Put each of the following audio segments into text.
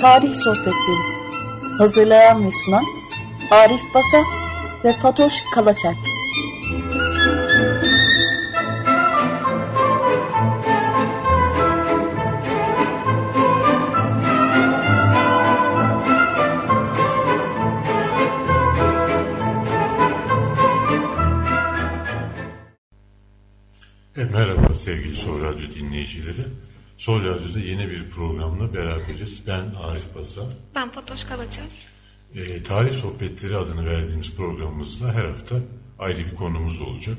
Tarih Sohbetleri Hazırlayan ve sunan Arif Basa ve Fatoş Kalaçer E, merhaba sevgili Sol Radyo dinleyicileri. Sol Radyo'da yeni bir programla beraberiz. Ben Arif Basa. Ben Fatoş Kalaçer. E, tarih sohbetleri adını verdiğimiz programımızda her hafta ayrı bir konumuz olacak.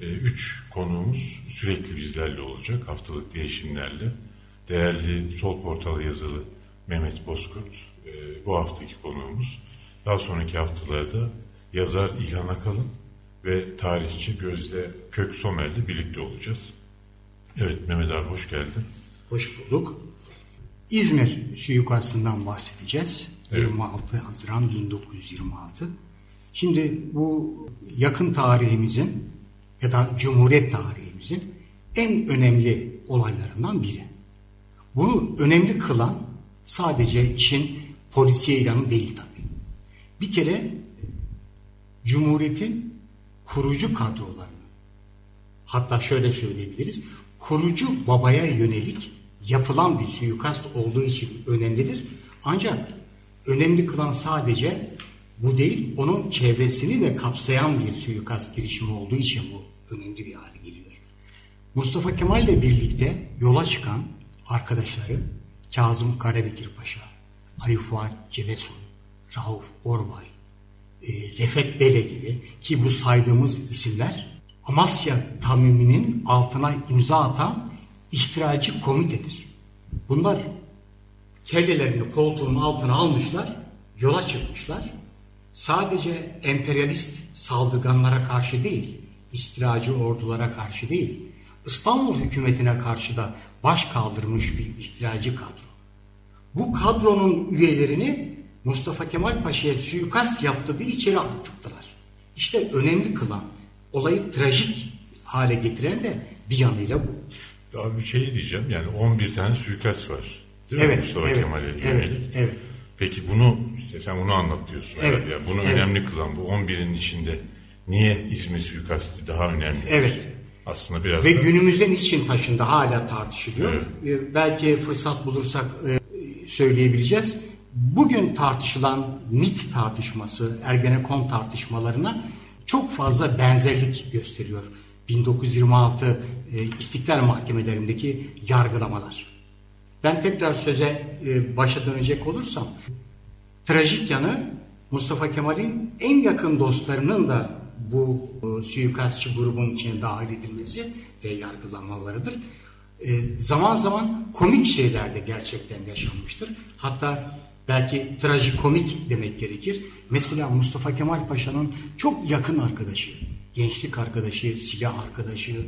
E, üç konuğumuz sürekli bizlerle olacak haftalık değişimlerle. Değerli Sol Portal yazılı Mehmet Bozkurt e, bu haftaki konuğumuz. Daha sonraki haftalarda yazar İlhan Akalın ve tarihçi Gözde Kök Somer'le birlikte olacağız. Evet Mehmet abi hoş geldin. Hoş bulduk. İzmir suikastından bahsedeceğiz. 26 Haziran 1926. Şimdi bu yakın tarihimizin ya da Cumhuriyet tarihimizin en önemli olaylarından biri. Bunu önemli kılan sadece işin polisiye yanı değil tabii. Bir kere Cumhuriyet'in kurucu kadrolarını hatta şöyle söyleyebiliriz kurucu babaya yönelik yapılan bir suikast olduğu için önemlidir. Ancak önemli kılan sadece bu değil, onun çevresini de kapsayan bir suikast girişimi olduğu için bu önemli bir hale geliyor. Mustafa Kemal ile birlikte yola çıkan arkadaşları Kazım Karabekir Paşa, Ali Fuat Cebesoy, Rauf Orbay, e, Refet Bele gibi ki bu saydığımız isimler Amasya tamiminin altına imza atan ihtiracı komitedir. Bunlar kellelerini koltuğun altına almışlar, yola çıkmışlar. Sadece emperyalist saldırganlara karşı değil, istilacı ordulara karşı değil, İstanbul hükümetine karşı da baş kaldırmış bir ihtiracı kadro. Bu kadronun üyelerini Mustafa Kemal Paşa'ya suikast yaptı diye içeri attıktılar. İşte önemli kılan, olayı trajik hale getiren de bir yanıyla bu. Abi bir şey diyeceğim yani 11 tane suikast var. Değil Evet, mi Mustafa evet, Kemal'e evet, yönelik? evet. Peki bunu işte sen bunu anlat diyorsun. Evet. Yani bunu evet. önemli kılan bu 11'in içinde niye İzmir suikastı daha önemli? Evet. Aslında biraz Ve da günümüzün için taşında hala tartışılıyor. Ee, Belki fırsat bulursak e, söyleyebileceğiz. Bugün tartışılan MIT tartışması, Ergenekon tartışmalarına çok fazla benzerlik gösteriyor. 1926 e, İstiklal Mahkemelerindeki yargılamalar. Ben tekrar söze e, başa dönecek olursam, trajik yanı Mustafa Kemal'in en yakın dostlarının da bu e, suikastçı grubun içine dahil edilmesi ve yargılamalarıdır. E, zaman zaman komik şeyler de gerçekten yaşanmıştır. Hatta belki trajikomik demek gerekir. Mesela Mustafa Kemal Paşa'nın çok yakın arkadaşı, gençlik arkadaşı, silah arkadaşı,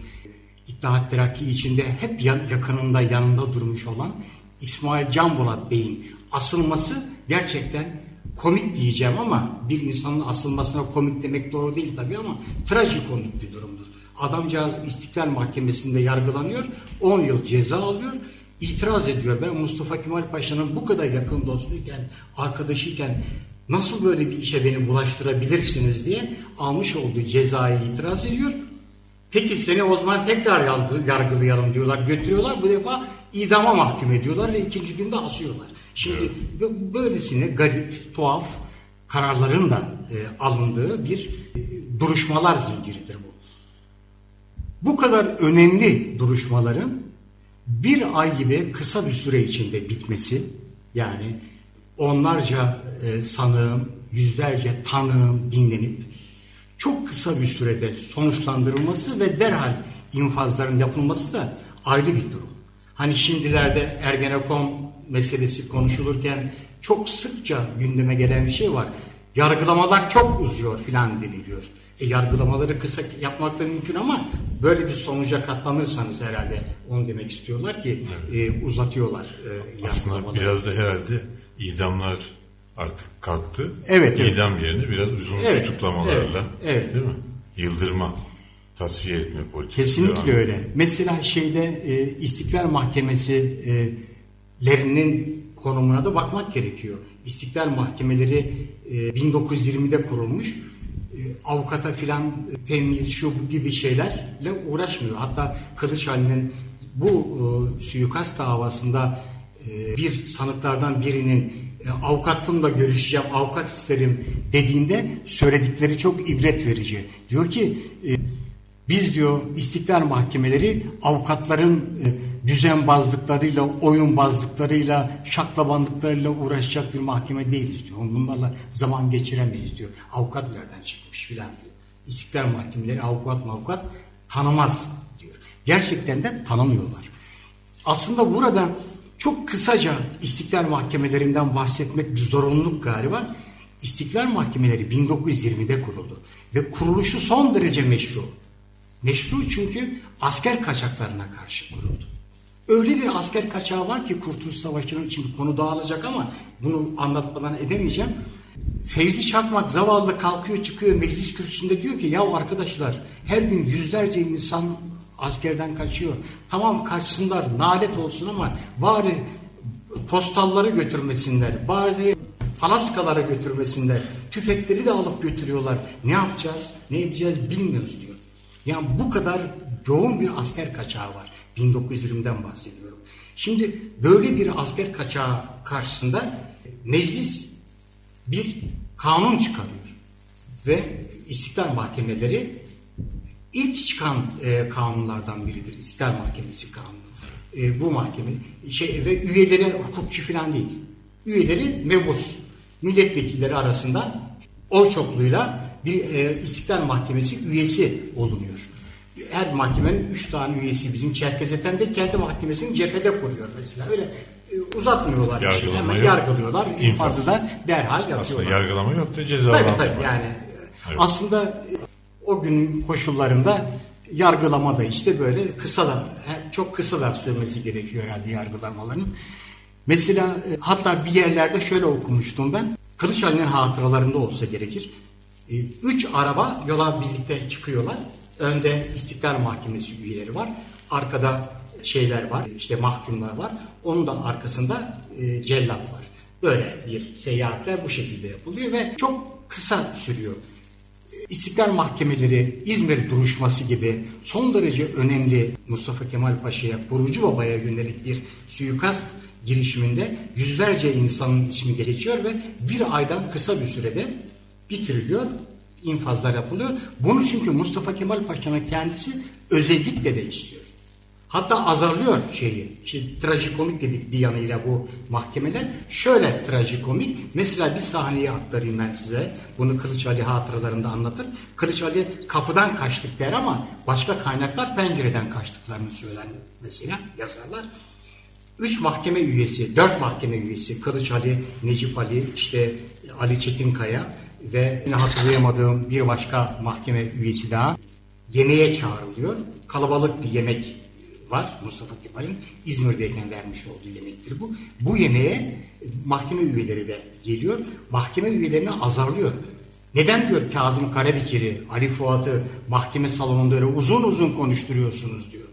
İttihat Terakki içinde hep yakınında yanında durmuş olan İsmail Can Bolat Bey'in asılması gerçekten komik diyeceğim ama bir insanın asılmasına komik demek doğru değil tabii ama trajikomik bir durumdur. Adamcağız İstiklal Mahkemesi'nde yargılanıyor, 10 yıl ceza alıyor, itiraz ediyor. Ben Mustafa Kemal Paşa'nın bu kadar yakın dostuyken, arkadaşıyken nasıl böyle bir işe beni bulaştırabilirsiniz diye almış olduğu cezayı itiraz ediyor. Peki seni o zaman tekrar yargı- yargılayalım diyorlar. Götürüyorlar bu defa idama mahkum ediyorlar ve ikinci günde asıyorlar. Şimdi bö- böylesine garip, tuhaf kararların da e, alındığı bir e, duruşmalar zinciridir bu. Bu kadar önemli duruşmaların bir ay gibi kısa bir süre içinde bitmesi yani onlarca e, sanığım, yüzlerce tanığım dinlenip çok kısa bir sürede sonuçlandırılması ve derhal infazların yapılması da ayrı bir durum. Hani şimdilerde Ergenekon meselesi konuşulurken çok sıkça gündeme gelen bir şey var. Yargılamalar çok uzuyor filan deniliyor. E, yargılamaları kısa yapmak da mümkün ama böyle bir sonuca katlanırsanız herhalde onu demek istiyorlar ki e, uzatıyorlar e, aslında biraz da herhalde idamlar artık kalktı. Evet, evet. İdam yerine biraz uzun Evet, tutuklamalarla evet, evet. değil mi? Yıldırma tasfiye etme politikası. Kesinlikle devam. öyle. Mesela şeyde e, İstiklal Mahkemesi'lerinin konumuna da bakmak gerekiyor. İstiklal mahkemeleri e, 1920'de kurulmuş. Avukata filan e, temyiz şu gibi şeylerle uğraşmıyor. Hatta Kılıçhali'nin bu e, suikast davasında e, bir sanıklardan birinin e, avukatlığımla görüşeceğim, avukat isterim dediğinde söyledikleri çok ibret verici. Diyor ki e, biz diyor istiklal mahkemeleri avukatların e, düzenbazlıklarıyla, oyunbazlıklarıyla, şaklabanlıklarıyla uğraşacak bir mahkeme değiliz diyor. Bunlarla zaman geçiremeyiz diyor. Avukat nereden çıkmış filan diyor. İstiklal mahkemeleri avukat avukat tanımaz diyor. Gerçekten de tanımıyorlar. Aslında burada çok kısaca istiklal mahkemelerinden bahsetmek bir zorunluluk galiba. İstiklal mahkemeleri 1920'de kuruldu ve kuruluşu son derece meşru. Meşru çünkü asker kaçaklarına karşı kuruldu. Öyle bir asker kaçağı var ki Kurtuluş Savaşı'nın için konu dağılacak ama bunu anlatmadan edemeyeceğim. Fevzi Çakmak zavallı kalkıyor çıkıyor meclis kürsüsünde diyor ki ya arkadaşlar her gün yüzlerce insan askerden kaçıyor. Tamam kaçsınlar nalet olsun ama bari postalları götürmesinler. Bari palaskalara götürmesinler. Tüfekleri de alıp götürüyorlar. Ne yapacağız ne edeceğiz bilmiyoruz diyor. Yani bu kadar yoğun bir asker kaçağı var. 1920'den bahsediyorum. Şimdi böyle bir asker kaçağı karşısında meclis bir kanun çıkarıyor. Ve istiklal mahkemeleri ilk çıkan e, kanunlardan biridir. İstiklal Mahkemesi kanunu. E, bu mahkeme şey ve üyeleri hukukçu falan değil. Üyeleri mebus. Milletvekilleri arasında oy çokluğuyla bir e, İstiklal Mahkemesi üyesi olunuyor. Her mahkemenin üç tane üyesi bizim Çerkezeten de kendi mahkemesini cephede kuruyor mesela. Öyle e, uzatmıyorlar işi. Yargılama Hemen yok. yargılıyorlar. İnfaz. İnfazı da derhal yapıyorlar. Aslında yargılama yok da Tabii cezalandırma. tabii yani Evet. aslında e, o günün koşullarında yargılama da işte böyle kısa da he- çok kısa da sürmesi gerekiyor herhalde yargılamaların. Mesela e, hatta bir yerlerde şöyle okumuştum ben. Kılıçhali'nin hatıralarında olsa gerekir. E, Üç araba yola birlikte çıkıyorlar. Önde İstiklal Mahkemesi üyeleri var. Arkada şeyler var, işte mahkumlar var. Onun da arkasında e, cellat var. Böyle bir seyahatler bu şekilde yapılıyor ve çok kısa sürüyor. İstiklal Mahkemeleri, İzmir duruşması gibi son derece önemli Mustafa Kemal Paşa'ya, kurucu babaya yönelik bir suikast girişiminde yüzlerce insanın ismi geçiyor ve bir aydan kısa bir sürede bitiriliyor, infazlar yapılıyor. Bunu çünkü Mustafa Kemal Paşa'nın kendisi özellikle de istiyor. Hatta azarlıyor şeyi. İşte trajikomik dedik bir yanıyla bu mahkemeler. Şöyle trajikomik. Mesela bir sahneyi aktarayım ben size. Bunu Kılıç Ali hatıralarında anlatır. Kılıç Ali kapıdan kaçtık der ama başka kaynaklar pencereden kaçtıklarını söyler mesela yazarlar. Üç mahkeme üyesi, dört mahkeme üyesi Kılıç Ali, Necip Ali, işte Ali Çetinkaya ve hatırlayamadığım bir başka mahkeme üyesi daha yemeğe çağrılıyor. Kalabalık bir yemek var Mustafa Kemal'in İzmir'deyken vermiş olduğu yemektir bu. Bu yemeğe mahkeme üyeleri de geliyor. Mahkeme üyelerini azarlıyor. Neden diyor Kazım Karabekir'i, Ali Fuat'ı mahkeme salonunda öyle uzun uzun konuşturuyorsunuz diyor.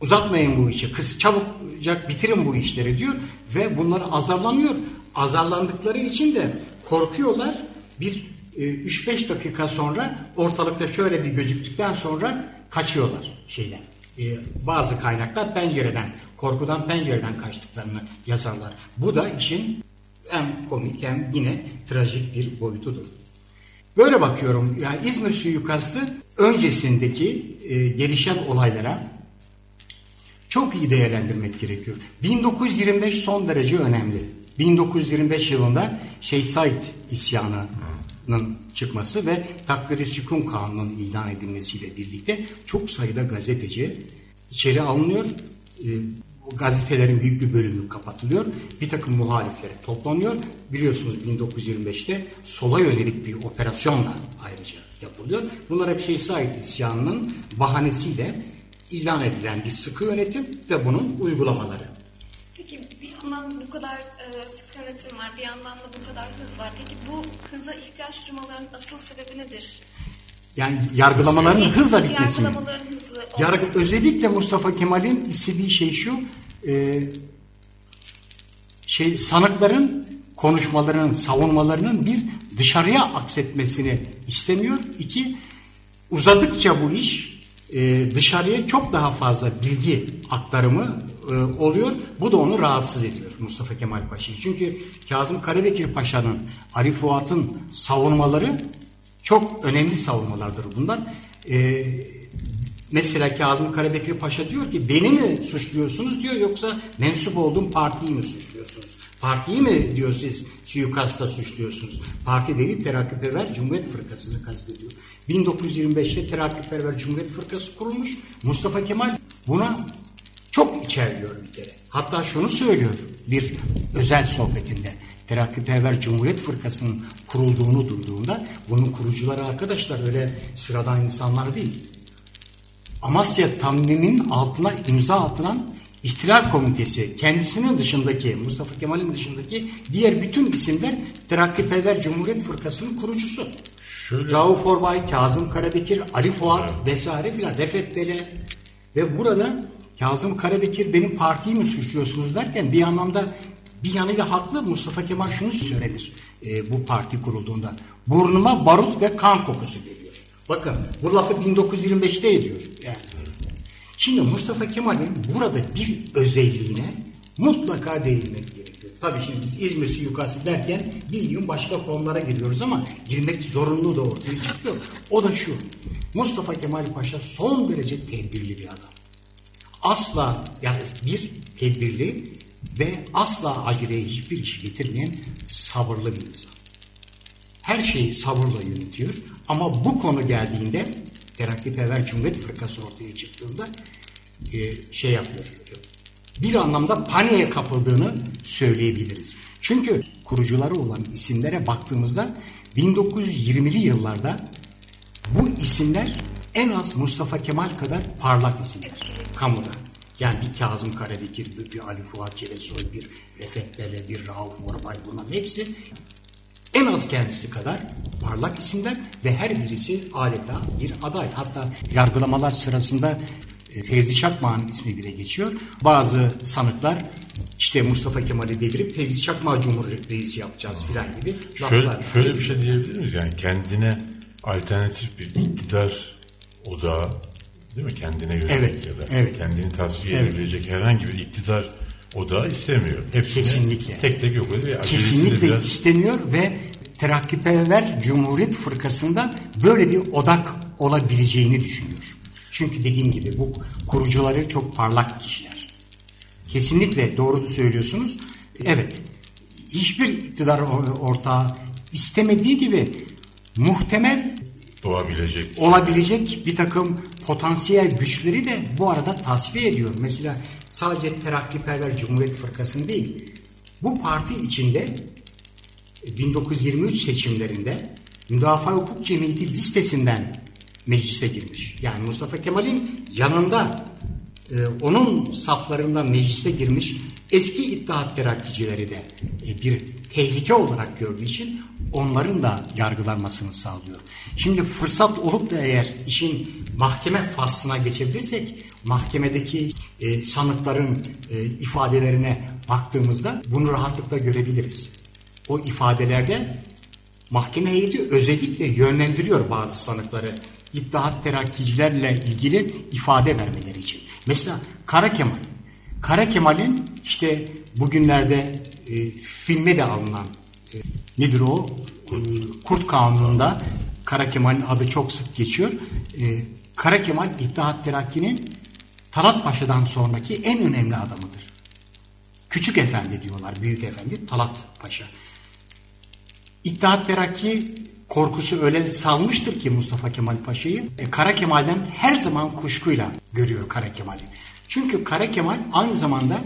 Uzatmayın bu işi. Kız çabukcak bitirin bu işleri diyor ve bunlar azarlanıyor. Azarlandıkları için de korkuyorlar. Bir e, 3-5 dakika sonra ortalıkta şöyle bir gözüktükten sonra kaçıyorlar şeyden. E, bazı kaynaklar pencereden, korkudan pencereden kaçtıklarını yazarlar. Bu da işin hem komik hem yine trajik bir boyutudur. Böyle bakıyorum. Yani İzmir suikastı öncesindeki e, gelişen olaylara çok iyi değerlendirmek gerekiyor. 1925 son derece önemli. 1925 yılında Şeyh Said isyanının çıkması ve takdiri sükun kanunun ilan edilmesiyle birlikte çok sayıda gazeteci içeri alınıyor. O gazetelerin büyük bir bölümü kapatılıyor. Bir takım muhaliflere toplanıyor. Biliyorsunuz 1925'te sola yönelik bir operasyonla ayrıca yapılıyor. Bunlar hep Şeyh Said isyanının bahanesiyle ilan edilen bir sıkı yönetim ve bunun uygulamaları. Peki bir yandan bu kadar e, yönetim var, bir yandan da bu kadar hız var. Peki bu hıza ihtiyaç duymaların asıl sebebi nedir? Yani yargılamaların hızla bitmesi mi? Yargılamaların hızlı olması. Yargı, özellikle Mustafa Kemal'in istediği şey şu, e, şey sanıkların konuşmalarının, savunmalarının bir dışarıya aksetmesini istemiyor. İki, uzadıkça bu iş e, dışarıya çok daha fazla bilgi aktarımı e, oluyor. Bu da onu rahatsız ediyor Mustafa Kemal Paşa'yı. Çünkü Kazım Karabekir Paşa'nın, Ali Fuat'ın savunmaları çok önemli savunmalardır bunlar. E, mesela Kazım Karabekir Paşa diyor ki beni mi suçluyorsunuz diyor yoksa mensup olduğum partiyi mi suçluyorsunuz? Partiyi mi diyor siz suikasta suçluyorsunuz? Parti değil Terakkiperver Cumhuriyet Fırkası'nı kastediyor. 1925'te Terakkiperver Cumhuriyet Fırkası kurulmuş. Mustafa Kemal buna çok içerliyor bir kere. Hatta şunu söylüyor bir özel sohbetinde. Terakkiperver Cumhuriyet Fırkası'nın kurulduğunu duyduğunda bunun kurucuları arkadaşlar öyle sıradan insanlar değil. Amasya Tamim'in altına imza atılan İhtilal Komitesi kendisinin dışındaki Mustafa Kemal'in dışındaki diğer bütün isimler Terakkiperver Cumhuriyet Fırkası'nın kurucusu. Şöyle- Rauf Orbay, Kazım Karabekir, Ali Fuat vesaire filan Refet Bele ve burada Kazım Karabekir benim partiyi mi suçluyorsunuz derken bir anlamda bir yanıyla haklı Mustafa Kemal şunu söylenir e, bu parti kurulduğunda. Burnuma barut ve kan kokusu geliyor. Bakın bu lafı 1925'te ediyor. Yani. Şimdi Mustafa Kemal'in burada bir özelliğine mutlaka değinmek gerekiyor. Tabii şimdi biz İzmir suikastı derken bir gün başka konulara giriyoruz ama girmek zorunlu da ortaya çıkıyor. O da şu. Mustafa Kemal Paşa son derece tedbirli bir adam. Asla yani bir tedbirli ve asla aceleye hiçbir iş getirmeyen sabırlı bir insan her şeyi sabırla yönetiyor. Ama bu konu geldiğinde Terakkiperver Cumhuriyet Fırkası ortaya çıktığında e, şey yapıyor. Bir anlamda paniğe kapıldığını söyleyebiliriz. Çünkü kurucuları olan isimlere baktığımızda 1920'li yıllarda bu isimler en az Mustafa Kemal kadar parlak isimler kamuda. Yani bir Kazım Karabekir, bir, Ali Fuat Cebesoy, bir Refet Bele, bir Rauf Orbay bunların hepsi en az kendisi kadar parlak isimler ve her birisi adeta bir aday. Hatta yargılamalar sırasında e, Fevzi Çakmağ'ın ismi bile geçiyor. Bazı sanıklar işte Mustafa Kemal'i devirip Fevzi Çakmağ Cumhuriyet Reisi yapacağız filan gibi Şöyle, laflar. şöyle bir şey diyebilir miyiz? Yani kendine alternatif bir iktidar odağı değil mi? Kendine yönelik Evet, ya da evet. kendini tasfiye Evet. edebilecek herhangi bir iktidar odağı istemiyor. Hepsini Kesinlikle. tek tek yok ediyor. Kesinlikle biraz- isteniyor ve Terakkiperver Cumhuriyet Fırkası'nda böyle bir odak olabileceğini düşünüyor. Çünkü dediğim gibi bu kurucuları çok parlak kişiler. Kesinlikle doğru söylüyorsunuz. Evet, hiçbir iktidar or- ortağı istemediği gibi muhtemel doğabilecek. olabilecek bir takım potansiyel güçleri de bu arada tasfiye ediyor. Mesela sadece Terakkiperver Cumhuriyet Fırkası'nı değil, bu parti içinde 1923 seçimlerinde Müdafaa Hukuk Cemiyeti listesinden meclise girmiş. Yani Mustafa Kemal'in yanında e, onun saflarından meclise girmiş eski İttihat Terakkicileri de e, bir tehlike olarak gördüğü için onların da yargılanmasını sağlıyor. Şimdi fırsat olup da eğer işin mahkeme faslına geçebilirsek mahkemedeki e, sanıkların e, ifadelerine baktığımızda bunu rahatlıkla görebiliriz. O ifadelerde mahkeme heyeti özellikle yönlendiriyor bazı sanıkları İttihat Terakkicilerle ilgili ifade vermeleri için. Mesela Kara Kemal. Kara Kemal'in işte bugünlerde e, filme de alınan e, nedir o? Kurt Kanunu'nda Kara Kemal'in adı çok sık geçiyor. E, Kara Kemal İttihat Terakki'nin Talat Paşa'dan sonraki en önemli adamıdır. Küçük efendi diyorlar, büyük efendi Talat Paşa. İttihat Terakki korkusu öyle salmıştır ki Mustafa Kemal Paşa'yı. E, Kara Kemal'den her zaman kuşkuyla görüyor Kara Kemal'i. Çünkü Kara Kemal aynı zamanda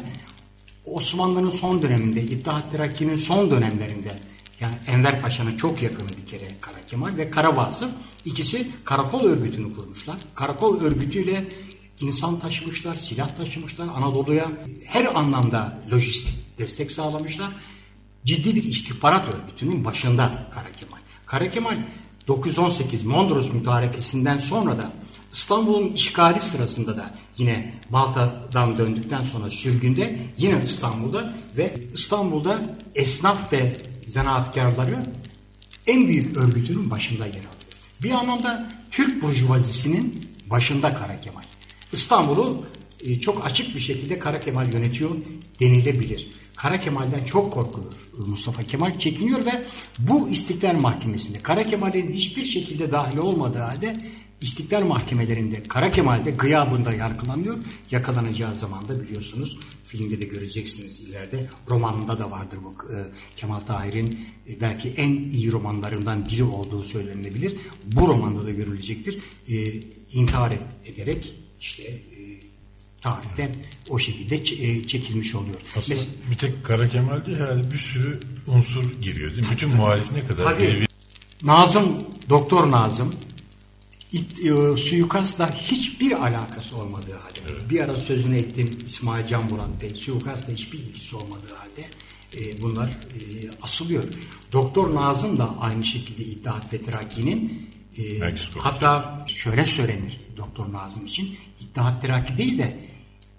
Osmanlı'nın son döneminde, İttihat Terakki'nin son dönemlerinde yani Enver Paşa'nın çok yakını bir kere Kara Kemal ve Kara Vasıf ikisi karakol örgütünü kurmuşlar. Karakol örgütüyle insan taşımışlar, silah taşımışlar. Anadolu'ya her anlamda lojistik destek sağlamışlar. Ciddi bir istihbarat örgütünün başında Kara Kemal. Kara Kemal 918 Mondros Mütarekesi'nden sonra da İstanbul'un işgali sırasında da yine Malta'dan döndükten sonra sürgünde yine İstanbul'da ve İstanbul'da esnaf ve zanaatkarları en büyük örgütünün başında yer alıyor. Bir anlamda Türk burjuvazisinin başında Kara Kemal. İstanbul'u e, çok açık bir şekilde Kara Kemal yönetiyor denilebilir. Kara Kemal'den çok korkuyor Mustafa Kemal çekiniyor ve bu İstiklal Mahkemesi'nde Kara Kemal'in hiçbir şekilde dahil olmadığı halde İstiklal mahkemelerinde Kara Kemal'de gıyabında yargılanıyor. Yakalanacağı zaman da biliyorsunuz filmde de göreceksiniz ileride. Romanında da vardır bu e, Kemal Tahir'in e, belki en iyi romanlarından biri olduğu söylenilebilir. Bu romanda da görülecektir. E, intihar ederek işte tarihten o şekilde e, çekilmiş oluyor. Aslında Mes- bir tek Kara Kemal değil herhalde bir sürü unsur giriyor değil mi? Bütün muhalif ne kadar Tabii. birebir Nazım, Doktor Nazım it, e, suikastla hiçbir alakası olmadığı halde bir ara sözünü ettiğim İsmail Can Murat Bey suikastla hiçbir ilgisi olmadığı halde e, bunlar e, asılıyor. Doktor Nazım da aynı şekilde İttihat ve Terakki'nin e, hatta şöyle söylenir Doktor Nazım için İttihat Terakki değil de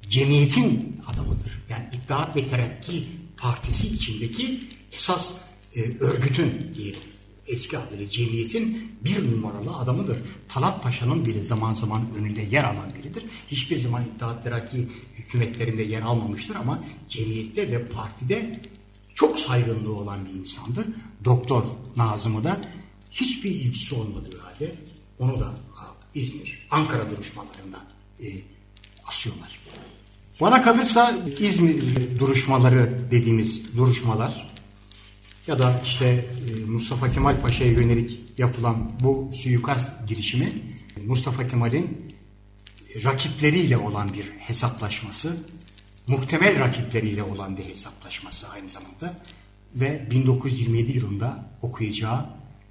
cemiyetin adamıdır. Yani İttihat ve Terakki Partisi içindeki esas e, örgütün diyelim eski adıyla cemiyetin bir numaralı adamıdır. Talat Paşa'nın bile zaman zaman önünde yer alan biridir. Hiçbir zaman İttihat Terakki hükümetlerinde yer almamıştır ama cemiyette ve partide çok saygınlığı olan bir insandır. Doktor Nazım'ı da hiçbir ilgisi olmadığı halde onu da İzmir, Ankara duruşmalarında e, asıyorlar. Bana kalırsa İzmir duruşmaları dediğimiz duruşmalar ya da işte e, Mustafa Kemal Paşa'ya yönelik yapılan bu suikast girişimi Mustafa Kemal'in rakipleriyle olan bir hesaplaşması, muhtemel rakipleriyle olan bir hesaplaşması aynı zamanda ve 1927 yılında okuyacağı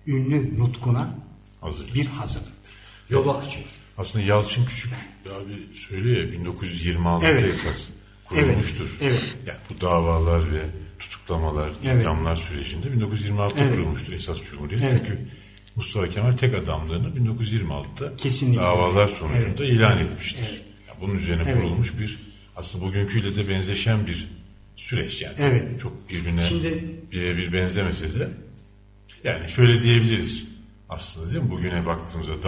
ünlü nutkuna Hazır. bir hazırlıktır. Yolu açıyor. Aslında Yalçın Küçük abi söylüyor ya 1926 Evet. esas kurulmuştur. Evet, evet. Yani bu davalar ve tutuklamalar, Evet. idamlar sürecinde 1926'da Evet. kurulmuştur esas Cumhuriyet. Evet. Çünkü Mustafa Kemal tek adamlığını 1926'da Kesinlikle. davalar sonucunda Evet. ilan etmiştir. Evet. Yani bunun üzerine Evet. kurulmuş bir aslında bugünküyle de benzeşen bir süreç yani. Evet. Çok birbirine Şimdi- birebir benzemese de yani şöyle diyebiliriz aslında değil mi? Bugüne baktığımızda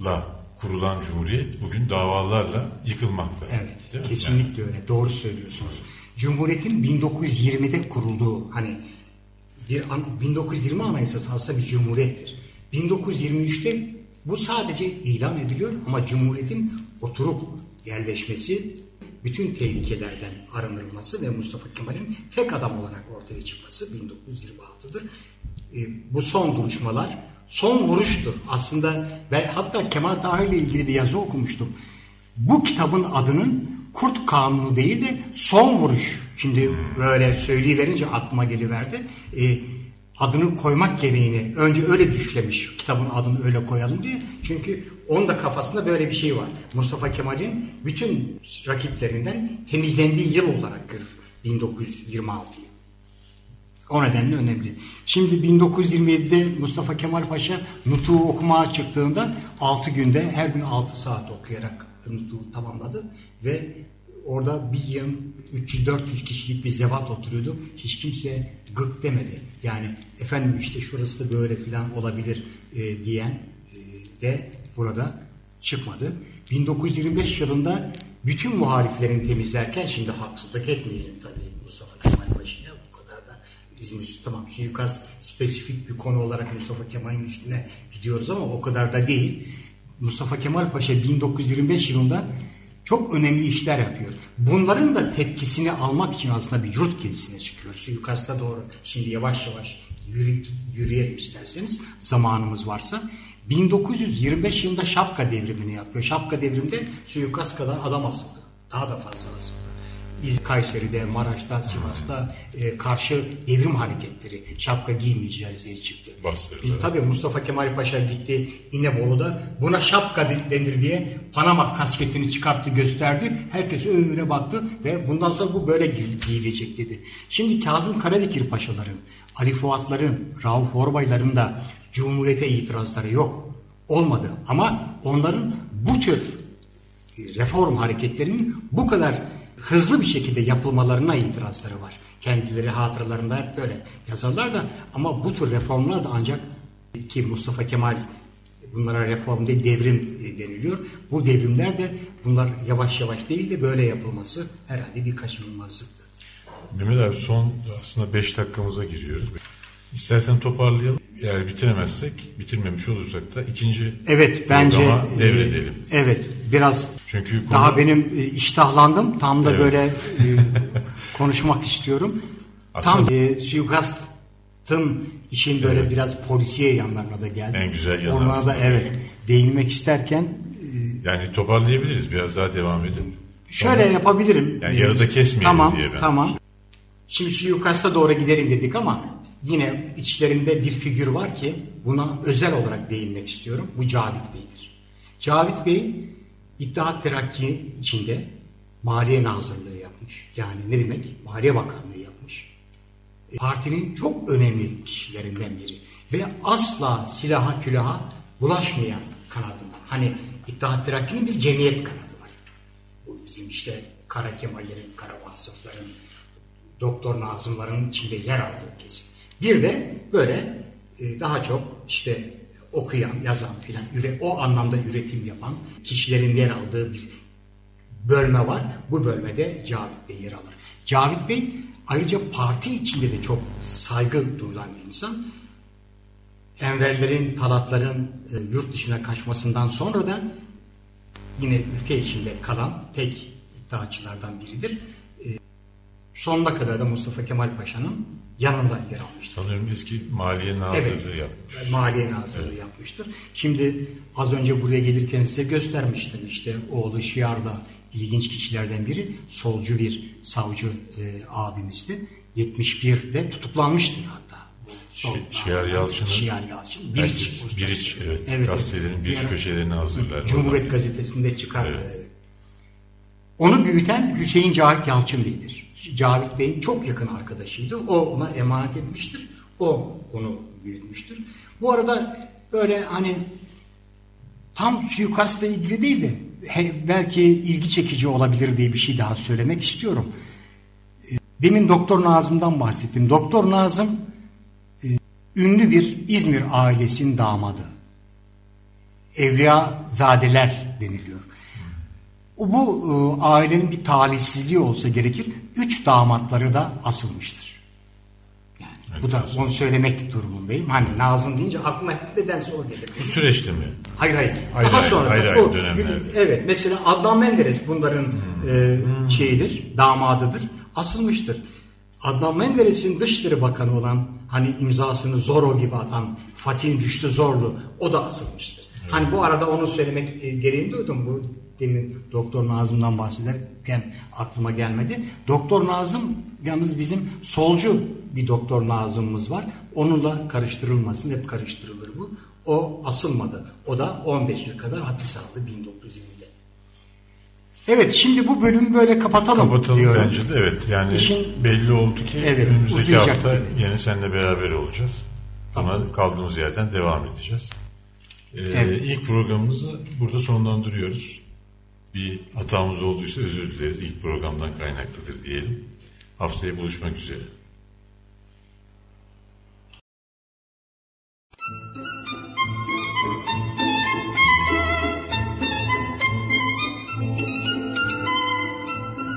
davalarla kurulan cumhuriyet bugün davalarla yıkılmakta. Evet, Değil kesinlikle öyle. Doğru söylüyorsunuz. Cumhuriyetin 1920'de kurulduğu hani bir an- 1920 Anayasası aslında bir cumhuriyettir. 1923'te bu sadece ilan ediliyor ama cumhuriyetin oturup yerleşmesi, bütün tehlikelerden arındırılması ve Mustafa Kemal'in tek adam olarak ortaya çıkması 1926'dır. E, bu son duruşmalar son vuruştur. Aslında ben hatta Kemal Tahir ile ilgili bir yazı okumuştum. Bu kitabın adının Kurt Kanunu değil de Son Vuruş. Şimdi böyle söyleyiverince aklıma geliverdi. E, adını koymak gereğini önce öyle düşlemiş kitabın adını öyle koyalım diye. Çünkü onun da kafasında böyle bir şey var. Mustafa Kemal'in bütün rakiplerinden temizlendiği yıl olarak görür 1926'yı. O nedenle önemli. Şimdi 1927'de Mustafa Kemal Paşa Nutuk'u okumaya çıktığında 6 günde her gün 6 saat okuyarak Nutuk'u tamamladı ve orada bir yıl 300-400 kişilik bir zevat oturuyordu. Hiç kimse gık demedi. Yani efendim işte şurası da böyle filan olabilir e, diyen e, de burada çıkmadı. 1925 yılında bütün muhaliflerini temizlerken şimdi haksızlık etmeyelim tabii İzmir tamam suikast spesifik bir konu olarak Mustafa Kemal'in üstüne gidiyoruz ama o kadar da değil. Mustafa Kemal Paşa 1925 yılında çok önemli işler yapıyor. Bunların da tepkisini almak için aslında bir yurt gezisine çıkıyor. Suikasta doğru şimdi yavaş yavaş yürü, yürüyelim isterseniz zamanımız varsa. 1925 yılında Şapka devrimini yapıyor. Şapka devrimde suikast kadar adam asıldı. Daha da fazla asıldı. Kayseri'de, Maraş'ta, Sivas'ta e, karşı devrim hareketleri şapka giymeyeceğiz diye çıktı. Biz, tabii Mustafa Kemal Paşa gitti İnebolu'da buna şapka de- denir diye Panama kasketini çıkarttı gösterdi. Herkes öyle baktı ve bundan sonra bu böyle giy- giyilecek dedi. Şimdi Kazım Karabekir Paşaların, Ali Fuatların, Rauf Orbayların da Cumhuriyete itirazları yok. olmadı. Ama onların bu tür reform hareketlerinin bu kadar hızlı bir şekilde yapılmalarına itirazları var. Kendileri hatıralarında hep böyle yazarlar da ama bu tür reformlar da ancak ki Mustafa Kemal bunlara reform değil devrim e, deniliyor. Bu devrimler de bunlar yavaş yavaş değil de böyle yapılması herhalde bir kaçınılmazlıktı. Mehmet abi son aslında 5 dakikamıza giriyoruz. İstersen toparlayalım. Eğer bitiremezsek, bitirmemiş olursak da ikinci Evet bence e, devredelim. evet biraz Çünkü konu- daha benim e, iştahlandım. Tam da Evet. böyle e, konuşmak istiyorum. Aslında- Tam e, suikastın işin böyle Evet. biraz polisiye yanlarına da geldi. En güzel yanı Ona da evet değinmek isterken Yani toparlayabiliriz. Biraz daha devam edin. şöyle yapabilirim. Yani E, yarıda kesmeyelim tamam, diye ben- Tamam. Şimdi suikasta doğru gidelim dedik ama yine içlerinde bir figür var ki buna özel olarak değinmek istiyorum. Bu Cavit Bey'dir. Cavit Bey İttihat Terakki içinde Maliye Nazırlığı yapmış. Yani ne demek? Maliye Bakanlığı yapmış. E, Partinin çok önemli kişilerinden biri. Ve asla silaha külaha bulaşmayan kanadından. Hani İttihat Terakki'nin bir cemiyet kanadı var. Bu bizim işte Kara Kemallerin, Kara Vasıfların, Doktor Nazımların içinde yer aldığı kesim. Bir de böyle e, daha çok işte okuyan, yazan filan o anlamda üretim yapan kişilerin yer aldığı bir bölme var. Bu bölmede Cavit Bey yer alır. Cavit Bey ayrıca parti içinde de çok saygı duyulan bir insan. Enverlerin, Talatların e, yurt dışına kaçmasından sonra da yine ülke içinde kalan tek iddiaçılardan biridir. E, sonuna kadar da Mustafa Kemal Paşa'nın yanında yer almıştır. Sanıyorum eski Maliye Nazırlığı yapmış. Maliye Nazırlığı yapmıştır. Şimdi az önce buraya gelirken size göstermiştim. İşte oğlu Şiar da ilginç kişilerden biri. Solcu bir savcı e, abimizdi. 71'de tutuklanmıştır hatta. Sol- Şi- Şiar Yalçın'ın- Şiar Yalçın. Biriç ustası. Biriç, evet. Gazetelerin biriç Bir ara- köşelerini hazırlar. Cumhuriyet gazetesinde çıkardı. Evet. evet. Onu büyüten Hüseyin Cahit Yalçın Bey'dir. Cavit Bey'in çok yakın arkadaşıydı. O ona emanet etmiştir. O onu büyütmüştür. Bu arada böyle hani tam suikastla ilgili değil de belki ilgi çekici olabilir diye bir şey daha söylemek istiyorum. E, Demin Doktor Nazım'dan bahsettim. Doktor Nazım e, ünlü bir İzmir ailesinin damadı. Evliya zadeler deniliyor. Bu e, ailenin bir talihsizliği olsa gerekir. Üç damatları da asılmıştır. Yani bu da onu söylemek durumundayım. Hani Nazım deyince aklıma nedense o gelir. Bu süreçte mi? Hayır hayır. Hayır, Daha hayır, sonra hayır, da dönemlerde. evet mesela Adnan Menderes bunların e, şeyidir, damadıdır. Asılmıştır. Adnan Menderes'in Dışişleri Bakanı olan hani imzasını Zorro gibi atan Fatih Rüştü Zorlu o da asılmıştır. Hani bu arada onu söylemek e, gereğini duydum. Bu demin Doktor Nazım'dan bahsederken aklıma gelmedi. Doktor Nazım yalnız bizim solcu bir Doktor Nazım'ımız var. Onunla karıştırılmasın. Hep karıştırılır bu. O asılmadı. O da 15 yıl kadar hapis aldı 1920'de. Evet şimdi bu bölümü böyle kapatalım, Kapatalım diyorum. bence de evet. Yani İşin- belli oldu ki Evet, önümüzdeki uzayacak hafta gibi. yine seninle beraber olacağız. Ama kaldığımız yerden devam edeceğiz. Ee, Evet. İlk programımızı burada sonlandırıyoruz. Bir hatamız olduysa özür dileriz. İlk programdan kaynaklıdır diyelim. Haftaya buluşmak üzere.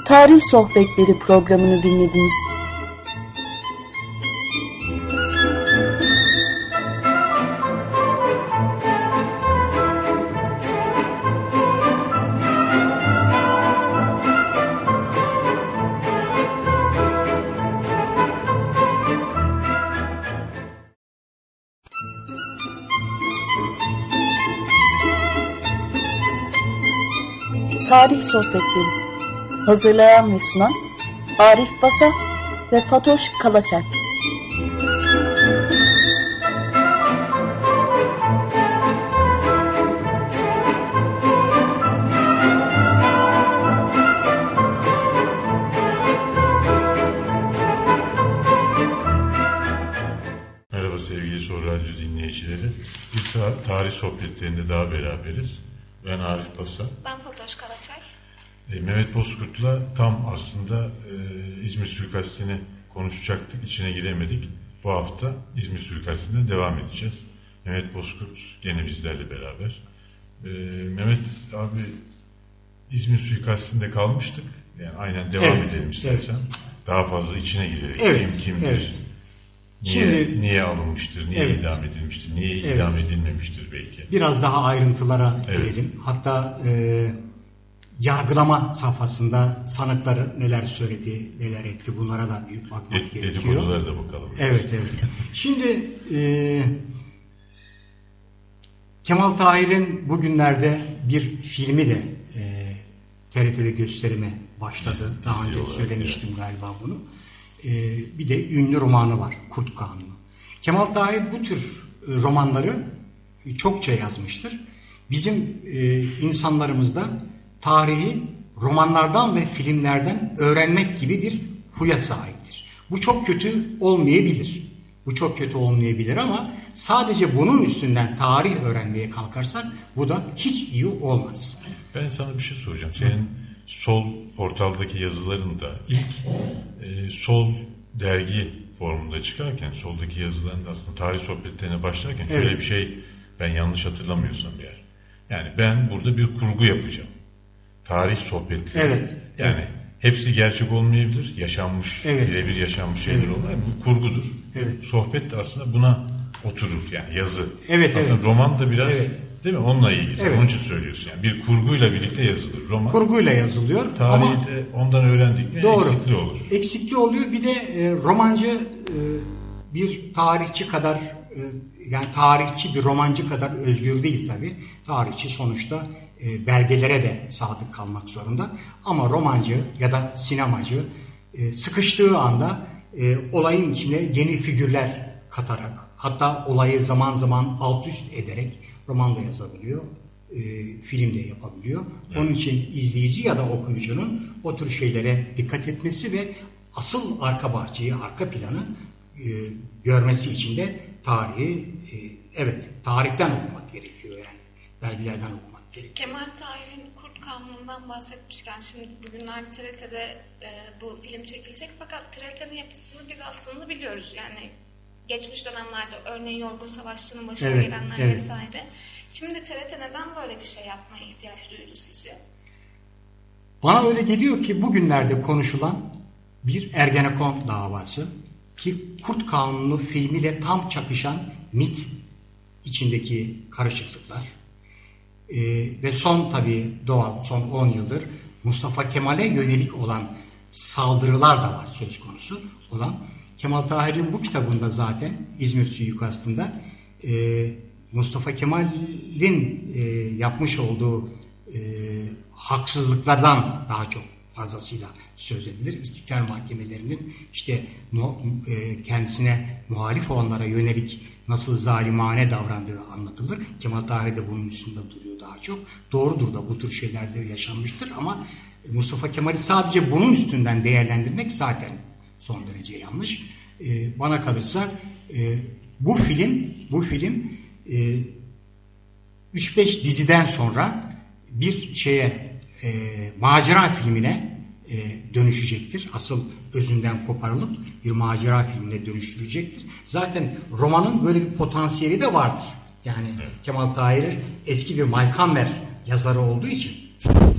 Tarih Sohbetleri programını dinlediniz. Sohbetleri Hazırlayan ve sunan Arif Basa ve Fatoş Kalaçer. Merhaba sevgili Soru Radyo dinleyicileri. Bir ta- tarih sohbetlerinde daha beraberiz. Ben Arif Basa. Ben Fatoş Kalaçay. E, Mehmet Bozkurt'la tam aslında e, İzmir suikastini konuşacaktık, içine giremedik. Bu hafta İzmir suikastinden devam edeceğiz. Mehmet Bozkurt gene bizlerle beraber. E, Mehmet abi İzmir suikastinde kalmıştık. Yani aynen devam Evet, edelim istersen. Daha fazla içine girerek Evet, kim kimdir, evet. niye, Şimdi- niye alınmıştır, niye Evet. idam edilmiştir, niye Evet. idam edilmemiştir belki. Biraz daha ayrıntılara Evet. girelim. Hatta e, yargılama safhasında sanıkları neler söyledi, neler etti bunlara da bir bakmak Ded- gerekiyor. Dedikodulara da bakalım. Evet evet. Şimdi e, Kemal Tahir'in bugünlerde bir filmi de e, TRT'de gösterime başladı. Daha önce söylemiştim galiba bunu. E, bir de ünlü romanı var Kurt Kanunu. Kemal Tahir bu tür e, romanları çokça yazmıştır. Bizim e, insanlarımızda tarihi romanlardan ve filmlerden öğrenmek gibi bir huya sahiptir. Bu çok kötü olmayabilir. Bu çok kötü olmayabilir ama sadece bunun üstünden tarih öğrenmeye kalkarsak bu da hiç iyi olmaz. Ben sana bir şey soracağım. Senin sol portaldaki yazıların da ilk e, sol dergi formunda çıkarken soldaki yazıların da aslında tarih sohbetlerine başlarken şöyle Evet. bir şey ben yanlış hatırlamıyorsam bir yer. Yani ben burada bir kurgu yapacağım. Tarih sohbetleri. Evet, Yani hepsi gerçek olmayabilir. Yaşanmış, Evet. birebir yaşanmış şeyler olmayabilir. Bu kurgudur. Evet. Sohbet de aslında buna oturur yani yazı. Evet, aslında evet. roman da biraz Evet. değil mi? Onunla ilgili. Evet. Onun için söylüyorsun yani. Bir kurguyla birlikte yazılır. Roman Kurguyla yazılıyor tarihi ama de ondan öğrendik mi Doğru. eksikli olur. Eksikliği oluyor. Bir de e, romancı e, bir tarihçi kadar e, yani tarihçi bir romancı kadar özgür değil tabi. Tarihçi sonuçta e, belgelere de sadık kalmak zorunda. Ama romancı ya da sinemacı e, sıkıştığı anda e, olayın içine yeni figürler katarak hatta olayı zaman zaman alt üst ederek roman da yazabiliyor e, film de yapabiliyor. Onun için izleyici ya da okuyucunun o tür şeylere dikkat etmesi ve asıl arka bahçeyi, arka planı e, görmesi için de tarihi, e, evet tarihten okumak gerekiyor yani. Belgelerden okumak. Kemal Tahir'in Kurt Kanunu'ndan bahsetmişken şimdi bugünlerde TRT'de e, bu film çekilecek fakat TRT'nin yapısını biz aslında biliyoruz. Yani geçmiş dönemlerde örneğin Yorgun Savaşçı'nın başına Evet, gelenler evet. vesaire. Şimdi TRT neden böyle bir şey yapmaya ihtiyaç duydu sizce? Bana öyle geliyor ki bugünlerde konuşulan bir Ergenekon davası ki Kurt Kanunu filmiyle tam çakışan MIT içindeki karışıklıklar Ee, ve son tabii doğal son 10 yıldır Mustafa Kemal'e yönelik olan saldırılar da var söz konusu olan. Kemal Tahir'in bu kitabında zaten İzmir suikastında e, Mustafa Kemal'in e, yapmış olduğu e, haksızlıklardan daha çok fazlasıyla söz edilir. İstiklal mahkemelerinin işte no- e, kendisine muhalif olanlara yönelik nasıl zalimane davrandığı anlatılır. Kemal Tahir de bunun üstünde duruyor çok. Doğrudur da bu tür şeyler de yaşanmıştır ama Mustafa Kemal'i sadece bunun üstünden değerlendirmek zaten son derece yanlış. E, bana kalırsa e, bu film bu film e, 3-5 diziden sonra bir şeye e, macera filmine e, dönüşecektir. Asıl özünden koparılıp bir macera filmine dönüştürecektir. Zaten romanın böyle bir potansiyeli de vardır. Yani Kemal Tahir eski bir Maykamber yazarı olduğu için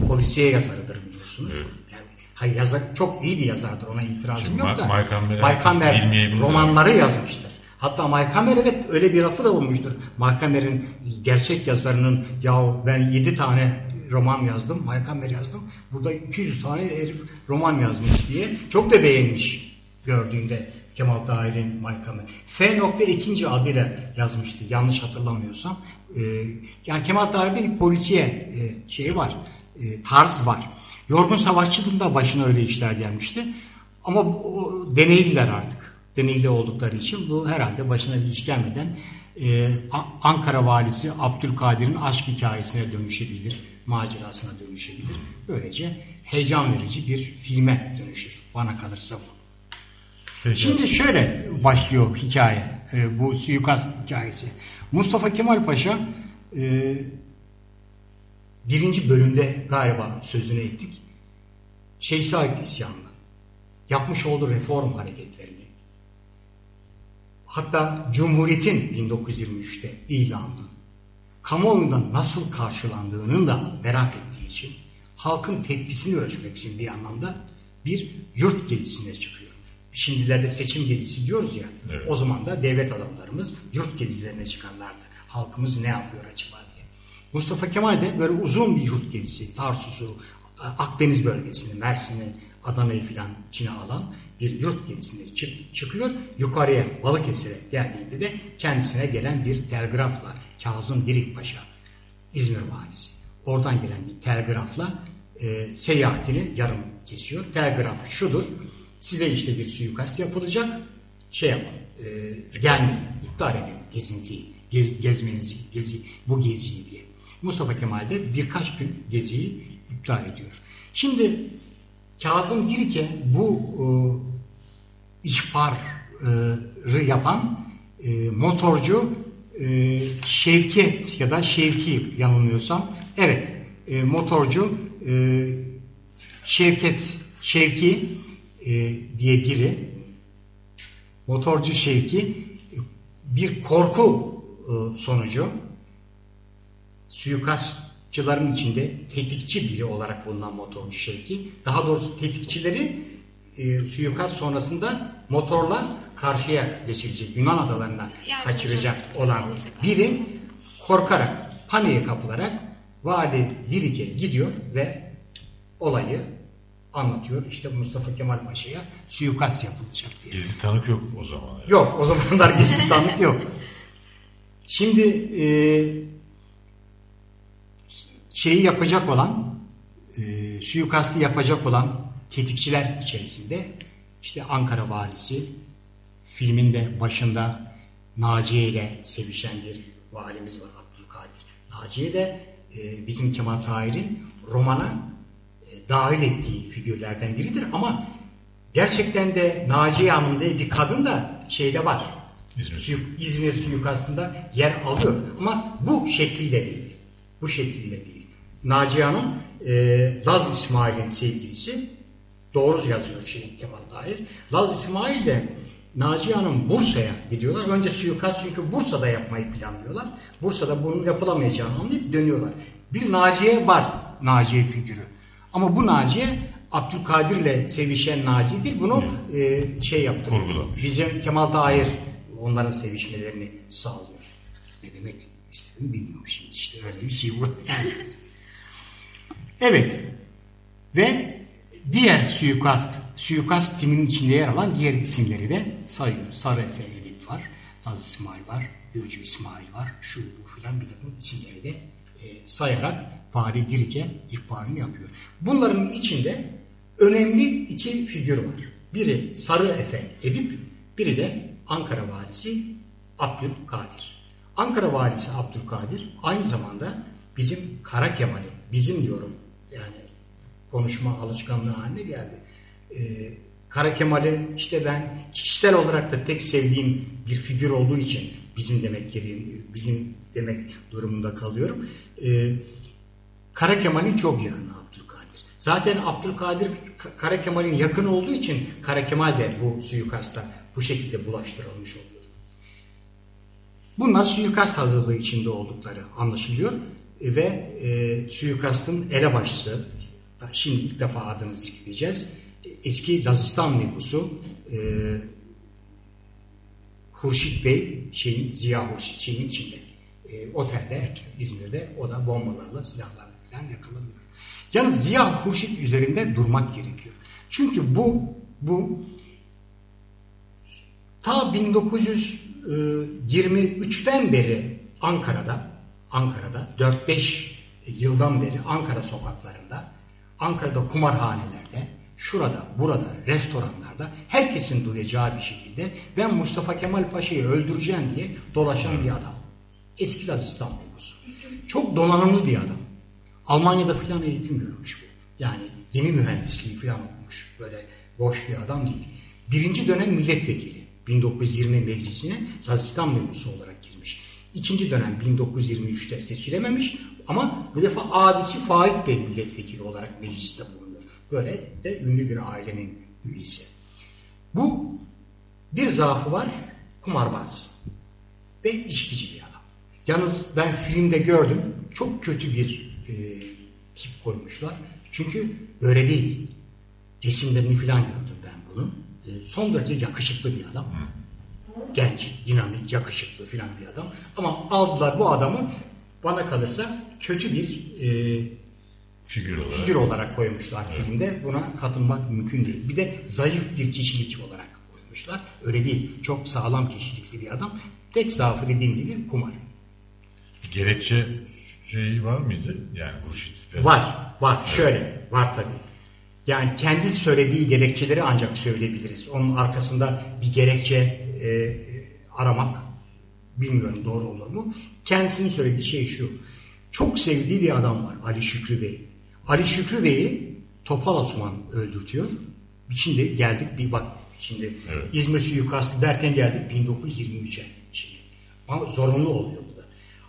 polisiye yazarıdır biliyorsunuz. Yani hayır, yazar, çok iyi bir yazardır ona itirazım Şimdi yok Ma- da. Maykamber bilmeyebilir. romanları yazmıştır. Hatta Maykamer evet öyle bir lafı da olmuştur. Maykamer'in gerçek yazarının ya ben 7 tane roman yazdım, Maykamer yazdım. Burada 200 tane herif roman yazmış diye. Çok da beğenmiş gördüğünde Kemal Tahir'in Maykamer. F. nokta ikinci adıyla yazmıştı yanlış hatırlamıyorsam. Ee, yani Kemal Tahir'de bir polisiye e, şeyi var, e, tarz var. Yorgun Savaşçı'nın da başına öyle işler gelmişti. Ama bu, deneyliler artık. Deneyli oldukları için bu herhalde başına bir iş gelmeden e, Ankara valisi Abdülkadir'in aşk hikayesine dönüşebilir, macerasına dönüşebilir. Böylece heyecan verici bir filme dönüşür. Bana kalırsa bu. Peki. Şimdi şöyle başlıyor hikaye, e, bu suikast hikayesi. Mustafa Kemal Paşa e, birinci bölümde galiba sözünü ettik. Şeyh Said isyanını, yapmış olduğu reform hareketlerini, hatta Cumhuriyet'in 1923'te ilanını, kamuoyundan nasıl karşılandığının da merak ettiği için halkın tepkisini ölçmek için bir anlamda bir yurt gezisine çıkıyor. Şimdilerde seçim gezisi diyoruz ya. Evet. O zaman da devlet adamlarımız yurt gezilerine çıkarlardı. Halkımız ne yapıyor acaba diye. Mustafa Kemal de böyle uzun bir yurt gezisi, Tarsus'u, Akdeniz bölgesini, Mersin'i, Adana'yı filan içine alan bir yurt gezisine çık- çıkıyor. Yukarıya Balıkesir'e geldiğinde de kendisine gelen bir telgrafla Kazım Dirik Paşa, İzmir valisi. Oradan gelen bir telgrafla e, seyahatini yarım kesiyor. Telgraf şudur. Size işte bir suikast yapılacak. Şey yapın. E, gelmeyin. iptal edin gezintiyi. Gez, gezmenizi, gezi, bu geziyi diye. Mustafa Kemal de birkaç gün geziyi iptal ediyor. Şimdi Kazım Dirik'e bu e, ihbarı yapan e, motorcu e, Şevket ya da Şevki yanılmıyorsam evet e, motorcu e, Şevket Şevki e, diye biri motorcu Şevki e, bir korku e, sonucu suikastçıların içinde tetikçi biri olarak bulunan motorcu Şevki daha doğrusu tetikçileri e, suikast sonrasında motorla karşıya geçirecek Yunan adalarına Yani kaçıracak hocam, olan olacak. biri korkarak paniğe kapılarak vali Dirik'e gidiyor ve olayı anlatıyor. İşte Mustafa Kemal Paşa'ya suikast yapılacak diye. Gizli tanık yok o zaman. yani. Yok o zamanlar gizli tanık yok. Şimdi e, şeyi yapacak olan e, suikastı yapacak olan tetikçiler içerisinde işte Ankara valisi filmin de başında Naciye ile sevişen bir valimiz var Abdülkadir. Naciye de e, bizim Kemal Tahir'in romana dahil ettiği figürlerden biridir ama gerçekten de Naciye Hanım diye bir kadın da şeyde var. İzmir. Suyu- İzmir suikastında yer alıyor. Ama bu şekliyle değil. Bu şekliyle değil. Naciye Hanım e, Laz İsmail'in sevgilisi doğru yazıyor şey Kemal Tahir. Laz İsmail de Naciye Hanım Bursa'ya gidiyorlar. Önce suikast çünkü Bursa'da yapmayı planlıyorlar. Bursa'da bunun yapılamayacağını anlayıp dönüyorlar. Bir Naciye var. Naciye figürü. Ama bu Naciye Abdülkadir'le sevişen Naciye değil. Bunu e, şey yaptı. Kurgulamış. Bizim Kemal Tahir onların sevişmelerini sağlıyor. Ne demek istedim bilmiyorum şimdi işte öyle bir şey bu. Yani. evet. Ve diğer suikast, suikast timinin içinde yer alan diğer isimleri de sayıyoruz. Sarı Efe Edip var. Laz İsmail var. Gürcü İsmail var. Şu bu filan bir takım isimleri de e, sayarak Fahri Dirik'e ihbarını yapıyor. Bunların içinde önemli iki figür var. Biri Sarı Efe Edip, biri de Ankara valisi Abdülkadir. Ankara valisi Abdülkadir aynı zamanda bizim Kara Kemal'in, bizim diyorum yani konuşma alışkanlığı haline geldi. Ee, Kara Kemal'i işte ben kişisel olarak da tek sevdiğim bir figür olduğu için bizim demek gereği, bizim demek durumunda kalıyorum. Ee, Kara Kemal'in çok yakını Abdülkadir. Zaten Abdülkadir Kara Kemal'in yakın olduğu için Kara Kemal de bu suikasta bu şekilde bulaştırılmış oluyor. Bunlar suikast hazırlığı içinde oldukları anlaşılıyor E, ve e, suikastın elebaşısı, şimdi ilk defa adını zikredeceğiz, E, eski Dazistan nüfusu e, Hurşit Bey, şeyin, Ziya Hurşit şeyin içinde, e, otelde İzmir'de o da bombalarla, silahlarla falan yakalanıyor. Yalnız Ziya Hurşit üzerinde durmak gerekiyor. Çünkü bu, bu Ta 1923'ten beri Ankara'da, Ankara'da 4-5 yıldan beri Ankara sokaklarında, Ankara'da kumarhanelerde, şurada, burada, restoranlarda herkesin duyacağı bir şekilde ben Mustafa Kemal Paşa'yı öldüreceğim diye dolaşan bir adam. Eski Lazistan nüfusu. Çok donanımlı bir adam. Almanya'da filan eğitim görmüş bu. Yani gemi mühendisliği filan okumuş. Böyle boş bir adam değil. Birinci dönem milletvekili. 1920 meclisine Lazistan memusu olarak girmiş. İkinci dönem 1923'te seçilememiş ama bu defa abisi Faik Bey milletvekili olarak mecliste bulunur. Böyle de ünlü bir ailenin üyesi. Bu bir zaafı var kumarbaz ve içkici bir adam. Yalnız ben filmde gördüm çok kötü bir e, tip koymuşlar. Çünkü böyle değil. Resimlerini falan gördüm ben bunun. E, son derece yakışıklı bir adam. Genç, dinamik, yakışıklı falan bir adam. Ama aldılar bu adamı bana kalırsa kötü bir e, Figür olarak. figür olarak koymuşlar filmde. Buna katılmak mümkün değil. Bir de zayıf bir kişilik olarak koymuşlar. Öyle değil. Çok sağlam kişilikli bir adam. Tek zaafı dediğim gibi kumar. Gerekçe şeyi var mıydı? Yani Hurşit. Var, var. Şöyle, var tabii. Yani kendi söylediği gerekçeleri ancak söyleyebiliriz. Onun arkasında bir gerekçe e, aramak bilmiyorum doğru olur mu? Kendisinin söylediği şey şu. Çok sevdiği bir adam var Ali Şükrü Bey. Ali Şükrü Bey'i Topal Osman öldürtüyor. Şimdi geldik bir bak şimdi Evet. İzmir suikastı derken geldik 1923'e şimdi. Ama zorunlu oluyor.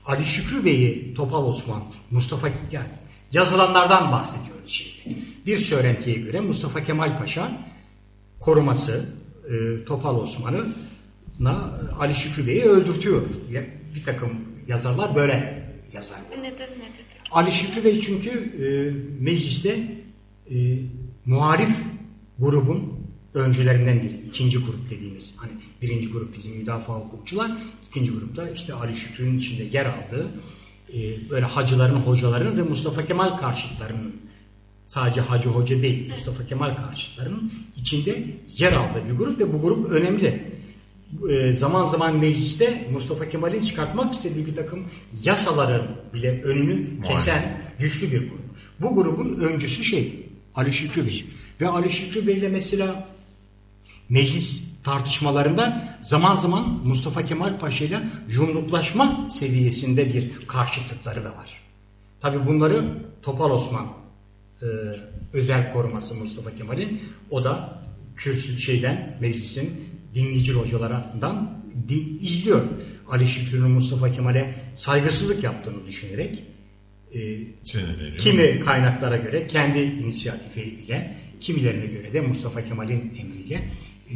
Ali Şükrü Bey'i Topal Osman, Mustafa yani yazılanlardan bahsediyoruz şimdi. Bir söylentiye göre Mustafa Kemal Paşa koruması e, Topal Osman'ı na Ali Şükrü Bey'i öldürtüyor. Bir takım yazarlar böyle yazar. Neden nedir? Ali Şükrü Bey çünkü e, mecliste e, muharif grubun öncülerinden biri. ikinci grup dediğimiz hani birinci grup bizim müdafaa hukukçular. İkinci grupta işte Ali Şükrü'nün içinde yer aldığı e, böyle hacıların, hocaların ve Mustafa Kemal karşıtlarının sadece hacı hoca değil Mustafa Kemal karşıtlarının içinde yer aldığı bir grup ve bu grup önemli. E, zaman zaman mecliste Mustafa Kemal'in çıkartmak istediği bir takım yasaların bile önünü kesen güçlü bir grup. Bu grubun öncüsü şey Ali Şükrü Bey. Ve Ali Şükrü Bey ile mesela meclis tartışmalarında zaman zaman Mustafa Kemal Paşa ile yumruklaşma seviyesinde bir karşıtlıkları da var. Tabi bunları Topal Osman e, özel koruması Mustafa Kemal'in o da kürsü şeyden meclisin dinleyici hocalarından di- izliyor. Ali Şükrü'nün Mustafa Kemal'e saygısızlık yaptığını düşünerek e. Kimi kaynaklara göre kendi inisiyatifiyle, kimilerine göre de Mustafa Kemal'in emriyle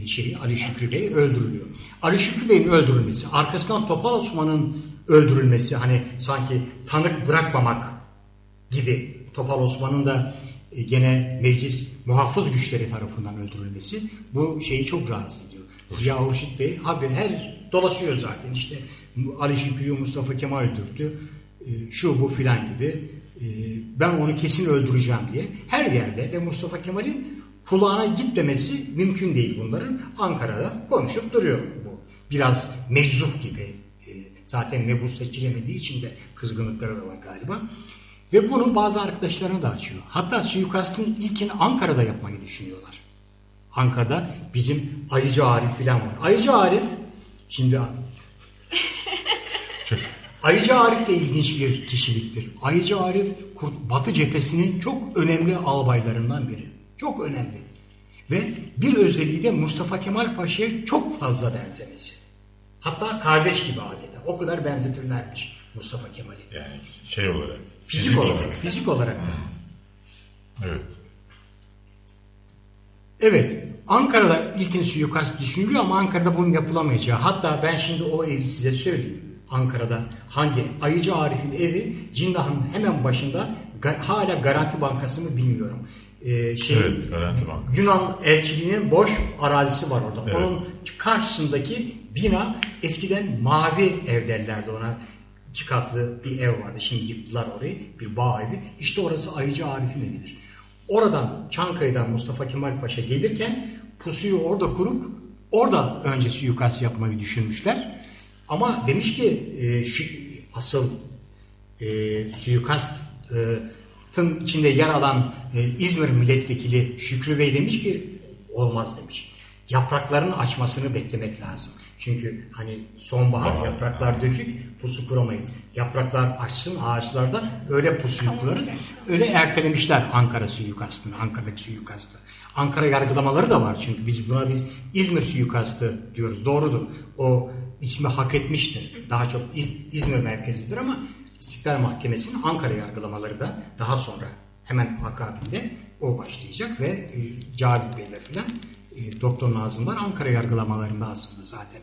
şey Ali Şükrü Bey öldürülüyor. Ali Şükrü Bey'in öldürülmesi, arkasından Topal Osman'ın öldürülmesi hani sanki tanık bırakmamak gibi Topal Osman'ın da e, gene meclis muhafız güçleri tarafından öldürülmesi bu şeyi çok rahatsız ediyor. Ziya Hurşit Bey haberi her dolaşıyor zaten işte Ali Şükrü'yü Mustafa Kemal öldürdü e, şu bu filan gibi e, ben onu kesin öldüreceğim diye her yerde ve Mustafa Kemal'in kulağına gitmemesi mümkün değil bunların. Ankara'da konuşup duruyor bu. Biraz meczup gibi. E, zaten mebus seçilemediği için de kızgınlıkları da var galiba. Ve bunu bazı arkadaşlarına da açıyor. Hatta suikastın ilkini Ankara'da yapmayı düşünüyorlar. Ankara'da bizim Ayıcı Arif filan var. Ayıcı Arif şimdi Ayıcı Arif de ilginç bir kişiliktir. Ayıcı Arif Batı cephesinin çok önemli albaylarından biri. Çok önemli. Ve bir özelliği de Mustafa Kemal Paşa'ya çok fazla benzemesi. Hatta kardeş gibi adeta. O kadar benzetirlermiş Mustafa Kemal'i. Yani şey olarak. Fizik olarak, fizik olarak da. Evet. Evet, Ankara'da ilkin suikast düşünülüyor ama Ankara'da bunun yapılamayacağı. Hatta ben şimdi o evi size söyleyeyim. Ankara'da hangi? Ayıcı Arif'in evi Cindah'ın hemen başında hala Garanti Bankası mı bilmiyorum. Ee, şey, Evet, Garanti Bankası. Yunan elçiliğinin boş arazisi var orada. Evet. Onun karşısındaki bina eskiden mavi ev derlerdi ona. İki katlı bir ev vardı. Şimdi yıktılar orayı. Bir bağ evi. İşte orası Ayıcı Arif'in evidir. Oradan Çankaya'dan Mustafa Kemal Paşa gelirken pusuyu orada kurup orada önce suikast yapmayı düşünmüşler. Ama demiş ki e, şu, asıl e, suikastın içinde yer alan e, İzmir milletvekili Şükrü Bey demiş ki olmaz demiş. Yaprakların açmasını beklemek lazım. Çünkü hani sonbahar Bahar. yapraklar dökük pusu kuramayız. Yapraklar açsın ağaçlarda öyle pusuyu kurarız. Öyle ertelemişler Ankara suikastını, Ankara'daki suikastı. Ankara yargılamaları da var çünkü biz buna biz İzmir suikastı diyoruz. Doğrudur. O ismi hak etmiştir. Daha çok İzmir merkezidir ama İstiklal Mahkemesi'nin Ankara yargılamaları da daha sonra hemen akabinde o başlayacak ve e, Cavit Beyler filan e, Doktor Nazımlar Ankara yargılamalarında aslında zaten.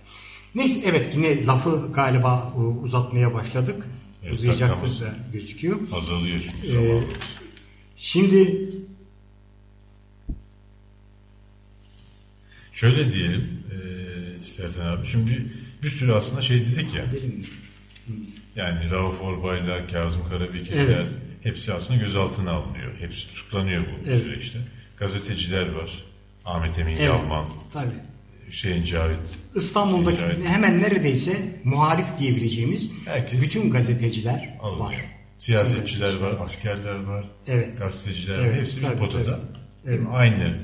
Neyse evet yine lafı galiba e, uzatmaya başladık. Evet, Uzayacaktır da gözüküyor. Azalıyor çünkü Ee, zaman. Şimdi Şöyle diyelim e, istersen abi. Şimdi bir sürü aslında şey dedik ya. Yani Rauf Orbaylar, Kazım Karabekirler Evet. hepsi aslında gözaltına alınıyor. Hepsi tutuklanıyor bu Evet. süreçte. Gazeteciler var. Ahmet Emin evet, Yalman, tabii. Hüseyin Cavit. İstanbul'daki Hüseyin Cavit hemen neredeyse muharif diyebileceğimiz Herkes bütün gazeteciler alınıyor. var. Siyasetçiler var, askerler var, Evet. gazeteciler var. Evet, Hepsi tabii, bir potada. mi? Aynı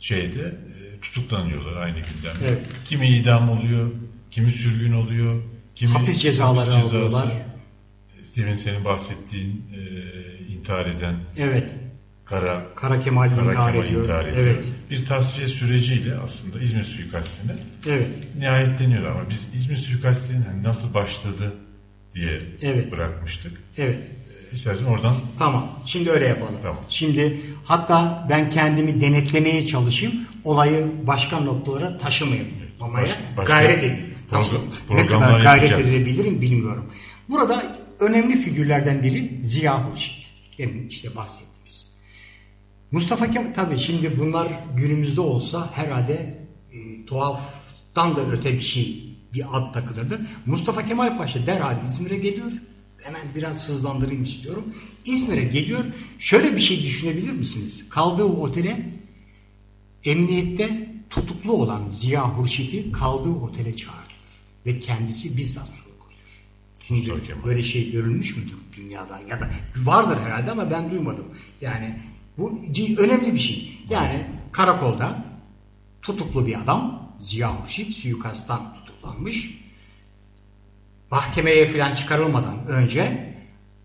şeyde e, tutuklanıyorlar aynı gündemde. Evet. Kimi idam oluyor, kimi sürgün oluyor, kimi Hapis cezaları hapis cezası. alıyorlar. Demin senin bahsettiğin e, intihar eden Evet. Kara, Kara Kemal Kara intihar Kemal ediyor. intihar ediyor. Evet. Bir tasfiye süreciyle aslında İzmir suikastine Evet. nihayetleniyor ama biz İzmir suikastinin hani nasıl başladı diye Evet. bırakmıştık. Evet. E, İstersen oradan Tamam. Şimdi öyle yapalım. Tamam. Şimdi hatta ben kendimi denetlemeye çalışayım. Olayı başka noktalara taşımayayım. Ama Baş- başka gayret edeyim. Nasıl? Ne kadar gayret yapacağız. edebilirim bilmiyorum. Burada önemli figürlerden biri Ziya Hurşit. Demin işte bahsettiğimiz. Mustafa Kemal tabii şimdi bunlar günümüzde olsa herhalde e, tuhaftan da öte bir şey bir ad takılırdı. Mustafa Kemal Paşa derhal İzmir'e geliyor. Hemen biraz hızlandırayım istiyorum. İzmir'e geliyor. Şöyle bir şey düşünebilir misiniz? Kaldığı otele emniyette tutuklu olan Ziya Hurşit'i kaldığı otele çağırıyor. Ve kendisi bizzat sorguluyor. Şimdi Mustafa Kemal. böyle şey görülmüş müdür dünyada ya da vardır herhalde ama ben duymadım. Yani bu önemli bir şey. Yani karakolda tutuklu bir adam Ziya Hurşit suikasttan tutuklanmış. Mahkemeye falan çıkarılmadan önce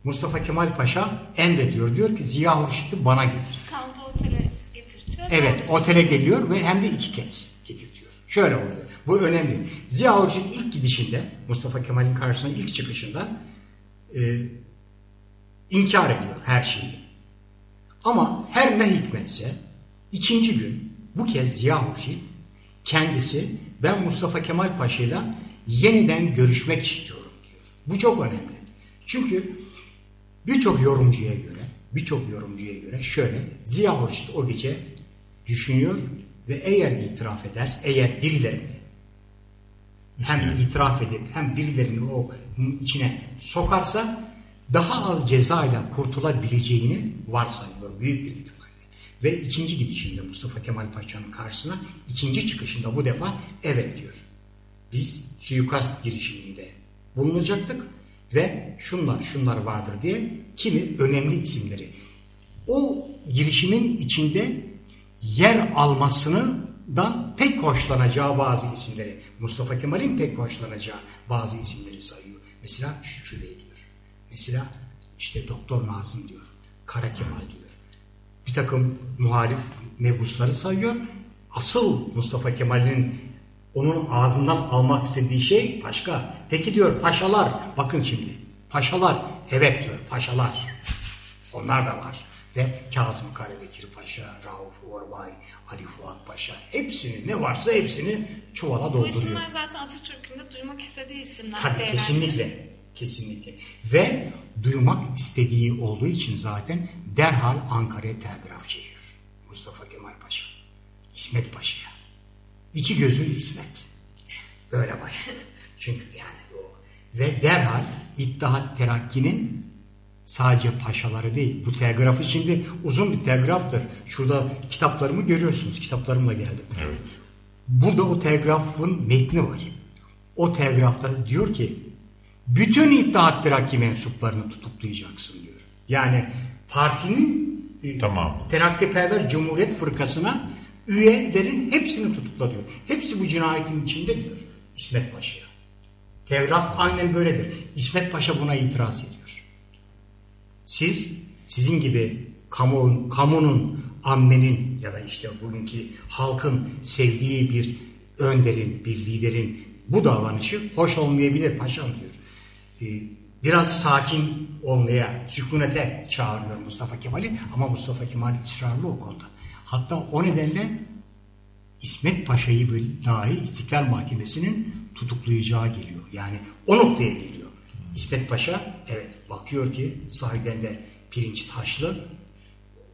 Mustafa Kemal Paşa emrediyor. Diyor ki Ziya Hurşit'i bana getir. Kaldığı otele getirtiyor. Evet otele geliyor ve hem de iki kez getirtiyor. Şöyle oluyor. Bu önemli. Ziya Hurşit ilk gidişinde Mustafa Kemal'in karşısına ilk çıkışında e, inkar ediyor her şeyi. Ama her ne hikmetse ikinci gün bu kez Ziya Hurşit kendisi ben Mustafa Kemal Paşa ile yeniden görüşmek istiyorum diyor. Bu çok önemli. Çünkü birçok yorumcuya göre birçok yorumcuya göre şöyle Ziya Hurşit o gece düşünüyor ve eğer itiraf ederse eğer birilerini hem itiraf edip hem birilerini o içine sokarsa daha az cezayla kurtulabileceğini varsayıyor büyük bir ihtimalle. Ve ikinci gidişinde Mustafa Kemal Paşa'nın karşısına ikinci çıkışında bu defa evet diyor. Biz suikast girişiminde bulunacaktık ve şunlar şunlar vardır diye kimi önemli isimleri o girişimin içinde yer almasından pek hoşlanacağı bazı isimleri Mustafa Kemal'in pek hoşlanacağı bazı isimleri sayıyor. Mesela Şükrü Bey diyor. Mesela işte Doktor Nazım diyor. Kara Kemal diyor. Bir takım muhalif mebusları sayıyor. Asıl Mustafa Kemal'in onun ağzından almak istediği şey başka. Peki diyor paşalar bakın şimdi paşalar evet diyor paşalar onlar da var. Ve Kazım Karabekir Paşa, Paşa hepsini ne varsa hepsini çuvala Bu dolduruyor. isimler zaten Atatürk'ün de duymak istediği isimler. Tabii değerli. kesinlikle. Kesinlikle. Ve duymak istediği olduğu için zaten derhal Ankara'ya telgraf çekiyor. Mustafa Kemal Paşa. İsmet Paşa'ya. İki gözün İsmet. Böyle başlıyor. Çünkü yani o. Ve derhal İttihat Terakki'nin sadece paşaları değil. Bu telgrafı şimdi uzun bir telgraftır. Şurada kitaplarımı görüyorsunuz. Kitaplarımla geldim. evet. Burada o telgrafın metni var. O telgrafta diyor ki bütün İttihat Terakki mensuplarını tutuklayacaksın diyor. Yani partinin e, Tamam. Terakkiperver Cumhuriyet Fırkası'na üyelerin hepsini tutukla diyor. Hepsi bu cinayetin içinde diyor İsmet Paşa'ya. Telgraf aynen böyledir. İsmet Paşa buna itiraz ediyor. Siz sizin gibi kamu, kamunun, ammenin ya da işte bugünkü halkın sevdiği bir önderin, bir liderin bu davranışı hoş olmayabilir paşam diyor. E, biraz sakin olmaya, sükunete çağırıyor Mustafa Kemal'i ama Mustafa Kemal ısrarlı o konuda. Hatta o nedenle İsmet Paşa'yı dahi İstiklal Mahkemesi'nin tutuklayacağı geliyor. Yani o noktaya geliyor. İsmet Paşa evet bakıyor ki sahiden de pirinç taşlı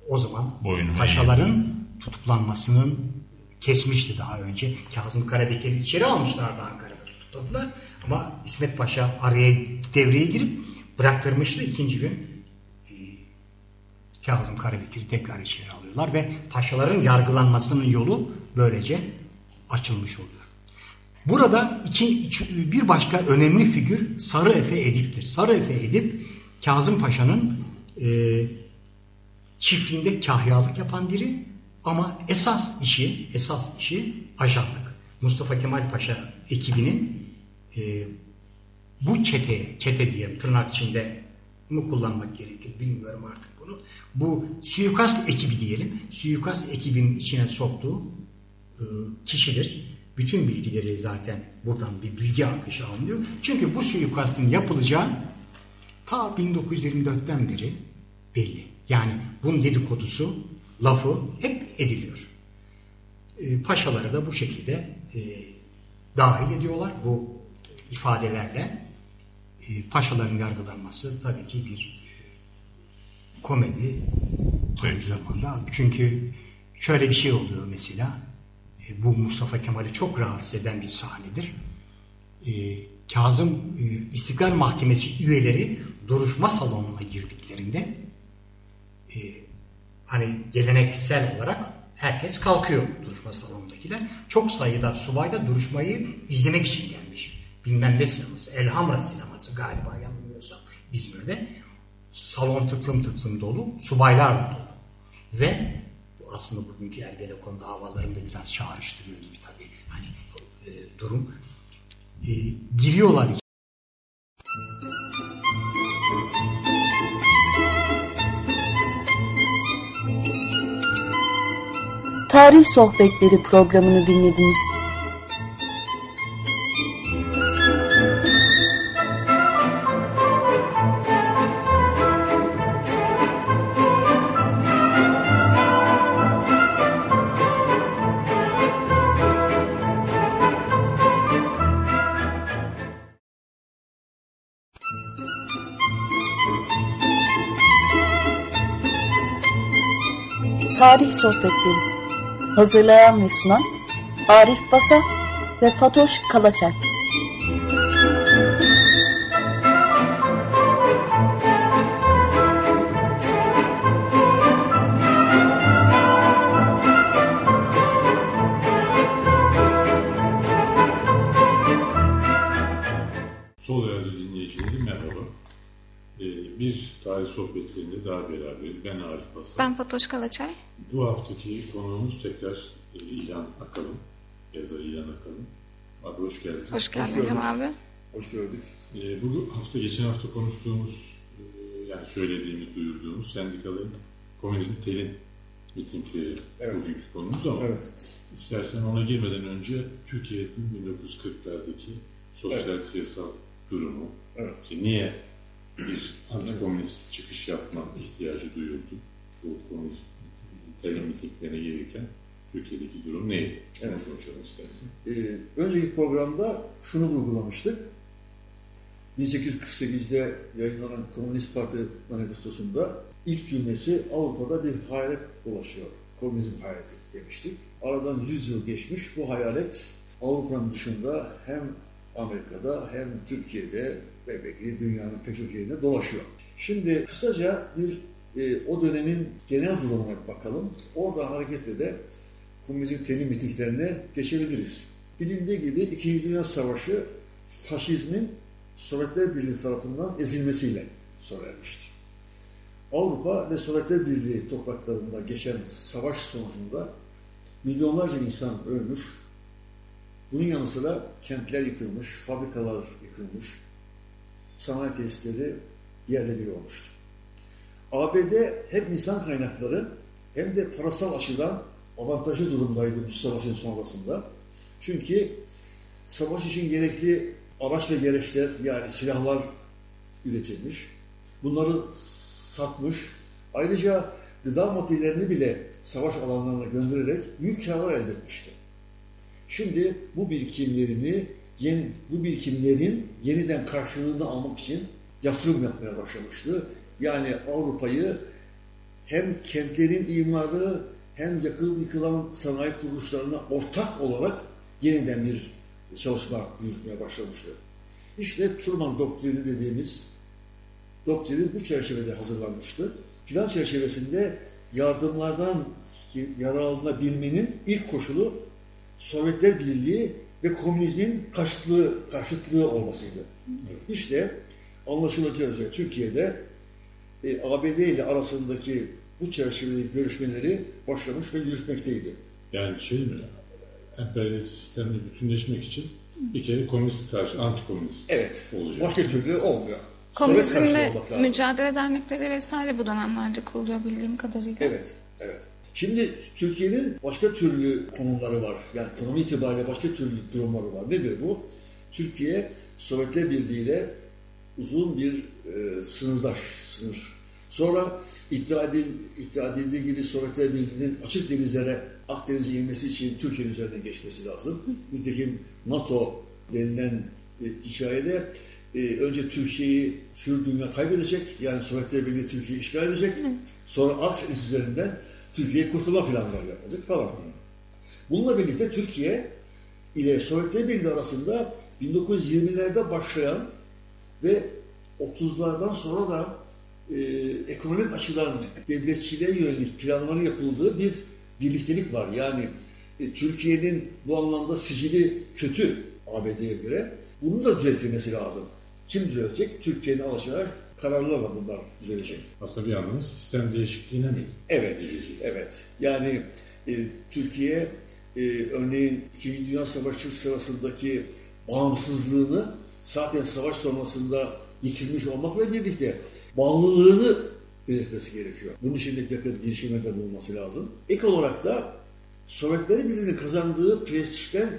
o zaman Boynuma paşaların tutuklanmasının kesmişti daha önce. Kazım Karabekir'i içeri almışlardı Ankara'da tutukladılar. Ama İsmet Paşa araya devreye girip bıraktırmıştı. ikinci gün e, Kazım Karabekir'i tekrar içeri alıyorlar ve paşaların yargılanmasının yolu böylece açılmış oluyor. Burada iki, bir başka önemli figür Sarı Efe Edip'tir. Sarı Efe Edip Kazım Paşa'nın e, çiftliğinde kahyalık yapan biri ama esas işi esas işi ajanlık. Mustafa Kemal Paşa ekibinin e, bu çeteye, çete diyelim tırnak içinde mi kullanmak gerekir bilmiyorum artık bunu. Bu suikast ekibi diyelim. Suikast ekibinin içine soktuğu e, kişidir. Bütün bilgileri zaten buradan bir bilgi akışı alınıyor. Çünkü bu suikastın yapılacağı ta 1924'ten beri belli. Yani bunun dedikodusu, lafı hep ediliyor. E, paşaları da bu şekilde e, dahil ediyorlar bu ifadelerle. E, paşaların yargılanması tabii ki bir e, komedi aynı zamanda. Çünkü şöyle bir şey oluyor mesela. E, bu Mustafa Kemal'i çok rahatsız eden bir sahnedir. E, Kazım e, İstiklal Mahkemesi üyeleri duruşma salonuna girdiklerinde e, hani geleneksel olarak herkes kalkıyor duruşma salonundakiler. Çok sayıda subay da duruşmayı izlemek için gelmiş. Bilmem ne sineması, Elhamra sineması galiba yanılmıyorsam İzmir'de. Salon tıklım tıklım dolu, subaylarla dolu. Ve aslında bugünkü Ergenekon davalarında biraz çağrıştırıyor gibi tabii hani e, durum. E, giriyorlar Tarih Sohbetleri programını dinlediniz. Tarih Sohbetleri Hazırlayan ve sunan Arif Basa ve Fatoş merhaba. Ee, bir tarih sohbetlerinde daha beraberiz. Ben Arif Basa. Ben Fatoş Kalaçay. Bu haftaki konuğumuz tekrar e, İlhan Akalın. Yazar İlhan Akalın. Abi hoş geldin. Hoş geldin. Can abi. Hoş gördük. E, bu hafta, geçen hafta konuştuğumuz, e, yani söylediğimiz, duyurduğumuz sendikaların komünizm telin mitingleri Evet. bugünkü konumuz ama Evet. istersen ona girmeden önce Türkiye'nin 1940'lardaki sosyal Evet. siyasal durumu, Evet. işte niye bir antikomünist çıkış yapma ihtiyacı duyuldu bu komünist telin mitinglerine gelirken Türkiye'deki durum neydi? Evet. Onu konuşalım istersen. Ee, önceki programda şunu vurgulamıştık. 1848'de yayınlanan Komünist Parti manifestosunda ilk cümlesi Avrupa'da bir hayalet dolaşıyor. Komünizm hayaleti demiştik. Aradan 100 yıl geçmiş bu hayalet Avrupa'nın dışında hem Amerika'da hem Türkiye'de ve belki dünyanın pek çok yerinde dolaşıyor. Şimdi kısaca bir e, o dönemin genel durumuna bakalım. Oradan hareketle de komünizm tenim mitinglerine geçebiliriz. Bilindiği gibi İkinci Dünya Savaşı faşizmin Sovyetler Birliği tarafından ezilmesiyle sona ermişti. Avrupa ve Sovyetler Birliği topraklarında geçen savaş sonucunda milyonlarca insan ölmüş. Bunun yanı sıra kentler yıkılmış, fabrikalar yıkılmış, sanayi tesisleri yerle bir olmuştu. ABD hem insan kaynakları hem de parasal açıdan avantajlı durumdaydı bu savaşın sonrasında. Çünkü savaş için gerekli araç ve gereçler yani silahlar üretilmiş. Bunları satmış. Ayrıca gıda maddelerini bile savaş alanlarına göndererek büyük karlar elde etmişti. Şimdi bu birikimlerini yeni, bu birikimlerin yeniden karşılığını almak için yatırım yapmaya başlamıştı. Yani Avrupa'yı hem kentlerin imarı hem yakılıp yıkılan sanayi kuruluşlarına ortak olarak yeniden bir çalışma yürütmeye başlamıştı. İşte Truman doktrini dediğimiz doktrin bu çerçevede hazırlanmıştı. Plan çerçevesinde yardımlardan yararlanabilmenin ilk koşulu Sovyetler Birliği ve komünizmin karşıtlığı, karşıtlığı olmasıydı. İşte anlaşılacağı üzere Türkiye'de e, ABD ile arasındaki bu çerçevedeki görüşmeleri başlamış ve yürütmekteydi. Yani şey mi? Emperyalist sistemle bütünleşmek için bir kere komünist karşı, antikomünist Evet. olacak. Başka türlü olmuyor. Komünizmle mücadele dernekleri vesaire bu dönemlerde kuruluyor bildiğim kadarıyla. Evet, evet. Şimdi Türkiye'nin başka türlü konumları var. Yani ekonomi itibariyle başka türlü durumları var. Nedir bu? Türkiye Sovyetler Birliği ile uzun bir e, sınırdaş, sınır. Sonra iddia, edil, iddia edildiği gibi Sovyetler Birliği'nin açık denizlere, Akdeniz'e inmesi için Türkiye'nin üzerinden geçmesi lazım. Nitekim NATO denilen e, hikayede e, önce Türkiye'yi Hür dünya kaybedecek. Yani Sovyetler Birliği Türkiye'yi işgal edecek. Sonra Akdeniz üzerinden Türkiye'ye kurtulma planları yapacak falan. Bununla birlikte Türkiye ile Sovyetler Birliği arasında 1920'lerde başlayan ve 30'lardan sonra da e, ekonomik açıdan devletçiliğe yönelik planların yapıldığı bir birliktelik var. Yani e, Türkiye'nin bu anlamda sicili kötü ABD'ye göre. Bunun da düzeltilmesi lazım. Kim düzelecek? Türkiye'nin alacağı kararlarla bunlar düzelecek. Aslında bir anlamda sistem değişikliğine mi? Evet, evet. Yani e, Türkiye e, örneğin İkinci Dünya Savaşı sırasındaki bağımsızlığını zaten savaş sonrasında yitirmiş olmakla birlikte bağlılığını belirtmesi gerekiyor. Bunun için de bir takım girişimlerde bulunması lazım. Ek olarak da Sovyetler Birliği'nin kazandığı prestijden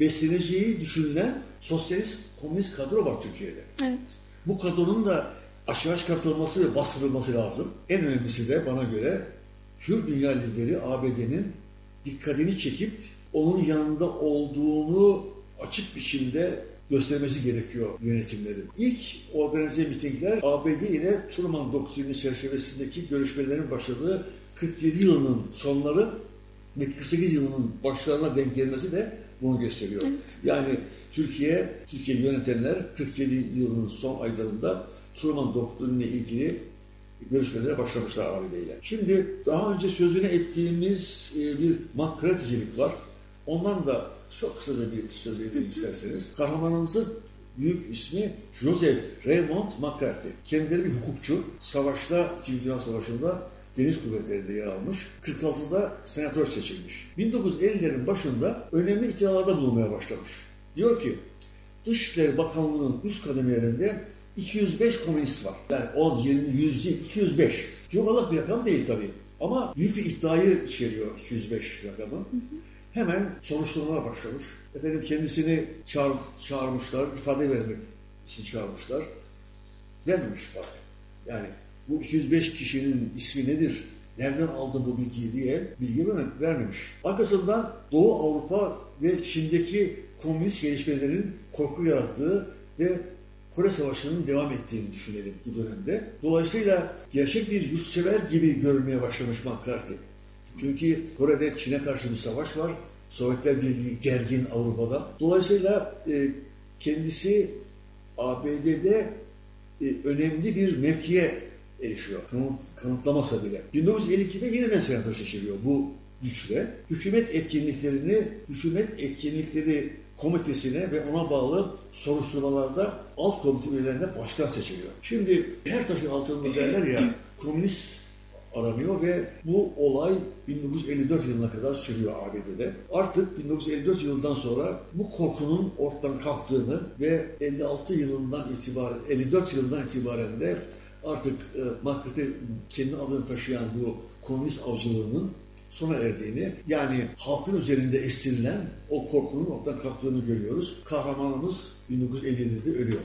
besleneceği düşünülen sosyalist komünist kadro var Türkiye'de. Evet. Bu kadronun da aşağı çıkartılması ve bastırılması lazım. En önemlisi de bana göre Hür Dünya lideri ABD'nin dikkatini çekip onun yanında olduğunu açık biçimde göstermesi gerekiyor yönetimlerin. İlk organize mitingler ABD ile Truman doktrini çerçevesindeki görüşmelerin başladığı 47 yılının sonları ve 48 yılının başlarına denk gelmesi de bunu gösteriyor. Yani Türkiye, Türkiye yönetenler 47 yılının son aylarında Truman doktrinine ilgili görüşmelere başlamışlar ABD ile. Şimdi daha önce sözünü ettiğimiz e, bir makraticilik var. Ondan da çok kısaca bir söz edeyim isterseniz. Kahramanımızın büyük ismi Joseph Raymond McCarthy. Kendileri bir hukukçu. Savaşta, İkinci Dünya Savaşı'nda deniz kuvvetlerinde yer almış. 46'da senatör seçilmiş. 1950'lerin başında önemli iddialarda bulunmaya başlamış. Diyor ki Dışişleri Bakanlığı'nın üst kademelerinde 205 komünist var. Yani 10, 20, 100 değil 205. Yuvarlak bir rakam değil tabii. Ama büyük bir iddiayı içeriyor 205 rakamı. Hemen soruşturmalar başlamış. Efendim kendisini çağır, çağırmışlar, ifade vermek için çağırmışlar. Gelmemiş bak. Yani bu 205 kişinin ismi nedir? Nereden aldı bu bilgiyi diye bilgi vermemiş. Arkasından Doğu Avrupa ve Çin'deki komünist gelişmelerin korku yarattığı ve Kore Savaşı'nın devam ettiğini düşünelim bu dönemde. Dolayısıyla gerçek bir yurtsever gibi görünmeye başlamış McCarthy. Çünkü Kore'de Çin'e karşı bir savaş var. Sovyetler Birliği gergin Avrupa'da. Dolayısıyla e, kendisi ABD'de e, önemli bir mevkiye erişiyor. Kanıt, kanıtlamasa bile. 1952'de yeniden senatör seçiliyor bu güçle. Hükümet etkinliklerini, hükümet etkinlikleri komitesine ve ona bağlı soruşturmalarda alt komite üyelerine başkan seçiliyor. Şimdi her taşın altında derler ya komünist aranıyor ve bu olay 1954 yılına kadar sürüyor ABD'de. Artık 1954 yılından sonra bu korkunun ortadan kalktığını ve 56 yılından itibaren 54 yılından itibaren de artık e, McCarthy kendi adını taşıyan bu komünist avcılığının sona erdiğini yani halkın üzerinde estirilen o korkunun ortadan kalktığını görüyoruz. Kahramanımız 1957'de ölüyor.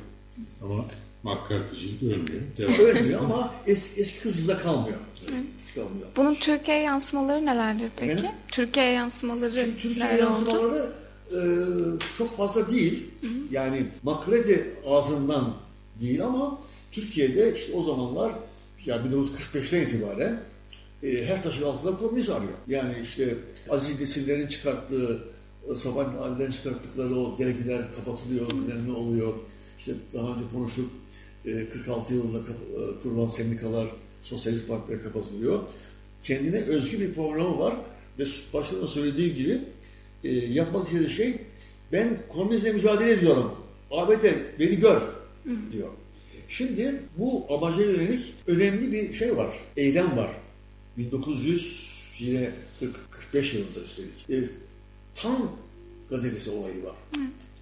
Ama McCarthy'cilik ölmüyor. Devam Ölmüyor ama es, eski hızla kalmıyor. Eski kalmıyor. Bunun Türkiye yansımaları nelerdir peki? Efendim? Türkiye yansımaları Türkiye neler oldu? yansımaları e, çok fazla değil. Yani Makredi ağzından değil ama Türkiye'de işte o zamanlar ya 1945'ten itibaren e, her taşın altında komünist arıyor. Yani işte Aziz Nesinler'in çıkarttığı, e, Sabahattin Ali'den çıkarttıkları o dergiler kapatılıyor, ne oluyor. İşte daha önce konuştuk, e, 46 yılında e, kurulan sendikalar, sosyalist partiler kapatılıyor. Kendine özgü bir programı var ve başta da söylediğim gibi e, yapmak istediği şey ben komünizmle mücadele ediyorum. ABD beni gör diyor. Şimdi bu amaca yönelik önemli bir şey var. Eylem var. 1945 yılında üstelik. E, tam gazetesi olayı var.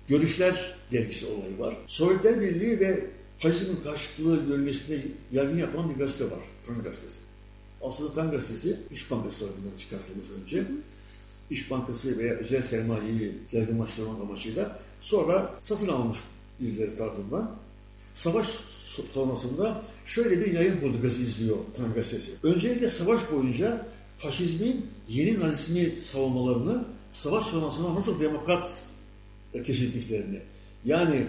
Görüşler dergisi olayı var. Sovyetler Birliği ve faşizmin karşıtlığı bölgesinde yaygın yapan bir gazete var. Tan gazetesi. Aslında Tan gazetesi İş Bankası tarafından çıkartılmış önce. İş Bankası veya özel sermayeyi yaygınlaştırmak amacıyla sonra satın almış birileri tarafından. Savaş sonrasında şöyle bir yayın politikası izliyor Tan gazetesi. Öncelikle savaş boyunca faşizmin yeni nazizmi savunmalarını savaş sonrasında nasıl demokrat keşfettiklerini yani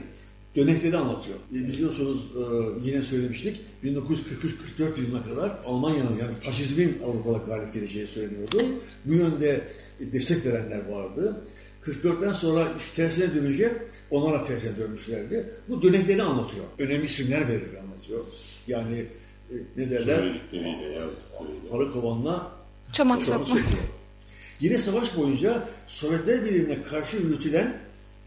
dönekleri anlatıyor. E, Biliyorsunuz e, yine söylemiştik 1943-44 yılına kadar Almanya'nın yani faşizmin Avrupa'da galip geleceği söyleniyordu. Bu yönde destek verenler vardı. 44'ten sonra tersine dönünce onlara tersine dönmüşlerdi. Bu dönekleri anlatıyor. Önemli isimler verir anlatıyor. Yani e, ne derler? Arı kovanla Çomak sokma. Yine savaş boyunca Sovyetler Birliği'ne karşı yürütülen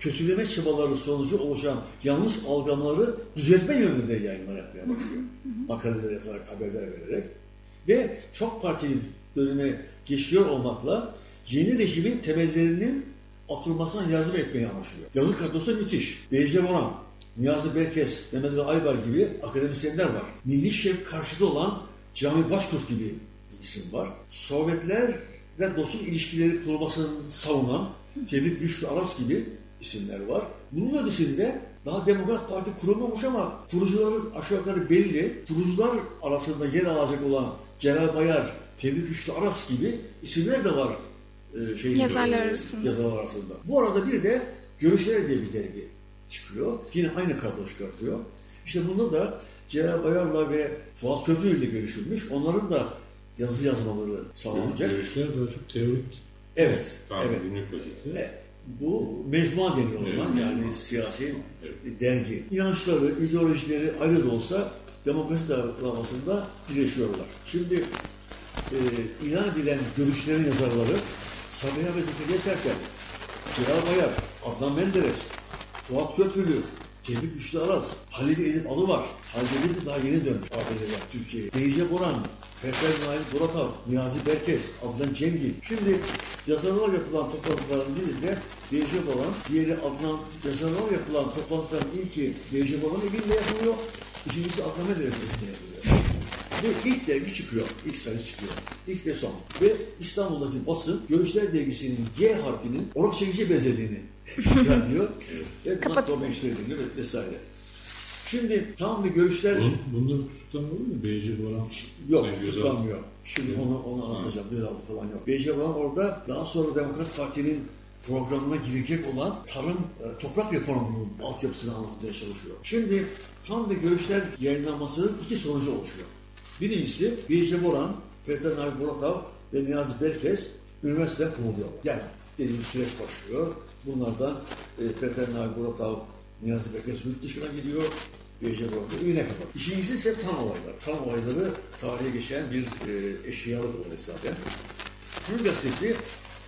kötüleme çabaları sonucu oluşan yanlış algıları düzeltme yönünde yayınlar yapmaya başlıyor. Makaleler yazarak, haberler vererek ve çok partili döneme geçiyor olmakla yeni rejimin temellerinin atılmasına yardım etmeye amaçlıyor. Yazı kadrosu müthiş. Beyce Boran, Niyazi Berkes, Mehmet Ali Aybar gibi akademisyenler var. Milli şef karşıtı olan Cami Başkurt gibi bir isim var. Sovyetler ve dostluk ilişkileri kurulmasını savunan Tevfik Güçlü Aras gibi isimler var. Bunun ötesinde daha Demokrat Parti kurulmamış ama kurucuları aşağı yukarı belli. Kurucular arasında yer alacak olan Celal Bayar, Tevfik Güçlü Aras gibi isimler de var. e, şeyin, Yazarlar e, arasında. Yazarlar arasında. Bu arada bir de Görüşler diye bir dergi çıkıyor. Yine aynı kadro çıkartıyor. İşte bunda da Celal Bayar'la ve Fuat Köprü ile görüşülmüş. Onların da yazı yazmaları sağlanacak. Görüşler daha çok teorik. Evet, Tamam, evet. günlük gazete. Bu mecmua deniyor o zaman yani siyasi dergi. İnançları, ideolojileri ayrı da olsa demokrasi davasında birleşiyorlar. Şimdi e, ilan edilen görüşlerin yazarları Sabiha ve Zekeriya Sertel, Celal Bayar, Adnan Menderes, Fuat Köprülü, Tevfik Güçlü Aras, Halil Edip Alı var. Halil Edip daha yeni dönmüş ABD'den Türkiye'ye. Beyce Boran, Ferfer Nail Buratav, Niyazi Berkes, Adnan Cemgil. Şimdi yazarlar yapılan toplantıların birinde Beyce Boran, diğeri Adnan, yazarlar yapılan toplantıların ilki Beyce Boran evinde yapılıyor. İkincisi Adnan Menderes evinde yapılıyor. Ve ilk dergi çıkıyor. ilk sayısı çıkıyor. İlk ve son. Ve İstanbul'daki basın Görüşler dergisinin G harfinin orak çekici benzediğini iddia ediyor. Ve problem işleniyor ve vesaire. Şimdi tam bir görüşler Bun, bunda bir tutuklama olur mu? Beyci Boran. yok tutuklanmıyor. Şimdi onu, onu anlatacağım. Gözaltı falan yok. Beyce Boran orada daha sonra Demokrat Parti'nin programına girecek olan tarım, e, toprak reformunun altyapısını anlatmaya çalışıyor. Şimdi tam da görüşler yayınlanmasının iki sonucu oluşuyor. Birincisi Beyce Boran, Peter Nail Buratav ve Niyazi Berkes üniversiteden kovuluyor. Yani dediğim süreç başlıyor. Bunlardan e, Peter Nail Buratav, Niyazi Berkes yurt dışına gidiyor. Beyce Boran da evine kapatıyor. İkincisi ise tan olayları. Tan olayları tarihe geçen bir e, eşyalık olay zaten. Türk gazetesi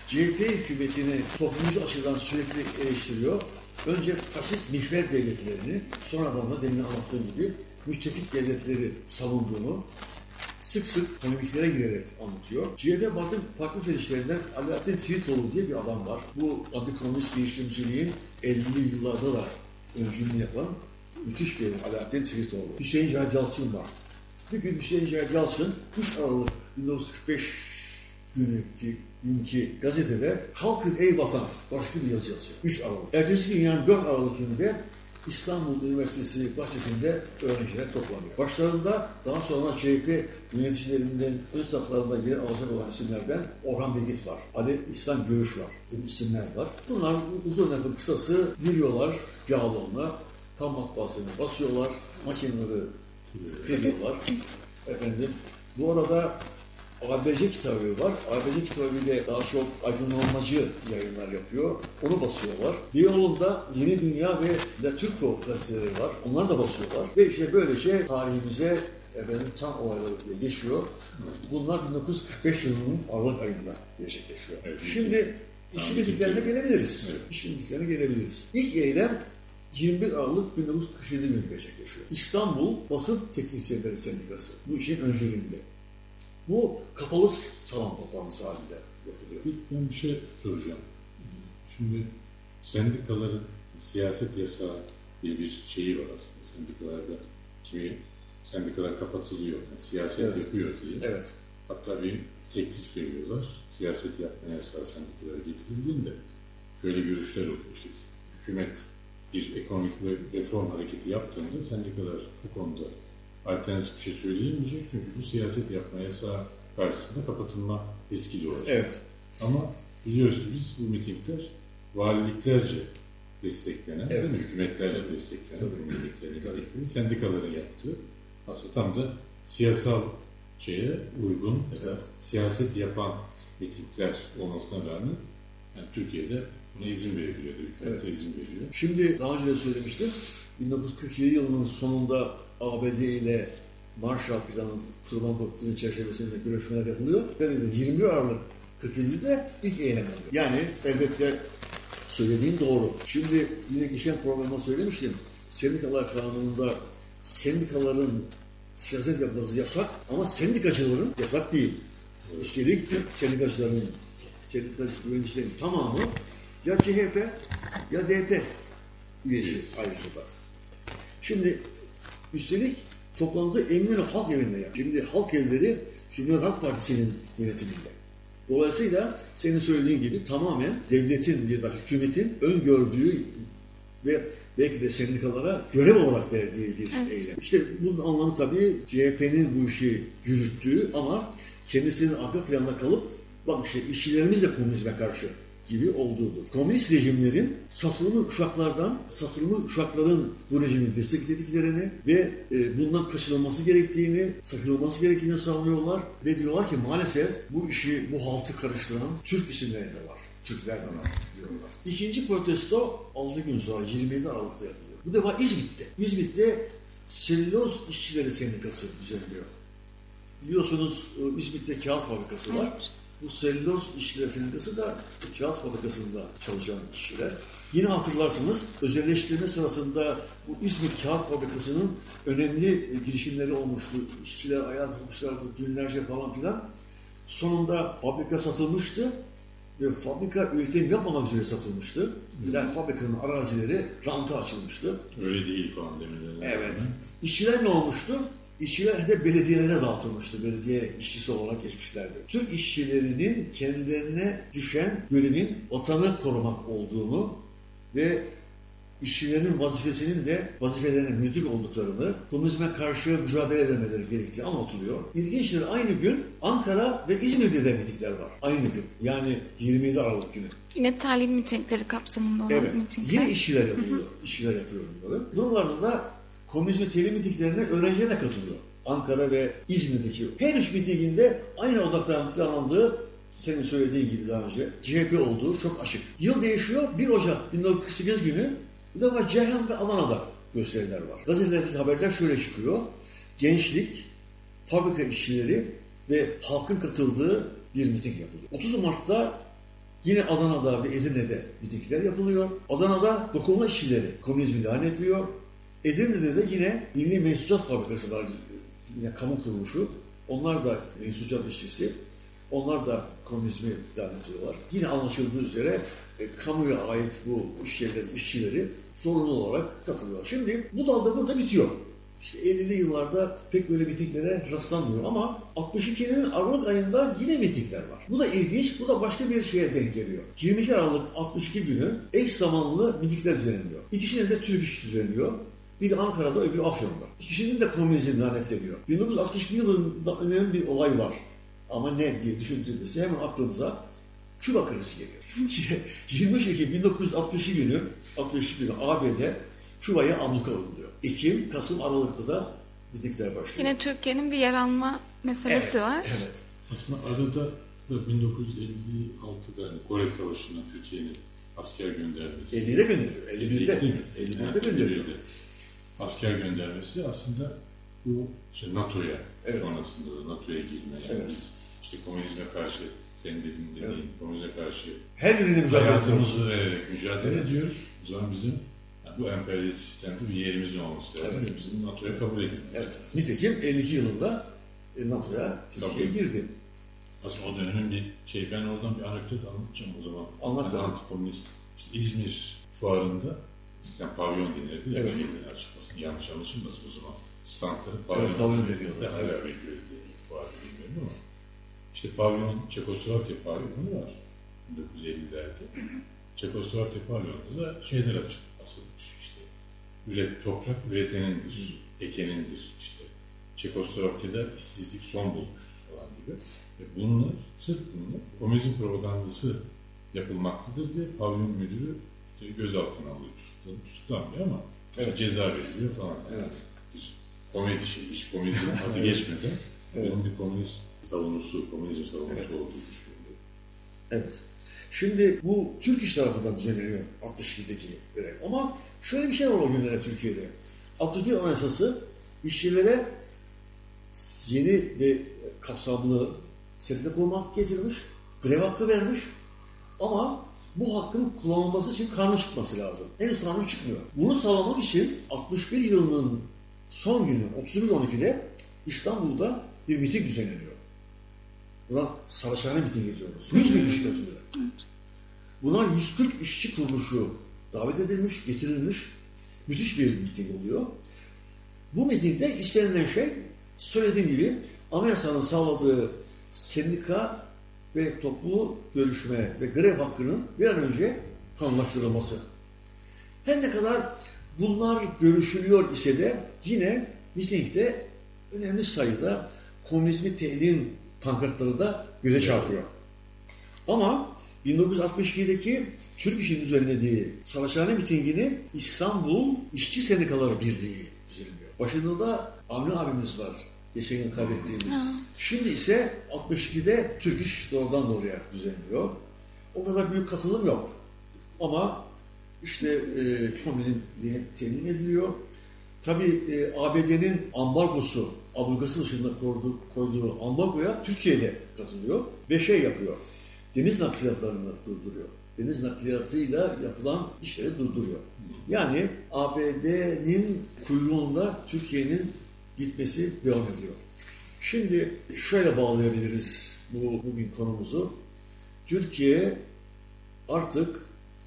CHP hükümetini toplumcu açıdan sürekli eleştiriyor. Önce faşist mihver devletlerini, sonradan da demin anlattığım gibi müttefik devletleri savunduğunu sık sık polemiklere girerek anlatıyor. CHP Batı farklı fetişlerinden Alaaddin Tiritoğlu diye bir adam var. Bu antikomünist girişimciliğin 50'li yıllarda da öncülüğünü yapan müthiş bir Alaaddin Tiritoğlu. Hüseyin Cahit Yalçın var. Bir gün Hüseyin Cahit Yalçın 3 Aralık 1945 günkü, günkü gazetede Kalkın Ey Vatan başka bir yazı yazıyor. 3 Aralık. Ertesi gün yani 4 Aralık günü de İstanbul Üniversitesi bahçesinde öğrenciler toplanıyor. Başlarında daha sonra CHP yöneticilerinden ön saflarında yer alacak olan isimlerden Orhan Begit var. Ali İhsan Görüş var. gibi isimler var. Bunlar uzun lafın kısası giriyorlar Cağaloğlu'na. Tam matbaasını basıyorlar. Makineleri kırıyorlar. Efendim bu arada ABC kitabı var. ABC kitabı ile daha çok aydınlanmacı yayınlar yapıyor. Onu basıyorlar. Beyoğlu'nda Yeni Dünya ve La Turco gazeteleri var. Onları da basıyorlar. Ve işte böylece tarihimize efendim tam olayları diye geçiyor. Bunlar 1945 yılının Aralık ayında gerçekleşiyor. Evet, Şimdi işin Tamam, bitiklerine bitti. gelebiliriz. Evet. İşin bitiklerine gelebiliriz. İlk eylem 21 Aralık 1947 günü gerçekleşiyor. İstanbul Basın Teknisyenleri Sendikası bu işin öncülüğünde. Bu kapalı salon toplantısı halinde yapılıyor. Ben bir şey soracağım. Şimdi sendikaların siyaset yasağı diye bir şeyi var aslında. Sendikalarda kimi sendikalar kapatılıyor. Yani siyaset Evet. yapıyor diye. Evet. Hatta bir teklif veriyorlar. Siyaset yapma yasağı sendikalara getirildiğinde şöyle görüşler oluyor. İşte hükümet bir ekonomik reform hareketi yaptığında sendikalar bu konuda alternatif bir şey söyleyemeyecek. Çünkü bu siyaset yapma yasağı karşısında kapatılma riski doğacak. Evet. Ama biliyoruz ki biz bu mitingler valiliklerce desteklenen, Evet. değil mi? hükümetlerce desteklenen, Tabii. Tabii. birlikleri, sendikaların yaptığı aslında tam da siyasal şeye uygun ya da siyaset yapan mitingler olmasına rağmen yani Türkiye'de buna izin veriliyor, de izin veriyor. Şimdi daha önce de söylemiştim. 1947 yılının sonunda ABD ile Marshall Planı Truman Doktrinu çerçevesinde görüşmeler yapılıyor. Ve de 21 Aralık 47'de ilk eylem oluyor. Yani elbette söylediğin doğru. Şimdi yine geçen programda söylemiştim. Sendikalar kanununda sendikaların siyaset yapması yasak ama sendikacıların yasak değil. Üstelik sendikacıların, sendikacı yöneticilerin tamamı ya CHP ya DP üyesi ayrıca da. Şimdi üstelik toplantı Eminönü Halk Evi'nde yaptı. Şimdi halk evleri Cumhuriyet Halk Partisi'nin yönetiminde. Dolayısıyla senin söylediğin gibi tamamen devletin ya da hükümetin öngördüğü ve belki de sendikalara görev olarak verdiği bir Evet. eylem. İşte bunun anlamı tabii CHP'nin bu işi yürüttüğü ama kendisinin arka planda kalıp bak işte işçilerimiz de komünizme karşı gibi olduğudur. Komünist rejimlerin satılmış uşaklardan, satılmış uşakların bu rejimi desteklediklerini ve e, bundan kaçınılması gerektiğini, sakınılması gerektiğini savunuyorlar ve diyorlar ki maalesef bu işi, bu haltı karıştıran Türk isimleri de var. Türkler de diyorlar. İkinci protesto 6 gün sonra 27 Aralık'ta yapılıyor. Bu defa İzmit'te. İzmit'te Selüloz İşçileri Sendikası düzenliyor. Biliyorsunuz e, İzmit'te kağıt fabrikası var. Evet. Bu selüloz sendikası da kağıt fabrikasında çalışan işçiler. Yine hatırlarsınız özelleştirme sırasında bu İzmit Kağıt Fabrikası'nın önemli e, girişimleri olmuştu. İşçiler ayağa kalkmışlardı günlerce falan filan. Sonunda fabrika satılmıştı ve fabrika üretim yapmamak üzere satılmıştı. Yani fabrikanın arazileri ranta açılmıştı. Öyle değil falan demeleri. Evet. İşçiler ne olmuştu? İşçiler de belediyelere dağıtılmıştı. Belediye işçisi olarak geçmişlerdi. Türk işçilerinin kendilerine düşen görevin vatanı korumak olduğunu ve işçilerin vazifesinin de vazifelerine müdür olduklarını, komünizme karşı mücadele vermeleri gerektiği anlatılıyor. İlginçtir aynı gün Ankara ve İzmir'de de mitingler var. Aynı gün. Yani 27 Aralık günü. Yine talim mitingleri kapsamında olan Evet. mitingler. Yine işçiler yapılıyor. işçiler yapıyor bunları. Buralarda da komünizm telim mitinglerine öğrenciler de katılıyor. Ankara ve İzmir'deki her üç mitinginde aynı odaktan planlandığı senin söylediğin gibi daha önce CHP olduğu çok açık. Yıl değişiyor. 1 Ocak 1948 günü bu defa Ceyhan ve Adana'da gösteriler var. Gazetelerdeki haberler şöyle çıkıyor. Gençlik, fabrika işçileri ve halkın katıldığı bir miting yapılıyor. 30 Mart'ta Yine Adana'da ve Edirne'de mitingler yapılıyor. Adana'da dokunma işçileri komünizmi ilan ediyor. Edirne'de de yine Milli Mensucat Fabrikası var. Yine kamu kuruluşu. Onlar da mensucat işçisi. Onlar da komünizmi ediyorlar. Yine anlaşıldığı üzere e, kamuya ait bu işçileri, işçileri zorunlu olarak katılıyor. Şimdi bu dalga burada bitiyor. İşte 50'li yıllarda pek böyle mitinglere rastlanmıyor ama 62'nin Aralık ayında yine mitingler var. Bu da ilginç, bu da başka bir şeye denk geliyor. 22 Aralık 62 günü eş zamanlı mitingler düzenleniyor. İkisinin de Türk iş düzenliyor. Biri Ankara'da, öbürü Afyon'da. İkisinin de komünizm lanetleniyor. 1962 yılında önemli bir olay var. Ama ne diye düşündüğümüzde hemen aklımıza Küba krizi geliyor. 23 Ekim 1962 günü, 62 günü ABD Küba'ya abluka uyguluyor. Ekim, Kasım, Aralık'ta da mitingler başlıyor. Yine Türkiye'nin bir yer alma meselesi evet, var. Evet. Aslında arada da 1956'da hani Kore Savaşı'na Türkiye'nin asker göndermesi. 50'de gönderiyor. 51'de. Değil mi? 51'de gönderiyor. 51'de. Asker göndermesi aslında bu işte NATO'ya Evet. sonrasında da NATO'ya girme. Yani Evet. biz işte komünizme karşı senin dediğin dediğin komünizme karşı Her mücadele ediyoruz. hayatımızı vererek mücadele Evet. ediyoruz. O zaman bizim yani bu emperyalist sistemde bir yerimizin olması lazım. Evet. Bizim NATO'ya kabul edilmemiz Evet. lazım. Nitekim 52 yılında e, NATO'ya Türkiye girdi. Aslında o dönemin bir şey, ben oradan bir anekdot anlatacağım o zaman. Anlat Yani antikomünist, işte İzmir fuarında, eskiden pavyon denirdi, Evet. evet. açıkmasın, yanlış anlaşılmasın o zaman. Standları pavyon, Evet, pavyon deniyordu, Daha evet. evvel görüldü, ilk fuarı bilmiyorum ama. İşte pavyon, Çekoslovakya pavyonu var. 1950'lerde. Çekoslovakya pavyonunda da şeyler açık, asılmış işte. Üret, toprak üretenindir, ekenindir işte. Çekoslovakya'da işsizlik son bulmuştur falan gibi. Ve bunlar, sırf bunlar komünizm propagandası yapılmaktadır diye pavyon müdürü gözaltına alıyor. Tutuklanıyor, tutuklanmıyor ama Evet. ceza veriliyor falan. Evet. Bir komedi şey, iş komedinin adı geçmeden onun bir komünist savunusu, komünizm savunusu Evet. olduğu düşünülüyor. Evet. Şimdi bu Türk iş tarafından düzenleniyor 62'deki görev. Ama şöyle bir şey var o günlere Türkiye'de. 62 Anayasası işçilere yeni ve kapsamlı sendika kurma hakkı getirmiş, grev hakkı vermiş ama bu hakkın kullanılması için kanun çıkması lazım. Henüz kanun çıkmıyor. Bunu sağlamak için 61 yılının son günü 31-12'de İstanbul'da bir miting düzenleniyor. Buna savaşhane mitingi diyoruz. 100 bin kişi katılıyor. Buna 140 işçi kuruluşu davet edilmiş, getirilmiş. Müthiş bir miting oluyor. Bu mitingde istenilen şey söylediğim gibi anayasanın sağladığı sendika ve toplu görüşme ve grev hakkının bir an önce kanunlaştırılması. Her ne kadar bunlar görüşülüyor ise de yine mitingde önemli sayıda komünizmi tehdin pankartları da göze çarpıyor. Ama 1962'deki Türk İş'in düzenlediği savaşhane mitingini İstanbul İşçi Sendikaları Birliği düzenliyor. Başında da Avni abimiz var. Geçen yıl kaybettiğimiz. Şimdi ise 62'de Türk İş doğrudan doğruya düzenliyor. O kadar büyük katılım yok. Ama işte e, komünizm temin ediliyor. Tabii e, ABD'nin ambargosu, ablukası dışında koyduğu, koyduğu ambargoya Türkiye'de katılıyor ve şey yapıyor. Deniz nakliyatlarını durduruyor. Deniz nakliyatıyla yapılan işleri durduruyor. Yani ABD'nin kuyruğunda Türkiye'nin gitmesi devam ediyor. Şimdi şöyle bağlayabiliriz bu bugün konumuzu. Türkiye artık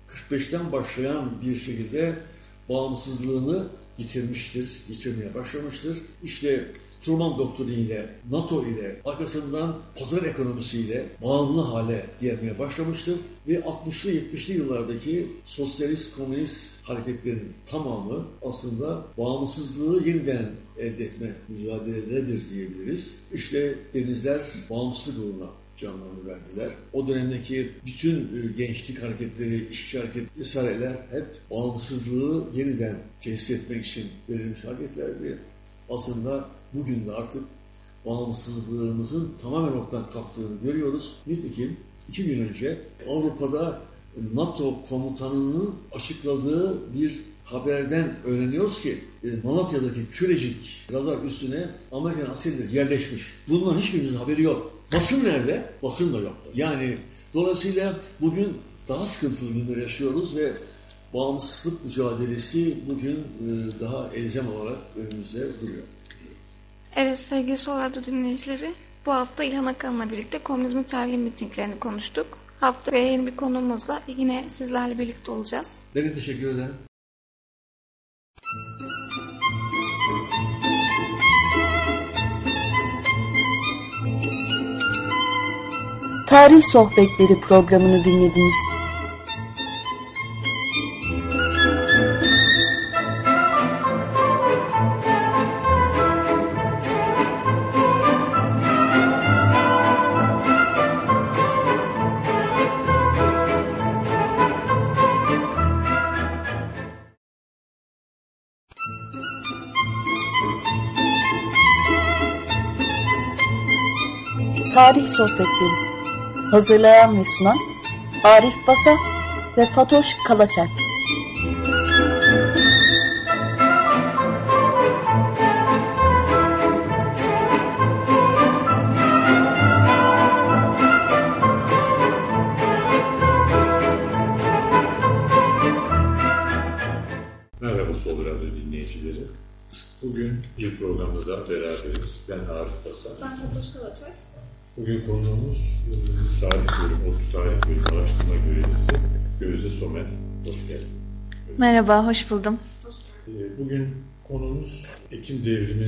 45'ten başlayan bir şekilde bağımsızlığını yitirmiştir, yitirmeye başlamıştır. İşte Truman doktriniyle, NATO ile, arkasından pazar ekonomisiyle bağımlı hale gelmeye başlamıştır. Ve 60'lı 70'li yıllardaki sosyalist komünist hareketlerin tamamı aslında bağımsızlığı yeniden elde etme mücadeledir diyebiliriz. İşte denizler bağımsızlık uğruna canlarını verdiler. O dönemdeki bütün e, gençlik hareketleri, işçi hareket vesaireler hep bağımsızlığı yeniden tesis etmek için verilmiş hareketlerdi. Aslında bugün de artık bağımsızlığımızın tamamen ortadan kalktığını görüyoruz. Nitekim iki gün önce Avrupa'da NATO komutanının açıkladığı bir haberden öğreniyoruz ki e, Malatya'daki Kürecik radar üstüne Amerikan askerleri yerleşmiş. Bundan hiçbirimizin haberi yok. Basın nerede? Basın da yok. Yani dolayısıyla bugün daha sıkıntılı günler yaşıyoruz ve bağımsızlık mücadelesi bugün e, daha elzem olarak önümüzde duruyor. Evet sevgili Sol dinleyicileri, bu hafta İlhan Akalın'la birlikte komünizmin tarihi mitinglerini konuştuk. Haftaya yeni bir konumuzla yine sizlerle birlikte olacağız. Ben teşekkür ederim. Tarih Sohbetleri programını dinlediniz. Tarih Sohbetleri Hazırlayan ve sunan Arif Basa ve Fatoş Kalaçer Merhaba Sol Radyo dinleyicileri. Bugün bir programda da beraberiz. Ben Arif Basar. Ben Fatoş Kalaçay. Bugün konuğumuz e, tarih bölümü, ODTÜ tarih bölümü araştırma görevlisi Gözde Somer. Hoş geldin. Merhaba, hoş buldum. E, Bugün konumuz Ekim devrimi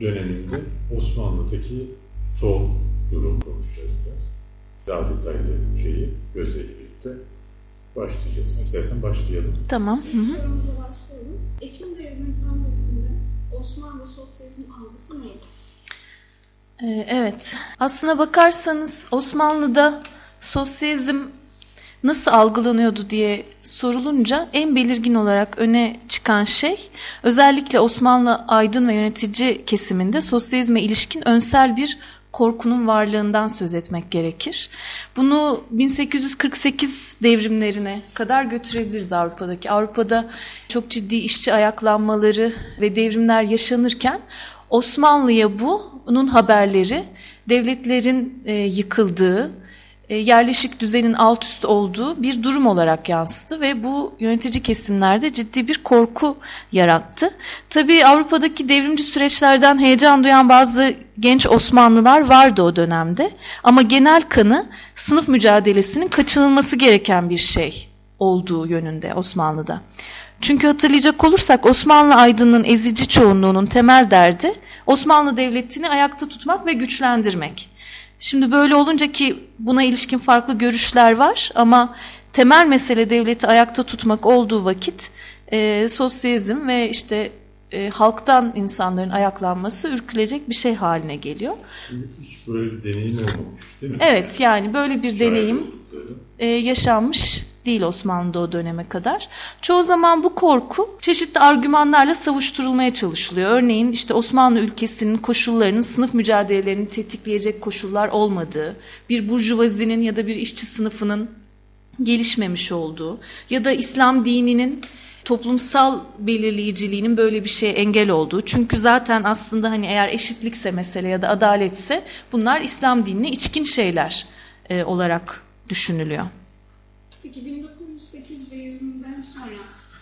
döneminde Osmanlı'daki sol durum konuşacağız biraz. Daha detaylı şeyi Gözde ile birlikte başlayacağız. İstersen başlayalım. Tamam. Hı hı. Sorumuza başlayalım. Ekim devriminin öncesinde Osmanlı sosyalizm algısı neydi? Ee, evet. Aslına bakarsanız Osmanlı'da sosyalizm nasıl algılanıyordu diye sorulunca en belirgin olarak öne çıkan şey özellikle Osmanlı aydın ve yönetici kesiminde sosyalizme ilişkin önsel bir korkunun varlığından söz etmek gerekir. Bunu 1848 devrimlerine kadar götürebiliriz Avrupa'daki. Avrupa'da çok ciddi işçi ayaklanmaları ve devrimler yaşanırken Osmanlı'ya bunun haberleri devletlerin e, yıkıldığı, e, yerleşik düzenin alt üst olduğu bir durum olarak yansıdı ve bu yönetici kesimlerde ciddi bir korku yarattı. Tabii Avrupa'daki devrimci süreçlerden heyecan duyan bazı genç Osmanlılar vardı o dönemde ama genel kanı sınıf mücadelesinin kaçınılması gereken bir şey olduğu yönünde Osmanlı'da. Çünkü hatırlayacak olursak Osmanlı aydınının ezici çoğunluğunun temel derdi Osmanlı Devleti'ni ayakta tutmak ve güçlendirmek. Şimdi böyle olunca ki buna ilişkin farklı görüşler var ama temel mesele devleti ayakta tutmak olduğu vakit e, sosyalizm ve işte e, halktan insanların ayaklanması ürkülecek bir şey haline geliyor. Şimdi hiç böyle bir deneyim olmamış değil mi? Evet yani böyle bir Şahit deneyim e, yaşanmış değil Osmanlı'da o döneme kadar. Çoğu zaman bu korku çeşitli argümanlarla savuşturulmaya çalışılıyor. Örneğin işte Osmanlı ülkesinin koşullarının sınıf mücadelelerini tetikleyecek koşullar olmadığı, bir burjuvazinin ya da bir işçi sınıfının gelişmemiş olduğu ya da İslam dininin toplumsal belirleyiciliğinin böyle bir şeye engel olduğu. Çünkü zaten aslında hani eğer eşitlikse mesele ya da adaletse bunlar İslam dinine içkin şeyler e, olarak düşünülüyor. Peki 1908 devriminden sonra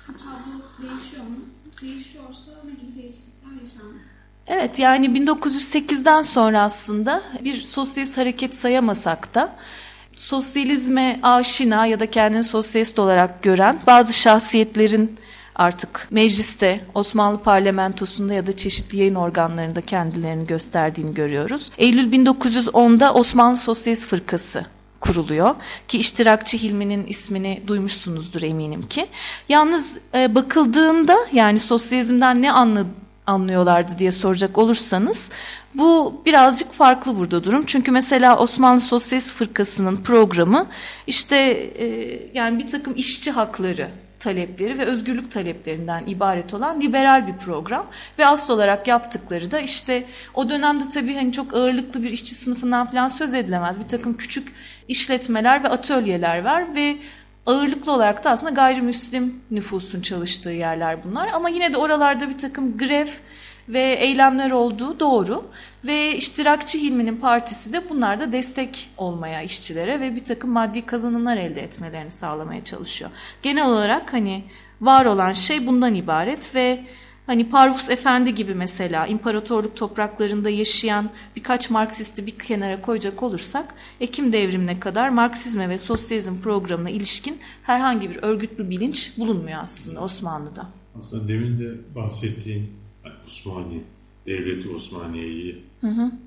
bu tablo değişiyor mu? Değişiyorsa ne gibi değişiklikler yaşandı? Evet yani 1908'den sonra aslında bir sosyalist hareket sayamasak da sosyalizme aşina ya da kendini sosyalist olarak gören bazı şahsiyetlerin artık mecliste, Osmanlı parlamentosunda ya da çeşitli yayın organlarında kendilerini gösterdiğini görüyoruz. Eylül 1910'da Osmanlı Sosyalist Fırkası kuruluyor ki iştirakçı Hilmi'nin ismini duymuşsunuzdur eminim ki. Yalnız e, bakıldığında yani sosyalizmden ne anladı anlıyorlardı diye soracak olursanız bu birazcık farklı burada durum. Çünkü mesela Osmanlı Sosyalist Fırkası'nın programı işte e, yani bir takım işçi hakları talepleri ve özgürlük taleplerinden ibaret olan liberal bir program ve asıl olarak yaptıkları da işte o dönemde tabii hani çok ağırlıklı bir işçi sınıfından falan söz edilemez. Bir takım küçük işletmeler ve atölyeler var ve ağırlıklı olarak da aslında gayrimüslim nüfusun çalıştığı yerler bunlar. Ama yine de oralarda bir takım grev ve eylemler olduğu doğru. Ve iştirakçı Hilmi'nin partisi de bunlarda destek olmaya işçilere ve bir takım maddi kazanımlar elde etmelerini sağlamaya çalışıyor. Genel olarak hani var olan şey bundan ibaret ve Hani Parvus Efendi gibi mesela imparatorluk topraklarında yaşayan birkaç Marksisti bir kenara koyacak olursak Ekim devrimine kadar Marksizme ve sosyalizm programına ilişkin herhangi bir örgütlü bilinç bulunmuyor aslında Osmanlı'da. Aslında demin de bahsettiğin yani Osmani, Devleti Osmaniye'yi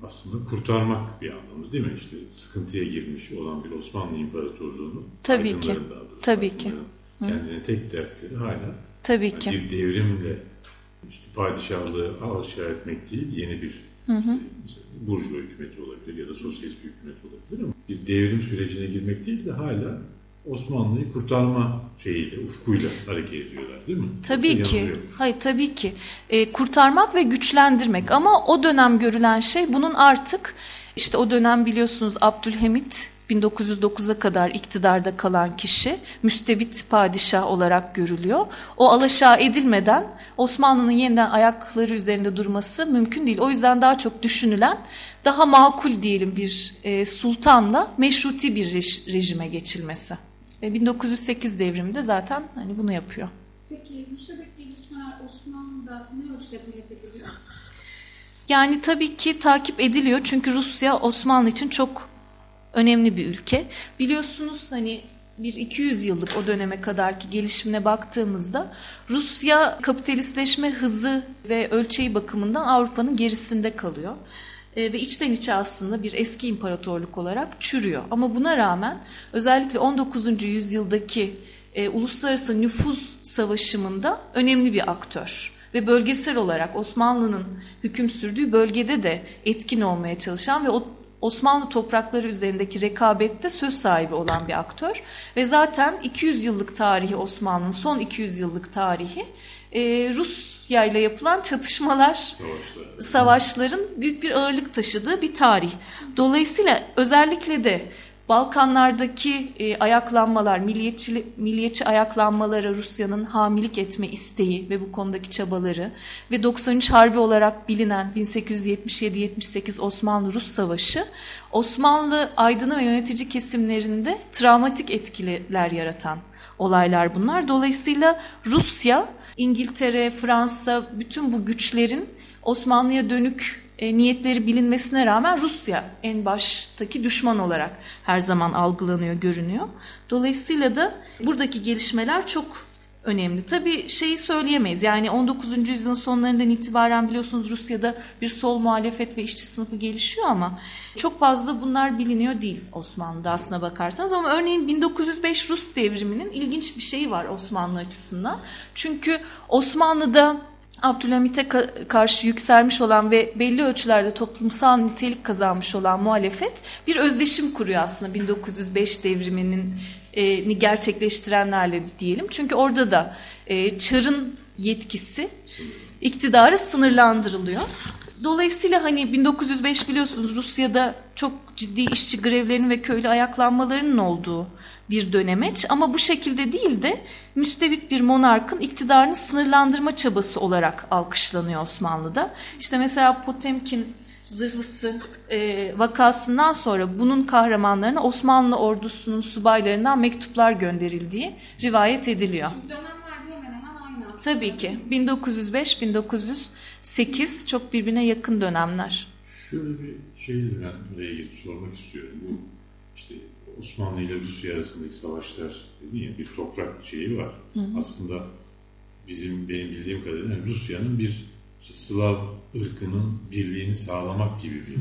aslında kurtarmak bir anlamda değil mi? İşte sıkıntıya girmiş olan bir Osmanlı İmparatorluğu'nu Tabii ki. doğrusu, Tabii ki. Kendine tek dertleri hala Tabii yani ki. bir devrimle padişahlığı aşağı etmek değil, yeni bir işte mesela burjuva hükümeti olabilir ya da sosyalist bir hükümet olabilir ama bir devrim sürecine girmek değil de hala Osmanlı'yı kurtarma şeyiyle, ufkuyla hareket ediyorlar değil mi? Tabii Yoksa ki. yanılıyor. Hayır tabii ki. Ee, kurtarmak ve güçlendirmek ama o dönem görülen şey bunun artık işte o dönem biliyorsunuz Abdülhamit 1909'a kadar iktidarda kalan kişi müstebit padişah olarak görülüyor. O alaşağı edilmeden Osmanlı'nın yeniden ayakları üzerinde durması mümkün değil. O yüzden daha çok düşünülen daha makul diyelim bir e, sultanla meşruti bir rej- rejime geçilmesi. E, 1908 devriminde zaten hani bunu yapıyor. Peki Rusya'daki gelişmeler Osmanlı'da ne ölçüde talep ediliyor? Yani tabii ki takip ediliyor çünkü Rusya Osmanlı için çok önemli bir ülke. Biliyorsunuz hani bir 200 yıllık o döneme kadarki gelişimine baktığımızda Rusya kapitalistleşme hızı ve ölçeği bakımından Avrupa'nın gerisinde kalıyor. E, ve içten içe aslında bir eski imparatorluk olarak çürüyor. Ama buna rağmen özellikle 19. yüzyıldaki e, uluslararası nüfuz savaşımında önemli bir aktör ve bölgesel olarak Osmanlı'nın hüküm sürdüğü bölgede de etkin olmaya çalışan ve o Osmanlı toprakları üzerindeki rekabette söz sahibi olan bir aktör ve zaten 200 yıllık tarihi Osmanlı'nın son 200 yıllık tarihi e, Rusya ile yapılan çatışmalar Savaşlar. savaşların büyük bir ağırlık taşıdığı bir tarih. Dolayısıyla özellikle de Balkanlardaki e, ayaklanmalar, milliyetçi, milliyetçi ayaklanmalara Rusya'nın hamilik etme isteği ve bu konudaki çabaları ve 93 Harbi olarak bilinen 1877-78 Osmanlı-Rus Savaşı Osmanlı aydını ve yönetici kesimlerinde travmatik etkiler yaratan olaylar bunlar. Dolayısıyla Rusya, İngiltere, Fransa bütün bu güçlerin Osmanlı'ya dönük e, niyetleri bilinmesine rağmen Rusya en baştaki düşman olarak her zaman algılanıyor, görünüyor. Dolayısıyla da buradaki gelişmeler çok önemli. Tabii şeyi söyleyemeyiz. Yani 19. yüzyılın sonlarından itibaren biliyorsunuz Rusya'da bir sol muhalefet ve işçi sınıfı gelişiyor ama çok fazla bunlar biliniyor değil Osmanlı'da aslına bakarsanız. Ama örneğin 1905 Rus devriminin ilginç bir şeyi var Osmanlı açısından. Çünkü Osmanlı'da Abdülhamit'e ka- karşı yükselmiş olan ve belli ölçülerde toplumsal nitelik kazanmış olan muhalefet bir özdeşim kuruyor aslında 1905 devriminin e, gerçekleştirenlerle diyelim. Çünkü orada da e, Çar'ın yetkisi iktidarı sınırlandırılıyor. Dolayısıyla hani 1905 biliyorsunuz Rusya'da çok ciddi işçi grevlerinin ve köylü ayaklanmalarının olduğu bir dönemeç ama bu şekilde değil de müstebit bir monarkın iktidarını sınırlandırma çabası olarak alkışlanıyor Osmanlı'da. İşte mesela Potemkin zırhlısı e, vakasından sonra bunun kahramanlarına Osmanlı ordusunun subaylarından mektuplar gönderildiği rivayet ediliyor. Dönemlerde hemen hemen aynı aslında. Tabii ki 1905-1908 çok birbirine yakın dönemler. Şöyle bir şey ben buraya sormak istiyorum. Bu işte Osmanlı ile Rusya arasındaki savaşlar dedin ya bir toprak şeyi var. Aslında bizim benim bildiğim kadarıyla yani Rusya'nın bir Slav ırkının birliğini sağlamak gibi bir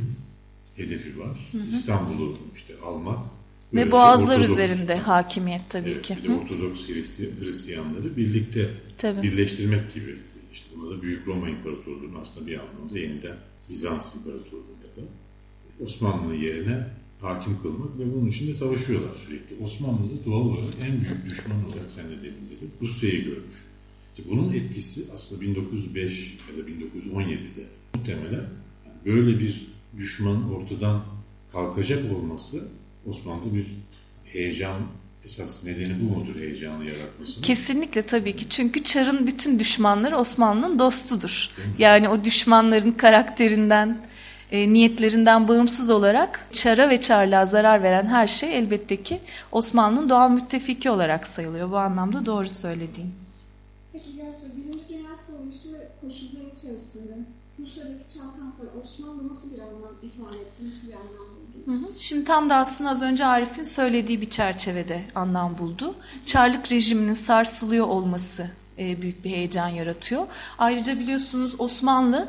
hedefi var. İstanbul'u işte almak. Ve Böylece boğazlar Ortodoks- üzerinde hakimiyet tabii Evet, ki. bir de Ortodoks Hristi- Hristiyanları birlikte Tabii. birleştirmek gibi. İşte buna da Büyük Roma İmparatorluğu'nun aslında bir anlamda yeniden Bizans İmparatorluğu'nda da Osmanlı'nın yerine hakim kılmak ve bunun için de savaşıyorlar sürekli. Osmanlı da doğal olarak en büyük düşman olarak sen de demin dedin Rusya'yı görmüş. İşte bunun etkisi aslında 1905 ya da 1917'de muhtemelen böyle bir düşman ortadan kalkacak olması Osmanlı'da bir heyecan esas nedeni bu mudur heyecanı yaratmasının? Kesinlikle tabii ki. Çünkü Çar'ın bütün düşmanları Osmanlı'nın dostudur. Yani o düşmanların karakterinden, e, niyetlerinden bağımsız olarak Çar'a ve Çarlığa zarar veren her şey elbette ki Osmanlı'nın doğal müttefiki olarak sayılıyor. Bu anlamda doğru söylediğin. Peki Gözde, Birinci Dünya Savaşı koşulları içerisinde Rusya'daki çalkantılar Osmanlı nasıl bir anlam ifade etti, nasıl bir anlam. Şimdi tam da aslında az önce Arif'in söylediği bir çerçevede anlam buldu. Çarlık rejiminin sarsılıyor olması e, büyük bir heyecan yaratıyor. Ayrıca biliyorsunuz Osmanlı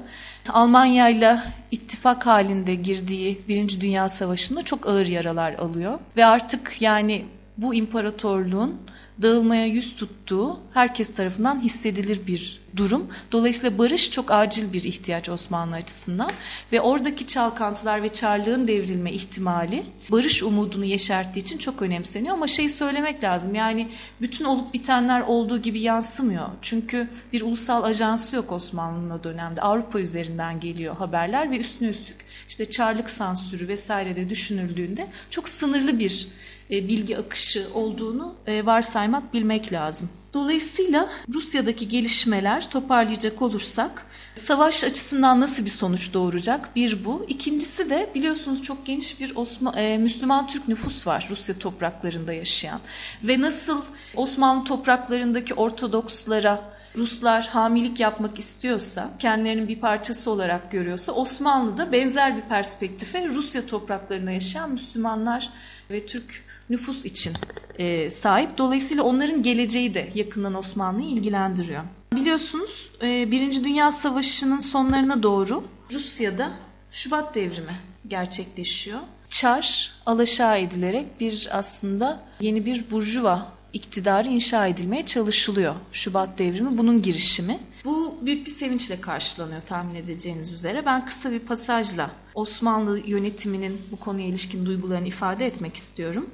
Almanya ile ittifak halinde girdiği Birinci Dünya Savaşı'nda çok ağır yaralar alıyor ve artık yani bu imparatorluğun dağılmaya yüz tuttuğu herkes tarafından hissedilir bir durum. Dolayısıyla barış çok acil bir ihtiyaç Osmanlı açısından ve oradaki çalkantılar ve çarlığın devrilme ihtimali barış umudunu yeşerttiği için çok önemseniyor ama şeyi söylemek lazım yani bütün olup bitenler olduğu gibi yansımıyor. Çünkü bir ulusal ajansı yok Osmanlı'nın o dönemde. Avrupa üzerinden geliyor haberler ve üstüne üstlük işte çarlık sansürü vesaire de düşünüldüğünde çok sınırlı bir bilgi akışı olduğunu e, varsaymak bilmek lazım. Dolayısıyla Rusya'daki gelişmeler toparlayacak olursak savaş açısından nasıl bir sonuç doğuracak? Bir bu. İkincisi de biliyorsunuz çok geniş bir Osman, e, Müslüman Türk nüfus var Rusya topraklarında yaşayan. Ve nasıl Osmanlı topraklarındaki Ortodokslara Ruslar hamilik yapmak istiyorsa, kendilerinin bir parçası olarak görüyorsa Osmanlı'da benzer bir perspektife Rusya topraklarında yaşayan Müslümanlar ve Türk nüfus için e, sahip. Dolayısıyla onların geleceği de yakından Osmanlı'yı ilgilendiriyor. Biliyorsunuz e, Birinci Dünya Savaşı'nın sonlarına doğru Rusya'da Şubat devrimi gerçekleşiyor. Çar alaşağı edilerek bir aslında yeni bir burjuva iktidarı inşa edilmeye çalışılıyor. Şubat devrimi bunun girişimi. Bu büyük bir sevinçle karşılanıyor tahmin edeceğiniz üzere. Ben kısa bir pasajla Osmanlı yönetiminin bu konuya ilişkin duygularını ifade etmek istiyorum.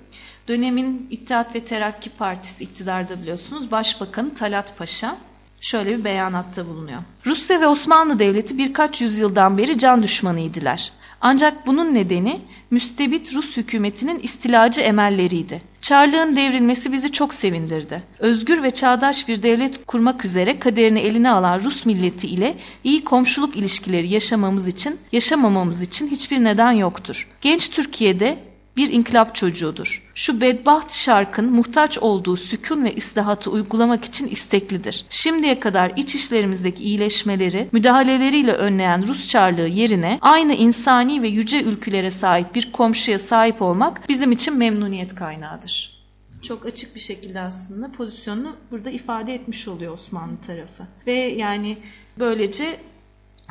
Dönemin İttihat ve Terakki Partisi iktidarda biliyorsunuz Başbakanı Talat Paşa şöyle bir beyanatta bulunuyor. Rusya ve Osmanlı Devleti birkaç yüzyıldan beri can düşmanıydılar. Ancak bunun nedeni müstebit Rus hükümetinin istilacı emelleriydi. Çarlığın devrilmesi bizi çok sevindirdi. Özgür ve çağdaş bir devlet kurmak üzere kaderini eline alan Rus milleti ile iyi komşuluk ilişkileri yaşamamız için, yaşamamamız için hiçbir neden yoktur. Genç Türkiye'de bir inkılap çocuğudur. Şu bedbaht şarkın muhtaç olduğu sükun ve islahatı uygulamak için isteklidir. Şimdiye kadar iç işlerimizdeki iyileşmeleri müdahaleleriyle önleyen Rus çarlığı yerine aynı insani ve yüce ülkülere sahip bir komşuya sahip olmak bizim için memnuniyet kaynağıdır. Çok açık bir şekilde aslında pozisyonunu burada ifade etmiş oluyor Osmanlı tarafı. Ve yani böylece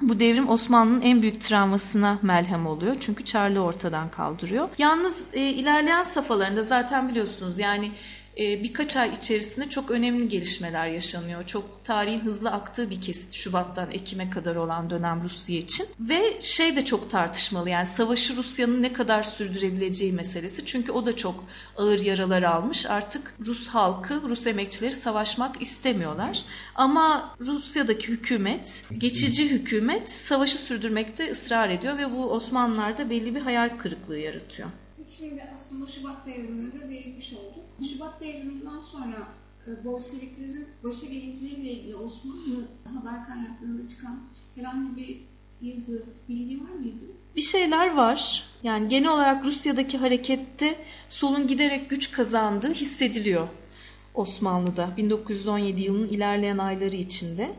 bu devrim Osmanlı'nın en büyük travmasına melhem oluyor. Çünkü Çarlı ortadan kaldırıyor. Yalnız e, ilerleyen safhalarında zaten biliyorsunuz yani birkaç ay içerisinde çok önemli gelişmeler yaşanıyor. Çok tarihin hızlı aktığı bir kesit Şubat'tan Ekim'e kadar olan dönem Rusya için. Ve şey de çok tartışmalı yani savaşı Rusya'nın ne kadar sürdürebileceği meselesi. Çünkü o da çok ağır yaralar almış. Artık Rus halkı, Rus emekçileri savaşmak istemiyorlar. Ama Rusya'daki hükümet, geçici hükümet savaşı sürdürmekte ısrar ediyor ve bu Osmanlılar'da belli bir hayal kırıklığı yaratıyor. Şimdi aslında Şubat devrimine de değinmiş olduk. Şubat devriminden sonra e, Bolşeviklerin başa geleceğiyle ilgili Osmanlı haber kaynaklarında çıkan herhangi bir yazı, bilgi var mıydı? Bir şeyler var. Yani genel olarak Rusya'daki harekette solun giderek güç kazandığı hissediliyor Osmanlı'da 1917 yılının ilerleyen ayları içinde.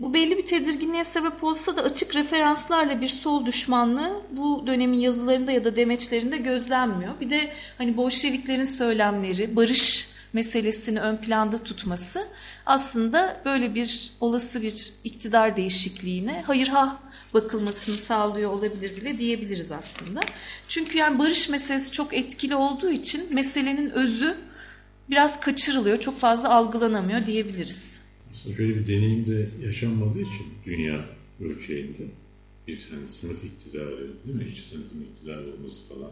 Bu belli bir tedirginliğe sebep olsa da açık referanslarla bir sol düşmanlığı bu dönemin yazılarında ya da demeçlerinde gözlenmiyor. Bir de hani Bolşeviklerin söylemleri, barış meselesini ön planda tutması aslında böyle bir olası bir iktidar değişikliğine hayır ha bakılmasını sağlıyor olabilir bile diyebiliriz aslında. Çünkü yani barış meselesi çok etkili olduğu için meselenin özü biraz kaçırılıyor, çok fazla algılanamıyor diyebiliriz. Aslında şöyle bir deneyim de yaşanmadığı için dünya ölçeğinde bir hani sınıf iktidarı değil mi? İşçi sınıfın iktidarı olması falan.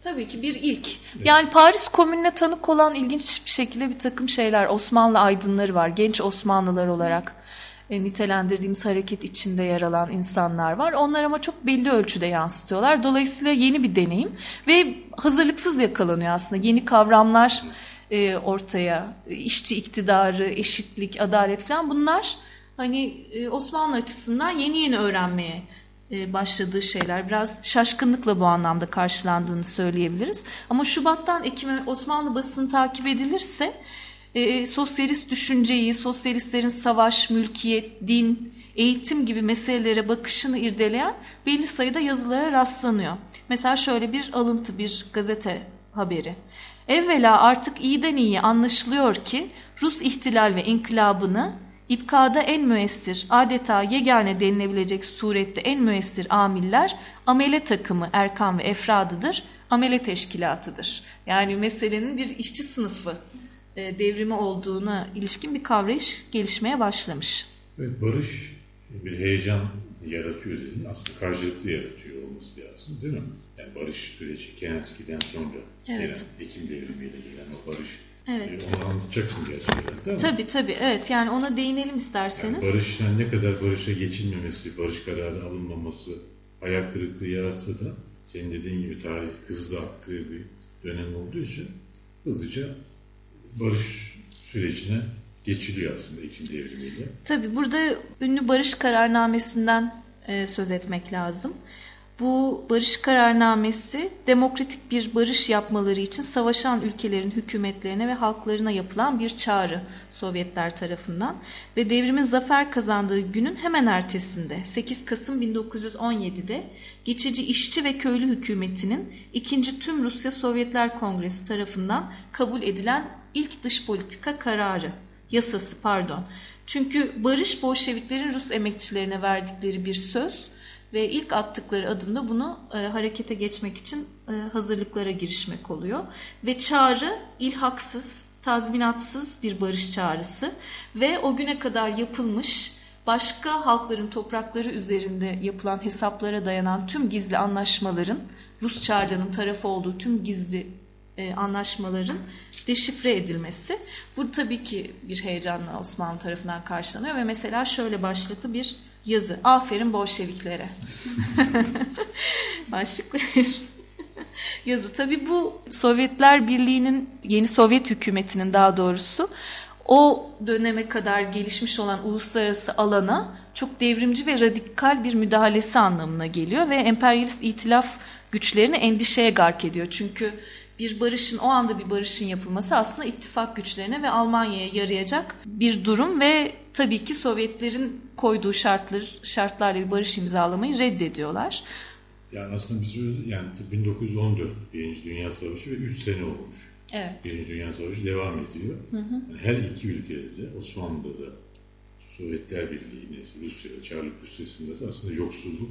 Tabii ki bir ilk. Yani Paris Komünü'ne tanık olan ilginç bir şekilde bir takım şeyler. Osmanlı aydınları var. Genç Osmanlılar olarak e, nitelendirdiğimiz hareket içinde yer alan insanlar var. Onlar ama çok belli ölçüde yansıtıyorlar. Dolayısıyla yeni bir deneyim ve hazırlıksız yakalanıyor aslında. Yeni kavramlar e, ortaya. İşçi iktidarı, eşitlik, adalet falan bunlar hani e, Osmanlı açısından yeni yeni öğrenmeye e, başladığı şeyler. Biraz şaşkınlıkla bu anlamda karşılandığını söyleyebiliriz. Ama Şubat'tan Ekim'e Osmanlı basını takip edilirse sosyalist düşünceyi, sosyalistlerin savaş, mülkiyet, din, eğitim gibi meselelere bakışını irdeleyen belli sayıda yazılara rastlanıyor. Mesela şöyle bir alıntı, bir gazete haberi. Evvela artık iyiden iyi anlaşılıyor ki Rus ihtilal ve inkılabını İpkada en müessir, adeta yegane denilebilecek surette en müessir amiller amele takımı Erkan ve Efradıdır, amele teşkilatıdır. Yani meselenin bir işçi sınıfı e, devrimi olduğuna ilişkin bir kavrayış gelişmeye başlamış. Evet, barış bir heyecan yaratıyor dedin. Aslında karşılıklı yaratıyor olması lazım değil mi? Yani barış süreci Kerenski'den sonra Evet. gelen, Ekim devrimiyle gelen o barış. Evet. E, Onu anlatacaksın gerçi herhalde ama. Tabii tabii evet yani ona değinelim isterseniz. Yani barıştan ne kadar barışa geçilmemesi, barış kararı alınmaması hayal kırıklığı yaratsa da senin dediğin gibi tarih hızlı aktığı bir dönem olduğu için hızlıca barış sürecine geçiliyor aslında Ekim devrimiyle. Tabii burada ünlü barış kararnamesinden e, söz etmek lazım. Bu barış kararnamesi demokratik bir barış yapmaları için savaşan ülkelerin hükümetlerine ve halklarına yapılan bir çağrı Sovyetler tarafından ve devrimin zafer kazandığı günün hemen ertesinde 8 Kasım 1917'de geçici işçi ve köylü hükümetinin ikinci tüm Rusya Sovyetler Kongresi tarafından kabul edilen ilk dış politika kararı yasası pardon. Çünkü barış Bolşeviklerin Rus emekçilerine verdikleri bir söz ve ilk attıkları adımda bunu e, harekete geçmek için e, hazırlıklara girişmek oluyor. Ve çağrı ilhaksız, tazminatsız bir barış çağrısı ve o güne kadar yapılmış başka halkların toprakları üzerinde yapılan hesaplara dayanan tüm gizli anlaşmaların Rus çarlarının tarafı olduğu tüm gizli e, anlaşmaların deşifre edilmesi. Bu tabii ki bir heyecanla Osmanlı tarafından karşılanıyor ve mesela şöyle başlıklı bir yazı. Aferin Bolşeviklere. Başlıklı bir yazı. Tabii bu Sovyetler Birliği'nin, yeni Sovyet hükümetinin daha doğrusu o döneme kadar gelişmiş olan uluslararası alana çok devrimci ve radikal bir müdahalesi anlamına geliyor ve emperyalist itilaf güçlerini endişeye gark ediyor. Çünkü bir barışın o anda bir barışın yapılması aslında ittifak güçlerine ve Almanya'ya yarayacak bir durum ve tabii ki Sovyetlerin koyduğu şartlar şartlarla bir barış imzalamayı reddediyorlar. Yani aslında biz yani 1914 Birinci Dünya Savaşı ve 3 sene olmuş. Evet. Birinci Dünya Savaşı devam ediyor. Yani her iki ülkede de Osmanlı'da da Sovyetler Birliği'nde, Rusya'da, Çarlık Rusya'sında da aslında yoksulluk,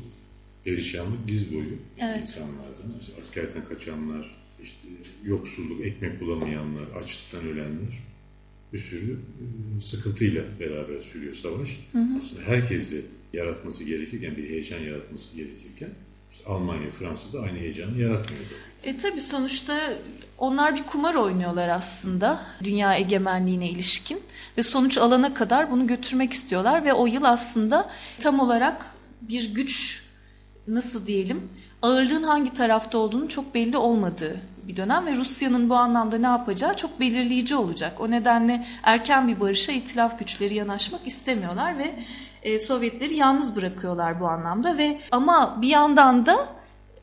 perişanlık diz boyu Evet. insanlardan. Askerden kaçanlar, işte yoksulluk, ekmek bulamayanlar, açlıktan ölenler bir sürü e, sıkıntıyla beraber sürüyor savaş. Aslında herkes de yaratması gerekirken, bir heyecan yaratması gerekirken işte Almanya, Fransa da aynı heyecanı yaratmıyordu. E tabi sonuçta onlar bir kumar oynuyorlar aslında dünya egemenliğine ilişkin ve sonuç alana kadar bunu götürmek istiyorlar ve o yıl aslında tam olarak bir güç nasıl diyelim ağırlığın hangi tarafta olduğunu çok belli olmadığı bir dönem ve Rusya'nın bu anlamda ne yapacağı çok belirleyici olacak. O nedenle erken bir barışa itilaf güçleri yanaşmak istemiyorlar ve e, Sovyetleri yalnız bırakıyorlar bu anlamda ve ama bir yandan da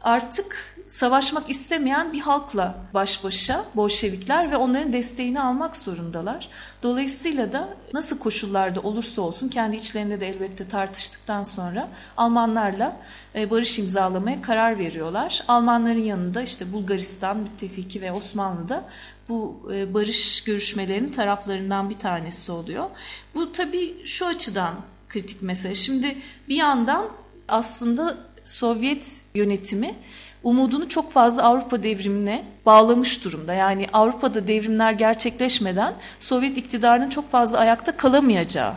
artık savaşmak istemeyen bir halkla baş başa Bolşevikler ve onların desteğini almak zorundalar. Dolayısıyla da nasıl koşullarda olursa olsun kendi içlerinde de elbette tartıştıktan sonra Almanlarla e, barış imzalamaya karar veriyorlar. Almanların yanında işte Bulgaristan müttefiki ve Osmanlı da bu e, barış görüşmelerinin taraflarından bir tanesi oluyor. Bu tabii şu açıdan kritik mesele. Şimdi bir yandan aslında Sovyet yönetimi umudunu çok fazla Avrupa devrimine bağlamış durumda. Yani Avrupa'da devrimler gerçekleşmeden Sovyet iktidarının çok fazla ayakta kalamayacağı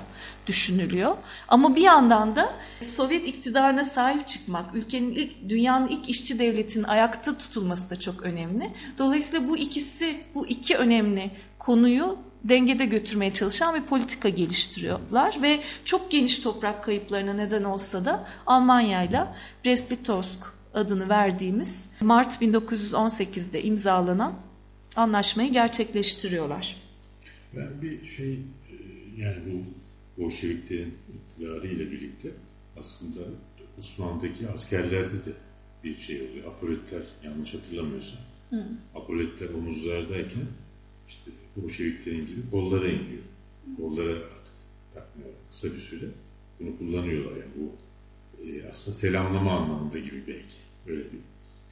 düşünülüyor. Ama bir yandan da Sovyet iktidarına sahip çıkmak, ülkenin ilk dünyanın ilk işçi devletinin ayakta tutulması da çok önemli. Dolayısıyla bu ikisi, bu iki önemli konuyu dengede götürmeye çalışan bir politika geliştiriyorlar ve çok geniş toprak kayıplarına neden olsa da Almanya ile Brest-Litovsk adını verdiğimiz Mart 1918'de imzalanan anlaşmayı gerçekleştiriyorlar. Ben bir şey e, yani bu Bolşeviklerin iktidarı ile birlikte aslında Osmanlı'daki askerlerde de bir şey oluyor. Apoletler yanlış hatırlamıyorsam. Apoletler omuzlardayken işte Bolşeviklerin gibi kollara iniyor. Kollara artık takmıyorlar kısa bir süre. Bunu kullanıyorlar yani bu e, aslında selamlama anlamında gibi belki. Öyle bir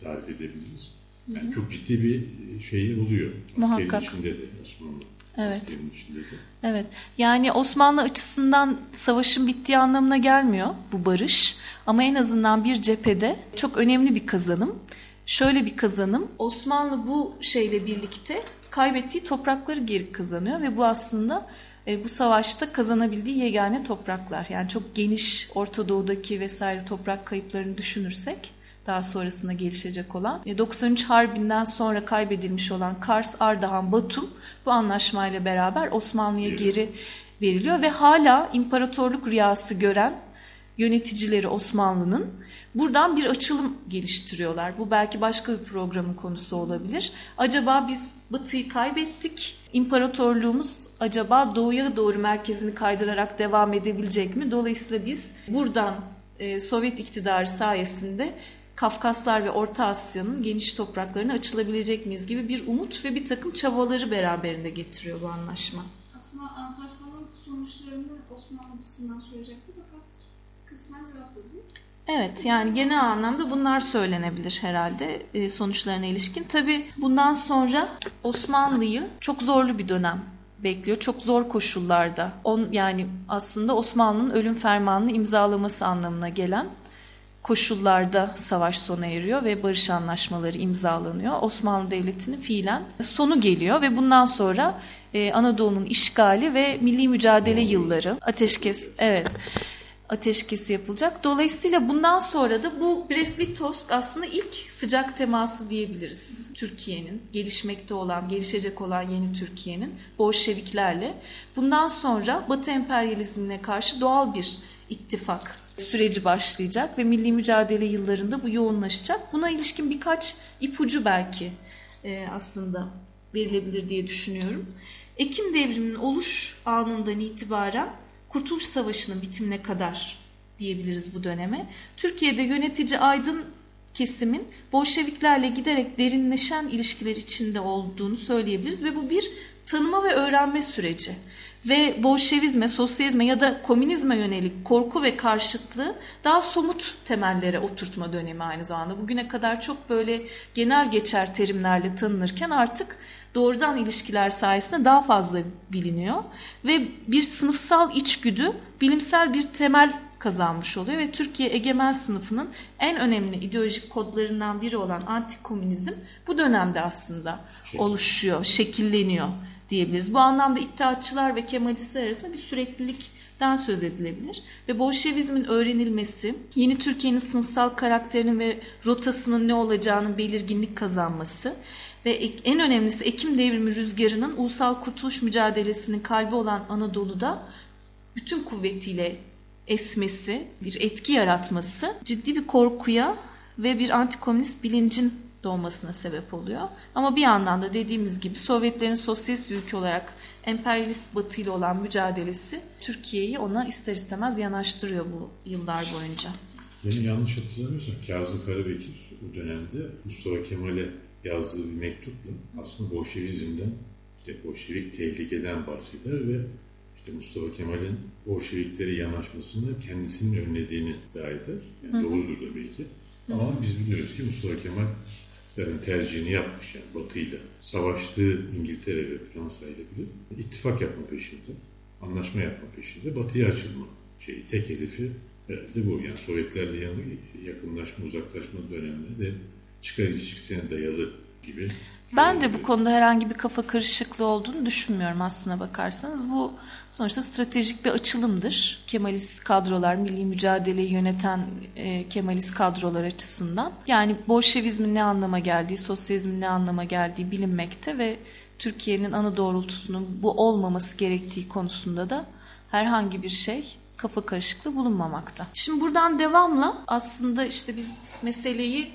tarif edebiliriz. Yani çok ciddi bir şeyi oluyor. Askerin Muhakkak. içinde de Osmanlı. Evet. Askerin içinde de. Evet. Yani Osmanlı açısından savaşın bittiği anlamına gelmiyor bu barış. Ama en azından bir cephede çok önemli bir kazanım. Şöyle bir kazanım. Osmanlı bu şeyle birlikte kaybettiği toprakları geri kazanıyor ve bu aslında e, bu savaşta kazanabildiği yegane topraklar. Yani çok geniş Orta Doğu'daki vesaire toprak kayıplarını düşünürsek daha sonrasında gelişecek olan e, 93 Harbi'nden sonra kaybedilmiş olan Kars, Ardahan, Batum bu anlaşmayla beraber Osmanlı'ya geri veriliyor ve hala imparatorluk rüyası gören yöneticileri Osmanlı'nın buradan bir açılım geliştiriyorlar. Bu belki başka bir programın konusu olabilir. Acaba biz Batı'yı kaybettik. İmparatorluğumuz acaba doğuya doğru merkezini kaydırarak devam edebilecek mi? Dolayısıyla biz buradan e, Sovyet iktidarı sayesinde Kafkaslar ve Orta Asya'nın geniş topraklarına açılabilecek miyiz gibi bir umut ve bir takım çabaları beraberinde getiriyor bu anlaşma. Aslında antlaşmanın sonuçlarını Osmanlı açısından soracaktı fakat kısmen cevapladı. Evet yani genel anlamda bunlar söylenebilir herhalde e, sonuçlarına ilişkin. Tabi bundan sonra Osmanlı'yı çok zorlu bir dönem bekliyor. Çok zor koşullarda. On, yani aslında Osmanlı'nın ölüm fermanını imzalaması anlamına gelen koşullarda savaş sona eriyor ve barış anlaşmaları imzalanıyor. Osmanlı Devleti'nin fiilen sonu geliyor ve bundan sonra e, Anadolu'nun işgali ve milli mücadele yılları ateşkes evet ateşkesi yapılacak. Dolayısıyla bundan sonra da bu Brest-Litovsk aslında ilk sıcak teması diyebiliriz. Türkiye'nin gelişmekte olan, gelişecek olan yeni Türkiye'nin Bolşeviklerle. Bundan sonra Batı emperyalizmine karşı doğal bir ittifak süreci başlayacak ve milli mücadele yıllarında bu yoğunlaşacak. Buna ilişkin birkaç ipucu belki e, aslında verilebilir diye düşünüyorum. Ekim devriminin oluş anından itibaren Kurtuluş Savaşı'nın bitimine kadar diyebiliriz bu döneme. Türkiye'de yönetici aydın kesimin Bolşeviklerle giderek derinleşen ilişkiler içinde olduğunu söyleyebiliriz ve bu bir tanıma ve öğrenme süreci. Ve Bolşevizme, sosyalizme ya da komünizme yönelik korku ve karşıtlığı daha somut temellere oturtma dönemi aynı zamanda. Bugüne kadar çok böyle genel geçer terimlerle tanınırken artık doğrudan ilişkiler sayesinde daha fazla biliniyor ve bir sınıfsal içgüdü bilimsel bir temel kazanmış oluyor ve Türkiye egemen sınıfının en önemli ideolojik kodlarından biri olan antikomünizm bu dönemde aslında oluşuyor, şekilleniyor diyebiliriz. Bu anlamda iddiatçılar ve Kemalistler arasında bir süreklilikten söz edilebilir. Ve Bolşevizmin öğrenilmesi, yeni Türkiye'nin sınıfsal karakterinin ve rotasının ne olacağının belirginlik kazanması ve en önemlisi Ekim devrimi rüzgarının ulusal kurtuluş mücadelesinin kalbi olan Anadolu'da bütün kuvvetiyle esmesi, bir etki yaratması ciddi bir korkuya ve bir antikomünist bilincin doğmasına sebep oluyor. Ama bir yandan da dediğimiz gibi Sovyetlerin sosyalist bir ülke olarak emperyalist batı ile olan mücadelesi Türkiye'yi ona ister istemez yanaştırıyor bu yıllar boyunca. Benim yanlış hatırlamıyorsam Kazım Karabekir o dönemde Mustafa Kemal'e yazdığı bir mektupla aslında Bolşevizmden, işte Bolşevik tehlikeden bahseder ve işte Mustafa Kemal'in Bolşeviklere yanaşmasını kendisinin önlediğini iddia eder. Yani doğrudur da belki. Ama biz biliyoruz ki Mustafa Kemal yani tercihini yapmış yani Batı'yla. Savaştığı İngiltere ve Fransa ile bile ittifak yapma peşinde, anlaşma yapma peşinde, Batı'ya açılma şeyi. Tek hedefi herhalde bu. Yani Sovyetlerle yakınlaşma, uzaklaşma döneminde de çıkar ilişkisine dayalı gibi. Ben de bu konuda herhangi bir kafa karışıklığı olduğunu düşünmüyorum aslına bakarsanız. Bu sonuçta stratejik bir açılımdır. Kemalist kadrolar, milli mücadeleyi yöneten e, Kemalist kadrolar açısından. Yani Bolşevizmin ne anlama geldiği, sosyalizmin ne anlama geldiği bilinmekte ve Türkiye'nin ana doğrultusunun bu olmaması gerektiği konusunda da herhangi bir şey kafa karışıklığı bulunmamakta. Şimdi buradan devamla aslında işte biz meseleyi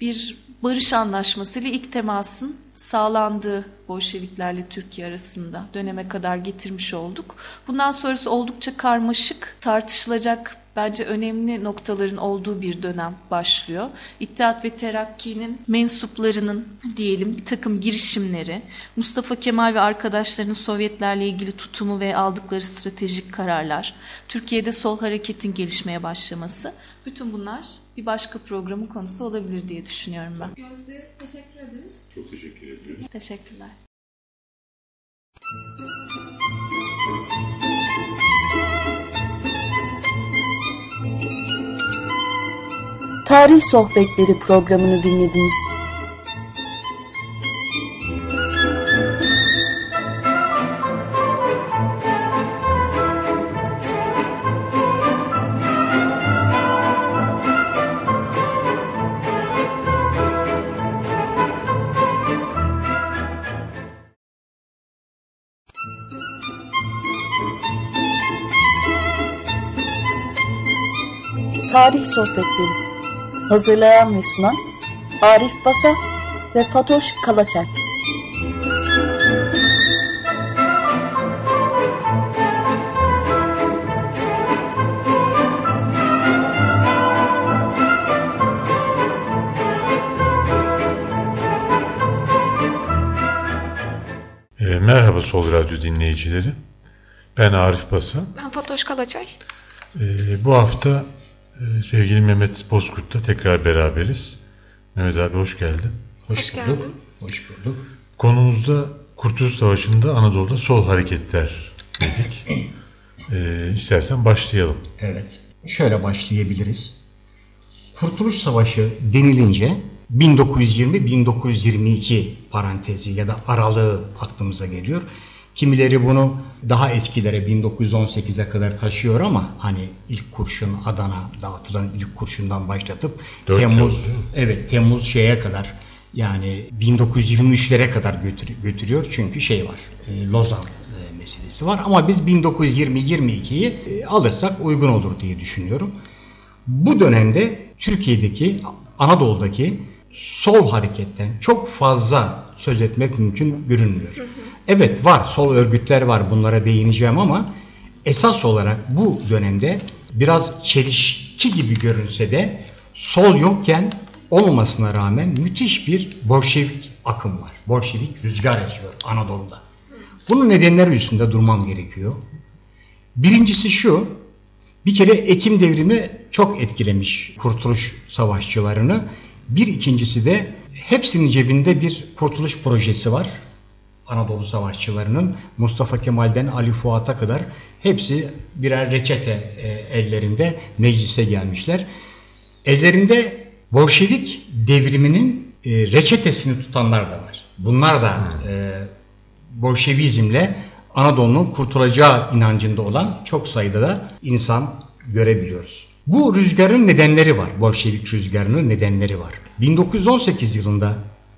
bir barış anlaşmasıyla ilk temasın sağlandığı Bolşeviklerle Türkiye arasında döneme kadar getirmiş olduk. Bundan sonrası oldukça karmaşık, tartışılacak bence önemli noktaların olduğu bir dönem başlıyor. İttihat ve Terakki'nin mensuplarının diyelim bir takım girişimleri, Mustafa Kemal ve arkadaşlarının Sovyetlerle ilgili tutumu ve aldıkları stratejik kararlar, Türkiye'de sol hareketin gelişmeye başlaması, bütün bunlar bir başka programın konusu olabilir diye düşünüyorum ben. Gözde teşekkür ederiz. Çok teşekkür ediyorum. Teşekkürler. Tarih Sohbetleri programını dinlediniz. Tarih Sohbetleri Hazırlayan ve sunan Arif Basa ve Fatoş Kalaçer. E, merhaba Sol Radyo dinleyicileri. Ben Arif Basa. Ben Fatoş Kalaçay. E, bu hafta sevgili Mehmet Bozkurt'la tekrar beraberiz. Mehmet abi hoş geldin. Hoş, Hoş bulduk. geldin. Hoş bulduk. Konumuzda Kurtuluş Savaşı'nda Anadolu'da sol hareketler dedik. E, istersen başlayalım. Evet. Şöyle başlayabiliriz. Kurtuluş Savaşı denilince 1920-1922 parantezi ya da aralığı aklımıza geliyor. Kimileri bunu daha eskilere 1918'e kadar taşıyor ama hani ilk kurşun Adana dağıtılan ilk kurşundan başlatıp Dört Temmuz mi? evet Temmuz şeye kadar yani 1923'lere kadar götür- götürüyor çünkü şey var e, Lozan e, meselesi var ama biz 1920-22'yi e, alırsak uygun olur diye düşünüyorum. Bu dönemde Türkiye'deki Anadolu'daki sol hareketten çok fazla söz etmek mümkün görünmüyor. Evet var sol örgütler var bunlara değineceğim ama esas olarak bu dönemde biraz çelişki gibi görünse de sol yokken olmasına rağmen müthiş bir Bolşevik akım var. Bolşevik rüzgar esiyor Anadolu'da. Bunun nedenleri üstünde durmam gerekiyor. Birincisi şu, bir kere Ekim devrimi çok etkilemiş kurtuluş savaşçılarını. Bir ikincisi de hepsinin cebinde bir kurtuluş projesi var. Anadolu savaşçılarının Mustafa Kemal'den Ali Fuat'a kadar hepsi birer reçete e, ellerinde meclise gelmişler. Ellerinde Bolşevik devriminin e, reçetesini tutanlar da var. Bunlar da e, Bolşevizmle Anadolu'nun kurtulacağı inancında olan çok sayıda da insan görebiliyoruz. Bu rüzgarın nedenleri var. Bolşevik rüzgarının nedenleri var. 1918 yılında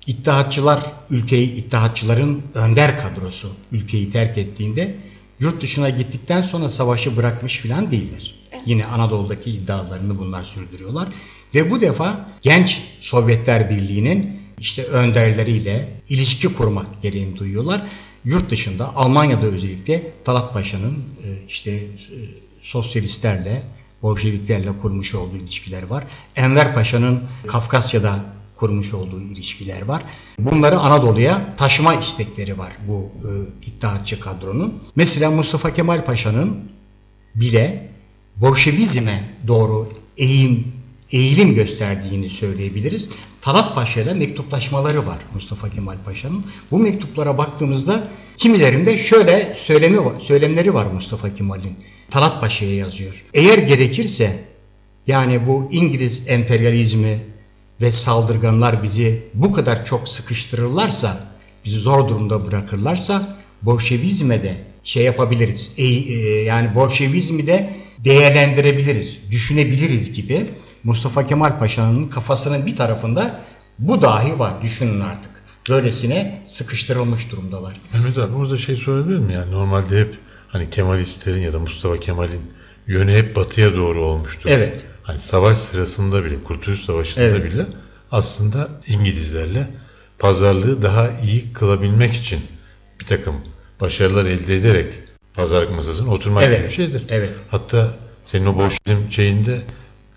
İttihatçılar ülkeyi, İttihatçıların önder kadrosu ülkeyi terk ettiğinde yurt dışına gittikten sonra savaşı bırakmış filan değiller. Yine Anadolu'daki iddialarını bunlar sürdürüyorlar. Ve bu defa genç Sovyetler Birliği'nin işte önderleriyle ilişki kurmak gereğini duyuyorlar. Yurt dışında Almanya'da özellikle Talat Paşa'nın e, işte e, sosyalistlerle, Bolşeviklerle kurmuş olduğu ilişkiler var. Enver Paşa'nın Kafkasya'da kurmuş olduğu ilişkiler var. Bunları Anadolu'ya taşıma istekleri var bu e, iddiatçı kadronun. Mesela Mustafa Kemal Paşa'nın bile Bolşevizme doğru eğim eğilim gösterdiğini söyleyebiliriz. Talat Paşa mektuplaşmaları var Mustafa Kemal Paşa'nın. Bu mektuplara baktığımızda kimilerinde şöyle söylemi söylemleri var Mustafa Kemal'in. Talat Paşa'ya yazıyor. Eğer gerekirse yani bu İngiliz emperyalizmi ve saldırganlar bizi bu kadar çok sıkıştırırlarsa, bizi zor durumda bırakırlarsa Bolşevizme de şey yapabiliriz. E, e, yani Bolşevizmi de değerlendirebiliriz, düşünebiliriz gibi Mustafa Kemal Paşa'nın kafasının bir tarafında bu dahi var. Düşünün artık. Böylesine sıkıştırılmış durumdalar. Mehmet abi orada şey sorabilir mi? Yani normalde hep hani Kemalistlerin ya da Mustafa Kemal'in yönü hep batıya doğru olmuştur. Evet. Hani savaş sırasında bile, Kurtuluş Savaşı'nda Evet. bile aslında İngilizlerle pazarlığı daha iyi kılabilmek için bir takım başarılar elde ederek pazarlık masasına oturmak Evet, gibi bir şeydir. evet. Hatta senin o boşizm şeyinde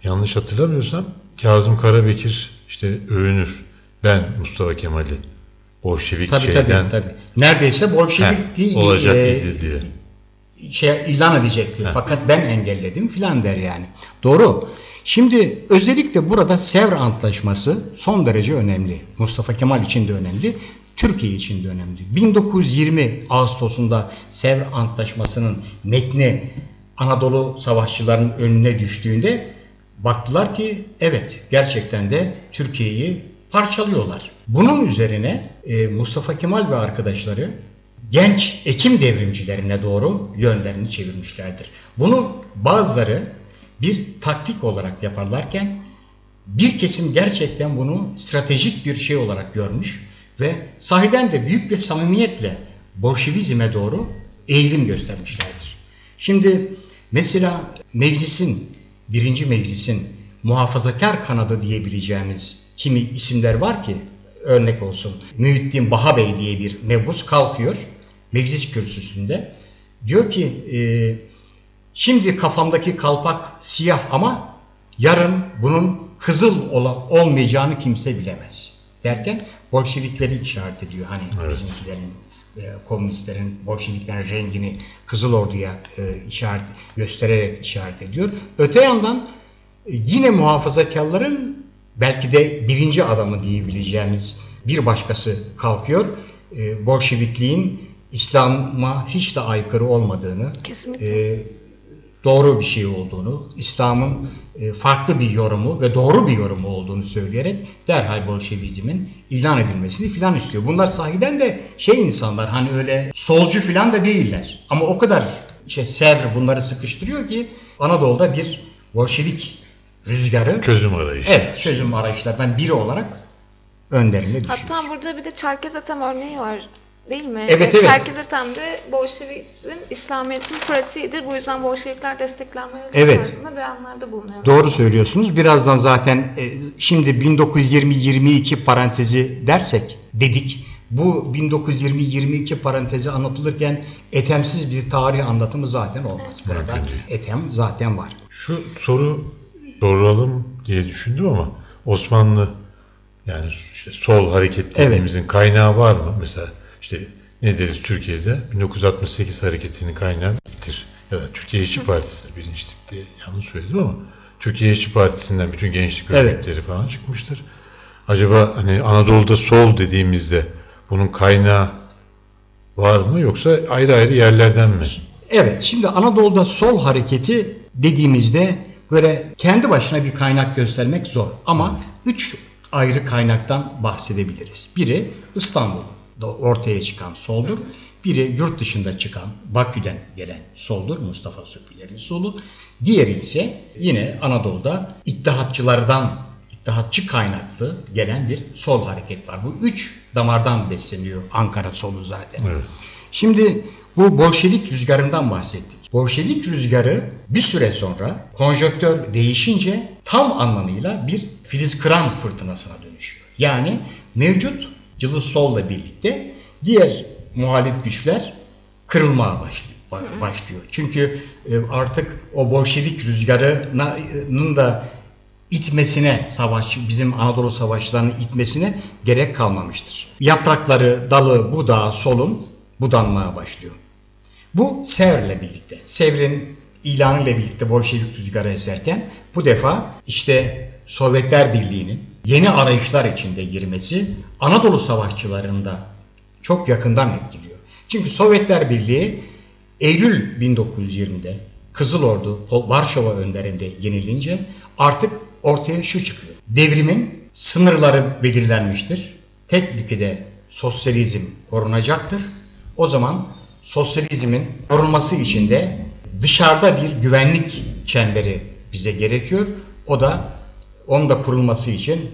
yanlış hatırlamıyorsam Kazım Karabekir işte övünür. Ben Mustafa Kemal'i Bolşevik Tabii şeyden tabii tabii. Neredeyse Bolşevik değil, olacak e, diye. Şey ilan edecekti. Fakat ben engelledim filan der yani. Doğru. Şimdi özellikle burada Sevr Antlaşması son derece önemli. Mustafa Kemal için de önemli. Türkiye için de önemli. 1920 Ağustos'unda Sevr Antlaşması'nın metni Anadolu savaşçılarının önüne düştüğünde baktılar ki evet gerçekten de Türkiye'yi parçalıyorlar. Bunun üzerine e, Mustafa Kemal ve arkadaşları genç Ekim devrimcilerine doğru yönlerini çevirmişlerdir. Bunu bazıları bir taktik olarak yaparlarken bir kesim gerçekten bunu stratejik bir şey olarak görmüş ve sahiden de büyük bir samimiyetle Bolşevizme doğru eğilim göstermişlerdir. Şimdi mesela meclisin, birinci meclisin muhafazakar kanadı diyebileceğimiz kimi isimler var ki örnek olsun Mühittin Baha Bey diye bir mebus kalkıyor meclis kürsüsünde diyor ki e, şimdi kafamdaki kalpak siyah ama yarın bunun kızıl ola, olmayacağını kimse bilemez derken Bolşevikleri işaret ediyor hani bizimkilerin e, komünistlerin Bolşeviklerin rengini Kızıl Ordu'ya e, işaret göstererek işaret ediyor. Öte yandan e, yine muhafazakarların belki de birinci adamı diyebileceğimiz bir başkası kalkıyor. E, Bolşevikliğin İslam'a hiç de aykırı olmadığını, Kesinlikle. e, doğru bir şey olduğunu, İslam'ın e, farklı bir yorumu ve doğru bir yorumu olduğunu söyleyerek derhal Bolşevizmin ilan edilmesini filan istiyor. Bunlar sahiden de şey insanlar hani öyle solcu filan da değiller. Ama o kadar işte Sevr bunları sıkıştırıyor ki Anadolu'da bir Bolşevik rüzgarı Çözüm arayışı. evet çözüm arayışlardan biri olarak önlerine düşüyor. Hatta burada bir de Çerkez Atam örneği var. Değil mi? Evet, evet. Çerkez Atam de Bolşevizm, İslamiyet'in pratiğidir. Bu yüzden Bolşevikler desteklenmeli Evet. tarzında beyanlarda bulunuyor. Doğru söylüyorsunuz. Birazdan zaten e, şimdi 1920-22 parantezi dersek dedik. Bu 1920-22 parantezi anlatılırken etemsiz bir tarih anlatımı zaten olmaz. Burada etem zaten var. Şu soru soralım diye düşündüm ama Osmanlı yani işte sol hareket dediğimizin kaynağı var mı? Mesela işte ne deriz Türkiye'de 1968 hareketinin kaynağı bittir. Ya da Türkiye İşçi Partisi bilinçlikte yanlış söyledim ama Türkiye İşçi Partisi'nden bütün gençlik Evet. örgütleri falan çıkmıştır. Acaba hani Anadolu'da sol dediğimizde bunun kaynağı var mı yoksa ayrı ayrı yerlerden mi? Evet şimdi Anadolu'da sol hareketi dediğimizde böyle kendi başına bir kaynak göstermek zor. Ama üç ayrı kaynaktan bahsedebiliriz. Biri İstanbul'da ortaya çıkan soldur. Biri yurt dışında çıkan Bakü'den gelen soldur Mustafa Süphiler'in solu. Diğeri ise yine Anadolu'da İttihatçılardan İttihatçı kaynaklı gelen bir sol hareket var. Bu üç damardan besleniyor Ankara solu zaten. Şimdi bu Bolşevik rüzgarından bahsettik. Bolşevik rüzgarı bir süre sonra konjöktör değişince tam anlamıyla bir filiz kıran fırtınasına dönüşüyor. Yani mevcut cılız solla birlikte diğer muhalif güçler kırılmaya başlıyor. ba- başlıyor. Çünkü e, artık o Bolşevik rüzgarının da itmesine savaş bizim Anadolu savaşlarının itmesine gerek kalmamıştır. Yaprakları, dalı, budağı, solun budanmaya başlıyor. Bu Sevr'le birlikte, Sevr'in ilanıyla birlikte Bolşevik rüzgarı eserken bu defa işte Sovyetler Birliği'nin yeni arayışlar içinde girmesi Anadolu savaşçılarında çok yakından etkiliyor. Çünkü Sovyetler Birliği Eylül 1920'de Kızıl Ordu Varşova önderinde yenilince artık ortaya şu çıkıyor. Devrimin sınırları belirlenmiştir. Tek ülkede sosyalizm korunacaktır. O zaman sosyalizmin korunması için de dışarıda bir güvenlik çemberi bize gerekiyor. O da onun da kurulması için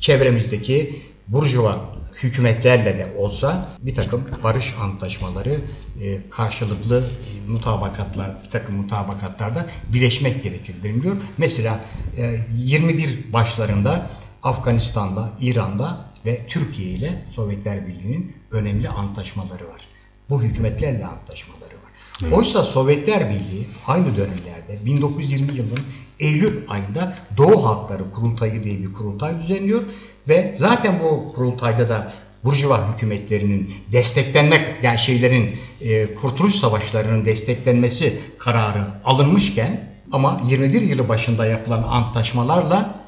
çevremizdeki burjuva hükümetlerle de olsa bir takım barış antlaşmaları, e, karşılıklı e, mutabakatlar, bir takım mutabakatlarda birleşmek gerekir deniliyor. Mesela e, 21 başlarında Afganistan'da, İran'da ve Türkiye ile Sovyetler Birliği'nin önemli antlaşmaları var. Bu hükümetlerle antlaşmaları var. Oysa Sovyetler Birliği aynı dönemlerde 1920 yılının Eylül ayında Doğu Halkları Kurultayı diye bir kurultay düzenliyor ve zaten bu kurultayda da Burjuva hükümetlerinin desteklenmek yani şeylerin e, kurtuluş savaşlarının desteklenmesi kararı alınmışken ama 21 yılı başında yapılan antlaşmalarla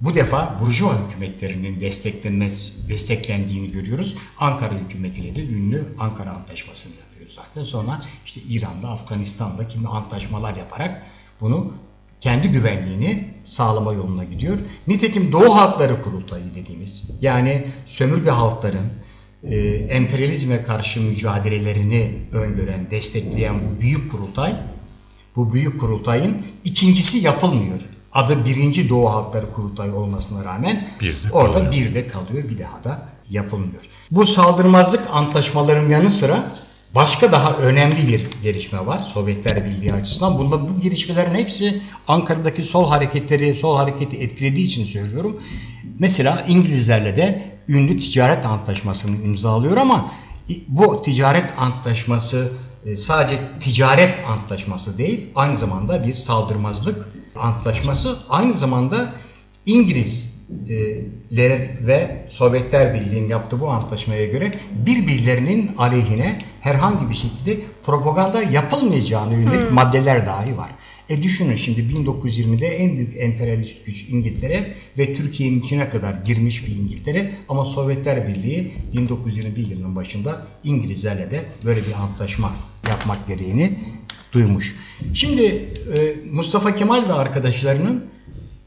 bu defa Burjuva hükümetlerinin desteklenmesi, desteklendiğini görüyoruz. Ankara hükümetiyle de ünlü Ankara Antlaşması'nı yapıyor zaten. Sonra işte İran'da, Afganistan'da kimi antlaşmalar yaparak bunu kendi güvenliğini sağlama yoluna gidiyor. Nitekim Doğu Halkları Kurultayı dediğimiz yani sömürge halkların e, emperyalizme karşı mücadelelerini öngören, destekleyen bu büyük kurultay bu büyük kurultayın ikincisi yapılmıyor. Adı birinci Doğu Halkları Kurultayı olmasına rağmen Bir de orada kalıyor. bir de kalıyor bir daha da yapılmıyor. Bu saldırmazlık antlaşmaların yanı sıra başka daha önemli bir gelişme var Sovyetler Birliği açısından. Bunda bu gelişmelerin hepsi Ankara'daki sol hareketleri, sol hareketi etkilediği için söylüyorum. Mesela İngilizlerle de ünlü ticaret antlaşmasını imzalıyor ama bu ticaret antlaşması e, sadece ticaret antlaşması değil, aynı zamanda bir saldırmazlık antlaşması. Aynı zamanda İngilizler ve Sovyetler Birliği'nin yaptığı bu antlaşmaya göre birbirlerinin aleyhine herhangi bir şekilde propaganda yapılmayacağını yönelik maddeler dahi var. E düşünün şimdi 1920'de en büyük emperyalist güç İngiltere ve Türkiye'nin içine kadar girmiş bir İngiltere ama Sovyetler Birliği 1921 yılının başında İngilizlerle de böyle bir antlaşma yapmak gereğini duymuş. Şimdi e, Mustafa Kemal ve arkadaşlarının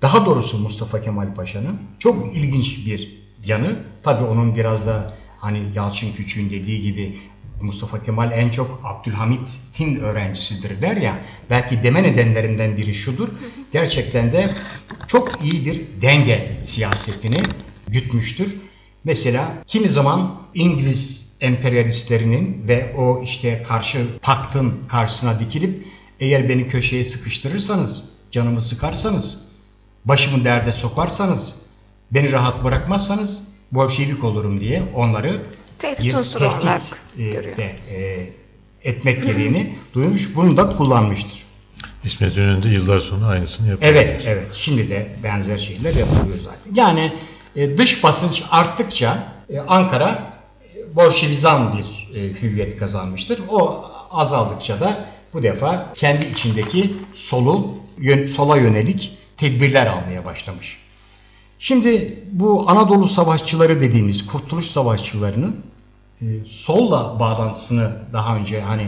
daha doğrusu Mustafa Kemal Paşa'nın çok ilginç bir yanı tabii onun biraz da hani Yalçın Küçük'ün dediği gibi Mustafa Kemal en çok Abdülhamit'in öğrencisidir der ya belki deme nedenlerinden biri şudur gerçekten de çok iyi bir denge siyasetini gütmüştür. Mesela kimi zaman İngiliz emperyalistlerinin ve o işte karşı paktın karşısına dikilip eğer beni köşeye sıkıştırırsanız, canımı sıkarsanız, başımı derde sokarsanız, beni rahat bırakmazsanız Bolşevik olurum diye onları Tehdit unsuru olarak e, görüyor. de, e, etmek gereğini duymuş. Bunu da kullanmıştır. İsmet İnönü de yıllar sonra aynısını yapıyor. Evet, evet. Şimdi de benzer şeyler yapılıyor zaten. Yani e, dış basınç arttıkça e, Ankara e, Bolşevizan bir e, hüviyet kazanmıştır. O azaldıkça da bu defa kendi içindeki solu yön- sola yönelik tedbirler almaya başlamış. Şimdi bu Anadolu savaşçıları dediğimiz kurtuluş savaşçılarının e, solla bağlantısını daha önce hani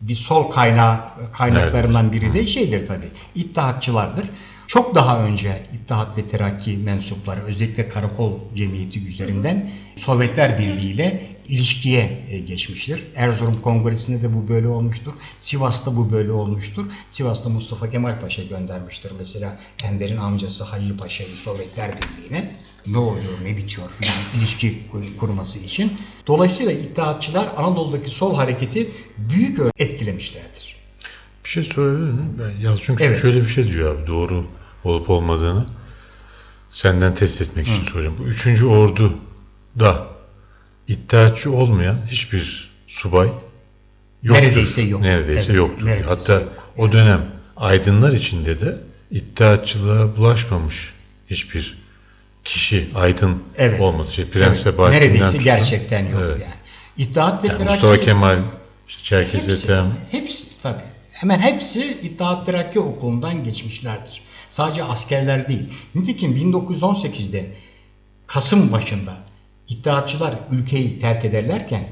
bir sol kaynağı kaynaklarından biri de şeydir tabi. İttihatçılardır. Çok daha önce İttihat ve Terakki mensupları özellikle Karakol Cemiyeti üzerinden Sovyetler Birliği ile ilişkiye e, geçmiştir. Erzurum Kongresi'nde de bu böyle olmuştur. Sivas'ta bu böyle olmuştur. Sivas'ta Mustafa Kemal Paşa göndermiştir. Mesela Enver'in amcası Halil Paşa'yı Sovyetler Birliği'ne ne oluyor ne bitiyor filan ilişki kurması için. Dolayısıyla İttihatçılar Anadolu'daki sol hareketi büyük etkilemişlerdir. Bir şey sorabilir miyim? Ben Yalçın Küçük Evet. şöyle bir şey diyor abi. Doğru olup olmadığını senden test etmek için soruyorum. Bu üçüncü orduda iddiatçı olmayan hiçbir subay yoktur. Neredeyse yok. Neredeyse Evet, yoktur. neredeyse Hatta yok. o dönem aydınlar içinde de iddiatçılığa bulaşmamış hiçbir kişi aydın Evet. olmadı. Şey, Prens Evet, Sebahattin'den Neredeyse tutun. gerçekten yok Evet. yani. İttihat ve Yani Terakki Mustafa Kemal, Çerkez hepsi, Ethem, hepsi tabii. Hemen hepsi İttihat Terakki okulundan geçmişlerdir. Sadece askerler değil. Nitekim 1918'de Kasım başında İttihatçılar ülkeyi terk ederlerken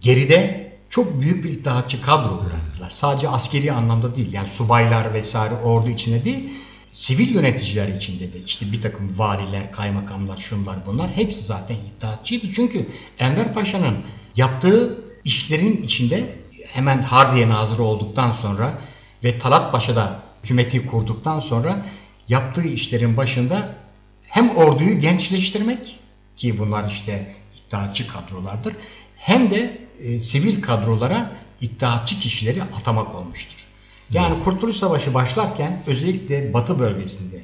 geride çok büyük bir İttihatçı kadro bıraktılar. Sadece askeri anlamda değil yani subaylar vesaire ordu içinde değil sivil yöneticiler içinde de işte bir takım valiler, kaymakamlar, şunlar bunlar hepsi zaten İttihatçıydı. Çünkü Enver Paşa'nın yaptığı işlerin içinde hemen Harbiye Nazırı olduktan sonra ve Talat Paşa'da hükümeti kurduktan sonra yaptığı işlerin başında hem orduyu gençleştirmek ki bunlar işte iddiatçı kadrolardır hem de e, sivil kadrolara iddiatçı kişileri atamak olmuştur. Yani Kurtuluş Savaşı başlarken özellikle Batı bölgesinde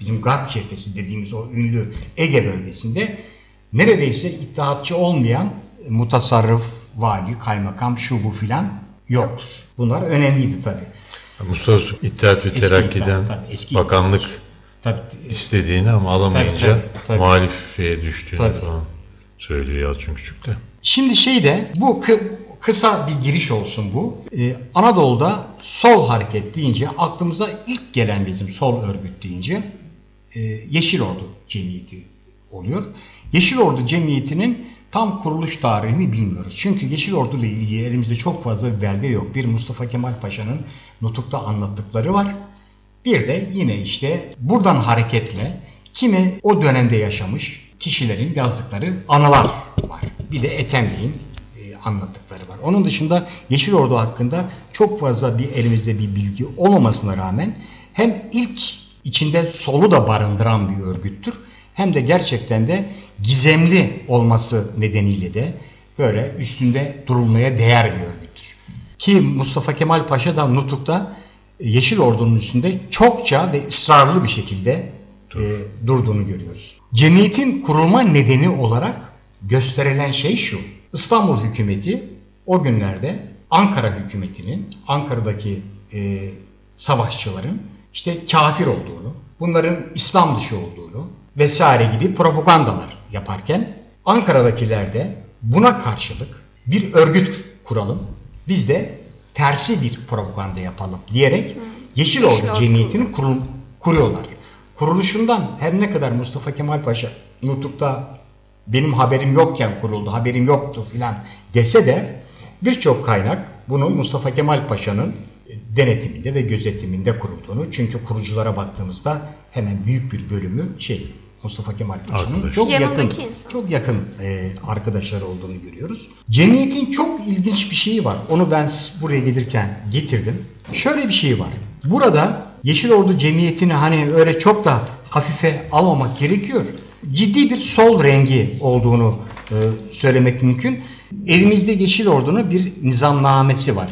bizim Garp cephesi dediğimiz o ünlü Ege bölgesinde neredeyse ittihatçı olmayan mutasarrıf, vali, kaymakam, şu bu filan yoktur. Bunlar önemliydi tabii. Mustafa Su- İttihat ve Eski Terakki'den İttihat, tabii, eski bakanlık Tabii istediğini ama alamayınca Tabii, tabii, tabii. muhalifeye düştüğünü Tabii. falan söylüyor Yalçın Küçük de. Şimdi şeyde bu kı- kısa bir giriş olsun bu. Ee, Anadolu'da sol hareket deyince aklımıza ilk gelen bizim sol örgüt deyince e, Yeşil Ordu Cemiyeti oluyor. Yeşil Ordu Cemiyeti'nin tam kuruluş tarihini bilmiyoruz. Çünkü Yeşil Ordu ile ilgili elimizde çok fazla bir belge yok. Bir Mustafa Kemal Paşa'nın nutukta anlattıkları var. Bir de yine işte buradan hareketle kimi o dönemde yaşamış kişilerin yazdıkları anılar var. Bir de Etemli'nin e, anlattıkları var. Onun dışında Yeşil Ordu hakkında çok fazla bir elimizde bir bilgi olmamasına rağmen hem ilk içinde solu da barındıran bir örgüttür hem de gerçekten de gizemli olması nedeniyle de böyle üstünde durulmaya değer bir örgüttür. Ki Mustafa Kemal Paşa da Nutuk'ta Yeşil Ordu'nun üstünde çokça ve ısrarlı bir şekilde e, durduğunu görüyoruz. Cemiyetin kurulma nedeni olarak gösterilen şey şu. İstanbul hükümeti o günlerde Ankara hükümetinin, Ankara'daki e, savaşçıların işte kafir olduğunu, bunların İslam dışı olduğunu vesaire gibi propagandalar yaparken Ankara'dakiler de buna karşılık bir örgüt kuralım. Biz de tersi bir propaganda yapalım diyerek Yeşil Yeşil Ordu Cemiyeti'ni kurul- kuruyorlar. Kuruluşundan her ne kadar Mustafa Kemal Paşa Nutuk'ta benim haberim yokken kuruldu, haberim yoktu filan dese de birçok kaynak bunun Mustafa Kemal Paşa'nın denetiminde ve gözetiminde kurulduğunu çünkü kuruculara baktığımızda hemen büyük bir bölümü şey Mustafa Kemal Paşa'nın çok yakın insan. çok yakın e, arkadaşları olduğunu görüyoruz. Cemiyetin çok ilginç bir şeyi var. Onu ben buraya gelirken getirdim. Şöyle bir şey var. Burada Yeşil Ordu Cemiyeti'ni hani öyle çok da hafife almamak gerekiyor. Ciddi bir sol rengi olduğunu e, söylemek mümkün. Elimizde Yeşil Ordu'nun bir nizamnamesi var.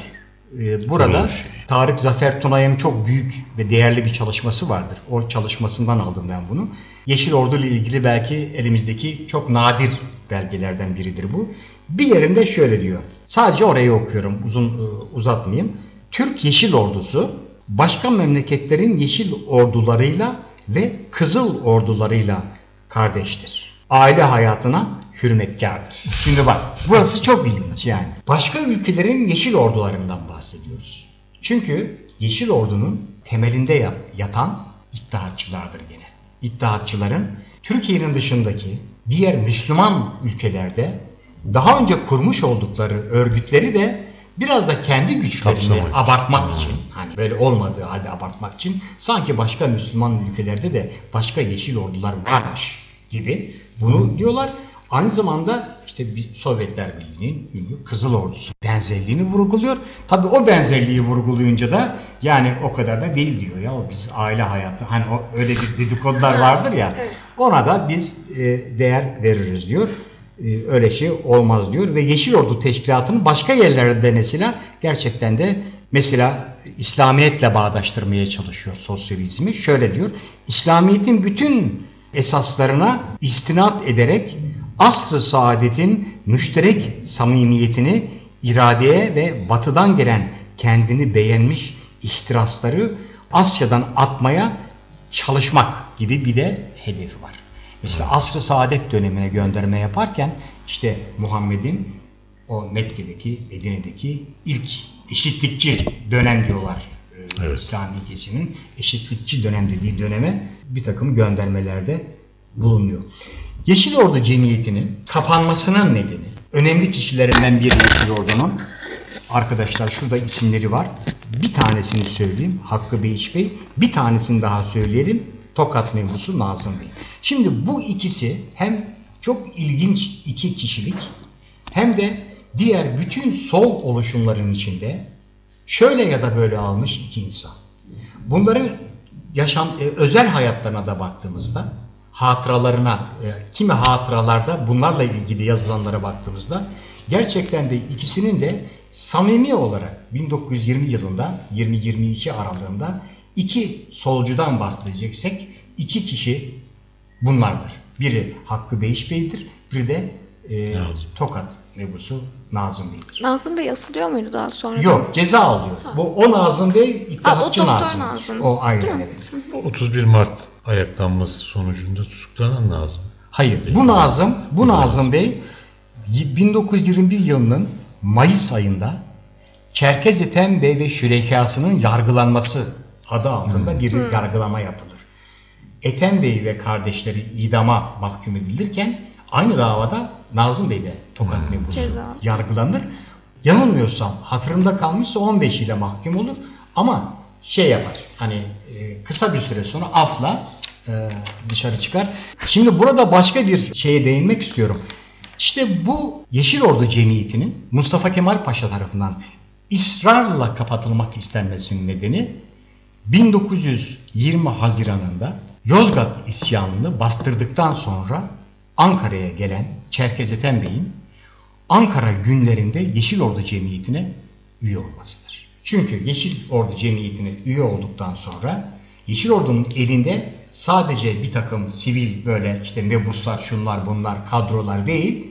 E, burada Kuruluş. Tarık Zafer Tunay'ın çok büyük ve değerli bir çalışması vardır. O çalışmasından aldım ben bunu. Yeşil Ordu ile ilgili belki elimizdeki çok nadir belgelerden biridir bu. Bir yerinde şöyle diyor. Sadece orayı okuyorum uzun e, uzatmayayım. Türk Yeşil Ordusu başka memleketlerin yeşil ordularıyla ve kızıl ordularıyla kardeştir. Aile hayatına hürmetkardır. Şimdi bak burası çok ilginç yani. Başka ülkelerin yeşil ordularından bahsediyoruz. Çünkü Yeşil Ordu'nun temelinde yat- yatan iddiatçılardır gene. İddiatçıların Türkiye'nin dışındaki diğer Müslüman ülkelerde daha önce kurmuş oldukları örgütleri de biraz da kendi güçlerini Kapsamak için. abartmak için hani böyle olmadığı halde abartmak için sanki başka Müslüman ülkelerde de başka yeşil ordular varmış gibi bunu diyorlar. Aynı zamanda işte Sovyetler Birliği'nin ünlü Kızıl Ordusu benzerliğini vurguluyor. Tabi o benzerliği vurgulayınca da yani o kadar da değil diyor ya o biz aile hayatı hani o öyle bir dedikodular vardır ya ona da biz e, değer veririz diyor. E, öyle şey olmaz diyor ve Yeşil Ordu Teşkilatı'nın başka yerlerde mesela gerçekten de mesela İslamiyetle bağdaştırmaya çalışıyor sosyalizmi. Şöyle diyor, İslamiyet'in bütün esaslarına istinat ederek asr-ı saadetin müşterek samimiyetini iradeye ve batıdan gelen kendini beğenmiş ihtirasları Asya'dan atmaya çalışmak gibi bir de hedefi var. Mesela asr-ı saadet dönemine gönderme yaparken işte Muhammed'in o Mekke'deki, Medine'deki ilk eşitlikçi dönem diyorlar. Ee, Evet. İslami kesimin eşitlikçi dönem dediği döneme bir takım göndermelerde bulunuyor. Yeşil Ordu Cemiyeti'nin kapanmasının nedeni önemli kişilerinden biri Yeşil Ordu'nun arkadaşlar şurada isimleri var. Bir tanesini söyleyeyim Hakkı Beyiç Bey. Bir tanesini daha söyleyelim. Tokat mevzusu Nazım Bey. Şimdi bu ikisi hem çok ilginç iki kişilik hem de diğer bütün sol oluşumların içinde şöyle ya da böyle almış iki insan. Bunların yaşam e, özel hayatlarına da baktığımızda hatıralarına e, kimi hatıralarda bunlarla ilgili yazılanlara baktığımızda gerçekten de ikisinin de samimi olarak 1920 yılında 20-22 aralığında iki solcudan bahsedeceksek iki kişi bunlardır. Biri Hakkı Beyiş Bey'dir, biri de e, Tokat mebusu Nazım Bey'dir. Nazım Bey asılıyor muydu daha sonra? Yok ceza alıyor. Bu o Nazım Bey İttihatçı doktor Nazım. Nazım. O ayrı evet. 31 Mart ayaklanması sonucunda tutuklanan Nazım. Hayır. Bu Nazım, bu Nazım Bey 1921 yılının Mayıs ayında Çerkez Ethem Bey ve şürekasının yargılanması adı altında bir yargılama yapılır. Ethem Bey ve kardeşleri idama mahkum edilirken aynı davada Nazım Bey de Tokat mebusu Ceza. yargılanır. Yanılmıyorsam hatırımda kalmışsa 15 ile mahkum olur ama şey yapar hani e, kısa bir süre sonra afla e, dışarı çıkar. Şimdi burada başka bir şeye değinmek istiyorum. İşte bu Yeşil Ordu Cemiyeti'nin Mustafa Kemal Paşa tarafından ısrarla kapatılmak istenmesinin nedeni 1920 Haziran'ında Yozgat isyanını bastırdıktan sonra Ankara'ya gelen Çerkez Ethem Bey'in Ankara günlerinde Yeşil Ordu Cemiyeti'ne üye olmasıdır. Çünkü Yeşil Ordu Cemiyeti'ne üye olduktan sonra Yeşil Ordu'nun elinde sadece bir takım sivil böyle işte mebuslar şunlar bunlar kadrolar değil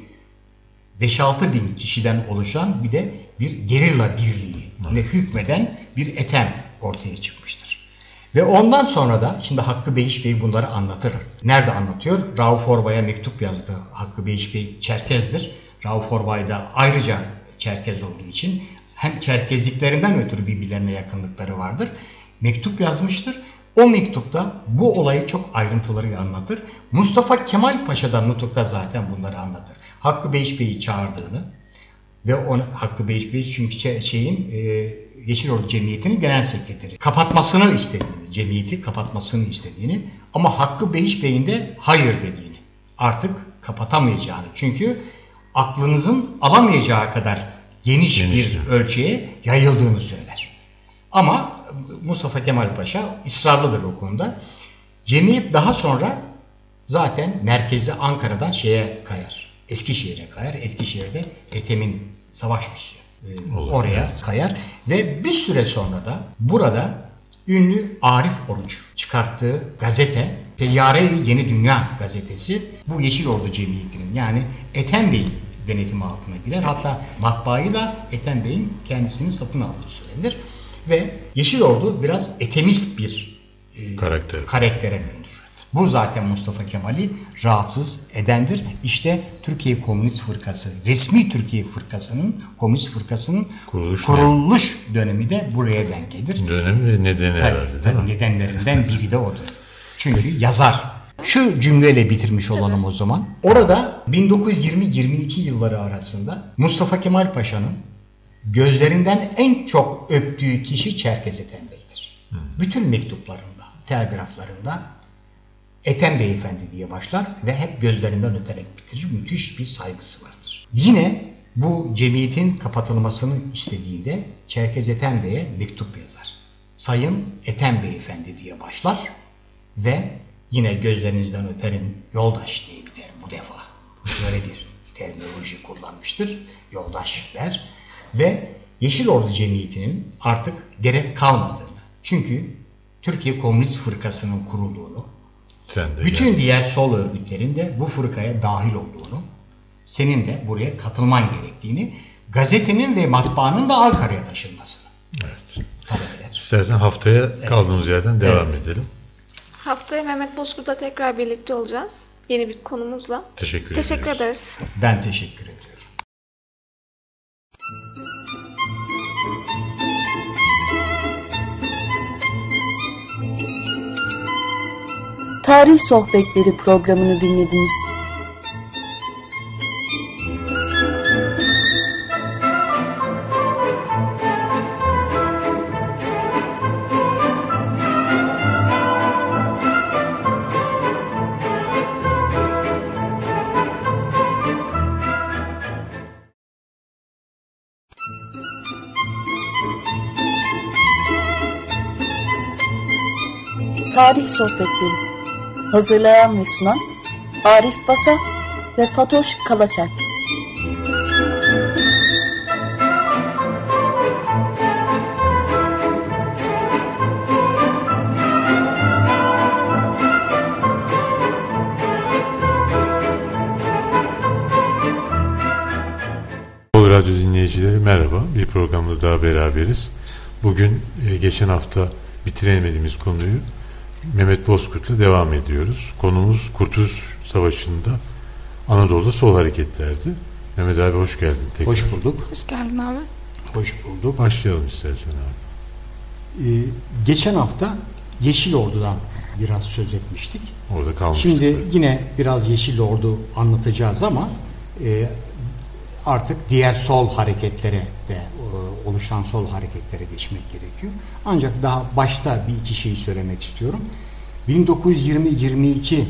5-6 bin kişiden oluşan bir de bir gerilla birliği ne hükmeden bir etem ortaya çıkmıştır. Ve ondan sonra da şimdi Hakkı Beyiş Bey bunları anlatır. Nerede anlatıyor? Rauf Orbay'a mektup yazdı. Hakkı Beyiş Bey Çerkez'dir. Rauf Orbay da ayrıca Çerkez olduğu için hem Çerkezliklerinden ötürü birbirlerine yakınlıkları vardır. Mektup yazmıştır. O mektupta bu olayı çok ayrıntıları anlatır. Mustafa Kemal Paşa da nutukta zaten bunları anlatır. Hakkı Beyiş Bey'i çağırdığını ve onu Hakkı Beyiş Bey çünkü şey- şeyin e, Yeşil Ordu Cemiyeti'nin genel sekreteri. Kapatmasını istediğini, cemiyeti kapatmasını istediğini ama Hakkı Beyiş Bey'in de hayır dediğini. Artık kapatamayacağını. Çünkü aklınızın alamayacağı kadar geniş, Geniş, bir ölçüye yayıldığını söyler. Ama Mustafa Kemal Paşa ısrarlıdır o konuda. Cemiyet daha sonra zaten merkezi Ankara'dan şeye kayar. Eskişehir'e kayar. Eskişehir'de Ethem'in savaş üssü. e, oraya kayar. Ve bir süre sonra da burada ünlü Arif Oruç çıkarttığı gazete Seyyare-i Yeni Dünya gazetesi bu Yeşil Ordu Cemiyeti'nin yani Ethem Bey'in denetimi altına girer. Hatta matbaayı da Ethem Bey'in kendisini satın aldığı söylenir. Ve Yeşil Ordu biraz etemist bir e, Karakter. karaktere bürünür. Bu zaten Mustafa Kemal'i rahatsız edendir. İşte Türkiye Komünist Fırkası, resmi Türkiye Fırkası'nın, Komünist Fırkası'nın Kuruluş kuruluş dönemi de buraya denk gelir. Dönemi ve nedeni Tabii, herhalde değil tabii mi? nedenlerinden biri de odur. Çünkü yazar. Şu cümleyle bitirmiş olalım o zaman. Orada 1920-22 yılları arasında Mustafa Kemal Paşa'nın gözlerinden en çok öptüğü kişi Çerkez Ethem Bey'dir. Bütün mektuplarında, telgraflarında Ethem Beyefendi diye başlar ve hep gözlerinden öperek bitirir. Müthiş bir saygısı vardır. Yine bu cemiyetin kapatılmasını istediğinde Çerkez Ethem Bey'e mektup yazar. Sayın Ethem Beyefendi diye başlar ve yine gözlerinizden öperim yoldaş diye biter bu defa. Böyle bir terminoloji kullanmıştır. Yoldaş der. Ve Yeşil Ordu Cemiyeti'nin artık gerek kalmadığını, çünkü Türkiye Komünist Fırkası'nın kurulduğunu, Sen de bütün gel. diğer sol örgütlerin de bu fırkaya dahil olduğunu, senin de buraya katılman gerektiğini, gazetenin ve matbaanın da Ankara'ya taşınmasını Evet. İstersen haftaya kaldığımız yerden devam edelim. Haftaya Mehmet Bozkurt'la tekrar birlikte olacağız. Yeni bir konumuzla. Teşekkür, Teşekkür ediyoruz. ederiz. Ben teşekkür ediyorum. Tarih Sohbetleri programını dinlediniz. Tarih Sohbetleri Hazırlayan ve sunan Arif Basa ve Fatoş Kalaçay. Bol Radyo dinleyicileri merhaba. Bir programda daha beraberiz. Bugün e, geçen hafta bitiremediğimiz konuyu Mehmet Bozkurt'la devam ediyoruz. Konumuz Kurtuluş Savaşı'nda Anadolu'da sol hareketlerdi. Mehmet abi hoş geldin. Tekrar. Hoş bulduk. Hoş geldin abi. Hoş bulduk. Başlayalım istersen abi. Ee, geçen hafta Yeşil Ordu'dan biraz söz etmiştik. Orada kalmıştık. Şimdi zaten. yine biraz Yeşil Ordu anlatacağız ama e, artık diğer sol hareketlere de e, oluşan sol hareketlere geçmek gerekiyor. Ancak daha başta bir iki şeyi söylemek istiyorum. 1920-22 e,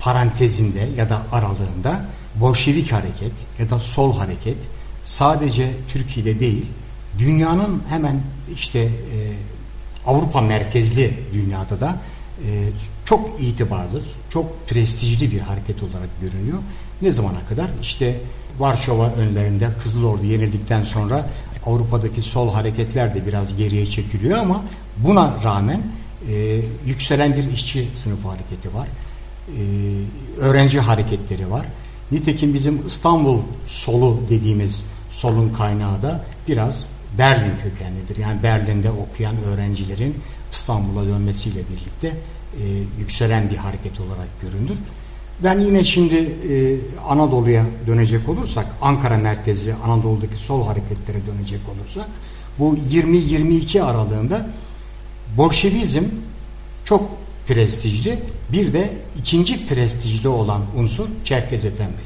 parantezinde ya da aralığında Bolşevik hareket ya da sol hareket sadece Türkiye'de değil dünyanın hemen işte e, Avrupa merkezli dünyada da e, çok itibarlı, çok prestijli bir hareket olarak görünüyor. Ne zamana kadar? İşte Varşova önlerinde Kızıl Ordu yenildikten sonra Avrupa'daki sol hareketler de biraz geriye çekiliyor ama buna rağmen e, yükselen bir işçi sınıfı hareketi var. E, öğrenci hareketleri var. Nitekim bizim İstanbul solu dediğimiz solun kaynağı da biraz Berlin kökenlidir. Yani Berlin'de okuyan öğrencilerin İstanbul'a dönmesiyle birlikte e, yükselen bir hareket olarak görünür. Ben yine şimdi e, Anadolu'ya dönecek olursak, Ankara merkezi Anadolu'daki sol hareketlere dönecek olursak, bu 20-22 aralığında Bolşevizm çok prestijli, bir de ikinci prestijli olan unsur Çerkez Ethem Bey.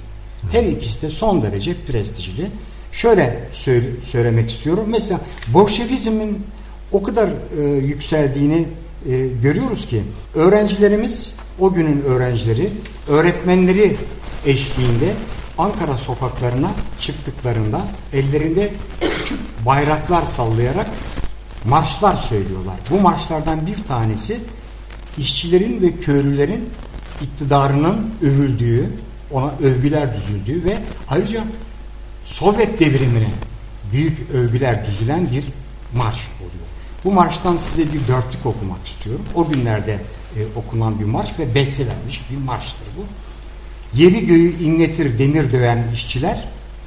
Her ikisi de son derece prestijli. Şöyle söyle, söylemek istiyorum. Mesela Bolşevizmin o kadar e, yükseldiğini e, görüyoruz ki öğrencilerimiz o günün öğrencileri öğretmenleri eşliğinde Ankara sokaklarına çıktıklarında ellerinde küçük bayraklar sallayarak marşlar söylüyorlar. Bu marşlardan bir tanesi işçilerin ve köylülerin iktidarının övüldüğü, ona övgüler düzüldüğü ve ayrıca Sovyet devrimine büyük övgüler düzülen bir marş oluyor. Bu marştan size bir dörtlük okumak istiyorum. O günlerde e, okunan bir marş ve bestelenmiş bir marştır bu. Yeri göğü inletir demir döven işçiler,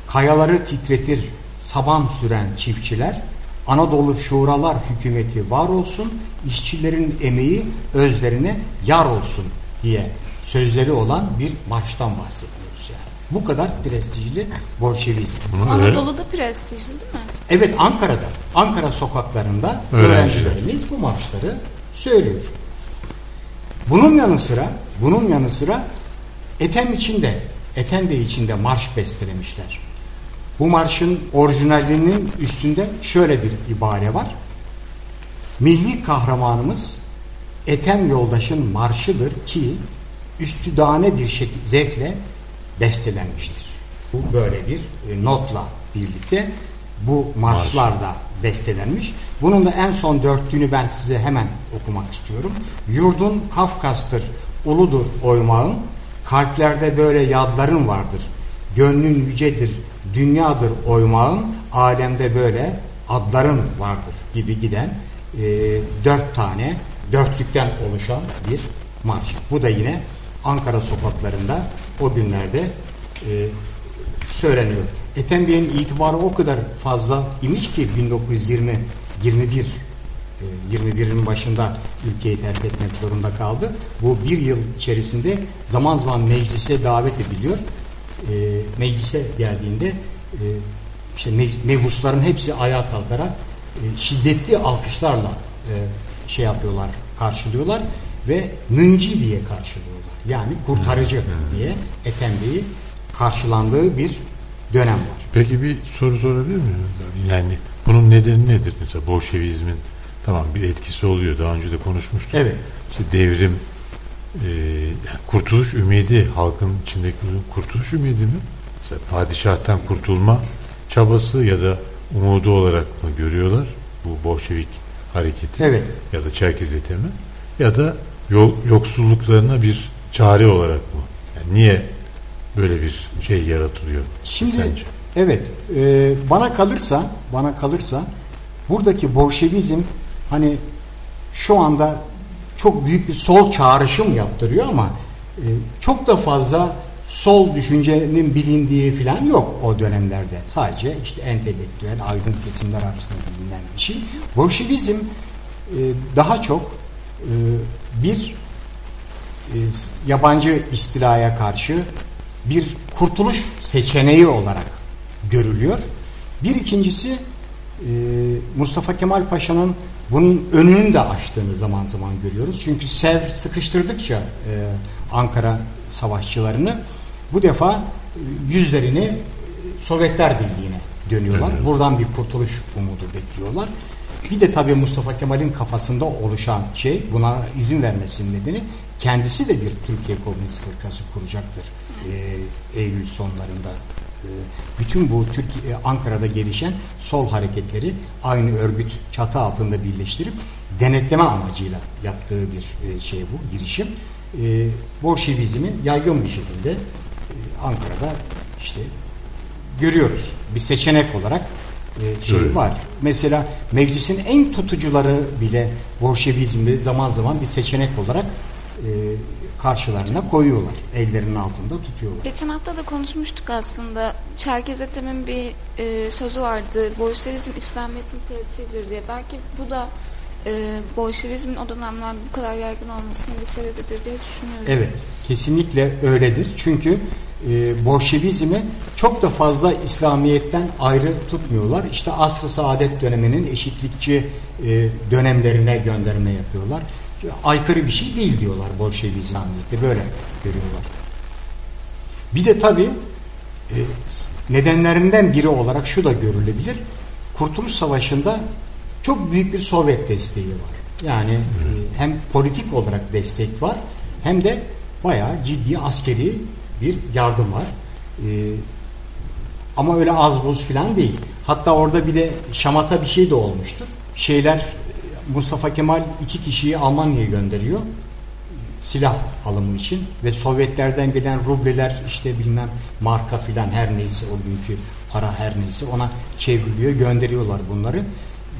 kayaları titretir saban süren çiftçiler, Anadolu Şuralar hükümeti var olsun, işçilerin emeği özlerine yar olsun diye sözleri olan bir marştan bahsediyoruz yani. Bu kadar prestijli Bolşevizm. Öğren- Anadolu'da prestijli değil mi? Evet Ankara'da, Ankara sokaklarında Öğrenciler. öğrencilerimiz bu marşları söylüyor. Bunun yanı sıra, bunun yanı sıra Ethem için de, Ethem Bey için de marş bestelemişler. Bu marşın orijinalinin üstünde şöyle bir ibare var. Milli kahramanımız Ethem yoldaşın marşıdır ki üstüdane bir şek- zevkle bestelenmiştir. Bu böyle bir e, notla birlikte bu marşlar da bestelenmiş. Bunun da en son dörtlüğünü ben size hemen okumak istiyorum. Yurdun Kafkas'tır, uludur oymağın, kalplerde böyle yadların vardır. Gönlün yücedir, dünyadır oymağın, alemde böyle adların vardır gibi giden e, dört tane dörtlükten oluşan bir marş. Bu da yine Ankara sokaklarında o günlerde e, söyleniyor. Ethem Bey'in itibarı o kadar fazla imiş ki 1920 21 e, 21'in başında ülkeyi terk etmek zorunda kaldı. Bu bir yıl içerisinde zaman zaman meclise davet ediliyor. E, meclise geldiğinde e, işte mebusların hepsi ayağa kalkarak e, şiddetli alkışlarla e, şey yapıyorlar, karşılıyorlar ve münci diye karşılıyorlar. Yani kurtarıcı diye Ethem Bey'i karşılandığı bir dönem var. Peki bir soru sorabilir miyim? Yani bunun nedeni nedir? Mesela Bolşevizmin tamam bir etkisi oluyor. Daha önce de konuşmuştuk. Evet. İşte devrim, e, kurtuluş ümidi, halkın içindeki kurtuluş ümidi mi? Mesela padişahtan kurtulma çabası ya da umudu olarak mı görüyorlar bu Bolşevik hareketi Evet. ya da Çerkez etemi ya da yo- yoksulluklarına bir çare olarak mı? Yani niye böyle bir şey yaratılıyor Şimdi sence? evet e, bana kalırsa bana kalırsa buradaki Bolşevizm hani şu anda çok büyük bir sol çağrışım yaptırıyor ama e, çok da fazla sol düşüncenin bilindiği falan yok o dönemlerde. Sadece işte entelektüel, aydın kesimler arasında bilinen bir şey. Bolşevizm e, daha çok e, bir e, yabancı istilaya karşı bir kurtuluş seçeneği olarak görülüyor. Bir ikincisi e, Mustafa Kemal Paşa'nın bunun önünü de açtığını zaman zaman görüyoruz. Çünkü Sev sıkıştırdıkça e, Ankara savaşçılarını bu defa e, yüzlerini Sovyetler Birliği'ne dönüyorlar. Evet. Buradan bir kurtuluş umudu bekliyorlar. Bir de tabii Mustafa Kemal'in kafasında oluşan şey buna izin vermesinin nedeni kendisi de bir Türkiye Komünist Fırkası kuracaktır. Ee, Eylül sonlarında e, bütün bu Türkiye Ankara'da gelişen sol hareketleri aynı örgüt çatı altında birleştirip denetleme amacıyla yaptığı bir e, şey bu girişim. E, Bolşevizmin yaygın bir şekilde e, Ankara'da işte görüyoruz. Bir seçenek olarak e, şey Evet. var. Mesela meclisin en tutucuları bile Bolşevizmi zaman zaman bir seçenek olarak e, karşılarına koyuyorlar. Ellerinin altında tutuyorlar. Geçen hafta da konuşmuştuk aslında. Çerkez Ethem'in bir e, sözü vardı. Bolşevizm İslamiyet'in pratiğidir diye. Belki bu da e, Bolşevizmin o dönemlerde bu kadar yaygın olmasının bir sebebidir diye düşünüyorum. Evet, kesinlikle öyledir. Çünkü e, Bolşevizmi çok da fazla İslamiyet'ten ayrı tutmuyorlar. İşte asr-ı saadet döneminin eşitlikçi e, dönemlerine gönderme yapıyorlar. Aykırı bir şey değil diyorlar Bolşevizm İslamiyet'i. Böyle görüyorlar. Bir de tabii e, nedenlerinden biri olarak şu da görülebilir. Kurtuluş Savaşı'nda çok büyük bir Sovyet desteği var. Yani e, hem politik olarak destek var hem de bayağı ciddi askeri bir yardım var. E, ama öyle az buz falan değil. Hatta orada bir de şamata bir şey de olmuştur. Şeyler Mustafa Kemal iki kişiyi Almanya'ya gönderiyor silah alımı için ve Sovyetlerden gelen rubleler işte bilmem marka filan her neyse o günkü para her neyse ona çevriliyor gönderiyorlar bunları.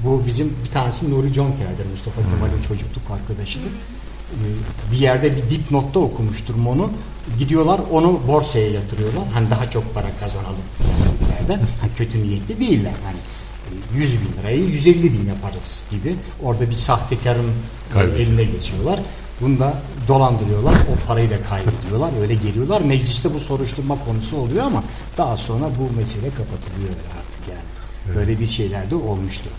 Bu bizim bir tanesi Nuri Conker'dir Mustafa Kemal'in çocukluk arkadaşıdır. Ee, bir yerde bir dipnotta okumuştur onu. Gidiyorlar onu borsaya yatırıyorlar. Hani daha çok para kazanalım. Hani kötü niyetli değiller. Hani 100 bin lirayı 150 bin yaparız gibi. Orada bir sahtekarın e, Kaybediyor. eline geçiyorlar. Bunu da dolandırıyorlar. O parayı da kaybediyorlar. Öyle geliyorlar. Mecliste bu soruşturma konusu oluyor ama daha sonra bu mesele kapatılıyor artık yani. Böyle bir şeyler de olmuştu.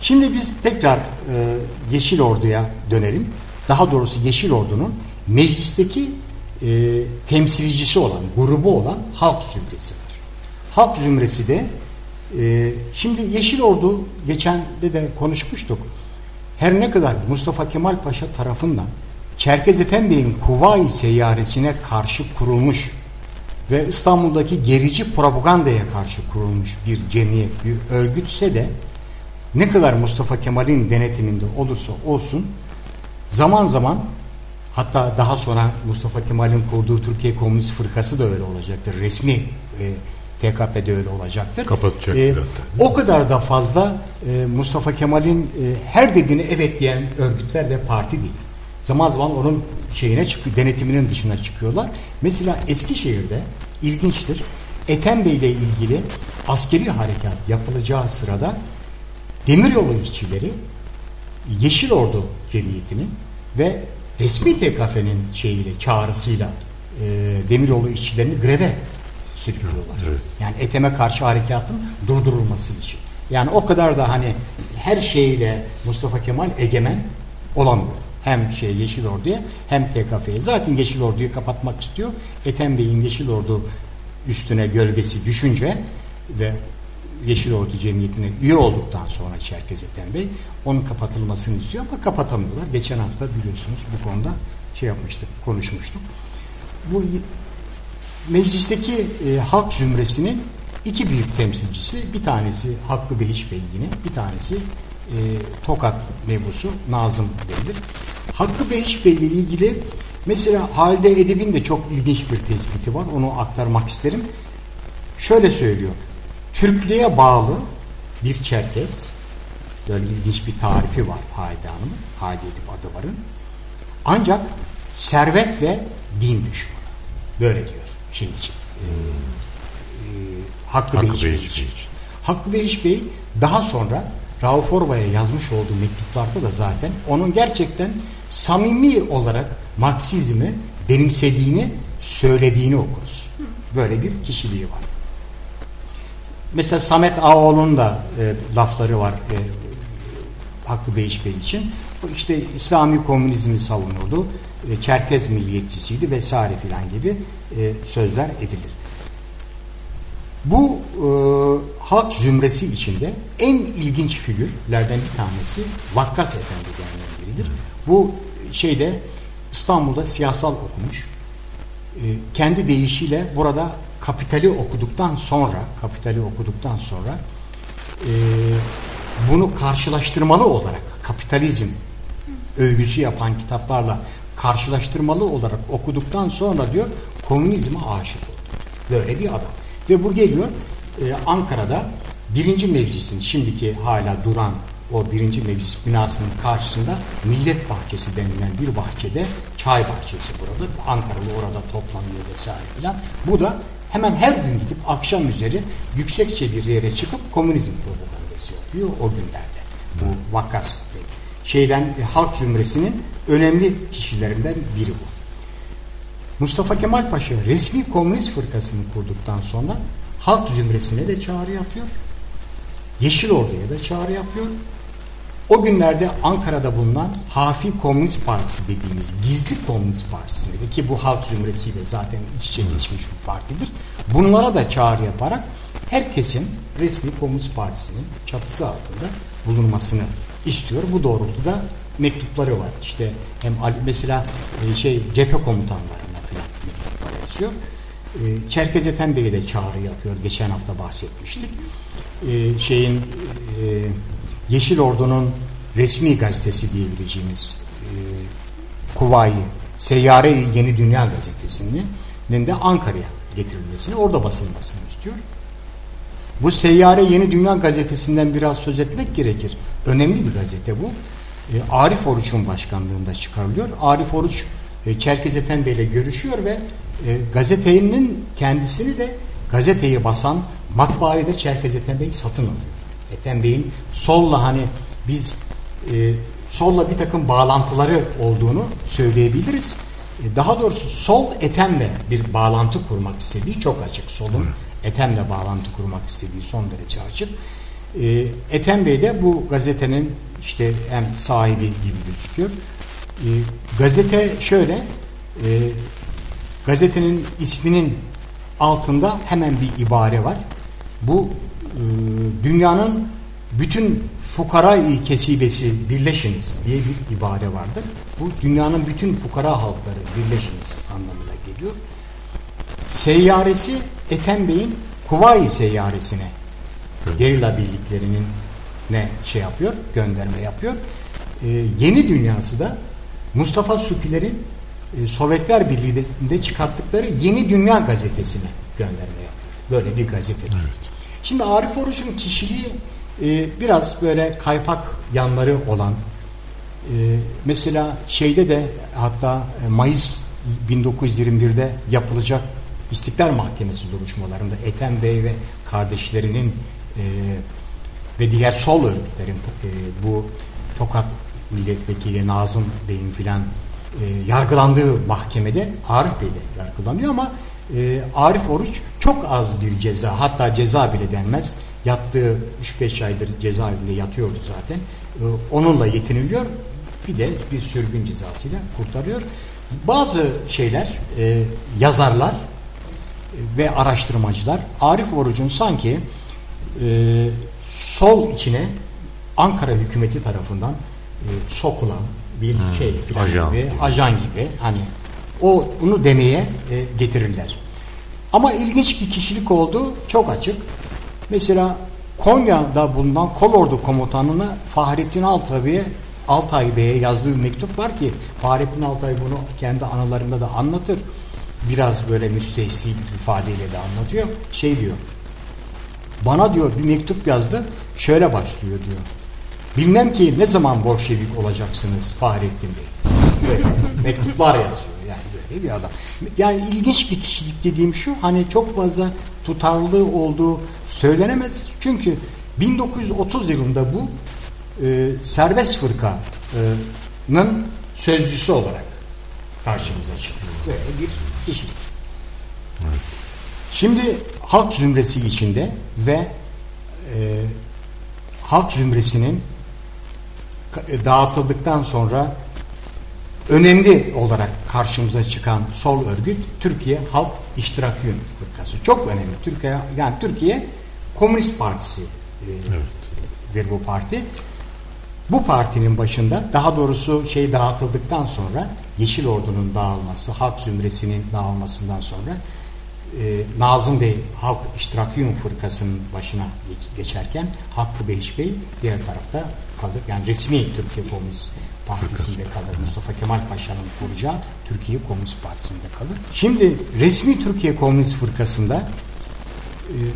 Şimdi biz tekrar e, Yeşil Ordu'ya dönelim. Daha doğrusu Yeşil Ordu'nun meclisteki e, temsilcisi olan, grubu olan halk zümresi var. Halk zümresi de e, şimdi Yeşil Ordu geçen de de konuşmuştuk. Her ne kadar Mustafa Kemal Paşa tarafından Çerkez Ethem Bey'in Kuvayi seyyaresine karşı kurulmuş ve İstanbul'daki gerici propagandaya karşı kurulmuş bir cemiyet, bir örgütse de ne kadar Mustafa Kemal'in denetiminde olursa olsun zaman zaman hatta daha sonra Mustafa Kemal'in kurduğu Türkiye Komünist Fırkası da öyle olacaktır. Resmi e, TKP'de öyle olacaktır. Kapatacaktır E, hatta. o kadar da fazla e, Mustafa Kemal'in e, her dediğini evet diyen örgütler ve parti değil. Zaman zaman onun şeyine çıkıyor, denetiminin dışına çıkıyorlar. Mesela Eskişehir'de ilginçtir. Ethem Bey ile ilgili askeri harekat yapılacağı sırada Demiryolu işçileri Yeşil Ordu Cemiyeti'nin ve resmi TKF'nin şeyiyle, çağrısıyla e, Demiryolu işçilerini greve sürüklüyorlar. Evet. Yani eteme karşı harekatın durdurulması için. Yani o kadar da hani her şeyle Mustafa Kemal egemen olamıyor. Hem şey Yeşil Ordu'ya hem TKF'ye. Zaten Yeşil Ordu'yu kapatmak istiyor. Ethem Bey'in Yeşil Ordu üstüne gölgesi düşünce ve Yeşil Ordu Cemiyeti'ne üye olduktan sonra Çerkez Ethem Bey onun kapatılmasını istiyor ama kapatamıyorlar. Geçen hafta biliyorsunuz bu konuda şey yapmıştık, konuşmuştuk. Bu meclisteki e, halk zümresinin iki büyük temsilcisi, bir tanesi Hakkı Behiç Bey yine, bir tanesi e, Tokat mebusu Nazım Bey'dir. Hakkı Behiç Bey ile ilgili mesela Halide Edip'in de çok ilginç bir tespiti var, onu aktarmak isterim. Şöyle söylüyor, Türklüğe bağlı bir Çerkez, böyle ilginç bir tarifi var Halide Hanım'ın, Halide Edip adı varın. Ancak servet ve din düşmanı. Böyle diyor şey için. E, e, Hakkı, Hakkı Beyiç Bey. Bey için. Hakkı Beyiç Bey daha sonra Rauf Orbay'a yazmış olduğu mektuplarda da zaten onun gerçekten samimi olarak Marksizmi benimsediğini söylediğini okuruz. Böyle bir kişiliği var. Mesela Samet Ağoğlu'nun da e, lafları var e, Hakkı Beyiş Bey için. İşte İslami komünizmi savunurdu, e, Çerkez milliyetçisiydi vesaire filan gibi e, sözler edilir. Bu e, halk zümresi içinde en ilginç figürlerden bir tanesi Vakkas Efendi denilen. Bu şeyde İstanbul'da siyasal okumuş. E, kendi deyişiyle burada kapitali okuduktan sonra kapitali okuduktan sonra e, bunu karşılaştırmalı olarak kapitalizm övgüsü yapan kitaplarla karşılaştırmalı olarak okuduktan sonra diyor komünizme aşık oldu. Böyle bir adam. Ve bu geliyor e, Ankara'da birinci meclisin şimdiki hala duran o birinci meclis binasının karşısında Millet Bahçesi denilen bir bahçede çay bahçesi burada. Ankaralı orada toplanıyor vesaire filan. Bu da hemen her gün gidip akşam üzeri yüksekçe bir yere çıkıp komünizm propagandası yapıyor o günlerde. Bu Vakkas. Şeyden e, halk zümresinin önemli kişilerinden biri bu. Mustafa Kemal Paşa resmi komünist fırkasını kurduktan sonra halk zümresine de çağrı yapıyor. Yeşil Ordu'ya da çağrı yapıyor. O günlerde Ankara'da bulunan Hafi Komünist Partisi dediğimiz gizli Komünist Partisi'nde ki bu halk zümresiyle zaten iç içe geçmiş bir partidir. Bunlara da çağrı yaparak herkesin resmi Komünist Partisi'nin çatısı altında bulunmasını istiyor. Bu doğrultuda mektupları var. İşte hem mesela e, şey cephe mektuplar yazıyor. E, Çerkez Bey'e de çağrı yapıyor. Geçen hafta bahsetmiştik. E, şeyin e, Yeşil Ordu'nun resmi gazetesi diyebileceğimiz e, Kuvayi Seyyare Yeni Dünya gazetesinin de Ankara'ya getirilmesini, orada basılmasını istiyor. Bu Seyyare Yeni Dünya gazetesinden biraz söz etmek gerekir. Önemli bir gazete bu. E, Arif Oruç'un başkanlığında çıkarılıyor. Arif Oruç e, Çerkez Ethem Bey ile görüşüyor ve e, gazetenin kendisini de gazeteyi basan matbaayı da Çerkez Ethem Bey satın alıyor. Ethem Bey'in solla hani biz e, solla bir takım bağlantıları olduğunu söyleyebiliriz. E, daha doğrusu sol Ethem'le bir bağlantı kurmak istediği çok açık. Solun Ethem'le bağlantı kurmak istediği son derece açık. E, Ethem Bey de bu gazetenin işte hem sahibi gibi gözüküyor. E, gazete şöyle e, gazetenin isminin altında hemen bir ibare var. Bu e, dünyanın bütün fukara kesibesi birleşiniz diye bir ibare vardır. Bu dünyanın bütün fukara halkları birleşiniz anlamına geliyor. Seyyaresi Ethem Bey'in Kuvayi seyyaresine gerilla birliklerinin ne şey yapıyor, gönderme yapıyor. Ee, yeni dünyası da Mustafa Supilerin e, Sovyetler Birliği'nde çıkarttıkları Yeni Dünya gazetesine gönderme yapıyor. Böyle bir gazete. Evet. Şimdi Arif Oruç'un kişiliği e, biraz böyle kaypak yanları olan e, mesela şeyde de hatta e, Mayıs 1921'de yapılacak İstiklal Mahkemesi duruşmalarında Ethem Bey ve kardeşlerinin e, ve diğer sol örgütlerin e, bu Tokat Milletvekili Nazım Bey'in filan e, yargılandığı mahkemede Arif Bey de yargılanıyor ama e, Arif Oruç çok az bir ceza hatta ceza bile denmez. Yattığı 3-5 aydır cezaevinde yatıyordu zaten. E, onunla yetiniliyor. Bir de bir sürgün cezasıyla kurtarıyor. Bazı şeyler e, yazarlar e, ve araştırmacılar Arif Oruç'un sanki e, sol içine Ankara hükümeti tarafından e, sokulan bir Hmm, şey ajan gibi, ajan gibi hani o bunu demeye e, getirirler. Ama ilginç bir kişilik olduğu çok açık. Mesela Konya'da bulunan Kolordu komutanına Fahrettin Altay'a Altay Bey'e yazdığı mektup var ki Fahrettin Altay bunu kendi anılarında da anlatır. Biraz böyle müstehsi bir ifadeyle de anlatıyor. Şey diyor. Bana diyor bir mektup yazdı. Şöyle başlıyor diyor. Bilmem ki ne zaman Bolşevik olacaksınız Fahrettin Bey. Böyle mektuplar yazıyor yani. Böyle. bir adam. Yani ilginç bir kişilik dediğim şu hani çok fazla tutarlı olduğu söylenemez. Çünkü 1930 yılında bu e, serbest fırkanın sözcüsü olarak karşımıza çıkıyor. Böyle bir kişilik. Şimdi halk zümresi içinde ve e, halk zümresinin dağıtıldıktan sonra önemli olarak karşımıza çıkan sol örgüt Türkiye Halk İştirakiyun Fırkası. Çok önemli. Türkiye yani Türkiye Komünist Partisi e, bir bu parti. Bu partinin başında daha doğrusu şey dağıtıldıktan sonra Yeşil Ordu'nun dağılması, Halk Zümresi'nin dağılmasından sonra e, Nazım Bey Halk İştirakiyun Fırkası'nın başına geç- geçerken Hakkı Behiç Bey diğer tarafta kalır. Yani resmi Türkiye Komünist Partisi'nde kalır. Mustafa Kemal Paşa'nın kuracağı Türkiye Komünist Partisi'nde kalır. Şimdi resmi Türkiye Komünist Fırkası'nda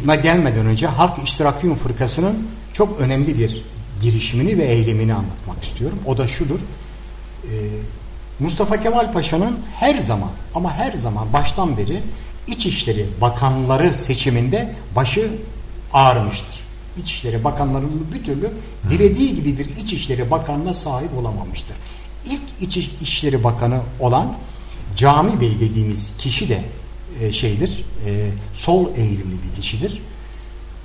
na gelmeden önce Halk İştirakiyun Fırkası'nın çok önemli bir girişimini ve eylemini anlatmak istiyorum. O da şudur. Ee, Mustafa Kemal Paşa'nın her zaman ama her zaman baştan beri İçişleri Bakanları seçiminde başı ağrımıştır. İçişleri Bakanlarının bir türlü dilediği gibi bir İçişleri Bakanına sahip olamamıştır. İlk İçişleri Bakanı olan Cami Bey dediğimiz kişi de e, şeydir, e, sol eğilimli bir kişidir.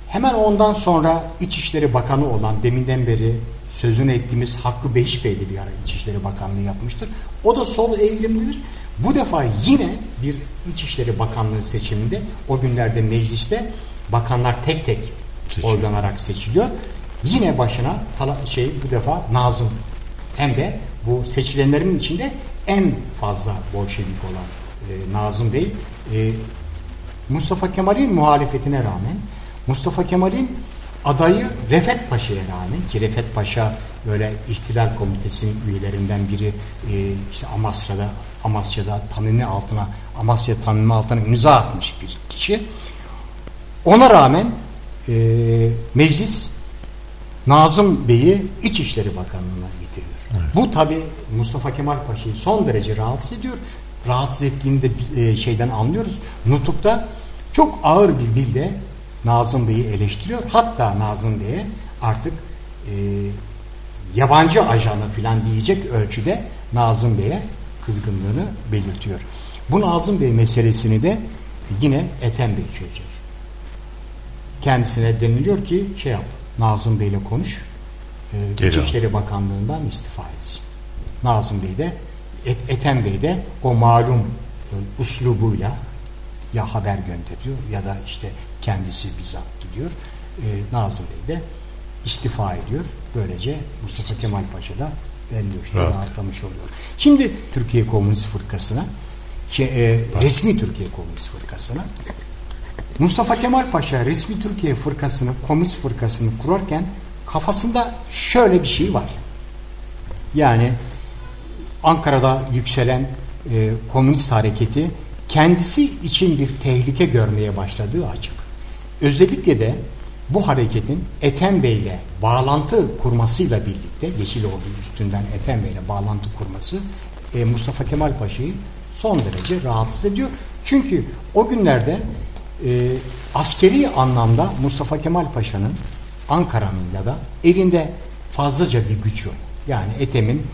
Hemen ondan sonra İçişleri Bakanı olan deminden beri sözünü ettiğimiz Hakkı Beş Bey de bir ara İçişleri Bakanlığı yapmıştır. O da sol eğilimlidir. Bu defa yine bir İçişleri Bakanlığı seçiminde o günlerde mecliste bakanlar tek tek Seçiliyor. oylanarak seçiliyor. Yine başına şey bu defa Nazım hem de bu seçilenlerin içinde en fazla Bolşevik olan e, Nazım Bey e, Mustafa Kemal'in muhalefetine rağmen Mustafa Kemal'in adayı Refet Paşa'ya rağmen ki Refet Paşa böyle ihtilal komitesinin üyelerinden biri e, işte Amasya'da Amasya'da tamimi altına Amasya tamimi altına imza atmış bir kişi. Ona rağmen e, meclis Nazım Bey'i İçişleri Bakanlığı'na getiriyor. Bu tabi Mustafa Kemal Paşa'yı son derece rahatsız ediyor. Rahatsız ettiğini de e, şeyden anlıyoruz. Nutuk'ta çok ağır bir dille Nazım Bey'i eleştiriyor. Hatta Nazım Bey'e artık e, yabancı ajanı filan diyecek ölçüde Nazım Bey'e kızgınlığını belirtiyor. Bu Nazım Bey meselesini de yine Ethem Bey çözüyor. Kendisine deniliyor ki şey yap Nazım Bey'le konuş e. İçişleri Bakanlığı'ndan istifa etsin. Nazım Bey de Et, Ethem Bey de o malum e, uslubuyla ya haber gönderiyor ya da işte kendisi bizzat gidiyor. E, Nazım Bey de istifa ediyor. Böylece Mustafa Kemal Paşa da belli işte Rahat. rahatlamış oluyor. Şimdi Türkiye Komünist Fırkası'na şey, e, resmi Türkiye Komünist Fırkası'na Mustafa Kemal Paşa resmi Türkiye Fırkası'nı, Komünist Fırkası'nı kurarken kafasında şöyle bir şey var. Yani Ankara'da yükselen e, komünist hareketi kendisi için bir tehlike görmeye başladığı açık. Özellikle de bu hareketin Ethem Bey ile bağlantı kurmasıyla birlikte Yeşil Ordu üstünden Ethem Bey ile bağlantı kurması e, Mustafa Kemal Paşa'yı son derece rahatsız ediyor. Çünkü o günlerde e, askeri anlamda Mustafa Kemal Paşa'nın Ankara'nın ya da elinde fazlaca bir güç yok. Yani Ethem'in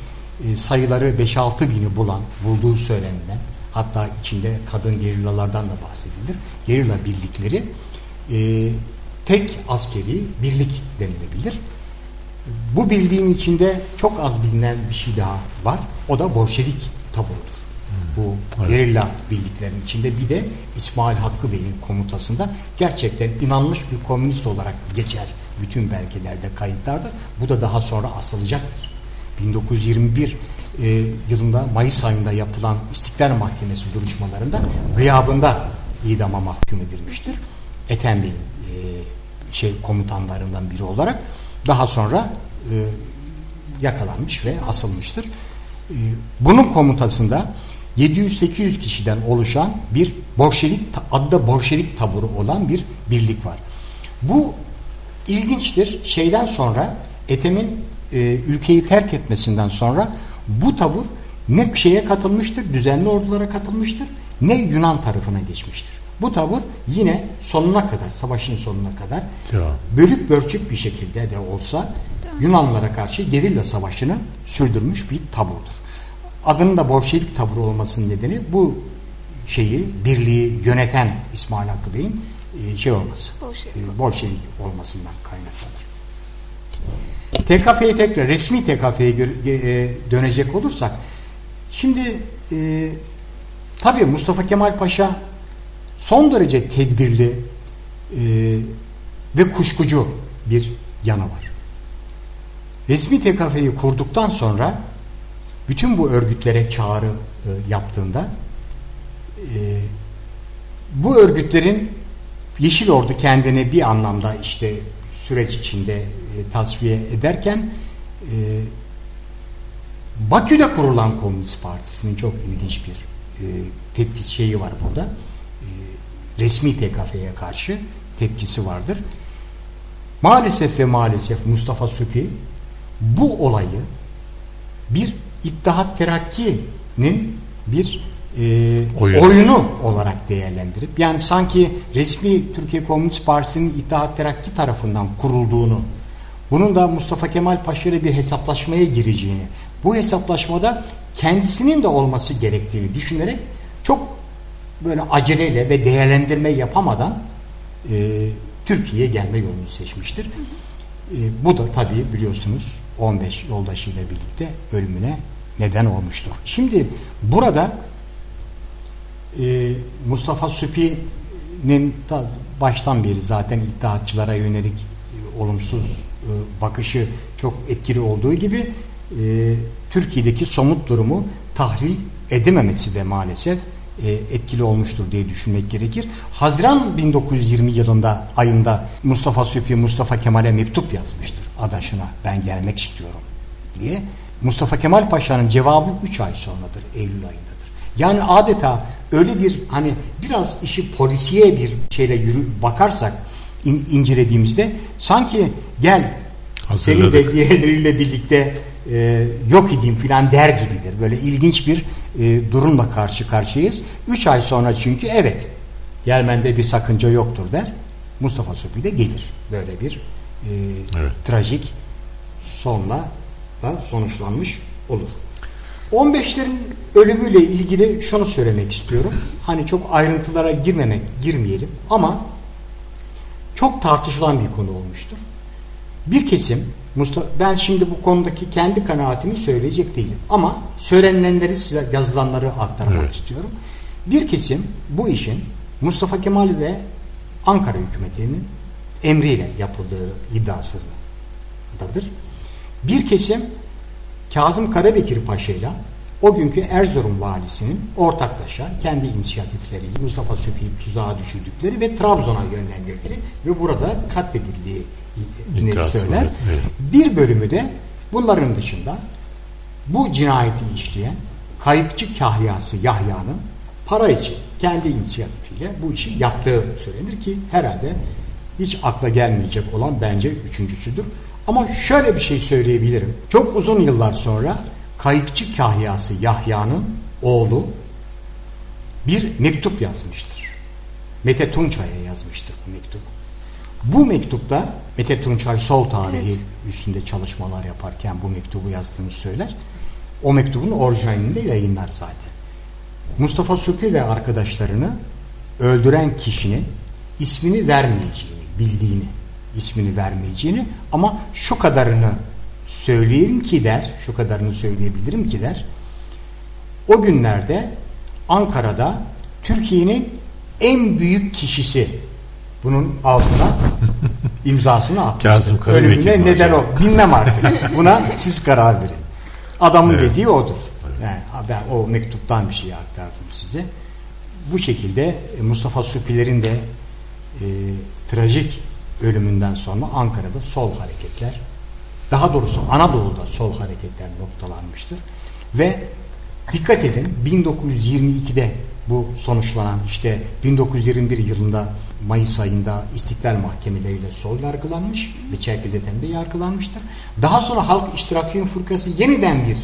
e, sayıları 5-6 bini bulan, bulduğu söylenilen hatta içinde kadın gerillalardan da bahsedilir. Gerilla birlikleri e, tek askeri birlik denilebilir. Bu bildiğin içinde çok az bilinen bir şey daha var. O da Bolşevik taburudur. Bu gerilla birliklerin içinde bir de İsmail Hakkı Bey'in komutasında gerçekten inanmış bir komünist olarak geçer bütün belgelerde kayıtlardır. Bu da daha sonra asılacaktır. 1921 e, yılında Mayıs ayında yapılan İstiklal Mahkemesi duruşmalarında gıyabında idama mahkum edilmiştir. Ethem Bey'in e, şey komutanlarından biri olarak daha sonra e, yakalanmış ve asılmıştır. E, bunun komutasında 700-800 kişiden oluşan bir Bolşevik adı da Bolşevik taburu olan bir birlik var. Bu ilginçtir. Şeyden sonra Ethem'in e, ülkeyi terk etmesinden sonra bu tabur ne şeye katılmıştır, düzenli ordulara katılmıştır, ne Yunan tarafına geçmiştir. Bu tavır yine sonuna kadar, savaşın sonuna kadar Ya. bölük bölçük bir şekilde de olsa Yunanlara karşı gerilla savaşını sürdürmüş bir taburdur. Adının da Bolşevik taburu olmasının nedeni bu şeyi, birliği yöneten İsmail Hakkı Bey'in e, şey olması, Bolşevik e, Bolşevik olmasından kaynaklanır. TKF'ye tekrar resmi TKF'ye gö- e, dönecek olursak şimdi e, tabii Mustafa Kemal Paşa son derece tedbirli e, ve kuşkucu bir yanı var. Resmi TKF'yi kurduktan sonra bütün bu örgütlere çağrı e, yaptığında e, bu örgütlerin Yeşil Ordu kendini bir anlamda işte süreç içinde e, tasfiye ederken e, Bakü'de kurulan Komünist Partisi'nin çok ilginç bir e, tepkisi şeyi var burada. Resmi TKF'ye karşı tepkisi vardır. Maalesef ve maalesef Mustafa Süpi bu olayı bir İttihat Terakki'nin bir e, Oyun. oyunu olarak değerlendirip yani sanki resmi Türkiye Komünist Partisi'nin İttihat Terakki tarafından kurulduğunu bunun da Mustafa Kemal Paşa ile bir hesaplaşmaya gireceğini bu hesaplaşmada kendisinin de olması gerektiğini düşünerek çok böyle aceleyle ve değerlendirme yapamadan e, Türkiye'ye gelme yolunu seçmiştir. E, bu da tabii biliyorsunuz 15 yoldaşıyla birlikte ölümüne neden olmuştur. Şimdi burada e, Mustafa Süpi'nin ta baştan beri zaten iddiatçılara yönelik e, olumsuz e, bakışı çok etkili olduğu gibi e, Türkiye'deki somut durumu tahlil edememesi de maalesef e, etkili olmuştur diye düşünmek gerekir. Haziran 1920 yılında ayında Mustafa Süpi Mustafa Kemal'e mektup yazmıştır adaşına ben gelmek istiyorum diye. Mustafa Kemal Paşa'nın cevabı 3 ay sonradır Eylül ayındadır. Yani adeta öyle bir hani biraz işi polisiye bir şeyle yürü bakarsak in, incelediğimizde sanki gel senin de Hazırladık. diğerleriyle birlikte e, yok edeyim filan der gibidir. Böyle ilginç bir e, durumla karşı karşıyayız. Üç ay sonra çünkü evet gelmende bir sakınca yoktur der. Mustafa Sopi de gelir. Böyle bir e, Evet. trajik sonla da sonuçlanmış olur. 15'lerin ölümüyle ilgili şunu söylemek istiyorum. Hani çok ayrıntılara girmemek, girmeyelim ama çok tartışılan bir konu olmuştur. Bir kesim Mustafa, ben şimdi bu konudaki kendi kanaatimi söyleyecek değilim ama söylenenleri size yazılanları aktarmak Evet. istiyorum. Bir kesim bu işin Mustafa Kemal ve Ankara hükümetinin emriyle yapıldığı iddiasındadır. Bir kesim Kazım Karabekir Paşa ile o günkü Erzurum valisinin ortaklaşa kendi inisiyatifleriyle Mustafa Süpi'yi tuzağa düşürdükleri ve Trabzon'a yönlendirdiği ve burada katledildiği İddiası söyler. evet. Bir bölümü de bunların dışında bu cinayeti işleyen kayıkçı kahyası Yahya'nın para için kendi inisiyatifiyle bu işi yaptığı söylenir ki herhalde hiç akla gelmeyecek olan bence üçüncüsüdür. Ama şöyle bir şey söyleyebilirim. Çok uzun yıllar sonra kayıkçı kahyası Yahya'nın oğlu bir mektup yazmıştır. Mete Tunçay'a yazmıştır bu mektubu. Bu mektupta Mete Tunçay sol tarihi Evet. üstünde çalışmalar yaparken bu mektubu yazdığını söyler. O mektubun orijinalini de yayınlar zaten. Mustafa Süpi ve arkadaşlarını öldüren kişinin ismini vermeyeceğini, bildiğini, ismini vermeyeceğini ama şu kadarını söyleyelim ki der, şu kadarını söyleyebilirim ki der. O günlerde Ankara'da Türkiye'nin en büyük kişisi bunun altına imzasını atmıştır. Ölümüne neden o? Bilmem artık. Buna siz karar verin. Adamın Evet. dediği odur. Yani ben o mektuptan bir şey aktardım size. Bu şekilde e, Mustafa Süpiler'in de e, trajik ölümünden sonra Ankara'da sol hareketler daha doğrusu Anadolu'da sol hareketler noktalanmıştır. Ve dikkat edin 1922'de bu sonuçlanan işte 1921 yılında Mayıs ayında İstiklal Mahkemeleriyle sol yargılanmış ve Çerkezeten'de yargılanmıştır. Daha sonra Halk İştirakçı Fırkası yeniden bir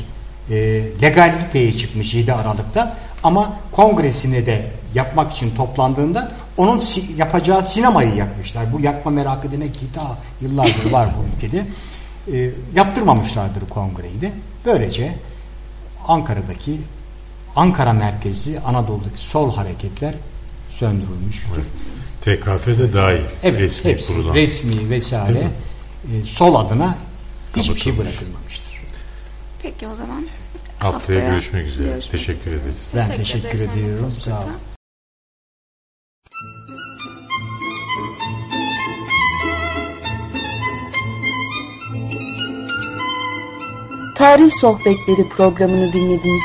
e, legaliteye çıkmış 7 Aralık'ta ama kongresini de yapmak için toplandığında onun si- yapacağı sinemayı yakmışlar. Bu yakma merakı demek ki daha yıllardır var bu ülkede. E, yaptırmamışlardır kongreyi de. Böylece Ankara'daki Ankara merkezli Anadolu'daki sol hareketler söndürülmüştür. TKF de dahil. Evet, resmi hepsi kurulan. resmi vesaire e, sol adına hiçbir şey bırakılmamıştır. Peki o zaman Haftaya, haftaya görüşmek üzere. görüşmek Teşekkür ederiz. Ben Teşekkür teşekkür ederiz ediyorum. Sağ olun. Tarih Sohbetleri programını dinlediniz.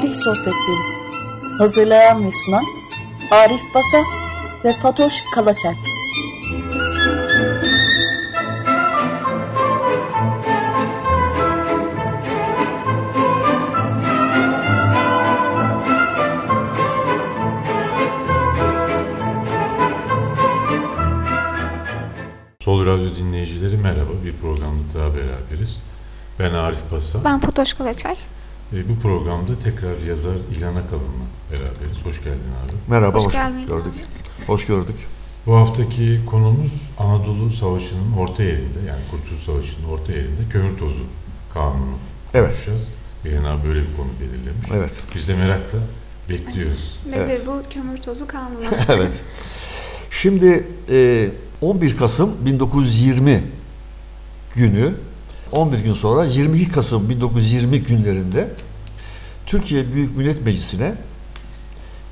Tarih Sohbetleri Hazırlayan ve sunan Arif Basa ve Fatoş Kalaçer. Sol Radyo dinleyicileri merhaba. Bir programda daha beraberiz. Ben Arif Basa. Ben Fatoş Kalaçay. E, bu programda tekrar yazar İlhan Akalın'la beraberiz. Hoş geldin abi. Merhaba, Hoş hoş, geldin. gördük. Hoş gördük. Bu haftaki konumuz Anadolu Savaşı'nın orta yerinde yani Kurtuluş Savaşı'nın orta yerinde kömür tozu kanunu Evet. konuşacağız. İlhan abi böyle bir konu belirlemiş. Evet. Biz de merakla bekliyoruz. Nedir Evet. bu kömür tozu kanunu? evet. Şimdi e, 11 Kasım 1920 günü 11 gün sonra 22 Kasım 1920 günlerinde Türkiye Büyük Millet Meclisi'ne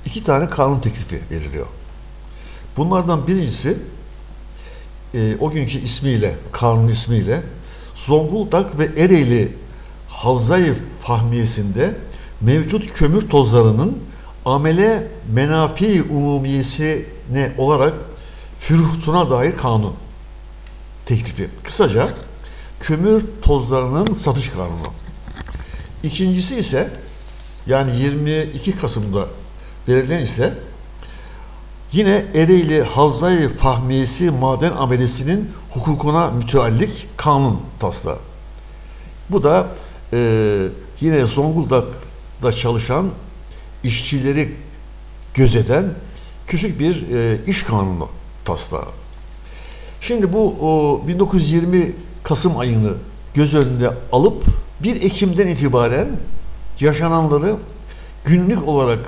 iki tane kanun teklifi veriliyor. Bunlardan birincisi e, o günkü ismiyle, kanun ismiyle Zonguldak ve Ereğli Havzayı Fahmiyesi'nde mevcut kömür tozlarının amele menafi umumiyesine olarak füruhtuna dair kanun teklifi. Kısaca kömür tozlarının satış kanunu. İkincisi ise yani 22 Kasım'da verilen ise yine Ereğli Havzayı Fahmiyesi Maden Amelesi'nin hukukuna müteallik kanun taslağı. Bu da e, yine Zonguldak'ta çalışan işçileri gözeten küçük bir e, iş kanunu taslağı. Şimdi bu o, 1920 Kasım ayını göz önünde alıp 1 Ekim'den itibaren yaşananları günlük olarak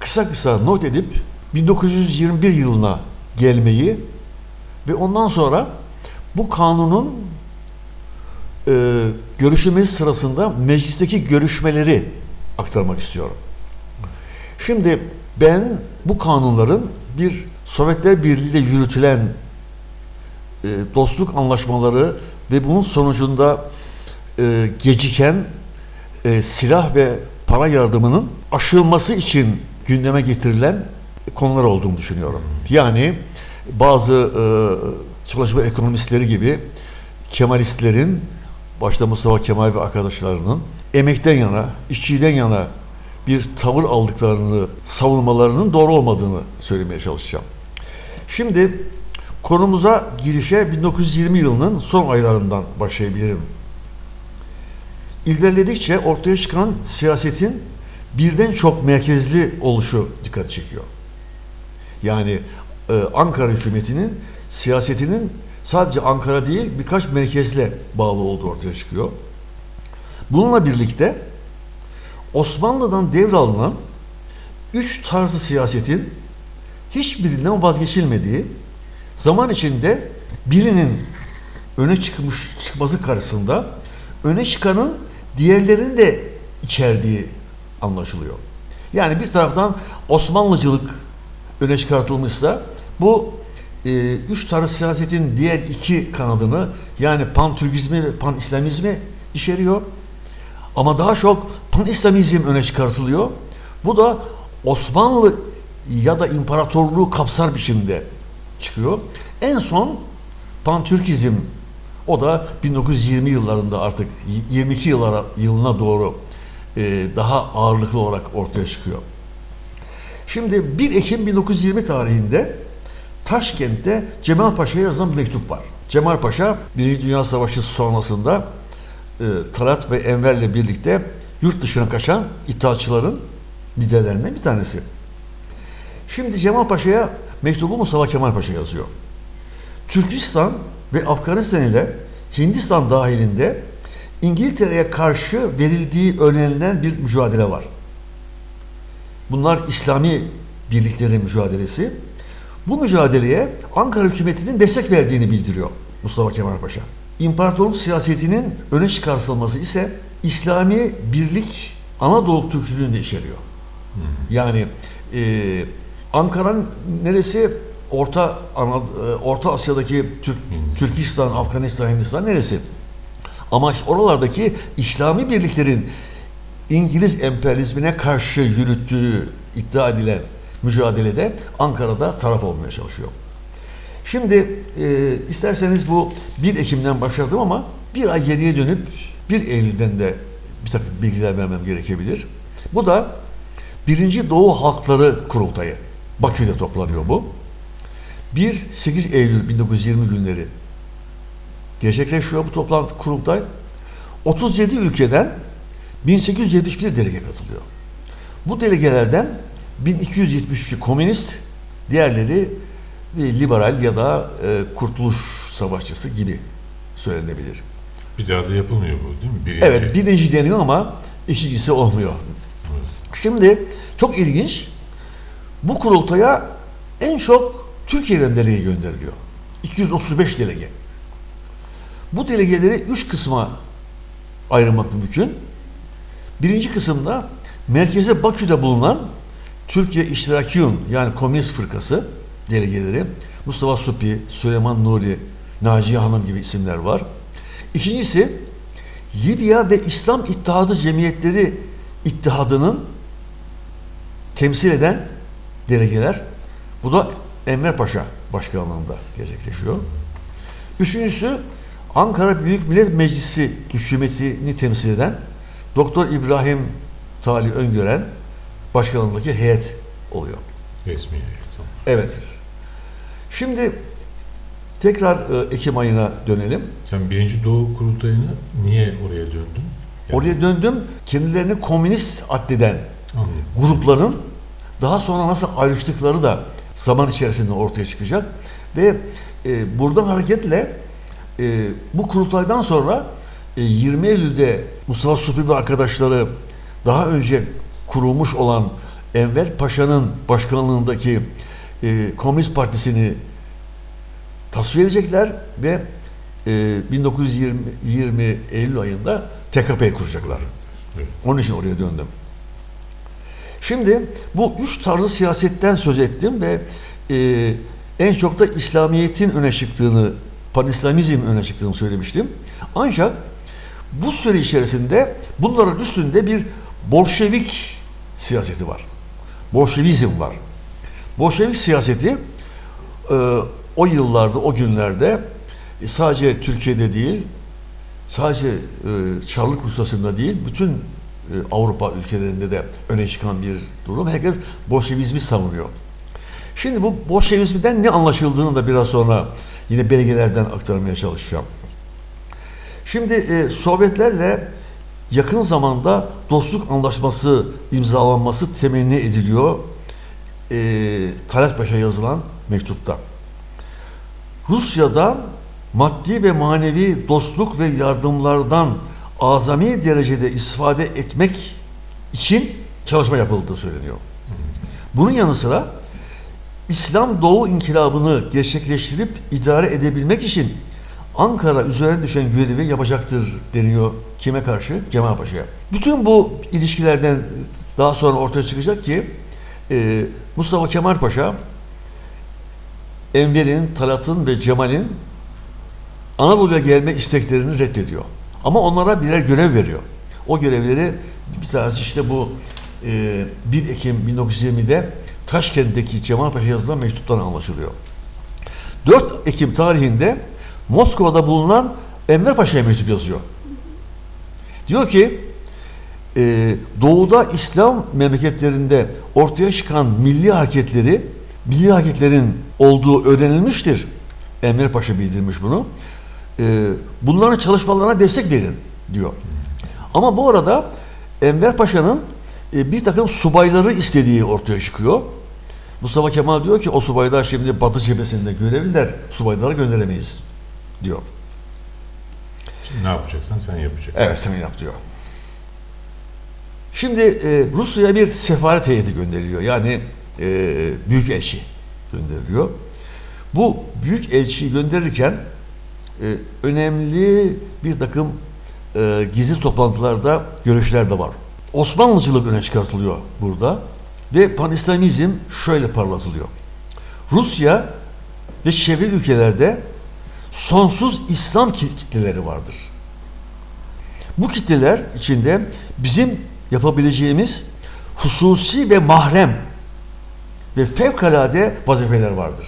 kısa kısa not edip 1921 yılına gelmeyi ve ondan sonra bu kanunun e, görüşmesi sırasında meclisteki görüşmeleri aktarmak istiyorum. Şimdi ben bu kanunların bir Sovyetler Birliği ile yürütülen e, dostluk anlaşmaları ve bunun sonucunda e, geciken e, silah ve para yardımının aşılması için gündeme getirilen konular olduğunu düşünüyorum. Yani bazı e, çalışma ekonomistleri gibi Kemalistlerin başta Mustafa Kemal ve arkadaşlarının emekten yana, işçiden yana bir tavır aldıklarını, savunmalarının doğru olmadığını söylemeye çalışacağım. Şimdi konumuza girişe 1920 yılının son aylarından başlayabilirim. İlerledikçe ortaya çıkan siyasetin birden çok merkezli oluşu dikkat çekiyor. Yani e, Ankara hükümetinin siyasetinin sadece Ankara değil birkaç merkezle bağlı olduğu ortaya çıkıyor. Bununla birlikte Osmanlı'dan devralınan üç tarzı siyasetin hiçbirinden vazgeçilmediği zaman içinde birinin öne çıkmış çıkması karşısında öne çıkanın diğerlerini de içerdiği anlaşılıyor. Yani bir taraftan Osmanlıcılık öne çıkartılmışsa bu e, üç tarz siyasetin diğer iki kanadını yani pan-Türkizmi ve pan-İslamizmi içeriyor. Ama daha çok pan-İslamizm öne çıkartılıyor. Bu da Osmanlı ya da imparatorluğu kapsar biçimde çıkıyor. En son Pantürkizm o da 1920 yıllarında artık 22 yıllara, yılına doğru e, daha ağırlıklı olarak ortaya çıkıyor. Şimdi 1 Ekim 1920 tarihinde Taşkent'te Cemal Paşa'ya yazılan bir mektup var. Cemal Paşa Birinci Dünya Savaşı sonrasında e, Talat ve Enver'le birlikte yurt dışına kaçan İttihatçıların liderlerinden bir tanesi. Şimdi Cemal Paşa'ya mektubu Mustafa Kemal Paşa yazıyor. Türkistan ve Afganistan ile Hindistan dahilinde İngiltere'ye karşı verildiği önerilen bir mücadele var. Bunlar İslami birliklerin mücadelesi. Bu mücadeleye Ankara hükümetinin destek verdiğini bildiriyor Mustafa Kemal Paşa. İmparatorluk siyasetinin öne çıkartılması ise İslami birlik Anadolu Türklüğünü de içeriyor. Yani e, Ankara'nın neresi? Orta Anad e, Orta Asya'daki Türk, Türkistan, Afganistan, Hindistan neresi? Ama işte oralardaki İslami birliklerin İngiliz emperyalizmine karşı yürüttüğü iddia edilen mücadelede Ankara'da taraf olmaya çalışıyor. Şimdi e, isterseniz bu 1 Ekim'den başladım ama bir ay geriye dönüp 1 Eylül'den de bir takım bilgiler vermem gerekebilir. Bu da Birinci Doğu Halkları Kurultayı. Bakü'de toplanıyor bu. 1-8 Eylül 1920 günleri gerçekleşiyor bu toplantı kurultay. 37 ülkeden 1871 delege katılıyor. Bu delegelerden 1273'ü komünist, diğerleri liberal ya da e, kurtuluş savaşçısı gibi söylenebilir. Bir daha da yapılmıyor bu değil mi? Birinci. Evet birinci deniyor ama ikincisi olmuyor. Şimdi çok ilginç. Bu kurultaya en çok Türkiye'den delege gönderiliyor. 235 delege. Bu delegeleri üç kısma ayırmak mümkün. Birinci kısımda merkeze Bakü'de bulunan Türkiye İştirakiyun yani Komünist Fırkası delegeleri Mustafa Supi, Süleyman Nuri, Naciye Hanım gibi isimler var. İkincisi Libya ve İslam İttihadı Cemiyetleri İttihadı'nın temsil eden delegeler. Bu da Enver Paşa başkanlığında gerçekleşiyor. Üçüncüsü Ankara Büyük Millet Meclisi hükümetini temsil eden Doktor İbrahim Tali Öngören başkanlığındaki heyet oluyor. Resmi heyet. Evet. Şimdi tekrar e, Ekim ayına dönelim. Sen birinci Doğu kurultayını niye oraya döndün? Yani- Oraya döndüm. Kendilerini komünist addeden Anladım. grupların daha sonra nasıl ayrıştıkları da zaman içerisinde ortaya çıkacak. Ve e, buradan hareketle e, bu kurultaydan sonra e, 20 Eylül'de Mustafa Supi ve arkadaşları daha önce kurulmuş olan Enver Paşa'nın başkanlığındaki e, Komünist Partisi'ni tasfiye edecekler ve e, 1920 20 Eylül ayında TKP kuracaklar. Evet. Onun için oraya döndüm. Şimdi bu üç tarzı siyasetten söz ettim ve e, en çok da İslamiyet'in öne çıktığını, panislamizmin öne çıktığını söylemiştim. Ancak bu süre içerisinde bunların üstünde bir Bolşevik siyaseti var. Bolşevizm var. Bolşevik siyaseti e, o yıllarda, o günlerde e, sadece Türkiye'de değil, sadece e, Çarlık Rusyası'nda değil, bütün Avrupa ülkelerinde de öne çıkan bir durum. Herkes Bolşevizmi savunuyor. Şimdi bu Bolşevizmden ne anlaşıldığını da biraz sonra yine belgelerden aktarmaya çalışacağım. Şimdi e, Sovyetlerle yakın zamanda dostluk anlaşması imzalanması temenni ediliyor. E, Talat Paşa yazılan mektupta. Rusya'dan maddi ve manevi dostluk ve yardımlardan azami derecede istifade etmek için çalışma yapıldığı söyleniyor. Bunun yanı sıra İslam Doğu inkılabını gerçekleştirip idare edebilmek için Ankara üzerine düşen görevi yapacaktır deniyor. Kime karşı? Cemal Paşa'ya. Bütün bu ilişkilerden daha sonra ortaya çıkacak ki e, Mustafa Kemal Paşa Enver'in, Talat'ın ve Cemal'in Anadolu'ya gelme isteklerini reddediyor. Ama onlara birer görev veriyor. O görevleri bir tanesi işte bu e, 1 Ekim 1920'de Taşkent'teki Cemal Paşa yazılan mektuptan anlaşılıyor. 4 Ekim tarihinde Moskova'da bulunan Enver Paşa'ya mektup yazıyor. Diyor ki e, doğuda İslam memleketlerinde ortaya çıkan milli hareketleri, milli hareketlerin olduğu öğrenilmiştir. Enver Paşa bildirmiş bunu. E, bunların çalışmalarına destek verin diyor. Ama bu arada Enver Paşa'nın e, bir takım subayları istediği ortaya çıkıyor. Mustafa Kemal diyor ki o subaylar şimdi Batı cephesinde görevliler, subayları gönderemeyiz diyor. Şimdi ne yapacaksan sen yapacaksın. Evet sen yap diyor. Şimdi e, Rusya'ya bir sefaret heyeti gönderiliyor. Yani e, büyük elçi gönderiliyor. Bu büyük elçiyi gönderirken e, önemli bir takım e, gizli toplantılarda görüşler de var. Osmanlıcılık öne çıkartılıyor burada ve panislamizm şöyle parlatılıyor. Rusya ve çevre ülkelerde sonsuz İslam kitleleri vardır. Bu kitleler içinde bizim yapabileceğimiz hususi ve mahrem ve fevkalade vazifeler vardır.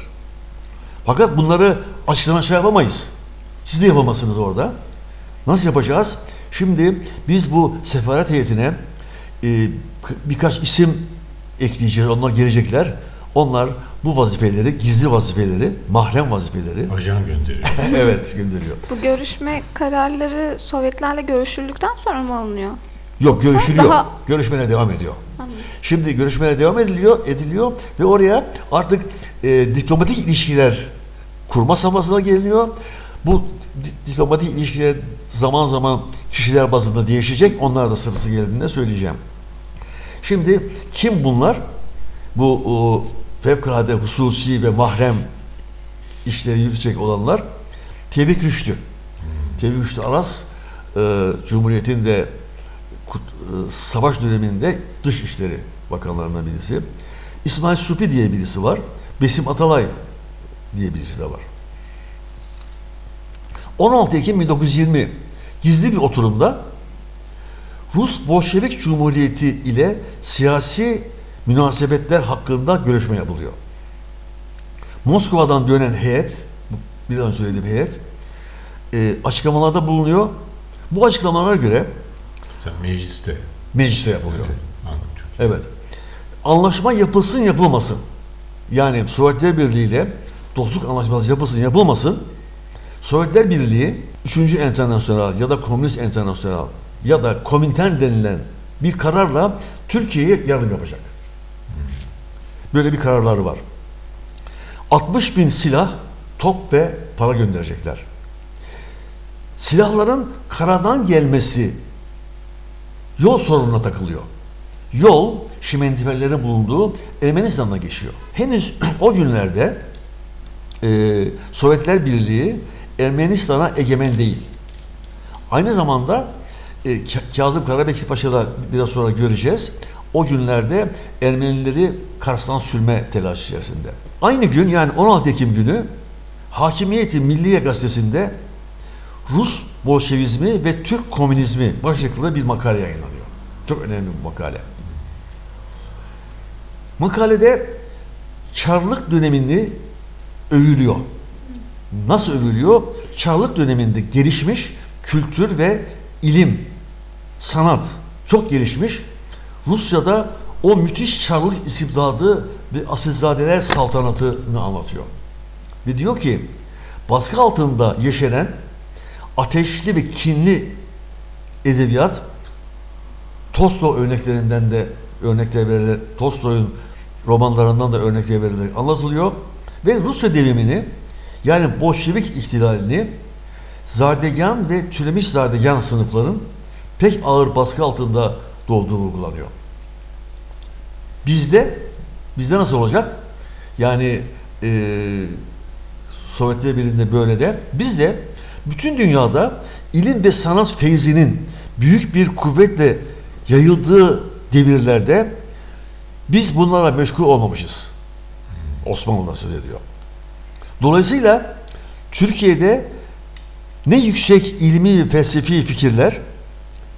Fakat bunları açıdan aşağı yapamayız. Siz de yapamazsınız orada. Nasıl yapacağız? Şimdi biz bu sefaret heyetine e, birkaç isim ekleyeceğiz. Onlar gelecekler. Onlar bu vazifeleri, gizli vazifeleri, mahrem vazifeleri Ajan gönderiyor. evet gönderiyor. Bu görüşme kararları Sovyetlerle görüşüldükten sonra mı alınıyor? Yok görüşülüyor. daha- Görüşmeler devam ediyor. Anladım. Şimdi görüşmeler devam ediliyor, ediliyor ve oraya artık e, diplomatik ilişkiler kurma safhasına geliniyor. Bu di- diplomatik ilişkiler zaman zaman kişiler bazında değişecek. Onlar da sırası geldiğinde söyleyeceğim. Şimdi kim bunlar? Bu o, fevkalade hususi ve mahrem işleri yürütecek olanlar Tevfik Rüştü. Tevfik Rüştü Aras e, Cumhuriyet'in de kut- e, savaş döneminde Dışişleri Bakanlarından birisi. İsmail Supi diye birisi var. Besim Atalay diye birisi de var. 16 Ekim 1920 gizli bir oturumda Rus Bolşevik Cumhuriyeti ile siyasi münasebetler hakkında görüşme yapılıyor. Moskova'dan dönen heyet, bir önce söylediğim heyet, e, açıklamalarda bulunuyor. Bu açıklamalara göre Sen mecliste. mecliste yapılıyor. Evet. Evet. Anlaşma yapılsın yapılmasın. Yani Sovyetler Birliği ile dostluk anlaşması yapılsın yapılmasın. Sovyetler Birliği 3. Enternasyonel ya da Komünist Enternasyonel ya da Komintern denilen bir kararla Türkiye'ye yardım yapacak. Böyle bir kararları var. 60 bin silah, top ve para gönderecekler. Silahların karadan gelmesi yol sorununa takılıyor. Yol şimendiferlerin bulunduğu Ermenistan'da geçiyor. Henüz o günlerde e, Sovyetler Birliği Ermenistan'a egemen değil. Aynı zamanda e, Ka- Kazım Karabekir Paşa'da biraz sonra göreceğiz. O günlerde Ermenileri Kars'tan sürme telaşı içerisinde. Aynı gün yani 16 Ekim günü Hakimiyeti Milliye Gazetesi'nde Rus Bolşevizmi ve Türk Komünizmi başlıklı bir makale yayınlanıyor. Çok önemli bir makale. Makalede Çarlık dönemini övülüyor. Nasıl övülüyor? Çarlık döneminde gelişmiş kültür ve ilim, sanat çok gelişmiş. Rusya'da o müthiş Çarlık istibdadı ve asilzadeler saltanatını anlatıyor. Ve diyor ki baskı altında yeşeren ateşli ve kinli edebiyat Tolstoy örneklerinden de örnekler verilerek, Tolstoy'un romanlarından da örnekler verilerek anlatılıyor. Ve Rusya devrimini yani Bolşevik ihtilalini Zardegan ve türemiş Zardegan sınıfların pek ağır baskı altında doğduğu vurgulanıyor. Bizde, bizde nasıl olacak? Yani eee Sovyetler Birliği'nde böyle de bizde bütün dünyada ilim ve sanat feyzinin büyük bir kuvvetle yayıldığı devirlerde biz bunlara meşgul olmamışız. Osmanlı'dan söz ediyor. Dolayısıyla Türkiye'de ne yüksek ilmi ve felsefi fikirler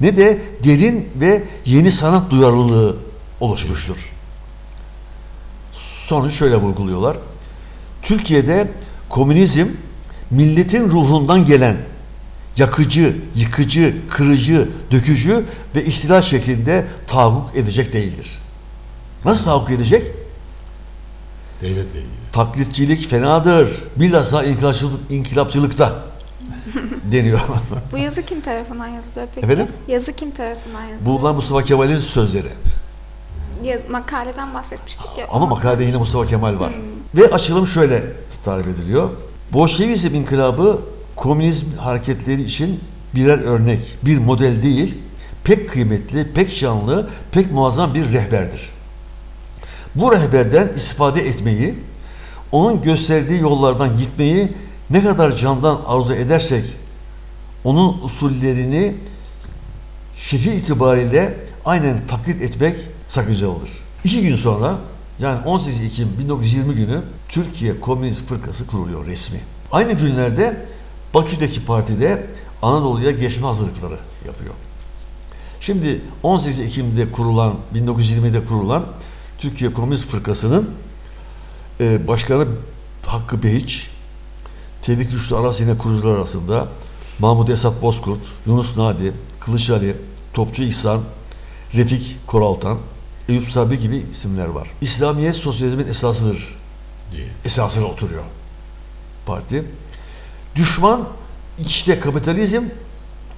ne de derin ve yeni sanat duyarlılığı oluşmuştur. sonuç şöyle vurguluyorlar. Türkiye'de komünizm milletin ruhundan gelen yakıcı, yıkıcı, kırıcı, dökücü ve ihtilal şeklinde tahakkuk edecek değildir. Nasıl tahakkuk edecek? Devletle ilgili. Taklitçilik fenadır. Bilhassa inkılapçılık, inkılapçılıkta deniyor. Bu yazı kim tarafından yazılıyor peki? Efendim? Yazı kim tarafından yazılıyor? Bunlar Mustafa Kemal'in sözleri. Yaz, makaleden bahsetmiştik ya. Ama makalede yine Mustafa Kemal var. Ve açılım şöyle tarif ediliyor. Bolşevizm inkılabı komünizm hareketleri için birer örnek, bir model değil, pek kıymetli, pek canlı, pek muazzam bir rehberdir. Bu rehberden istifade etmeyi, onun gösterdiği yollardan gitmeyi ne kadar candan arzu edersek, onun usullerini şekil itibariyle aynen taklit etmek sakıncalıdır. İki gün sonra yani 18 Ekim 1920 günü Türkiye Komünist Fırkası kuruluyor resmi. Aynı günlerde Bakü'deki partide Anadolu'ya geçme hazırlıkları yapıyor. Şimdi 18 Ekim'de kurulan, 1920'de kurulan Türkiye Komünist Fırkası'nın e, başkanı Hakkı Behiç, Tevfik Rüştü Aras yine kurucular arasında Mahmut Esat Bozkurt, Yunus Nadi, Kılıç Ali, Topçu İhsan, Refik Koraltan, Eyüp Sabri gibi isimler var. İslamiyet sosyalizmin esasıdır diye. esasına oturuyor parti. Düşman içte kapitalizm,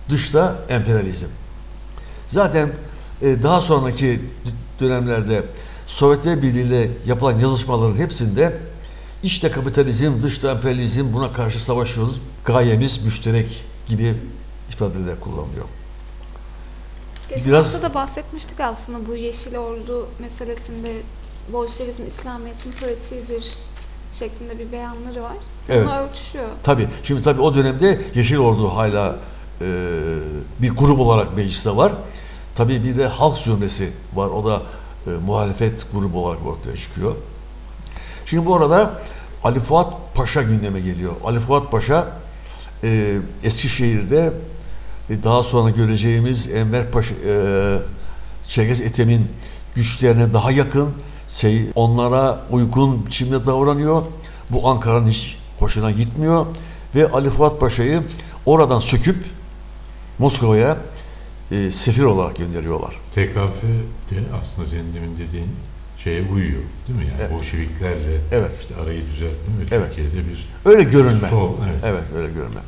dışta emperyalizm. Zaten e, daha sonraki dönemlerde Sovyetler Birliği ile yapılan yazışmaların hepsinde içte kapitalizm, dışta emperyalizm buna karşı savaşıyoruz. Gayemiz müşterek gibi ifadeler kullanılıyor. Geçen Biraz- hafta da bahsetmiştik aslında bu Yeşil Ordu meselesinde Bolşevizm İslamiyet'in pratiğidir şeklinde bir beyanları var. Evet. Bununla örtüşüyor. Tabii. Şimdi tabii o dönemde Yeşil Ordu hala e, bir grup olarak mecliste var. Tabii bir de halk zümresi var. O da e, muhalefet grubu olarak ortaya çıkıyor. Şimdi bu arada Ali Fuat Paşa gündeme geliyor. Ali Fuat Paşa e, Eskişehir'de e, daha sonra göreceğimiz Enver Paşa, e, Çerkez Ethem'in güçlerine daha yakın, şey, onlara uygun biçimde davranıyor. Bu Ankara'nın hiç hoşuna gitmiyor ve Ali Fuat Paşa'yı oradan söküp Moskova'ya e, sefir olarak gönderiyorlar. TKF de aslında senin demin dediğin şeye uyuyor değil mi? Yani Evet. Bolşeviklerle Evet. işte arayı düzeltme ve Evet. Türkiye'de bir Öyle görünme. Sol, evet. evet öyle görünme.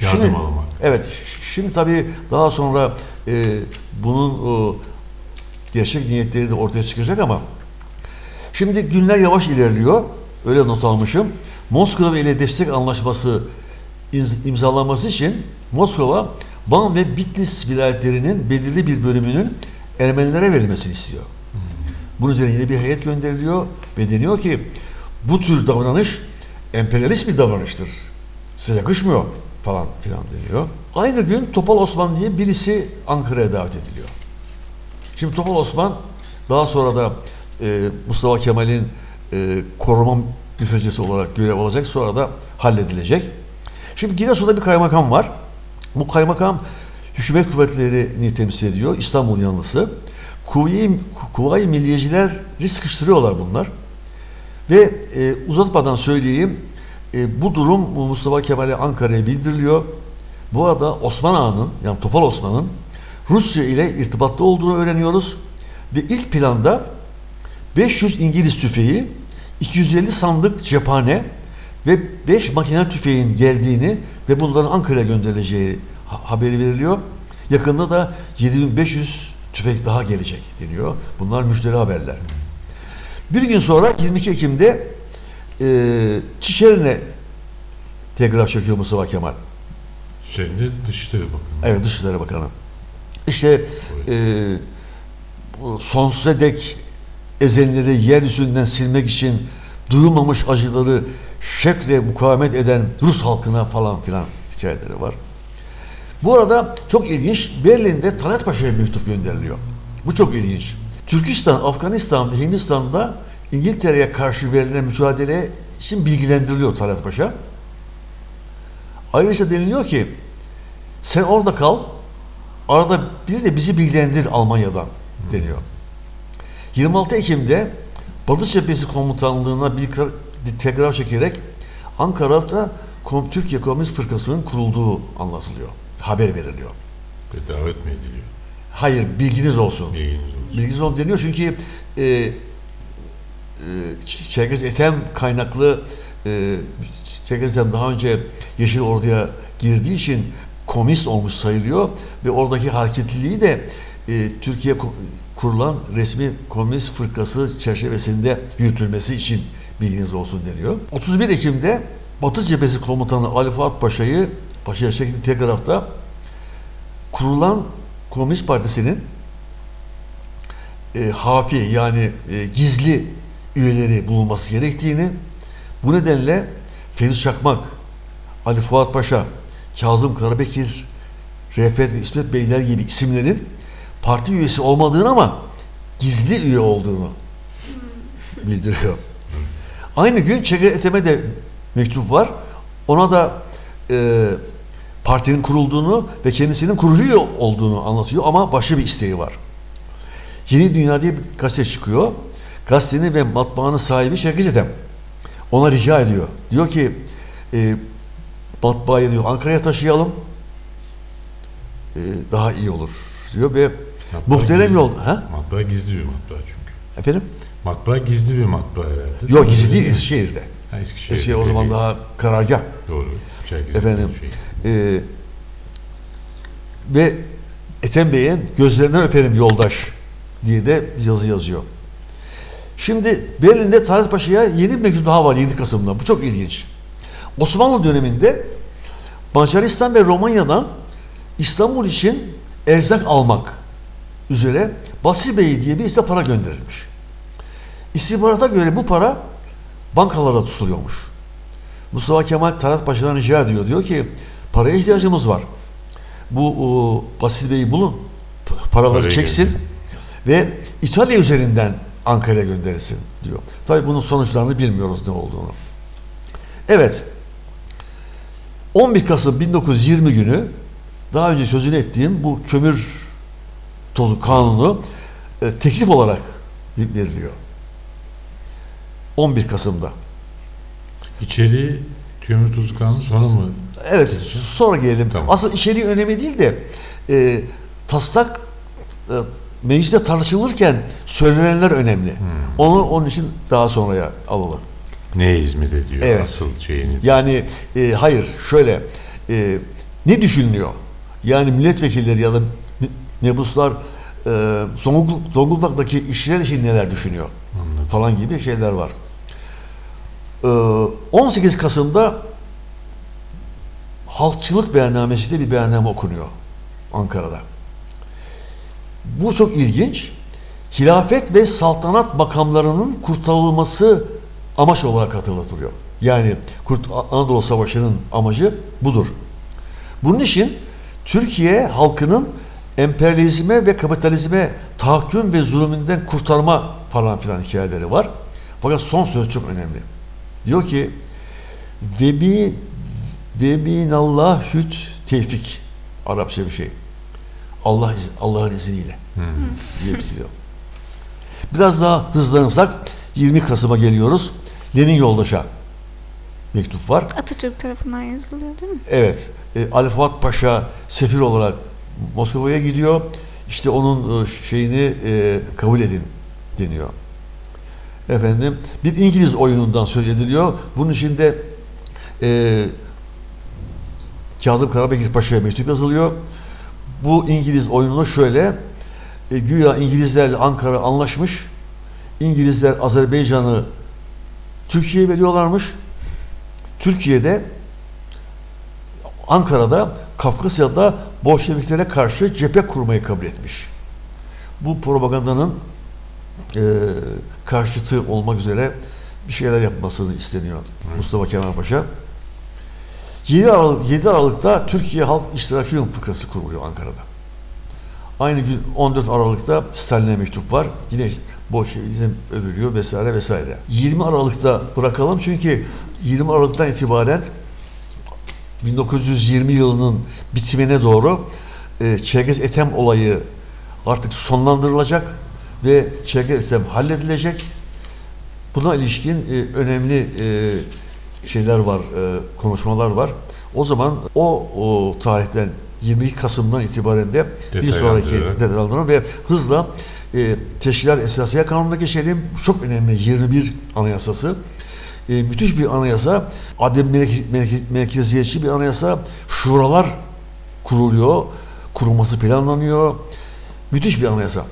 yardım Şimdi- almak. Evet, şimdi tabii daha sonra e, bunun o, gerçek niyetleri de ortaya çıkacak ama şimdi günler yavaş ilerliyor. Öyle not almışım. Moskova ile destek anlaşması imzalanması için Moskova Van ve Bitlis vilayetlerinin belirli bir bölümünün Ermenilere verilmesini istiyor. Bunun üzerine yine bir heyet gönderiliyor ve deniyor ki bu tür davranış emperyalist bir davranıştır. Size yakışmıyor falan filan deniyor. Aynı gün Topal Osman diye birisi Ankara'ya davet ediliyor. Şimdi Topal Osman daha sonra da e, Mustafa Kemal'in e, koruma müfeccisi olarak görev alacak. Sonra da halledilecek. Şimdi Giresun'da bir kaymakam var. Bu kaymakam hükümet kuvvetlerini temsil ediyor. İstanbul yanlısı. Kuvayi, Kuvayi Milliyecileri sıkıştırıyorlar bunlar. Ve e, uzatmadan söyleyeyim, e, bu durum Mustafa Kemal'e Ankara'ya bildiriliyor. Bu arada Osman Ağa'nın, yani Topal Osman'ın Rusya ile irtibatta olduğunu öğreniyoruz. Ve ilk planda 500 İngiliz tüfeği, 250 sandık cephane ve 5 makine tüfeğin geldiğini ve bunların Ankara'ya gönderileceği ha- haberi veriliyor. Yakında da 7500 tüfek daha gelecek deniyor. Bunlar müjdeli haberler. Bir gün sonra 22 Ekim'de e, Çiçeri'ne telgraf çekiyor Mustafa Kemal. Üzerinde Dışişleri Bakanı. Evet Dışişleri Bakanı. İşte e, bu sonsuza dek ezelleri yeryüzünden silmek için duyulmamış acıları şekle mukavemet eden Rus halkına falan filan hikayeleri var. Bu arada çok ilginç Berlin'de Talat Paşa'ya mektup gönderiliyor. Bu çok ilginç. Türkistan, Afganistan ve Hindistan'da İngiltere'ye karşı verilen mücadele için bilgilendiriliyor Talat Paşa. Ayrıca deniliyor ki sen orada kal, arada bir de bizi bilgilendir Almanya'dan deniyor. 26 Ekim'de Batı Cephesi Komutanlığı'na bir tekrar çekerek Ankara'da Kom- Türkiye Komünist Fırkası'nın kurulduğu anlatılıyor. Haber veriliyor. Ve davet mi ediliyor? Hayır, bilginiz olsun. Bilginiz olsun. Bilginiz olsun deniyor çünkü e, e, Çerkez Etem kaynaklı e, Çerkez Etem daha önce Yeşil Ordu'ya girdiği için komünist olmuş sayılıyor ve oradaki hareketliliği de e, Türkiye ku- kurulan resmi komünist fırkası çerçevesinde yürütülmesi için bilginiz olsun deniyor. 31 Ekim'de Batı Cephesi Komutanı Ali Fuat Paşa'yı Paşa'ya çektiği telgrafta kurulan Komünist Partisi'nin e, hafi yani e, gizli üyeleri bulunması gerektiğini bu nedenle Feriz Çakmak, Ali Fuat Paşa, Kazım Karabekir, Refet ve İsmet Beyler gibi isimlerin parti üyesi olmadığını ama gizli üye olduğunu bildiriyor. Aynı gün Etem'e de mektup var. Ona da e, partinin kurulduğunu ve kendisinin kurucu olduğunu anlatıyor ama başka bir isteği var. Yeni Dünya diye bir gazete çıkıyor. Gazetenin ve matbaanın sahibi Ethem. Ona rica ediyor. Diyor ki e, matbaayı diyor Ankara'ya taşıyalım. E, daha iyi olur diyor ve Matbaa muhterem gizli. yol. Ha? Matbaa gizli bir matbaa çünkü. Efendim? Matbaa gizli bir matbaa herhalde. Yok gizli değil Eskişehir'de. Ha, Eskişehir. Eskişehir o zaman daha karargah. Doğru. Çerkez'in Efendim. Şey. Ee, ve Ethem Bey'in gözlerinden öperim yoldaş diye de yazı yazıyor. Şimdi Berlin'de Talat Paşa'ya yeni bir mektup daha var 7 Kasım'da. Bu çok ilginç. Osmanlı döneminde Macaristan ve Romanya'dan İstanbul için erzak almak üzere Basri Bey diye birisi de para gönderilmiş. İstihbarata göre bu para bankalarda tutuluyormuş. Mustafa Kemal Talat Paşa'dan rica ediyor. Diyor ki paraya ihtiyacımız var. Bu o, Basil Bey'i bulun. Paraları Parayı çeksin ve İtalya üzerinden Ankara'ya gönderilsin diyor. Tabii bunun sonuçlarını bilmiyoruz ne olduğunu. Evet. 11 Kasım 1920 günü daha önce sözünü ettiğim bu kömür tozu kanunu e, teklif olarak veriliyor. 11 Kasım'da. İçeriği kömür tuzu kanunu sonra mı? Evet, sonra gelelim. Tamam. Aslında içeriği önemli değil de e, taslak e, mecliste tartışılırken söylenenler önemli. Hmm. Onu onun için daha sonraya alalım. Neye hizmet ediyor? Evet. Asıl şeyini. Yani e, hayır şöyle e, ne düşünülüyor? Yani milletvekilleri ya da me- mebuslar e, Zongul- Zonguldak'taki işçiler için neler düşünüyor? Anladım. Falan gibi şeyler var. E, 18 Kasım'da halkçılık beyannamesi de bir beyanname okunuyor Ankara'da. Bu çok ilginç. Hilafet ve saltanat makamlarının kurtarılması amaç olarak hatırlatılıyor. Yani Kurt Anadolu Savaşı'nın amacı budur. Bunun için Türkiye halkının emperyalizme ve kapitalizme tahakküm ve zulmünden kurtarma falan filan hikayeleri var. Fakat son söz çok önemli. Diyor ki ve bi ve minallahüt tevfik Arapça bir şey. Allah Allah'ın izniyle diye bitiriyor. Biraz daha hızlanırsak 20 Kasım'a geliyoruz. Lenin Yoldaş'a mektup var. Atatürk tarafından yazılıyor değil mi? Evet. E, Ali Fuat Paşa sefir olarak Moskova'ya gidiyor. İşte onun e, şeyini e, kabul edin deniyor. Efendim bir İngiliz oyunundan söz ediliyor. Bunun içinde e, Kazım Karabekir Paşa'ya mektup yazılıyor. Bu İngiliz oyununu şöyle e, güya İngilizlerle Ankara anlaşmış. İngilizler Azerbaycan'ı Türkiye'ye veriyorlarmış. Türkiye'de Ankara'da Kafkasya'da Bolşeviklere karşı cephe kurmayı kabul etmiş. Bu propagandanın e, karşıtı olmak üzere bir şeyler yapmasını isteniyor Mustafa Kemal Paşa. 7 Aralık 7 Aralık'ta Türkiye Halk İştiraki Fıkrası kuruluyor Ankara'da. Aynı gün 14 Aralık'ta Stalin'e mektup var. Yine Bolşevizm övülüyor vesaire vesaire. 20 Aralık'ta bırakalım çünkü 20 Aralık'tan itibaren 1920 yılının bitimine doğru e, Çerkez Etem olayı artık sonlandırılacak ve Etem halledilecek Buna ilişkin e, önemli e, şeyler var, e, konuşmalar var. O zaman o, o tarihten 22 Kasım'dan itibaren de bir sonraki detaylandırma ve hızla e, Teşkilat Esasiye Kanunu'na geçelim. Çok önemli 21 Anayasası. E, müthiş bir anayasa. Adem merke- merke- merkeziyetçi bir anayasa. Şuralar kuruluyor. Kurulması planlanıyor. Müthiş bir anayasa.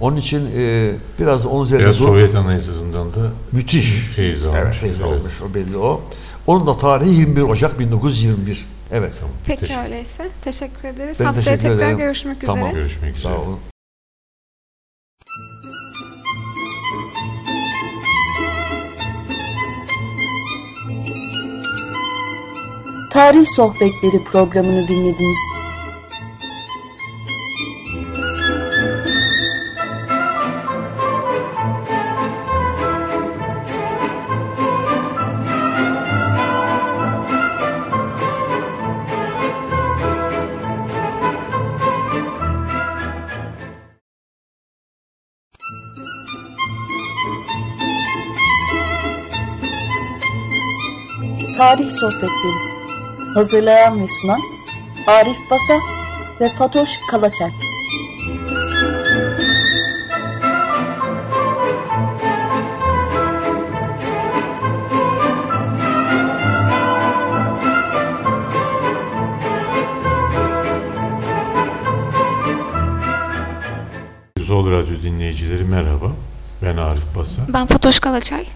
Onun için e, biraz onun üzerinde Biraz dur- Sovyet Anayasası'ndan da Müthiş. feyiz almış. Evet, feyiz Evet. almış. O belli o. Onun da tarihi 21 Ocak 1921. Evet. Peki Teşekkür- öyleyse. Teşekkür ederiz. Ben Haftaya teşekkür tekrar ederim. görüşmek Tamam. üzere. Görüşmek üzere. Sağ olun. Tarih Sohbetleri programını dinlediniz. Tarih Sohbetleri Hazırlayan ve sunan Arif Basa ve Fatoş Kalaçer. Zol Radyo dinleyicileri merhaba. Ben Arif Basa. Ben Fatoş Kalaçay.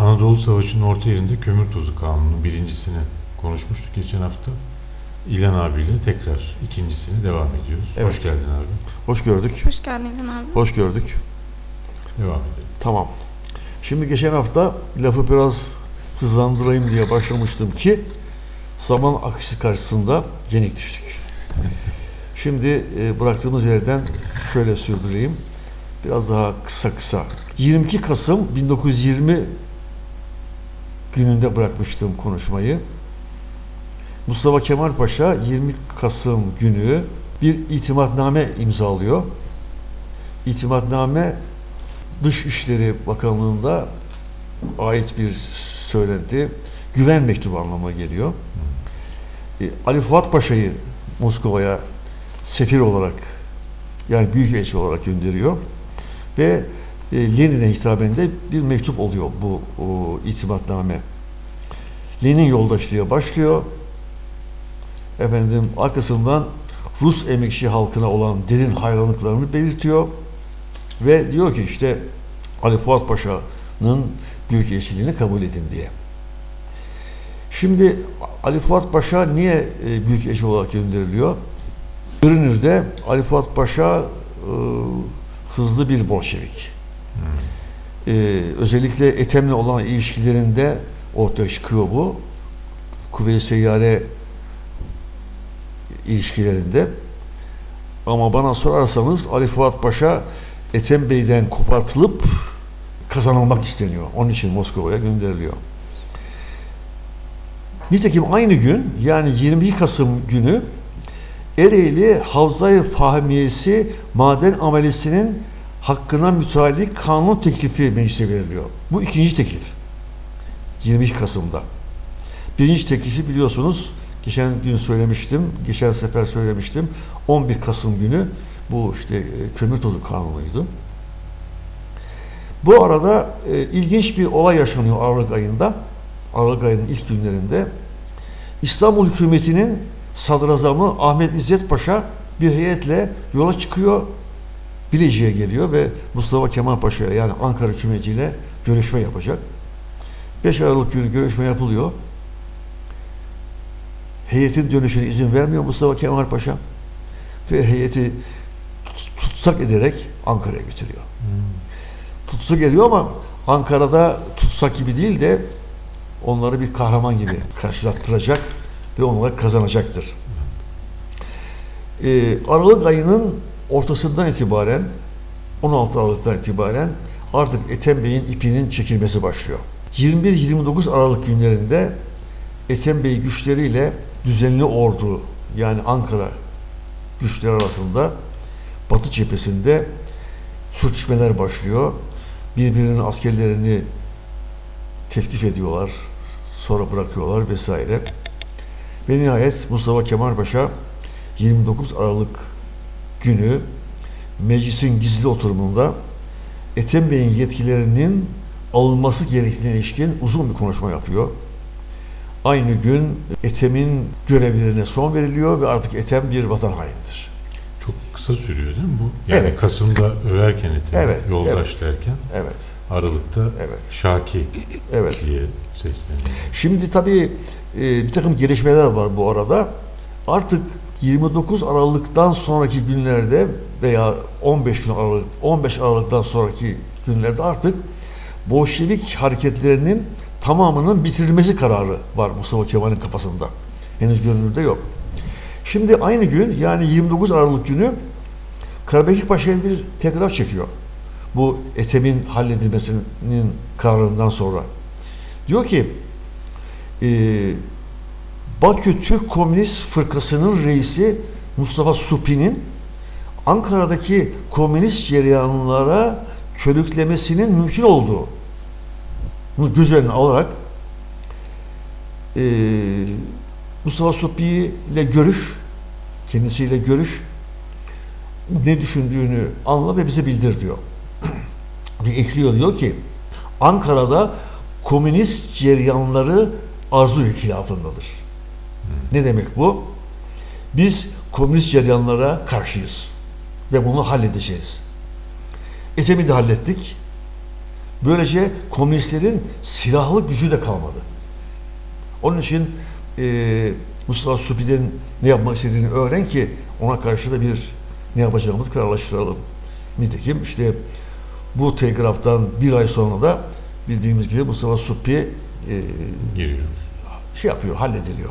Anadolu Savaşı'nın orta yerinde kömür tozu kanunun birincisini konuşmuştuk geçen hafta. İlhan abiyle tekrar ikincisini devam ediyoruz. Evet. Hoş geldin abi. Hoş gördük. Hoş geldin İlhan abi. Hoş gördük. Devam edelim. Tamam. Şimdi geçen hafta lafı biraz hızlandırayım diye başlamıştım ki zaman akışı karşısında yenik düştük. Şimdi e, bıraktığımız yerden şöyle sürdüreyim. Biraz daha kısa kısa. 22 Kasım 1920 gününde bırakmıştım konuşmayı. Mustafa Kemal Paşa 20 Kasım günü bir itimatname imzalıyor. İtimatname Dışişleri Bakanlığı'nda ait bir söylenti. Güven mektubu anlamına geliyor. E, Ali Fuat Paşa'yı Moskova'ya sefir olarak yani büyükelçi olarak gönderiyor ve Lenin'e hitaben de bir mektup oluyor bu o, itimatname. Lenin yoldaşlığa başlıyor. Efendim arkasından Rus emekçi halkına olan derin hayranlıklarını belirtiyor ve diyor ki işte Ali Fuat Paşa'nın büyükelçiliğini kabul edin diye. Şimdi Ali Fuat Paşa niye e, büyükelçi olarak gönderiliyor? Görünürde Ali Fuat Paşa e, hızlı bir Bolşevik. E, özellikle Ethem'le olan ilişkilerinde ortaya çıkıyor bu. Kuvve-i Seyyare ilişkilerinde. Ama bana sorarsanız Ali Fuat Paşa Ethem Bey'den kopartılıp kazanılmak isteniyor. Onun için Moskova'ya gönderiliyor. Nitekim aynı gün yani 22 Kasım günü Ereğli Havza-i Fahmiyesi maden amelesinin hakkına müteallik kanun teklifi meclise veriliyor. Bu ikinci teklif. 22 Kasım'da. Birinci teklifi biliyorsunuz geçen gün söylemiştim, geçen sefer söylemiştim. 11 Kasım günü bu işte e, kömür tozu kanunuydu. Bu arada e, ilginç bir olay yaşanıyor Aralık ayında. Aralık ayının ilk günlerinde. İstanbul hükümetinin sadrazamı Ahmet İzzet Paşa bir heyetle yola çıkıyor. Bilecik'e geliyor ve Mustafa Kemal Paşa'ya yani Ankara hükümetiyle görüşme yapacak. 5 Aralık günü görüşme yapılıyor. Heyetin dönüşüne izin vermiyor Mustafa Kemal Paşa ve heyeti tut- tutsak ederek Ankara'ya götürüyor. Tutsak ediyor ama Ankara'da tutsak gibi değil de onları bir kahraman gibi karşılattıracak ve onları kazanacaktır. Ee, Aralık ayının ortasından itibaren 16 Aralık'tan itibaren artık Ethem Bey'in ipinin çekilmesi başlıyor. 21-29 Aralık günlerinde Ethem Bey güçleriyle düzenli ordu yani Ankara güçleri arasında Batı cephesinde sürtüşmeler başlıyor. birbirinin askerlerini tevkif ediyorlar, sonra bırakıyorlar vesaire. Ve nihayet Mustafa Kemal Paşa 29 Aralık günü meclisin gizli oturumunda Ethem Bey'in yetkilerinin alınması gerektiğine ilişkin uzun bir konuşma yapıyor. Aynı gün Ethem'in görevlerine son veriliyor ve artık Ethem bir vatan hainidir. Çok kısa sürüyor değil mi bu? Yani Evet. Kasım'da överken Ethem, Evet, yoldaş evet. derken Evet, Aralık'ta Evet. Şaki evet. diye sesleniyor. Şimdi tabii e, bir takım gelişmeler var bu arada. Artık 29 Aralık'tan sonraki günlerde veya 15 gün Aralık 15 Aralık'tan sonraki günlerde artık Bolşevik hareketlerinin tamamının bitirilmesi kararı var Mustafa Kemal'in kafasında. Henüz görünürde yok. Şimdi aynı gün yani 29 Aralık günü Karabekir Paşa'ya bir telgraf çekiyor. Bu Ethem'in halledilmesinin kararından sonra. Diyor ki Bakü Türk Komünist Fırkası'nın reisi Mustafa Supi'nin Ankara'daki komünist cereyanlara körüklemesinin mümkün olduğu bunu göz önüne alarak e, Mustafa Supi ile görüş kendisiyle görüş ne düşündüğünü anla ve bize bildir diyor. Ve ekliyor diyor ki Ankara'da komünist ceryanları arzu hilafındadır. Ne demek bu? Biz komünist ceryanlara karşıyız ve bunu halledeceğiz. Ethem'i de hallettik. Böylece komünistlerin silahlı gücü de kalmadı. Onun için e, Mustafa Supi'den ne yapmak istediğini öğren ki ona karşı da bir ne yapacağımızı kararlaştıralım. Nitekim işte bu telgraftan bir ay sonra da bildiğimiz gibi Mustafa Supi e, Giriyor. şey yapıyor, hallediliyor.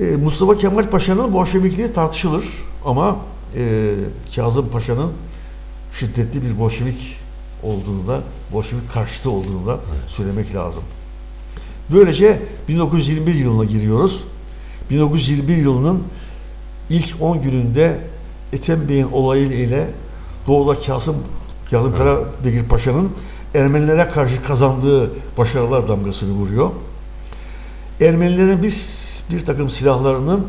E, Mustafa Kemal Paşa'nın Bolşevikliği tartışılır ama e, Kazım Paşa'nın şiddetli bir Bolşevik olduğunu da, Bolşevik karşıtı olduğunu da söylemek lazım. Böylece 1921 yılına giriyoruz. 1921 yılının ilk 10 gününde Ethem Bey'in olayı ile Doğu'da Kasım, Kazım Karabekir Paşa'nın Ermenilere karşı kazandığı başarılar damgasını vuruyor. Ermenilerin bir, bir takım silahlarının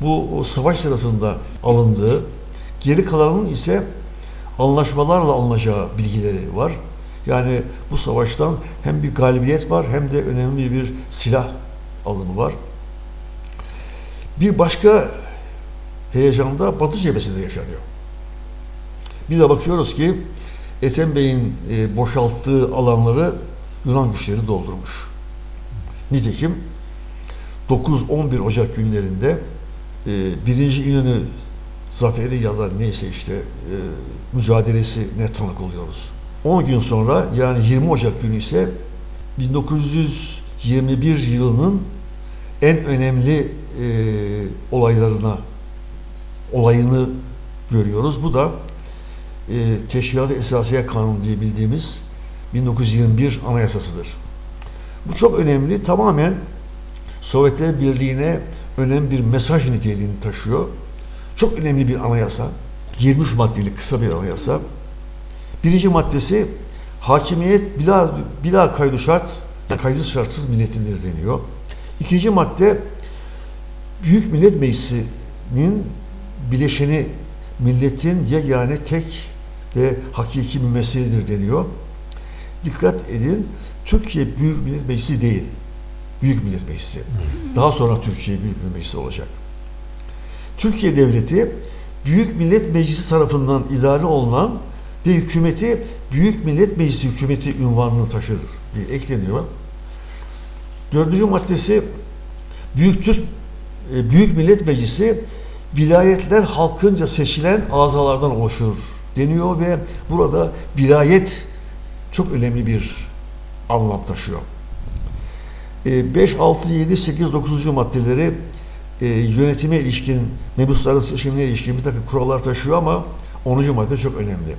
bu savaş sırasında alındığı, geri kalanının ise anlaşmalarla alınacağı bilgileri var. Yani bu savaştan hem bir galibiyet var hem de önemli bir silah alımı var. Bir başka heyecanda Batı cephesinde yaşanıyor. Bir de bakıyoruz ki Ethem Bey'in e, boşalttığı alanları Yunan güçleri doldurmuş. Nitekim 9-11 Ocak günlerinde e, birinci İnönü zaferi ya da neyse işte e, mücadelesine tanık oluyoruz. 10 gün sonra yani 20 Ocak günü ise 1921 yılının en önemli e, olaylarına olayını görüyoruz. Bu da e, Teşkilat-ı Esasiye Kanunu diye bildiğimiz 1921 Anayasasıdır. Bu çok önemli. Tamamen Sovyetler Birliği'ne önemli bir mesaj niteliğini taşıyor. Çok önemli bir anayasa. 23 maddelik kısa bir anayasa. Birinci maddesi hakimiyet bila, bila kaydı şart, kayıtsız şartsız milletindir deniyor. İkinci madde Büyük Millet Meclisi'nin bileşeni milletin yegane tek ve hakiki mümessilidir deniyor. Dikkat edin, Türkiye Büyük Millet Meclisi değil. Büyük Millet Meclisi. Daha sonra Türkiye Büyük Millet Meclisi olacak. Türkiye Devleti Büyük Millet Meclisi tarafından idare olunan ve hükümeti Büyük Millet Meclisi hükümeti ünvanını taşır diye ekleniyor. Dördüncü maddesi Büyük Türk e, Büyük Millet Meclisi vilayetler halkınca seçilen azalardan oluşur deniyor ve burada vilayet çok önemli bir anlam taşıyor. 5, 6, 7, 8, 9. maddeleri e, yönetime ilişkin, mebusların seçimine ilişkin bir takım kurallar taşıyor ama 10. madde çok önemli.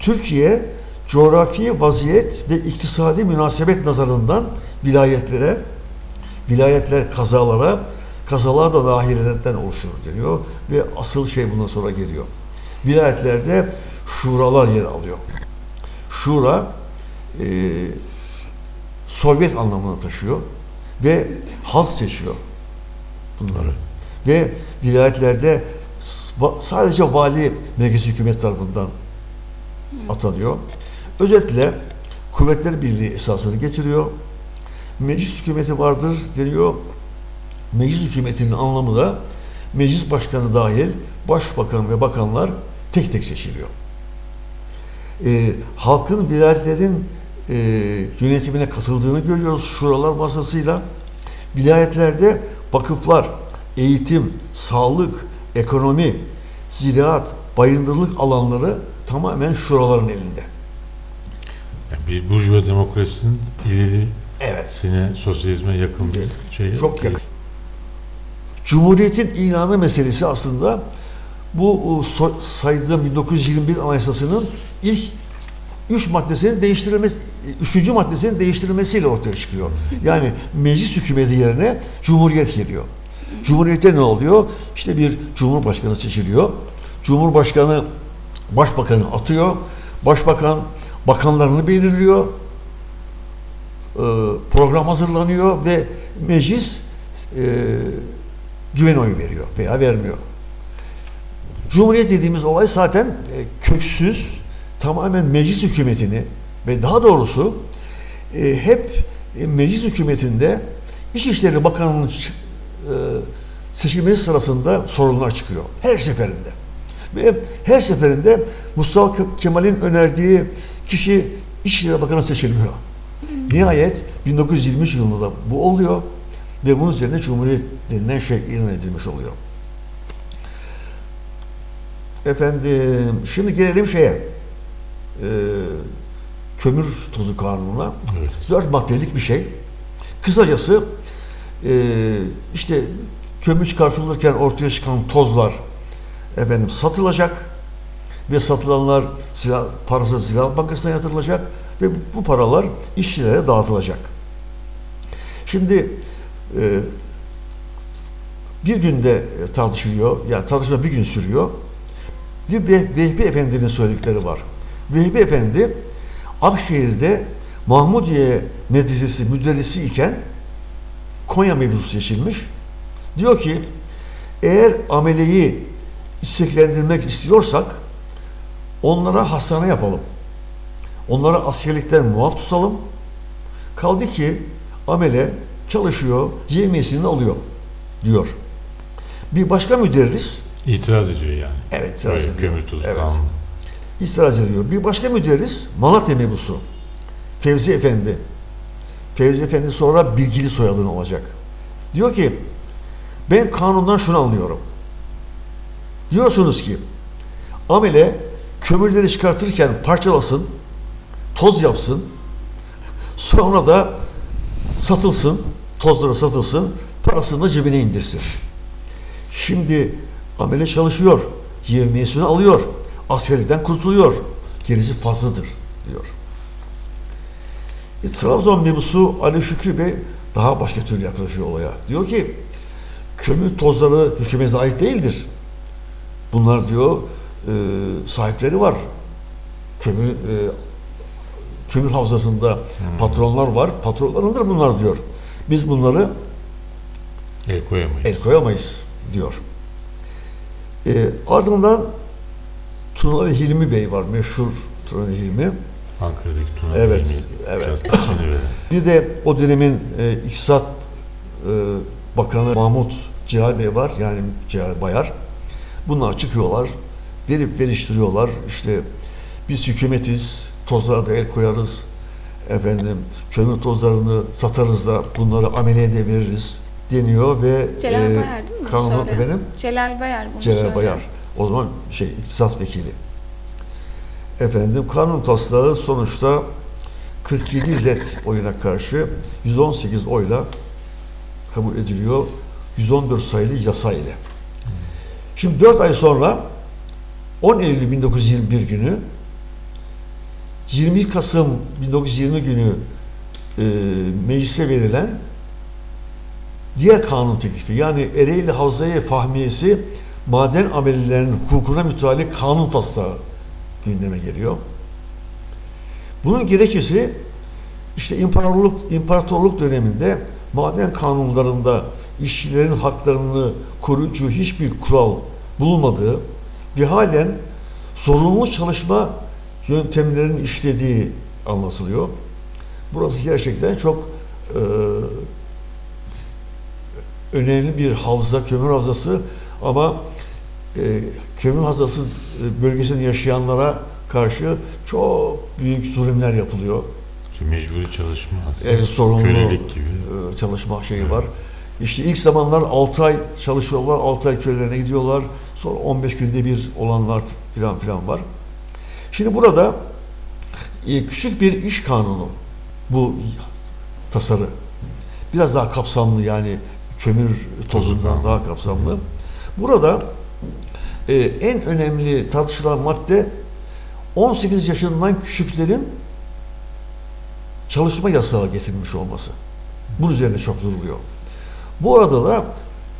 Türkiye coğrafi vaziyet ve iktisadi münasebet nazarından vilayetlere, vilayetler kazalara, kazalar da nahiyelerden oluşur deniyor ve asıl şey bundan sonra geliyor. Vilayetlerde şuralar yer alıyor. Şura e, Sovyet anlamını taşıyor ve halk seçiyor bunları. Ve vilayetlerde sadece vali merkezi hükümet tarafından atanıyor. Özetle Kuvvetler Birliği esasını getiriyor. Meclis hükümeti vardır deniyor. Meclis hükümetinin anlamı da meclis başkanı dahil başbakan ve bakanlar tek tek seçiliyor. Ee, halkın vilayetlerin e, yönetimine katıldığını görüyoruz şuralar vasıtasıyla. Vilayetlerde vakıflar, eğitim, sağlık, ekonomi, ziraat, bayındırlık alanları tamamen şuraların elinde. Yani bir burjuva demokrasinin ileri Evet. sine sosyalizme yakın bir şey. Çok yakın. Cumhuriyetin ilanı meselesi aslında bu so- saydığım 1921 Anayasası'nın ilk üç maddesinin değiştirilmesi, üçüncü maddesinin değiştirilmesiyle ortaya çıkıyor. Yani meclis hükümeti yerine cumhuriyet geliyor. Cumhuriyette ne oluyor? İşte bir cumhurbaşkanı seçiliyor. Cumhurbaşkanı başbakanı atıyor. Başbakan bakanlarını belirliyor. Ee, program hazırlanıyor ve meclis e, güven oyu veriyor veya vermiyor. Cumhuriyet dediğimiz olay zaten e, köksüz, tamamen meclis hükümetini ve daha doğrusu e, hep e, meclis hükümetinde İçişleri Bakanı'nın e, seçilmesi sırasında sorunlar çıkıyor. Her seferinde. Ve her seferinde Mustafa Ke- Kemal'in önerdiği kişi İçişleri Bakanı seçilmiyor. Nihayet 1923 yılında da bu oluyor ve bunun üzerine Cumhuriyet denilen şey ilan edilmiş oluyor. Efendim, şimdi gelelim şeye. Ee, kömür tozu kanununa. Evet. Dört maddelik bir şey. Kısacası e, işte kömür çıkartılırken ortaya çıkan tozlar efendim satılacak ve satılanlar silah, parası Ziraat Bankası'na yatırılacak ve bu, paralar işçilere dağıtılacak. Şimdi e, bir günde tartışılıyor, yani tartışma bir gün sürüyor. Bir Ve- Vehbi Efendi'nin söyledikleri var. Vehbi Efendi Akşehir'de Mahmudiye Medresesi müderrisi iken Konya mevzusu seçilmiş. Diyor ki eğer ameleyi isteklendirmek istiyorsak onlara hastane yapalım. Onlara askerlikten muaf tutalım. Kaldı ki amele çalışıyor, yemiyesini alıyor diyor. Bir başka müderris İtiraz ediyor yani. Evet, itiraz Böyle ediyor. Kömür tozu Evet. kanunu. İtiraz ediyor. Bir başka müderris Malatya mebusu Fevzi Efendi. Fevzi Efendi sonra bilgili soyadını olacak. Diyor ki ben kanundan şunu anlıyorum. Diyorsunuz ki amele kömürleri çıkartırken parçalasın, toz yapsın, sonra da satılsın, tozları satılsın, parasını da cebine indirsin. Şimdi amele çalışıyor, yevmiyesini alıyor, askerlikten kurtuluyor, gerisi fazladır diyor. E, Trabzon mebusu Ali Şükrü Bey daha başka türlü yaklaşıyor olaya. Diyor ki kömür tozları hükümete ait değildir. Bunlar diyor e, sahipleri var. Kömür e, kömür havzasında patronlar var. Patronlarındır bunlar diyor. Biz bunları El koyamayız. el koyamayız diyor. E, ardından Tunali Hilmi Bey var. Meşhur Tunali Hilmi. Ankara'daki Tuna Evet, Bey'in evet. veren. Bir de o dönemin e, İktisat e, Bakanı Mahmut Cihal Bey var. Yani Cihal Bayar. Bunlar çıkıyorlar. Verip veriştiriyorlar. İşte biz hükümetiz. Tozlara da el koyarız. Efendim kömür tozlarını satarız da bunları ameleye de veririz deniyor ve Celal e, Bayar değil mi kanun efendim Celal Bayar bunu Celal söyleyen. Bayar. O zaman şey iktisat vekili. Efendim kanun taslağı sonuçta 47 red oyuna karşı 118 oyla kabul ediliyor. 114 sayılı yasa ile. Şimdi 4 ay sonra 10 Eylül 1921 günü 20 Kasım 1920 günü e, meclise verilen diğer kanun teklifi yani Ereğli Havzaya Fahmiyesi maden amelilerinin hukukuna mütalik kanun taslağı gündeme geliyor. Bunun gerekçesi işte imparatorluk imparatorluk döneminde maden kanunlarında işçilerin haklarını koruyucu hiçbir kural bulunmadığı ve halen zorunlu çalışma yöntemlerinin işlediği anlatılıyor. Burası gerçekten çok e, önemli bir havza, kömür havzası ama kömür havzası e, bölgesinde yaşayanlara karşı çok büyük zulümler yapılıyor. İşte mecburi çalışma aslında. E, sorumlu Kölelik gibi. e, çalışma şeyi var. İşte ilk zamanlar 6 ay çalışıyorlar, 6 ay köylerine gidiyorlar. Sonra 15 günde bir olanlar filan filan var. Şimdi burada e, küçük bir iş kanunu bu tasarı. Biraz daha kapsamlı yani kömür tozundan daha kapsamlı. Burada e, en önemli tartışılan madde 18 yaşından küçüklerin çalışma yasağı getirilmiş olması. Bunun üzerine çok duruluyor. Bu arada da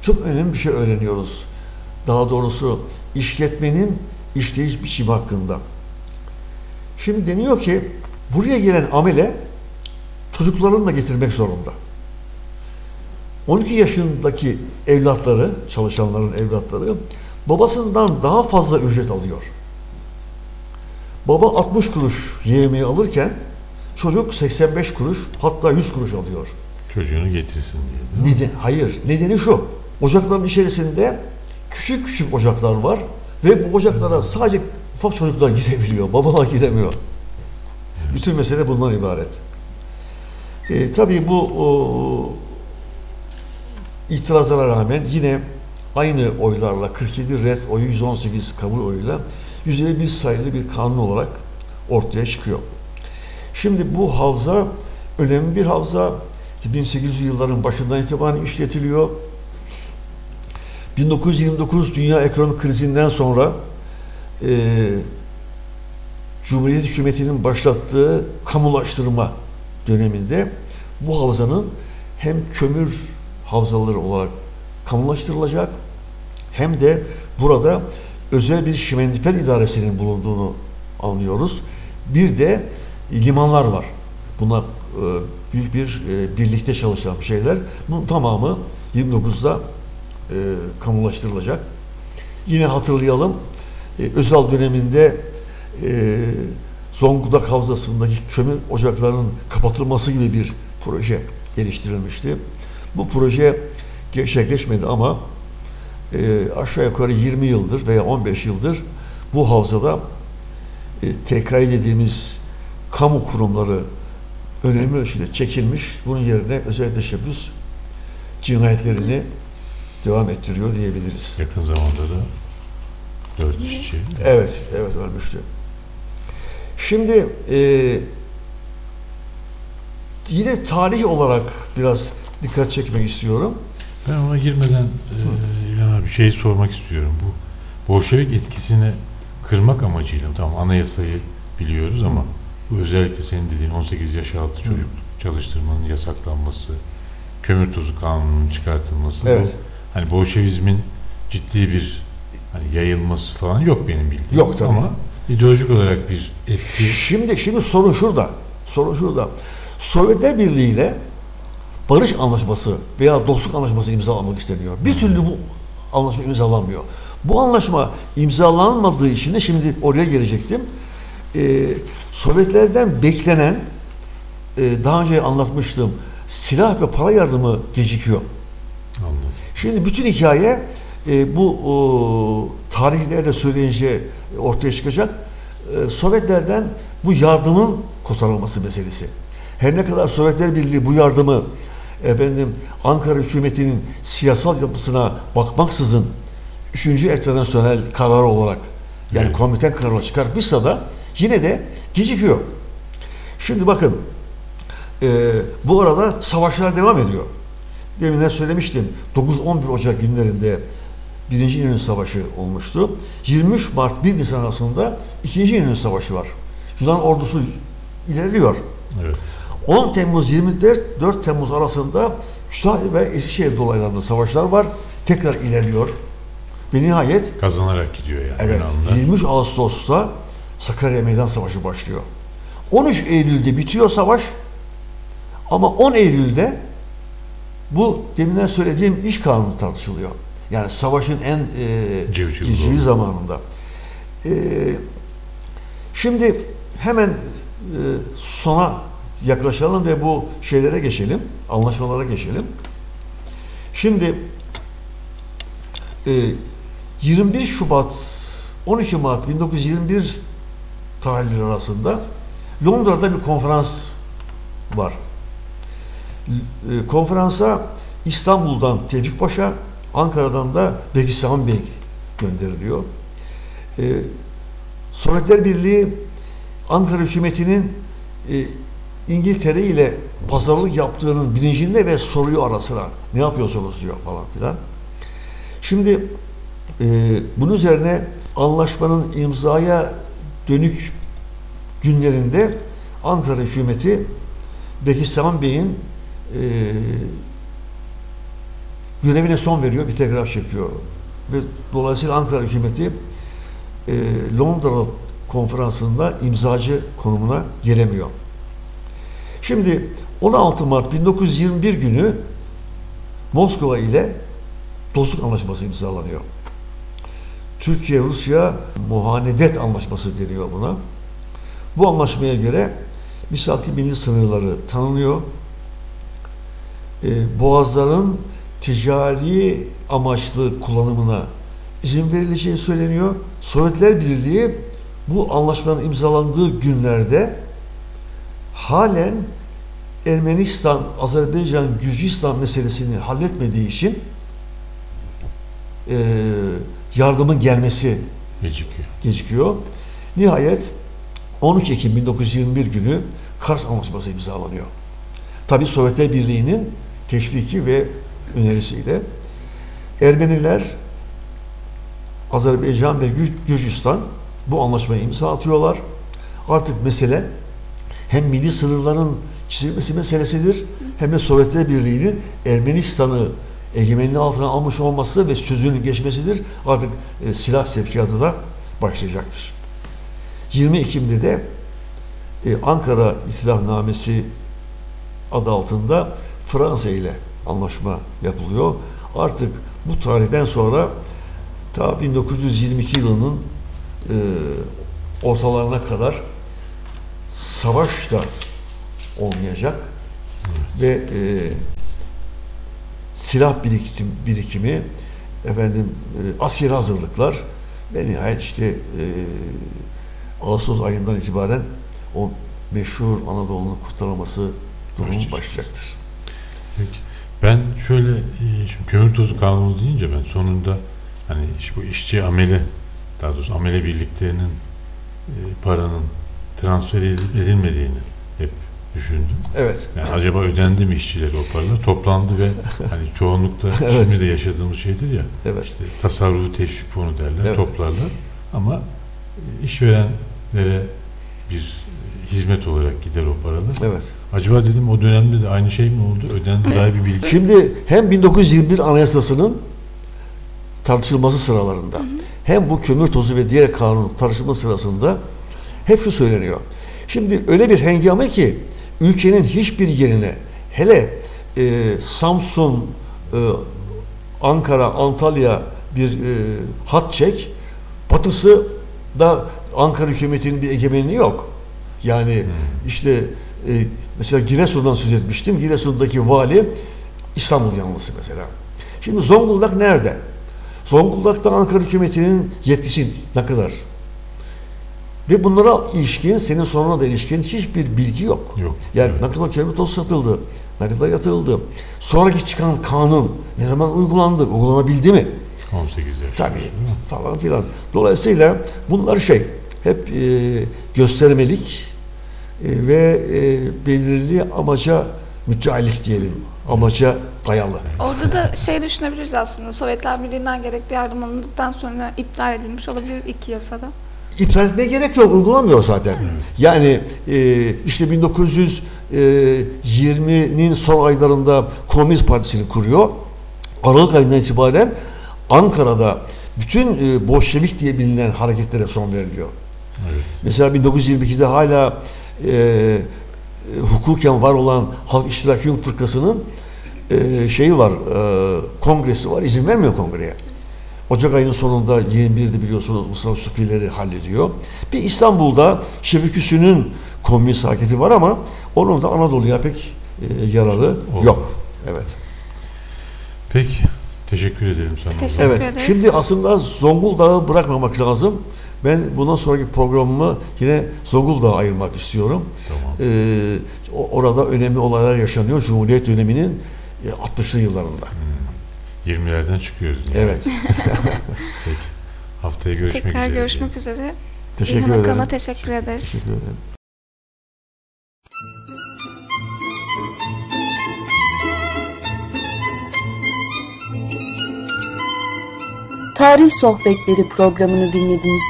çok önemli bir şey öğreniyoruz. Daha doğrusu işletmenin işleyiş biçimi hakkında. Şimdi deniyor ki buraya gelen amele çocuklarını da getirmek zorunda. 12 yaşındaki evlatları, çalışanların evlatları babasından daha fazla ücret alıyor. Baba 60 kuruş yemeği alırken çocuk 85 kuruş hatta 100 kuruş alıyor. Çocuğunu getirsin diye. Neden? Hayır. Nedeni şu. Ocakların içerisinde küçük küçük ocaklar var ve bu ocaklara sadece ufak çocuklar girebiliyor. Babalar giremiyor. Bütün mesele bundan ibaret. E, tabii bu o, itirazlara rağmen yine aynı oylarla 47 red oyu 118 kabul oyuyla 151 sayılı bir kanun olarak ortaya çıkıyor. Şimdi bu havza önemli bir havza. 1800 yılların başından itibaren işletiliyor. 1929 dünya ekonomik krizinden sonra e, Cumhuriyet hükümetinin başlattığı kamulaştırma döneminde bu havzanın hem kömür havzaları olarak kamulaştırılacak hem de burada özel bir şimendifer idaresinin bulunduğunu anlıyoruz. Bir de limanlar var. Bunlar e, büyük bir e, birlikte çalışan şeyler. Bunun tamamı 29'da e, kamulaştırılacak. Yine hatırlayalım, Özal döneminde Zonguldak Havzası'ndaki kömür ocaklarının kapatılması gibi bir proje geliştirilmişti. Bu proje gerçekleşmedi ama e, aşağı yukarı 20 yıldır veya 15 yıldır bu havzada e, TKİ dediğimiz kamu kurumları önemli ölçüde çekilmiş. Bunun yerine özel teşebbüs cinayetlerini devam ettiriyor diyebiliriz. Yakın zamanda da dört işçi. Evet, evet ölmüştü. Şimdi e, yine tarih olarak biraz dikkat çekmek istiyorum. Ben ona girmeden e, İlhan abi şey sormak istiyorum. Bu Bolşevik etkisini kırmak amacıyla tamam anayasayı biliyoruz ama bu özellikle senin dediğin 18 yaş altı çocuk çalıştırmanın yasaklanması, kömür tozu kanununun çıkartılması. Evet. Bu, hani Bolşevizmin ciddi bir hani yayılması falan yok benim bildiğim. Yok tabii. Ama ideolojik olarak bir etki Şimdi şimdi sorun şurada. Sorun şurada. Sovyetler Birliği ile barış anlaşması veya dostluk anlaşması imzalamak isteniyor. Bir türlü bu anlaşma imzalanmıyor. Bu anlaşma imzalanmadığı için de şimdi oraya gelecektim. Ee, Sovyetlerden beklenen e, daha önce anlatmıştım silah ve para yardımı gecikiyor. anladım. Şimdi bütün hikaye e, bu o, tarihlerde söyleyince ortaya çıkacak. E, Sovyetlerden bu yardımın kotarılması meselesi. Her ne kadar Sovyetler Birliği bu yardımı efendim Ankara hükümetinin siyasal yapısına bakmaksızın üçüncü internasyonel karar olarak yani Evet. komiten kararı çıkartmışsa da yine de gecikiyor. Şimdi bakın e, bu arada savaşlar devam ediyor. Demin de söylemiştim 9-11 Ocak günlerinde Birinci İnönü Savaşı olmuştu. 23 Mart 1 Nisan arasında İkinci İnönü Savaşı var. Yunan ordusu ilerliyor. Evet. 10 Temmuz 24 4 Temmuz arasında Kütahya ve Eskişehir dolaylarında savaşlar var. Tekrar ilerliyor. Ve nihayet Kazanarak gidiyor yani evet Yunanlılar. 23 Ağustos'ta Sakarya Meydan Savaşı başlıyor. 13 Eylül'de bitiyor savaş ama 10 Eylül'de bu deminden söylediğim iş kanunu tartışılıyor. Yani savaşın en e, civcivi zamanında. E, şimdi hemen e, sona yaklaşalım ve bu şeylere geçelim, anlaşmalara geçelim. Şimdi e, 21 Şubat 12 Mart 1921 tarihleri arasında Londra'da bir konferans var. E, konferansa İstanbul'dan Tevfik Paşa, Ankara'dan da Bekir Sami Bey gönderiliyor. E, Sovyetler Birliği Ankara hükümetinin e, İngiltere ile pazarlık yaptığının bilincinde ve soruyor ara sıra ne yapıyorsunuz diyor falan filan. Şimdi e, bunun üzerine anlaşmanın imzaya dönük günlerinde Ankara hükümeti Bekir Sami Bey'in e, görevine son veriyor, bir telgraf çekiyor. Ve dolayısıyla Ankara hükümeti e, Londra konferansında imzacı konumuna gelemiyor. Şimdi 16 Mart 1921 günü Moskova ile dostluk anlaşması imzalanıyor. Türkiye-Rusya muhanedet anlaşması deniyor buna. Bu anlaşmaya göre misaki milli sınırları tanınıyor. E, boğazların ticari amaçlı kullanımına izin verileceği söyleniyor. Sovyetler Birliği bu anlaşmanın imzalandığı günlerde halen Ermenistan, Azerbaycan, Gürcistan meselesini halletmediği için e, yardımın gelmesi Gecikiyor. gecikiyor. Nihayet 13 Ekim 1921 günü Kars Anlaşması imzalanıyor. Tabi Sovyetler Birliği'nin teşviki ve önerisiyle Ermeniler, Azerbaycan ve Gür- Gürcistan bu anlaşmayı imza atıyorlar. Artık mesele hem milli sınırların çizilmesi meselesidir hem de Sovyetler Birliği'nin Ermenistan'ı egemenliği altına almış olması ve sözünün geçmesidir. Artık e, silah sevkiyatı da başlayacaktır. 20 Ekim'de de e, Ankara İtilafnamesi adı altında Fransa ile anlaşma yapılıyor. Artık bu tarihten sonra ta 1922 yılının e, ortalarına kadar savaş da olmayacak ve e, silah birikim, birikimi efendim e, askeri hazırlıklar ve nihayet işte e, Ağustos ayından itibaren o meşhur Anadolu'nun kurtarılması durumu Başlayacak. başlayacaktır. Peki. Ben şöyle e, şimdi kömür tozu kanunu deyince ben sonunda hani bu işçi amele daha doğrusu amele birliklerinin e, paranın transfer edil- edilmediğini hep düşündüm. Evet. Yani acaba ödendi mi işçilere o paralar? Toplandı ve hani çoğunlukla Evet. şimdi de yaşadığımız şeydir ya. Evet. İşte tasarrufu teşvik fonu derler, Evet. toplarlar. Ama e, işverenlere bir hizmet olarak gider o paralar. Evet. Acaba dedim o dönemde de aynı şey mi oldu? Ödendi dair bir bilgi. Şimdi hem 1921 Anayasası'nın tartışılması sıralarında hem bu kömür tozu ve diğer kanun tartışılma sırasında hep şu söyleniyor. Şimdi öyle bir hengame ki ülkenin hiçbir yerine hele e, Samsun, e, Ankara, Antalya bir e, hat çek. Batısı da Ankara hükümetinin bir egemenliği yok. Yani işte e, mesela Giresun'dan söz etmiştim. Giresun'daki vali İstanbul yanlısı mesela. Şimdi Zonguldak nerede? Zonguldak'ta Ankara hükümetinin yetkisi ne kadar? Ve bunlara ilişkin, senin soruna da ilişkin hiçbir bilgi yok. Yok. Yani Evet. ne kadar kömür tozu satıldı, kadar yatırıldı. Sonraki çıkan kanun ne zaman uygulandı, uygulanabildi mi? 18 yaş. Tabii falan filan. Dolayısıyla bunlar şey hep e, göstermelik e, ve e, belirli amaca müteallik diyelim. Amaca dayalı. Orada da şey düşünebiliriz aslında. Sovyetler Birliği'nden gerekli yardım alındıktan sonra iptal edilmiş olabilir iki yasada. İptal etmeye gerek yok. Uygulamıyor zaten. Yani e, işte 1920'nin son aylarında Komünist Partisi'ni kuruyor. Aralık ayından itibaren Ankara'da bütün e, Bolşevik diye bilinen hareketlere son veriliyor. Evet. Mesela 1922'de hala e, e, hukuken var olan Halk İştiraki Fırkası'nın e, şeyi var, e, kongresi var, izin vermiyor kongreye. Ocak ayının sonunda 21'de biliyorsunuz Mustafa Süprileri hallediyor. Bir İstanbul'da Şefiküsü'nün komünist hareketi var ama onun da Anadolu'ya pek e, yararı Oldu. yok. Evet. Peki. Teşekkür ederim sana. Teşekkür Evet. ederiz. Şimdi aslında Zonguldak'ı bırakmamak lazım. Ben bundan sonraki programımı yine Zonguldak'a ayırmak istiyorum. Tamam. Ee, orada önemli olaylar yaşanıyor. Cumhuriyet döneminin e, 60'lı yıllarında. 20'lerden çıkıyoruz. yani. Evet. Peki. Haftaya görüşmek Tekrar üzere. görüşmek üzere. Teşekkür İlhan ederim. Teşekkür ederiz. Teşekkür ederim. Tarih Sohbetleri programını dinlediniz.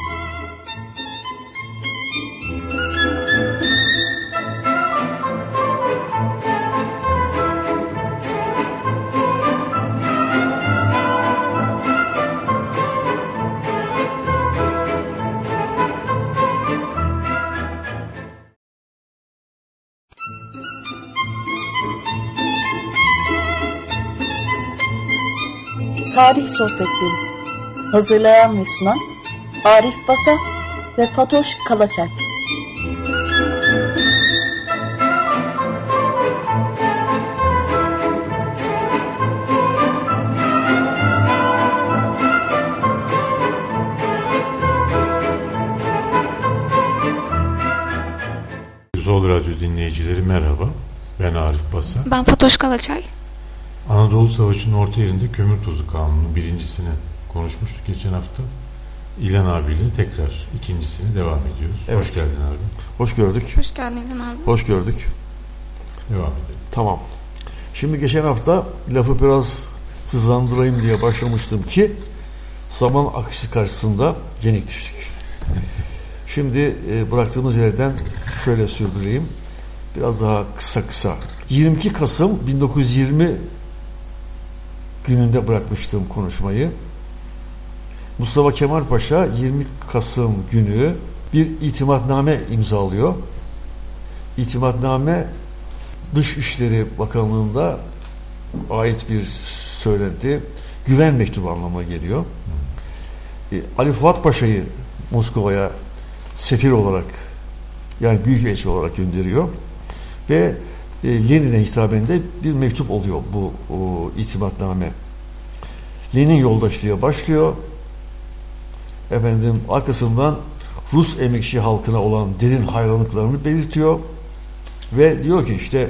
Tarih Sohbetleri Hazırlayan ve sunan Arif Basa ve Fatoş Kalaçay. Zol Radyo dinleyicileri merhaba. Ben Arif Basa. Ben Fatoş Kalaçay. Anadolu Savaşı'nın orta yerinde kömür tozu kanunu birincisini konuşmuştuk geçen hafta. İlhan abiyle tekrar ikincisini devam ediyoruz. Evet. Hoş geldin abi. Hoş gördük. Hoş geldin İlhan abi. Hoş gördük. Devam edelim. Tamam. Şimdi geçen hafta lafı biraz hızlandırayım diye başlamıştım ki zaman akışı karşısında yenik düştük. Şimdi e, bıraktığımız yerden şöyle sürdüreyim. Biraz daha kısa kısa. 22 Kasım 1920 gününde bırakmıştım konuşmayı. Mustafa Kemal Paşa 20 Kasım günü bir itimatname imzalıyor. İtimatname Dışişleri Bakanlığı'nda ait bir söylenti güven mektubu anlamına geliyor. E, Ali Fuat Paşa'yı Moskova'ya sefir olarak yani büyükelçi olarak gönderiyor ve e, Lenin'e hitaben de bir mektup oluyor bu o, itimatname. Lenin yoldaşlığa başlıyor. Efendim arkasından Rus emekçi halkına olan derin hayranlıklarını belirtiyor ve diyor ki işte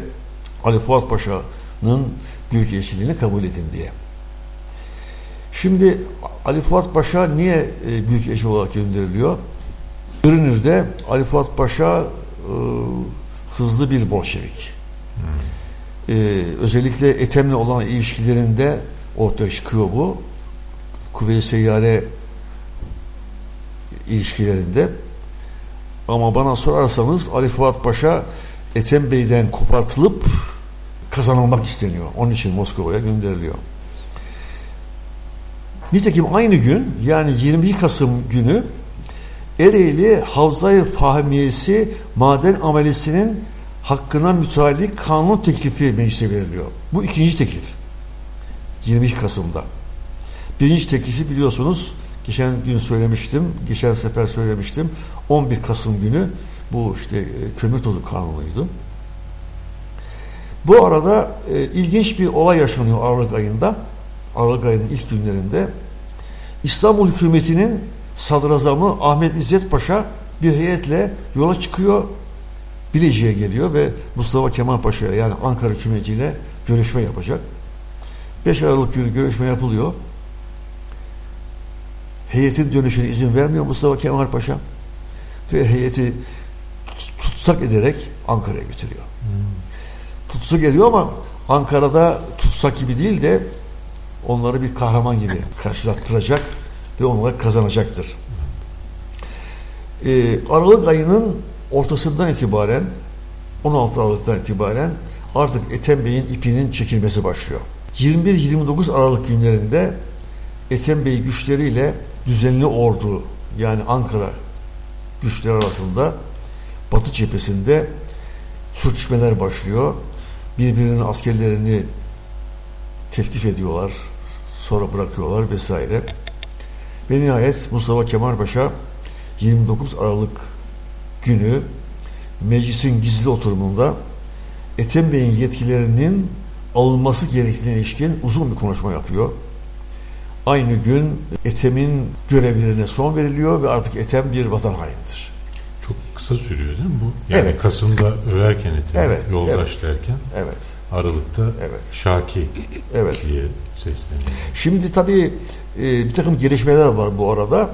Ali Fuat Paşa'nın büyükelçiliğini kabul edin diye. Şimdi Ali Fuat Paşa niye e, büyükelçi olarak gönderiliyor? Görünürde Ali Fuat Paşa e, hızlı bir Bolşevik. E, özellikle Ethem'le olan ilişkilerinde ortaya çıkıyor bu. Kuvve-i Seyyare ilişkilerinde. Ama bana sorarsanız Ali Fuat Paşa Ethem Bey'den kopartılıp kazanılmak isteniyor. Onun için Moskova'ya gönderiliyor. Nitekim aynı gün yani 22 Kasım günü Ereğli Havza-i Fahmiyesi maden amelesinin hakkına müteallik kanun teklifi meclise veriliyor. Bu ikinci teklif. 22 Kasım'da. Birinci teklifi biliyorsunuz geçen gün söylemiştim, geçen sefer söylemiştim. 11 Kasım günü bu işte e, kömür tozu kanunuydu. Bu arada e, ilginç bir olay yaşanıyor Aralık ayında. Aralık ayının ilk günlerinde. İstanbul hükümetinin sadrazamı Ahmet İzzet Paşa bir heyetle yola çıkıyor. Bilecik'e geliyor ve Mustafa Kemal Paşa'ya yani Ankara hükümetiyle görüşme yapacak. 5 Aralık günü görüşme yapılıyor. Heyetin dönüşüne izin vermiyor Mustafa Kemal Paşa ve heyeti tutsak ederek Ankara'ya götürüyor. Tutsak ediyor ama Ankara'da tutsak gibi değil de onları bir kahraman gibi karşılattıracak ve onları kazanacaktır. Ee, Aralık ayının ortasından itibaren 16 Aralık'tan itibaren artık Ethem Bey'in ipinin çekilmesi başlıyor. 21-29 Aralık günlerinde Ethem Bey güçleriyle düzenli ordu yani Ankara güçler arasında Batı cephesinde sürtüşmeler başlıyor. Birbirinin askerlerini tevkif ediyorlar, sonra bırakıyorlar vesaire. Ve nihayet Mustafa Kemal Paşa 29 Aralık günü meclisin gizli oturumunda Ethem Bey'in yetkilerinin alınması gerektiğine ilişkin uzun bir konuşma yapıyor. Aynı gün Ethem'in görevlerine son veriliyor ve artık Ethem bir vatan hainidir. Çok kısa sürüyor değil mi bu? Yani Evet. Kasım'da överken Ethem, Evet, yoldaş evet. derken Evet, Aralık'ta Evet. Şaki evet. diye sesleniyor. Şimdi tabii e, bir takım gelişmeler var bu arada.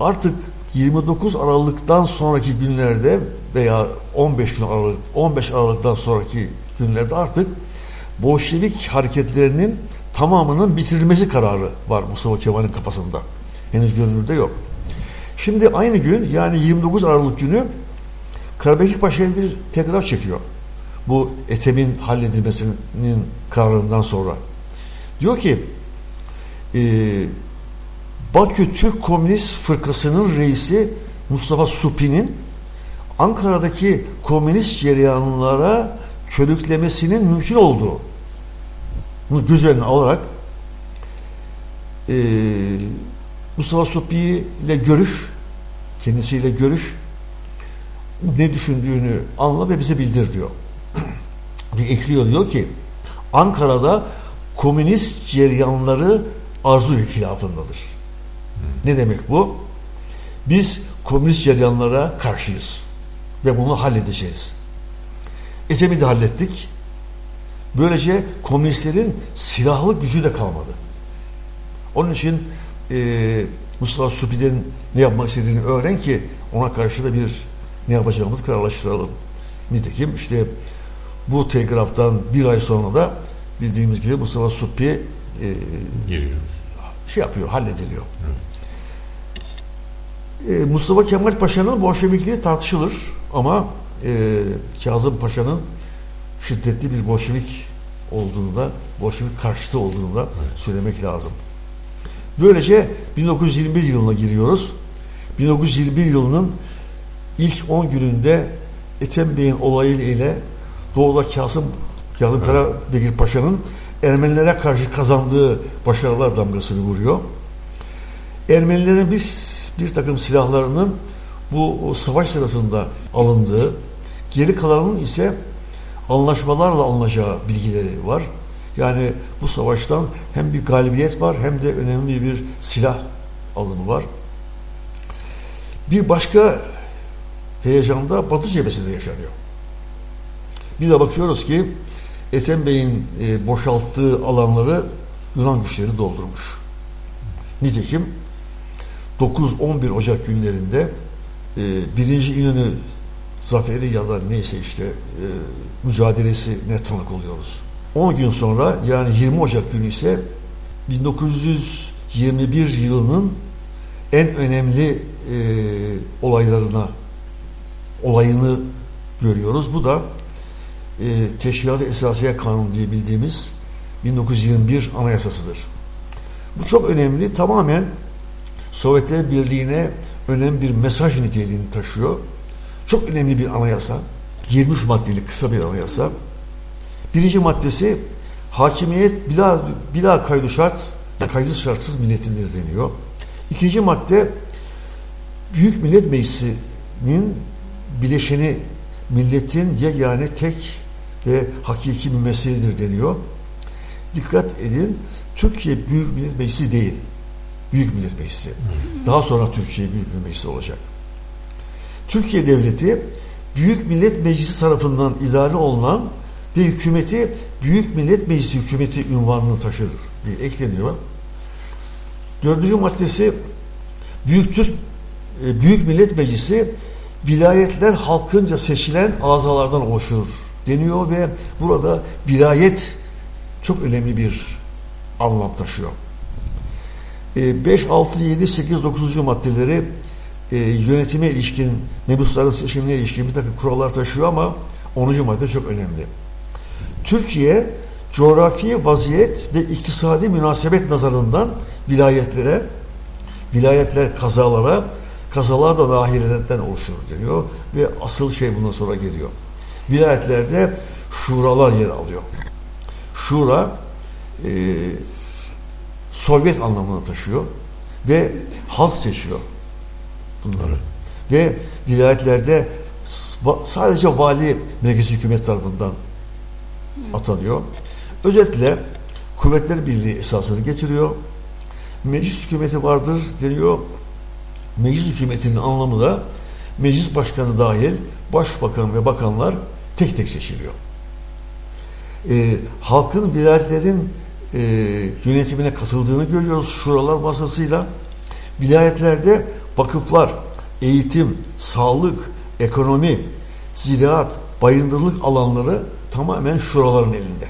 Artık 29 Aralık'tan sonraki günlerde veya 15 gün Aralık 15 Aralık'tan sonraki günlerde artık Bolşevik hareketlerinin tamamının bitirilmesi kararı var Mustafa Kemal'in kafasında. Henüz görünürde yok. Şimdi aynı gün yani 29 Aralık günü Karabekir Paşa'ya bir telgraf çekiyor. Bu Ethem'in halledilmesinin kararından sonra. Diyor ki e, Bakü Türk Komünist Fırkası'nın reisi Mustafa Supi'nin Ankara'daki komünist cereyanlara körüklemesinin mümkün olduğu bunu göz önüne alarak e, Mustafa Supi ile görüş kendisiyle görüş ne düşündüğünü anla ve bize bildir diyor. Bir ekliyor diyor ki Ankara'da komünist ceryanları arzu hilafındadır. Ne demek bu? Biz komünist ceryanlara karşıyız. Ve bunu halledeceğiz. Ethem'i de hallettik. Böylece komünistlerin silahlı gücü de kalmadı. Onun için e, Mustafa Supi'den ne yapmak istediğini öğren ki ona karşı da bir ne yapacağımızı kararlaştıralım. Nitekim işte bu telgraftan bir ay sonra da bildiğimiz gibi Mustafa Supi e, Giriyor. şey yapıyor, hallediliyor. E, Mustafa Kemal Paşa'nın Bolşevikliği tartışılır ama e, Kazım Paşa'nın şiddetli bir Bolşevik olduğunu da, Bolşevik karşıtı olduğunu da söylemek lazım. Böylece 1921 yılına giriyoruz. 1921 yılının ilk 10 gününde Ethem Bey'in olayı ile Doğu'da Kasım Kazım Karabekir Paşa'nın Ermenilere karşı kazandığı başarılar damgasını vuruyor. Ermenilerin bir, bir takım silahlarının bu savaş sırasında alındığı, geri kalanının ise anlaşmalarla alınacağı bilgileri var. Yani bu savaştan hem bir galibiyet var hem de önemli bir silah alımı var. Bir başka heyecanda Batı cephesinde yaşanıyor. Bir de bakıyoruz ki Ethem Bey'in e, boşalttığı alanları Yunan güçleri doldurmuş. Nitekim 9-11 Ocak günlerinde e, birinci İnönü zaferi ya da neyse işte e, mücadelesine tanık oluyoruz. 10 gün sonra yani 20 Ocak günü ise 1921 yılının en önemli e, olaylarına olayını görüyoruz. Bu da e, Teşkilat-ı Esasiye Kanunu diye bildiğimiz 1921 Anayasasıdır. Bu çok önemli. Tamamen Sovyetler Birliği'ne önemli bir mesaj niteliğini taşıyor. Çok önemli bir anayasa. 23 maddelik kısa bir anayasa. Birinci maddesi hakimiyet bila, bila kaydı şart, kaydı şartsız milletindir deniyor. İkinci madde Büyük Millet Meclisi'nin bileşeni milletin yegane tek ve hakiki bir meseledir deniyor. Dikkat edin, Türkiye Büyük Millet Meclisi değil. Büyük Millet Meclisi. Daha sonra Türkiye Büyük Millet Meclisi olacak. Türkiye Devleti Büyük Millet Meclisi tarafından idare olunan ve hükümeti Büyük Millet Meclisi hükümeti ünvanını taşır diye ekleniyor. Dördüncü maddesi Büyük Türk e, Büyük Millet Meclisi vilayetler halkınca seçilen azalardan oluşur deniyor ve burada vilayet çok önemli bir anlam taşıyor. 5, 6, 7, 8, 9. maddeleri e, yönetime ilişkin, mebusların seçimine ilişkin bir takım kurallar taşıyor ama 10. madde çok önemli. Türkiye coğrafi vaziyet ve iktisadi münasebet nazarından vilayetlere, vilayetler kazalara kasalar da dahirelerden oluşur deniyor ve asıl şey bundan sonra geliyor. Vilayetlerde şuralar yer alıyor. Şura e, Sovyet anlamına taşıyor ve halk seçiyor bunları. Ve vilayetlerde sadece vali merkezi hükümet tarafından atanıyor. Özetle Kuvvetler Birliği esasını getiriyor. Meclis hükümeti vardır deniyor. Meclis hükümetinin anlamı da meclis başkanı dahil başbakan ve bakanlar tek tek seçiliyor. Ee, halkın vilayetlerin e, yönetimine katıldığını görüyoruz şuralar vasıtasıyla. Vilayetlerde vakıflar, eğitim, sağlık, ekonomi, ziraat, bayındırlık alanları tamamen şuraların elinde.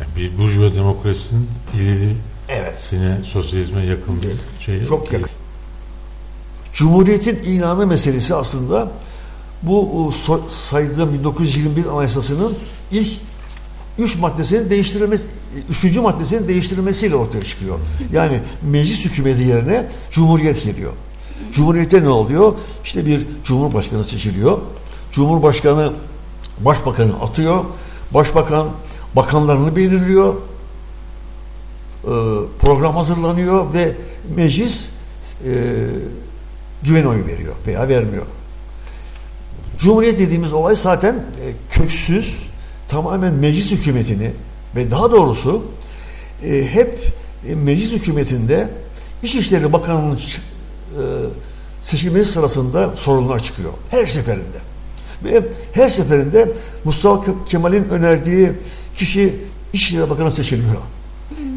Yani bir burjuva demokrasinin ileri Evet. sine sosyalizme yakın bir şey. Çok yakın. Cumhuriyetin ilanı meselesi aslında bu so- saydığım 1921 Anayasası'nın ilk üç maddesinin değiştirilmesi, üçüncü maddesinin değiştirilmesiyle ortaya çıkıyor. Yani meclis hükümeti yerine cumhuriyet geliyor. Cumhuriyette ne oluyor? İşte bir cumhurbaşkanı seçiliyor. Cumhurbaşkanı başbakanı atıyor. Başbakan bakanlarını belirliyor. Ee, program hazırlanıyor ve meclis e, güven oyu veriyor veya vermiyor. Cumhuriyet dediğimiz olay zaten e, köksüz, tamamen meclis hükümetini ve daha doğrusu e, hep e, meclis hükümetinde İçişleri Bakanı'nın e, seçilmesi sırasında sorunlar çıkıyor. Her seferinde. Ve her seferinde Mustafa Kemal'in önerdiği kişi İçişleri Bakanı seçilmiyor.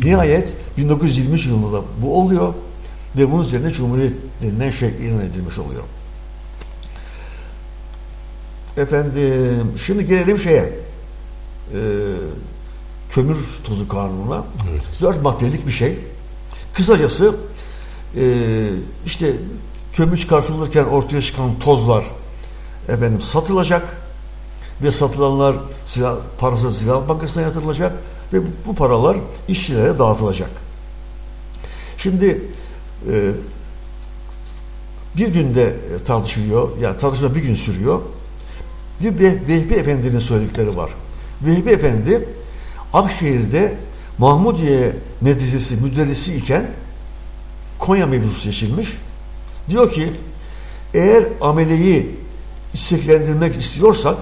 Nihayet 1923 yılında bu oluyor ve bunun üzerine Cumhuriyet denilen şey ilan edilmiş oluyor. Efendim, şimdi gelelim şeye. Ee, kömür tozu kanununa. Evet. Dört maddelik bir şey. Kısacası e, işte kömür çıkartılırken ortaya çıkan tozlar efendim satılacak ve satılanlar silah, parası Ziraat Bankası'na yatırılacak ve bu paralar işçilere dağıtılacak. Şimdi e, bir günde tartışılıyor, yani tartışma bir gün sürüyor. Bir Vehbi Efendi'nin söyledikleri var. Vehbi Efendi Akşehir'de Mahmudiye Medresesi müderrisi iken Konya mevzusu seçilmiş. Diyor ki eğer ameleyi isteklendirmek istiyorsak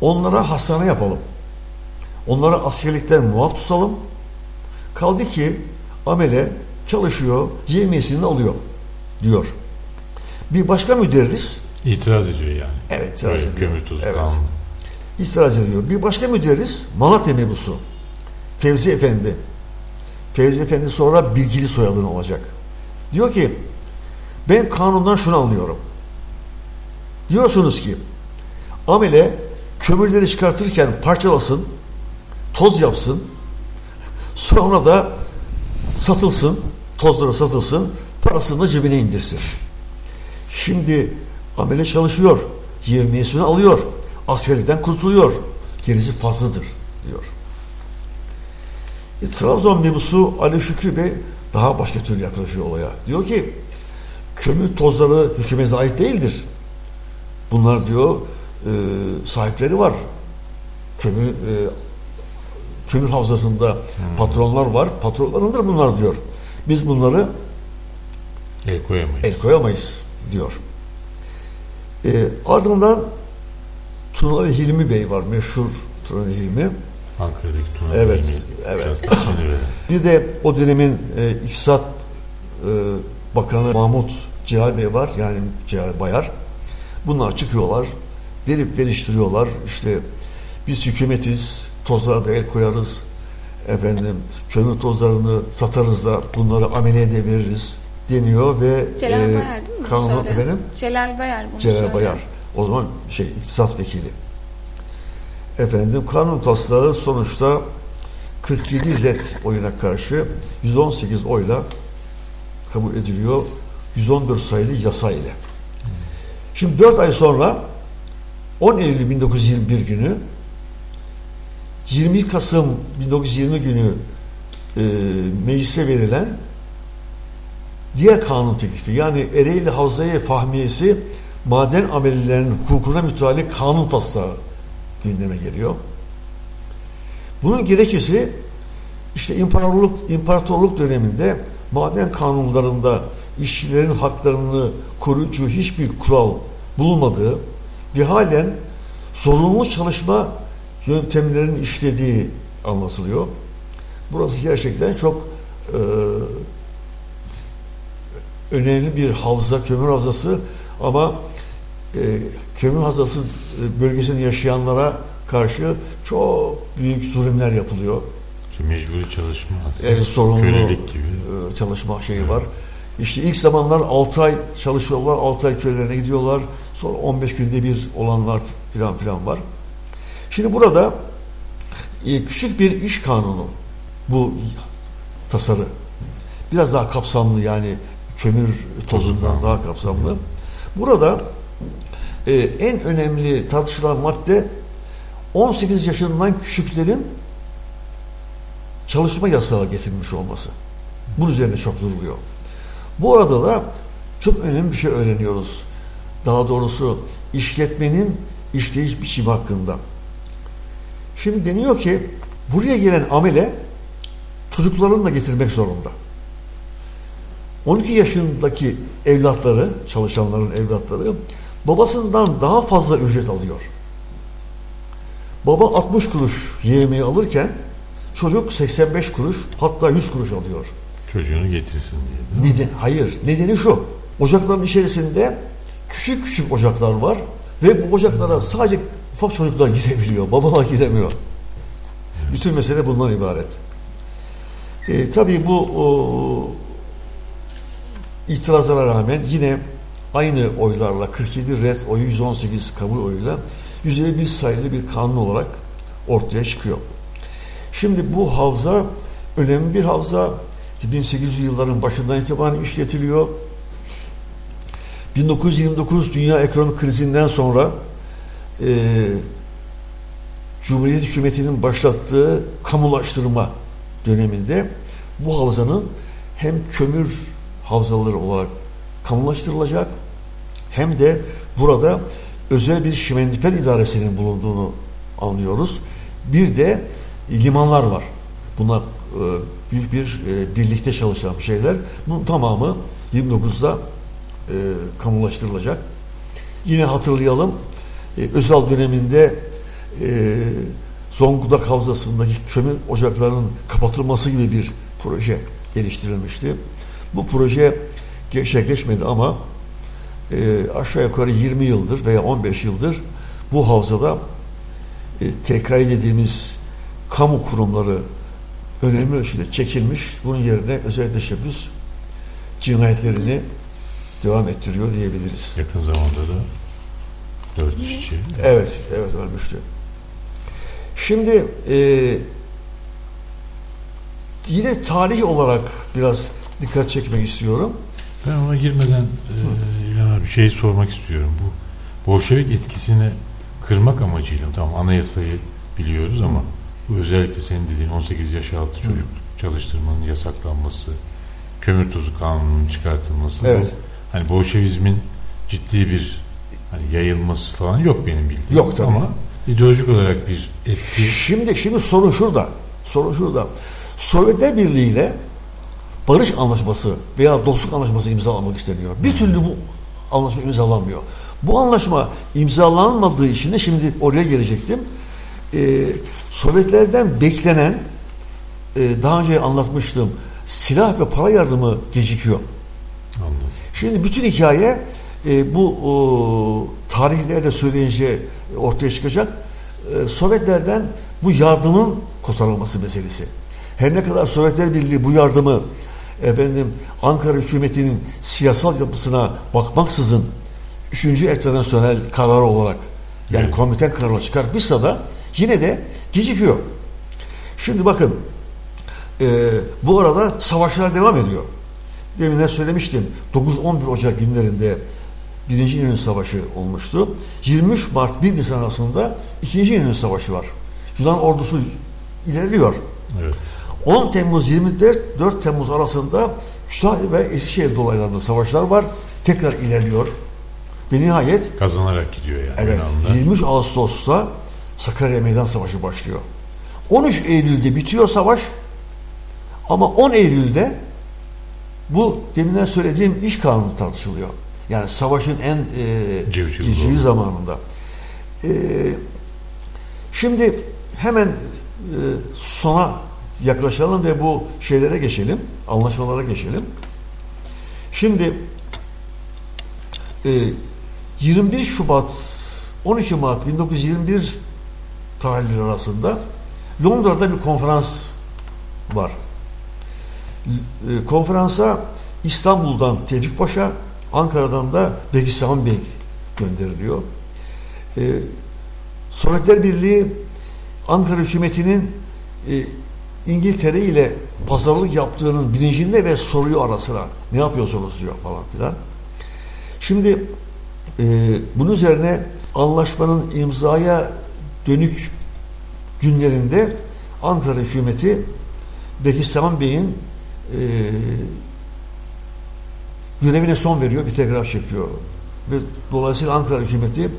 onlara hastane yapalım. Onlara askerlikten muaf tutalım. Kaldı ki amele çalışıyor, yemiyesini alıyor diyor. Bir başka müderris İtiraz ediyor yani. Evet, itiraz Böyle ediyor. Kömür tozu Evet. kanunu. İtiraz ediyor. Bir başka müderris Malatya mebusu Fevzi Efendi. Fevzi Efendi sonra bilgili soyadını olacak. Diyor ki ben kanundan şunu anlıyorum. Diyorsunuz ki amele kömürleri çıkartırken parçalasın, toz yapsın, sonra da satılsın, tozları satılsın, parasını da cebine indirsin. Şimdi amele çalışıyor, yevmiyesini alıyor, askerlikten kurtuluyor, gerisi fazladır diyor. E, Trabzon mebusu Ali Şükrü Bey daha başka türlü yaklaşıyor olaya. Diyor ki kömür tozları hükümete ait değildir. Bunlar diyor e, sahipleri var. Kömür e, kömür havzasında patronlar var. Patronlarındır bunlar diyor. Biz bunları El koyamayız. el koyamayız diyor. E, ardından Tunalı Hilmi Bey var. Meşhur Tunalı Hilmi. Ankara'daki Tuna Evet, Bey'in evet. veren. Bir de o dönemin e, İktisat e, Bakanı Mahmut Cihal Bey var. Yani Cihal Bayar. Bunlar çıkıyorlar. Verip veriştiriyorlar. İşte biz hükümetiz. Tozlara da el koyarız. Efendim kömür tozlarını satarız da bunları ameleye de veririz deniyor ve Celal e, Bayar değil mi? kanun efendim Celal Bayar bunu Celal söyleyen. Bayar. O zaman şey iktisat vekili. Efendim kanun taslağı sonuçta 47 red oyuna karşı 118 oyla kabul ediliyor. 114 sayılı yasa ile. Şimdi 4 ay sonra 10 Eylül 1921 günü 20 Kasım 1920 günü e, meclise verilen diğer kanun teklifi yani Ereğli Havzaya Fahmiyesi maden amellerinin hukukuna müteallik kanun taslağı gündeme geliyor. Bunun gerekçesi işte imparatorluk, imparatorluk döneminde maden kanunlarında işçilerin haklarını koruyucu hiçbir kural bulunmadığı ve halen zorunlu çalışma yöntemlerinin işlediği anlatılıyor. Burası gerçekten çok e, önemli bir havza, kömür havzası ama kömür havzası e, bölgesinde yaşayanlara karşı çok büyük zulümler yapılıyor. İşte mecburi çalışma aslında. Evet, Kölelik gibi. e, çalışma şeyi var. İşte ilk zamanlar 6 ay çalışıyorlar, 6 ay köylerine gidiyorlar. Sonra 15 günde bir olanlar filan filan var. Şimdi burada e, küçük bir iş kanunu bu tasarı. Biraz daha kapsamlı yani kömür tozundan daha kapsamlı. Burada e, en önemli tartışılan madde 18 yaşından küçüklerin çalışma yasağı getirilmiş olması. Bunun üzerine çok duruluyor. Bu arada da çok önemli bir şey öğreniyoruz. Daha doğrusu işletmenin işleyiş biçimi hakkında. Şimdi deniyor ki buraya gelen amele çocuklarını da getirmek zorunda. 12 yaşındaki evlatları, çalışanların evlatları babasından daha fazla ücret alıyor. Baba 60 kuruş yemeği alırken çocuk 85 kuruş hatta 100 kuruş alıyor. Çocuğunu getirsin diye. Neden? Hayır. Nedeni şu. Ocakların içerisinde küçük küçük ocaklar var ve bu ocaklara sadece ufak çocuklar girebiliyor. Babalar giremiyor. Bütün mesele bundan ibaret. E, tabii bu o, itirazlara rağmen yine aynı oylarla 47 red oyu 118 kabul oyuyla 151 sayılı bir kanun olarak ortaya çıkıyor. Şimdi bu havza önemli bir havza. 1800 yılların başından itibaren işletiliyor. 1929 dünya ekonomik krizinden sonra e, Cumhuriyet hükümetinin başlattığı kamulaştırma döneminde bu havzanın hem kömür havzaları olarak kamulaştırılacak hem de burada özel bir şimendifer idaresinin bulunduğunu anlıyoruz. Bir de limanlar var. Bunlar e, büyük bir e, birlikte çalışan şeyler. Bunun tamamı 29'da e, kamulaştırılacak. Yine hatırlayalım Özal döneminde Zonguldak Havzası'ndaki kömür ocaklarının kapatılması gibi bir proje geliştirilmişti. Bu proje gerçekleşmedi ama e, aşağı yukarı 20 yıldır veya 15 yıldır bu havzada e, TKİ dediğimiz kamu kurumları önemli ölçüde çekilmiş. Bunun yerine özel teşebbüs cinayetlerini devam ettiriyor diyebiliriz. Yakın zamanda da dört işçi. Evet, evet ölmüştü. Şimdi e, yine tarih olarak biraz dikkat çekmek istiyorum. Ben ona girmeden e, İlhan abi şey sormak istiyorum. Bu Bolşevik etkisini kırmak amacıyla tamam anayasayı biliyoruz ama bu özellikle senin dediğin 18 yaş altı çocuk çalıştırmanın yasaklanması, kömür tozu kanununun çıkartılması. Evet. Bu, hani Bolşevizmin ciddi bir hani yayılması falan yok benim bildiğim. Yok tabii. Ama ideolojik olarak bir etki Şimdi şimdi sorun şurada. Sorun şurada. Sovyetler Birliği ile barış anlaşması veya dostluk anlaşması imzalamak isteniyor. Bir türlü bu anlaşma imzalanmıyor. Bu anlaşma imzalanmadığı için de şimdi oraya gelecektim. Ee, Sovyetlerden beklenen e, daha önce anlatmıştım silah ve para yardımı gecikiyor. anladım. Şimdi bütün hikaye e, bu o, tarihlerde söyleyince ortaya çıkacak. E, Sovyetlerden bu yardımın kotarılması meselesi. Her ne kadar Sovyetler Birliği bu yardımı efendim Ankara hükümetinin siyasal yapısına bakmaksızın üçüncü internasyonel kararı olarak yani Evet. komiten kararı çıkartmışsa da yine de gecikiyor. Şimdi bakın e, bu arada savaşlar devam ediyor. Demin de söylemiştim 9-11 Ocak günlerinde Birinci İnönü Savaşı olmuştu. 23 Mart 1 Nisan arasında İkinci İnönü Savaşı var. Yunan ordusu ilerliyor. Evet. 10 Temmuz 24 4 Temmuz arasında Kütahya ve Eskişehir dolaylarında savaşlar var. Tekrar ilerliyor. Ve nihayet Kazanarak gidiyor yani. Evet. anda. 23 Ağustos'ta Sakarya Meydan Savaşı başlıyor. 13 Eylül'de bitiyor savaş. Ama 10 Eylül'de bu deminden söylediğim iş kanunu tartışılıyor. Yani savaşın en e, civcivi zamanında. E, şimdi hemen e, sona yaklaşalım ve bu şeylere geçelim. Anlaşmalara geçelim. Şimdi e, 21 Şubat 12 Mart 1921 tarihleri arasında Londra'da bir konferans var. E, konferansa İstanbul'dan Tevfik Paşa, Ankara'dan da Bekistan Bey gönderiliyor. E, Sovyetler Birliği Ankara hükümetinin e, İngiltere ile pazarlık yaptığının bilincinde ve soruyor ara sıra ne yapıyorsunuz diyor falan filan. Şimdi e, bunun üzerine anlaşmanın imzaya dönük günlerinde Ankara hükümeti Bekistan Bey'in e, görevine son veriyor, bir telgraf çekiyor. Ve dolayısıyla Ankara hükümeti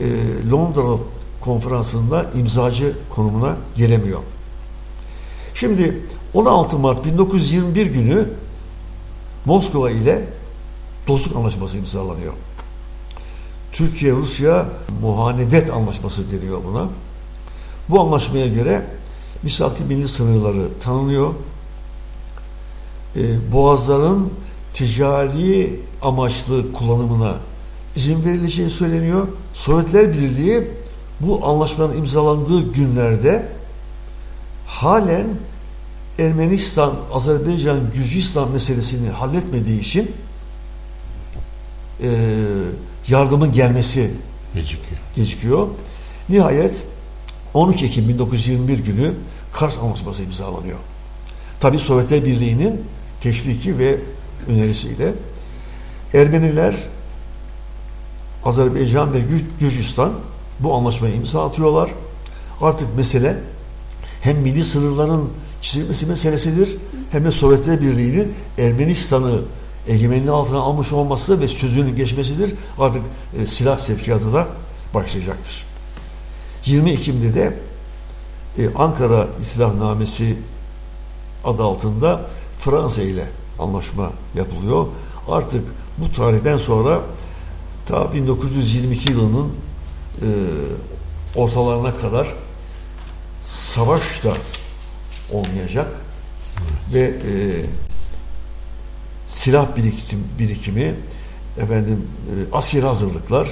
e, Londra konferansında imzacı konumuna gelemiyor. Şimdi 16 Mart 1921 günü Moskova ile dostluk anlaşması imzalanıyor. Türkiye-Rusya muhanedet anlaşması deniyor buna. Bu anlaşmaya göre misaki milli sınırları tanınıyor. E, boğazların ticari amaçlı kullanımına izin verileceği söyleniyor. Sovyetler Birliği bu anlaşmanın imzalandığı günlerde halen Ermenistan, Azerbaycan, Gürcistan meselesini halletmediği için e, yardımın gelmesi Gecikiyor. gecikiyor. Nihayet 13 Ekim 1921 günü Kars Anlaşması imzalanıyor. Tabi Sovyetler Birliği'nin teşviki ve önerisiyle Ermeniler Azerbaycan ve Gür- Gürcistan bu anlaşmaya imza atıyorlar. Artık mesele hem milli sınırların çizilmesi meselesidir hem de Sovyetler Birliği'nin Ermenistan'ı egemenliği altına almış olması ve sözünün geçmesidir. Artık e, silah sevkiyatı da başlayacaktır. 20 Ekim'de de e, Ankara İtilafnamesi adı altında Fransa ile anlaşma yapılıyor. Artık bu tarihten sonra ta 1922 yılının e, ortalarına kadar savaş da olmayacak ve e, silah birikim, birikimi efendim e, askeri hazırlıklar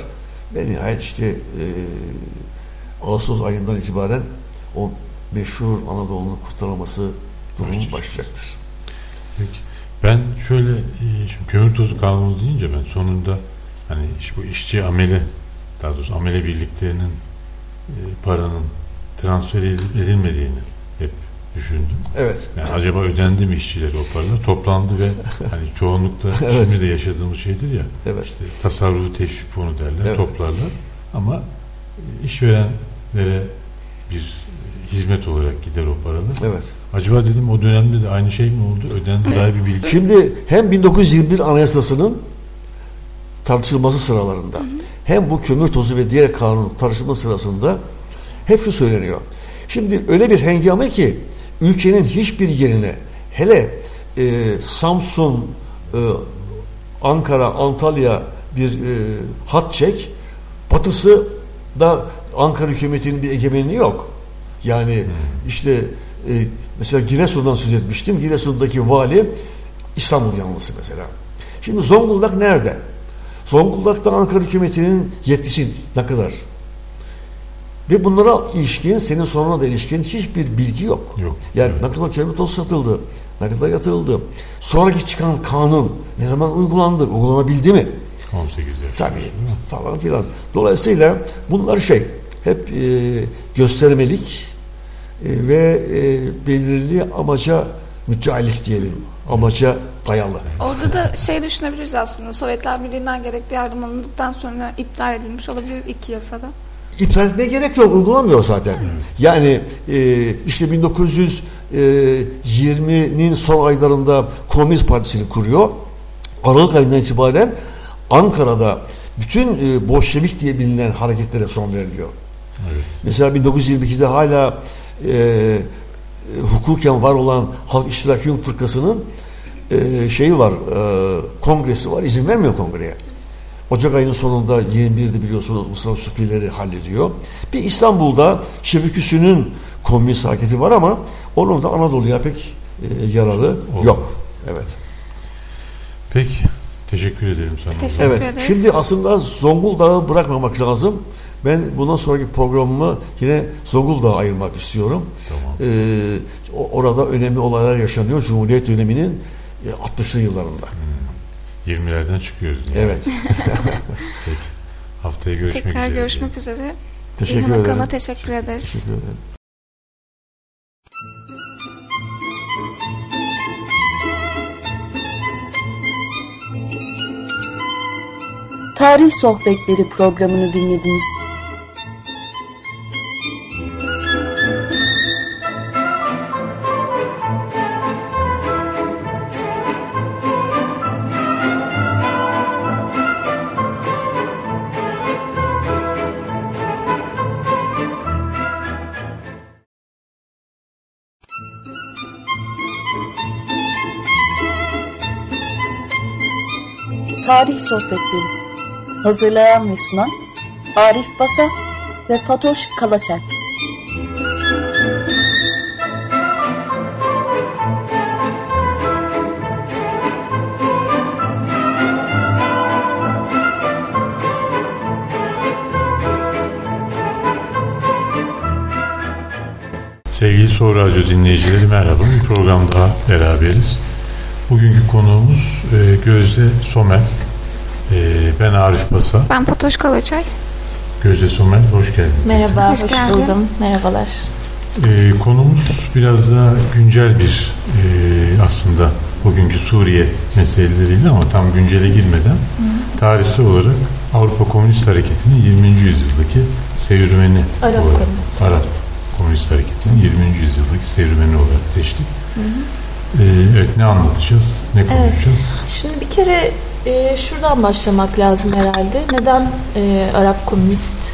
ve nihayet işte e, Ağustos ayından itibaren o meşhur Anadolu'nun kurtarılması durumu Başlayacak. başlayacaktır. Peki. Ben şöyle e, şimdi kömür tozu kanunu deyince ben sonunda hani iş- bu işçi amele daha doğrusu amele birliklerinin e, paranın transfer edilip edilmediğini hep düşündüm. Evet. Yani acaba ödendi mi işçilere o paralar? Toplandı ve hani çoğunlukla Evet. şimdi de yaşadığımız şeydir ya. Evet. İşte tasarrufu teşvik fonu derler, Evet. toplarlar. Ama işverenlere bir hizmet olarak gider o paralar. Evet. Acaba dedim o dönemde de aynı şey mi oldu? Ödendi daha bir bilgi. Şimdi hem 1921 Anayasası'nın tartışılması sıralarında hem bu kömür tozu ve diğer kanun tartışılma sırasında hep şu söyleniyor. Şimdi öyle bir hengame ki ülkenin hiçbir yerine hele e, Samsun, e, Ankara, Antalya bir e, hat çek batısı da Ankara hükümetinin bir egemenliği yok. Yani işte e, mesela Giresun'dan söz etmiştim. Giresun'daki vali İstanbul yanlısı mesela. Şimdi Zonguldak nerede? Zonguldak'ta Ankara hükümetinin yetkisi ne kadar? Ve bunlara ilişkin, senin soruna da ilişkin hiçbir bilgi yok. Yok. Yani Evet. kömür tozu satıldı, kadar yatırıldı. Sonraki çıkan kanun ne zaman uygulandı, uygulanabildi mi? 18 yaş. Tabii falan filan. Dolayısıyla bunlar şey hep e, göstermelik e, ve e, belirli amaca müteallik diyelim. Amaca dayalı. Orada da şey düşünebiliriz aslında. Sovyetler Birliği'nden gerekli yardım alındıktan sonra iptal edilmiş olabilir iki yasada. İptal etmeye gerek yok. Uygulamıyor zaten. Yani e, işte 1920'nin son aylarında Komünist Partisi'ni kuruyor. Aralık ayından itibaren Ankara'da bütün e, Bolşevik diye bilinen hareketlere son veriliyor. Mesela 1922'de hala e, e, hukuken var olan Halk İştiraki Yum Fırkası'nın e, şeyi var, e, kongresi var, izin vermiyor kongreye. Ocak ayının sonunda 21'de biliyorsunuz Mustafa Süpileri hallediyor. Bir İstanbul'da Şevküsü'nün komünist hareketi var ama onun da Anadolu'ya pek e, yararı yok. Evet. Peki. Teşekkür ederim sana. Teşekkür Evet. ederiz. Şimdi aslında Zonguldak'ı bırakmamak lazım. Ben bundan sonraki programımı yine Zonguldak'a ayırmak istiyorum. Tamam. Ee, orada önemli olaylar yaşanıyor. Cumhuriyet döneminin e, 60'lı yıllarında. 20'lerden çıkıyoruz. yani. Evet. Peki. Haftaya görüşmek Tekrar üzere. görüşmek üzere. Teşekkür İlhan ederim. Teşekkür ederiz. Teşekkür ederim. Tarih Sohbetleri programını dinlediniz. Tarih Sohbetleri Hazırlayan ve sunan Arif Basa ve Fatoş Kalaçer. Sevgili Soğuk Radyo dinleyicileri merhaba. Bir program daha beraberiz. Bugünkü konuğumuz e, Gözde Somel. E, ben Arif Basa. Ben Fatoş Kalaçay. Gözde Somel hoş geldin. Merhaba, Hoş hoş, geldin. buldum. Merhabalar. E, konumuz biraz daha güncel bir e, aslında bugünkü Suriye meseleleriyle ama tam güncele girmeden tarihsel olarak Avrupa Komünist Hareketi'nin 20. yüzyıldaki sevrümeni Arap olarak, Komünist Arap Komünist Hareketi'nin 20. yüzyıldaki sevrümeni olarak seçtik. E, evet ne anlatacağız, ne konuşacağız? Şimdi bir kere e, şuradan başlamak lazım herhalde. Neden e, Arap Komünist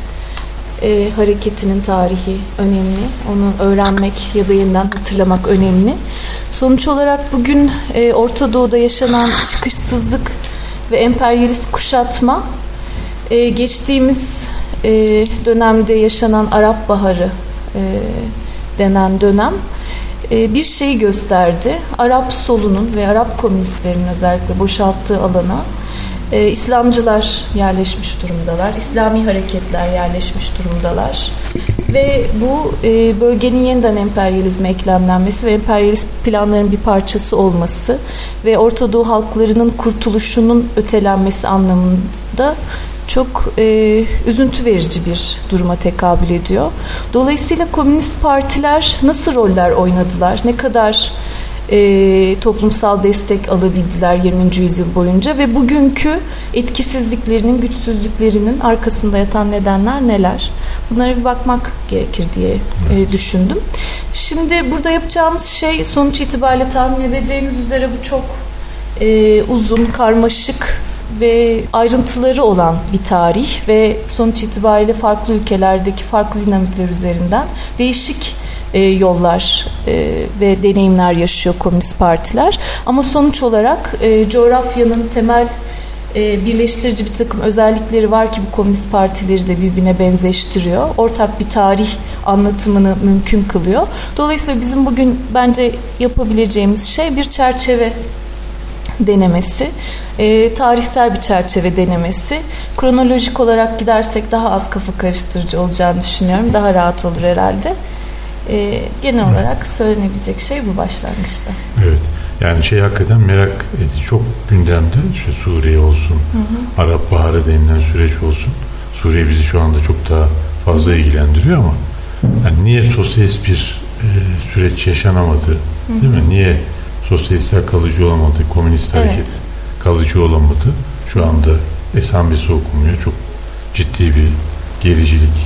e, hareketinin tarihi önemli? Onu öğrenmek ya da yeniden hatırlamak önemli. Sonuç olarak bugün e, Orta Doğu'da yaşanan çıkışsızlık ve emperyalist kuşatma e, geçtiğimiz e, dönemde yaşanan Arap Baharı e, denen dönem bir şeyi gösterdi. Arap solunun ve Arap komünistlerinin özellikle boşalttığı alana e, İslamcılar yerleşmiş durumdalar. İslami hareketler yerleşmiş durumdalar. Ve bu e, bölgenin yeniden emperyalizme eklemlenmesi ve emperyalist planların bir parçası olması ve Orta Doğu halklarının kurtuluşunun ötelenmesi anlamında çok e, üzüntü verici bir duruma tekabül ediyor. Dolayısıyla komünist partiler nasıl roller oynadılar? Ne kadar e, toplumsal destek alabildiler 20. yüzyıl boyunca ve bugünkü etkisizliklerinin, güçsüzlüklerinin arkasında yatan nedenler neler? Bunlara bir bakmak gerekir diye e, düşündüm. Şimdi burada yapacağımız şey sonuç itibariyle tahmin edeceğiniz üzere bu çok e, uzun, karmaşık ve ayrıntıları olan bir tarih ve sonuç itibariyle farklı ülkelerdeki farklı dinamikler üzerinden değişik e, yollar e, ve deneyimler yaşıyor komünist partiler. Ama sonuç olarak e, coğrafyanın temel e, birleştirici bir takım özellikleri var ki bu komünist partileri de birbirine benzeştiriyor. Ortak bir tarih anlatımını mümkün kılıyor. Dolayısıyla bizim bugün bence yapabileceğimiz şey bir çerçeve denemesi, e, tarihsel bir çerçeve denemesi. Kronolojik olarak gidersek daha az kafa karıştırıcı olacağını düşünüyorum. Daha rahat olur herhalde. E, genel olarak söylenebilecek şey bu başlangıçta. Evet. Yani şey hakikaten merak edici. Çok gündemde. İşte Suriye olsun, Arap Baharı denilen süreç olsun. Suriye bizi şu anda çok daha fazla ilgilendiriyor ama yani niye sosyalist bir e, süreç yaşanamadı? Değil mi? Niye sosyalistler kalıcı olamadı? Komünist Evet. hareket kalıcı olamadı? Şu anda esamesi okunmuyor. Çok ciddi bir gericilik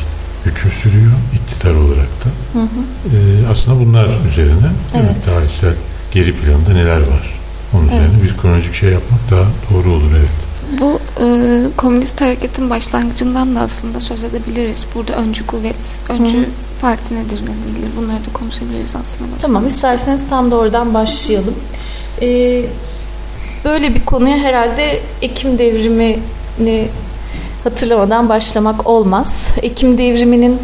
hüküm sürüyor iktidar olarak da. Hı hı. Ee, aslında bunlar üzerine evet. tarihsel geri planda neler var? Onun üzerine evet. bir kronolojik şey yapmak daha doğru olur evet. Bu e, komünist hareketin başlangıcından da aslında söz edebiliriz. Burada öncü kuvvet, öncü Hı. parti nedir ne değildir bunları da konuşabiliriz aslında. Tamam isterseniz tam da oradan başlayalım. Ee, böyle bir konuya herhalde Ekim devrimini hatırlamadan başlamak olmaz. Ekim devriminin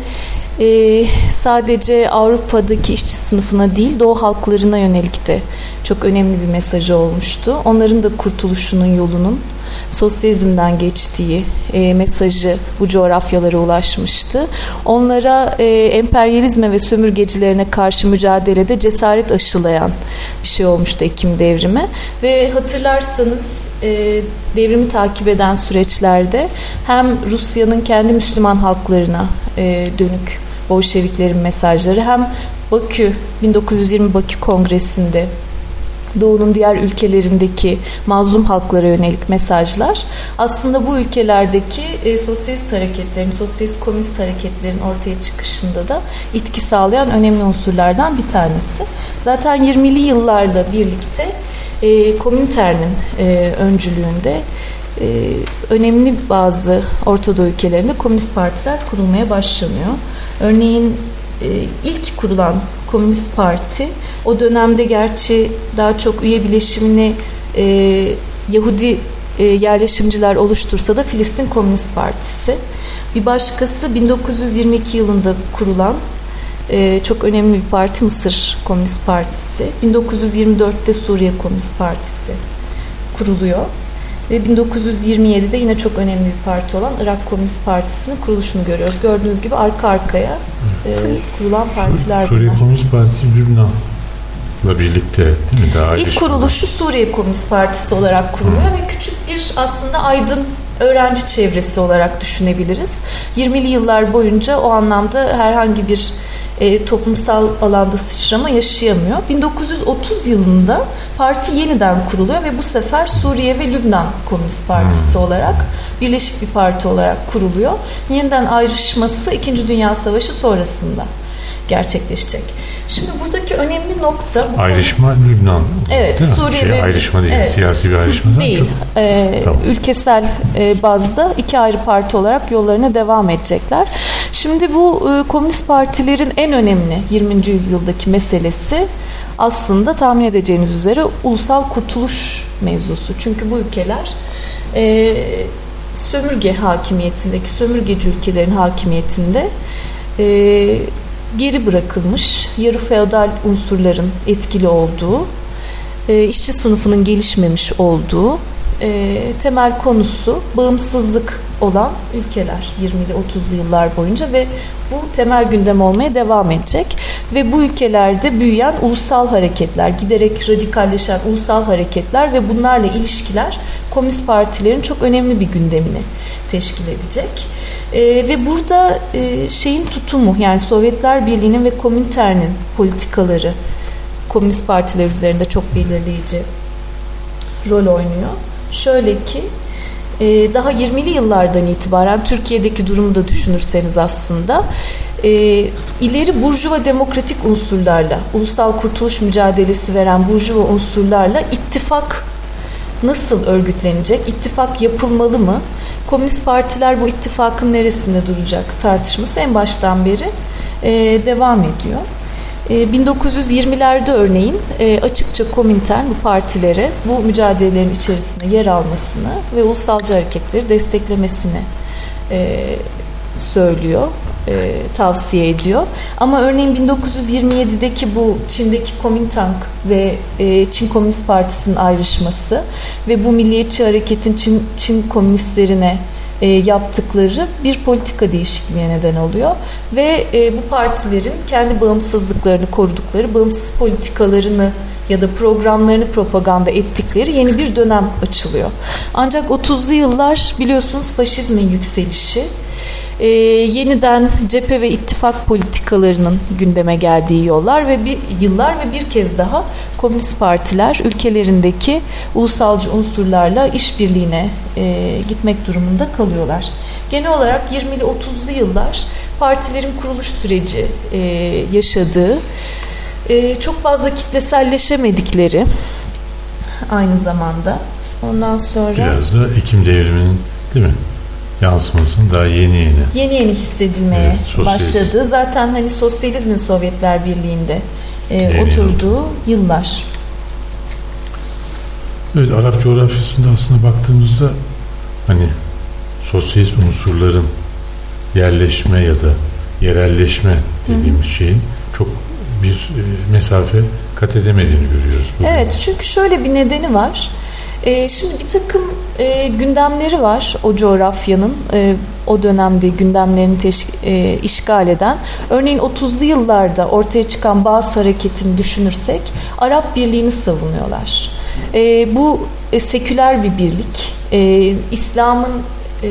e, sadece Avrupa'daki işçi sınıfına değil Doğu halklarına yönelik de çok önemli bir mesajı olmuştu. Onların da kurtuluşunun yolunun sosyalizmden geçtiği e, mesajı bu coğrafyalara ulaşmıştı. Onlara e, emperyalizme ve sömürgecilerine karşı mücadelede cesaret aşılayan bir şey olmuştu Ekim devrimi ve hatırlarsanız e, devrimi takip eden süreçlerde hem Rusya'nın kendi Müslüman halklarına e, dönük Bolşeviklerin mesajları hem Bakü 1920 Bakü Kongresi'nde Doğu'nun diğer ülkelerindeki mazlum halklara yönelik mesajlar aslında bu ülkelerdeki e, sosyalist hareketlerin, sosyalist komünist hareketlerin ortaya çıkışında da itki sağlayan önemli unsurlardan bir tanesi. Zaten 20'li yıllarla birlikte e, Komintern'in e, öncülüğünde e, önemli bazı Ortadoğu ülkelerinde komünist partiler kurulmaya başlanıyor. Örneğin e, ilk kurulan Komünist Parti o dönemde gerçi daha çok üye bileşimini e, Yahudi e, yerleşimciler oluştursa da Filistin Komünist Partisi. Bir başkası 1922 yılında kurulan e, çok önemli bir parti Mısır Komünist Partisi. 1924'te Suriye Komünist Partisi kuruluyor. Ve 1927'de yine çok önemli bir parti olan Irak Komünist Partisi'nin kuruluşunu görüyoruz. Gördüğünüz gibi arka arkaya e, kurulan partiler Suriye. Komünist Partisi Lübnan'la birlikte değil mi? Daha İlk kuruluşu Suriye Komünist Partisi olarak kuruluyor Hı. ve küçük bir aslında aydın öğrenci çevresi olarak düşünebiliriz. 20'li yıllar boyunca o anlamda herhangi bir e, toplumsal alanda sıçrama yaşayamıyor. 1930 yılında parti yeniden kuruluyor ve bu sefer Suriye ve Lübnan Komünist Partisi hmm. olarak birleşik bir parti olarak kuruluyor. Yeniden ayrışması 2. Dünya Savaşı sonrasında gerçekleşecek. Şimdi buradaki önemli nokta bu ayrışma konu... Lübnan. Evet, değil Suriye şey, ve ayrışma değil, evet, siyasi bir ayrışma değil. Çok... Ee, tamam. Ülkesel e, bazda iki ayrı parti olarak yollarına devam edecekler. Şimdi bu e, komünist partilerin en önemli 20. yüzyıldaki meselesi aslında tahmin edeceğiniz üzere ulusal kurtuluş mevzusu. Çünkü bu ülkeler e, sömürge hakimiyetindeki sömürgeci ülkelerin hakimiyetinde e, geri bırakılmış yarı feodal unsurların etkili olduğu, e, işçi sınıfının gelişmemiş olduğu e, temel konusu bağımsızlık olan ülkeler 20'li 30 yıllar boyunca ve bu temel gündem olmaya devam edecek ve bu ülkelerde büyüyen ulusal hareketler, giderek radikalleşen ulusal hareketler ve bunlarla ilişkiler komünist partilerin çok önemli bir gündemini teşkil edecek. E, ve burada e, şeyin tutumu yani Sovyetler Birliği'nin ve Komintern'in politikaları komünist partiler üzerinde çok belirleyici rol oynuyor. Şöyle ki e, daha 20'li yıllardan itibaren Türkiye'deki durumu da düşünürseniz aslında e, ileri burjuva demokratik unsurlarla, ulusal kurtuluş mücadelesi veren burjuva unsurlarla ittifak nasıl örgütlenecek? İttifak yapılmalı mı? Komünist partiler bu ittifakın neresinde duracak tartışması en baştan beri e, devam ediyor. 1920'lerde ee, örneğin e, açıkça Komintern bu partilere bu mücadelelerin içerisinde yer almasını ve ulusalcı hareketleri desteklemesini e, söylüyor, e, tavsiye ediyor. Ama örneğin 1927'deki bu Çin'deki Komintang ve Çin Komünist Partisi'nin ayrışması ve bu milliyetçi hareketin Çin, Çin komünistlerine e, yaptıkları bir politika değişikliğine neden oluyor ve e, bu partilerin kendi bağımsızlıklarını korudukları, bağımsız politikalarını ya da programlarını propaganda ettikleri yeni bir dönem açılıyor. Ancak 30'lu yıllar biliyorsunuz faşizmin yükselişi, e, yeniden cephe ve ittifak politikalarının gündeme geldiği yollar ve bir yıllar ve bir kez daha komünist partiler ülkelerindeki ulusalcı unsurlarla işbirliğine e, gitmek durumunda kalıyorlar. genel olarak 20'li 30'lu yıllar partilerin kuruluş süreci e, yaşadığı, e, çok fazla kitleselleşemedikleri aynı zamanda. Ondan sonra Biraz da Ekim devriminin değil mi? Yansımasının daha yeni yeni. yeni yeni hissedilmeye Evet, başladı. Zaten hani sosyalizmin Sovyetler Birliği'nde e, Yeni oturduğu yıllar. Evet Arap coğrafyasında aslında baktığımızda hani sosyalist unsurların yerleşme ya da yerelleşme dediğimiz şeyin çok bir e, mesafe kat edemediğini görüyoruz. bugün. Evet çünkü şöyle bir nedeni var. Ee, şimdi bir takım e, gündemleri var o coğrafyanın e, o dönemde gündemlerini teş- e, işgal eden. Örneğin 30'lu yıllarda ortaya çıkan Bağız hareketini düşünürsek Arap Birliği'ni savunuyorlar. E, bu e, seküler bir birlik. E, İslam'ın e,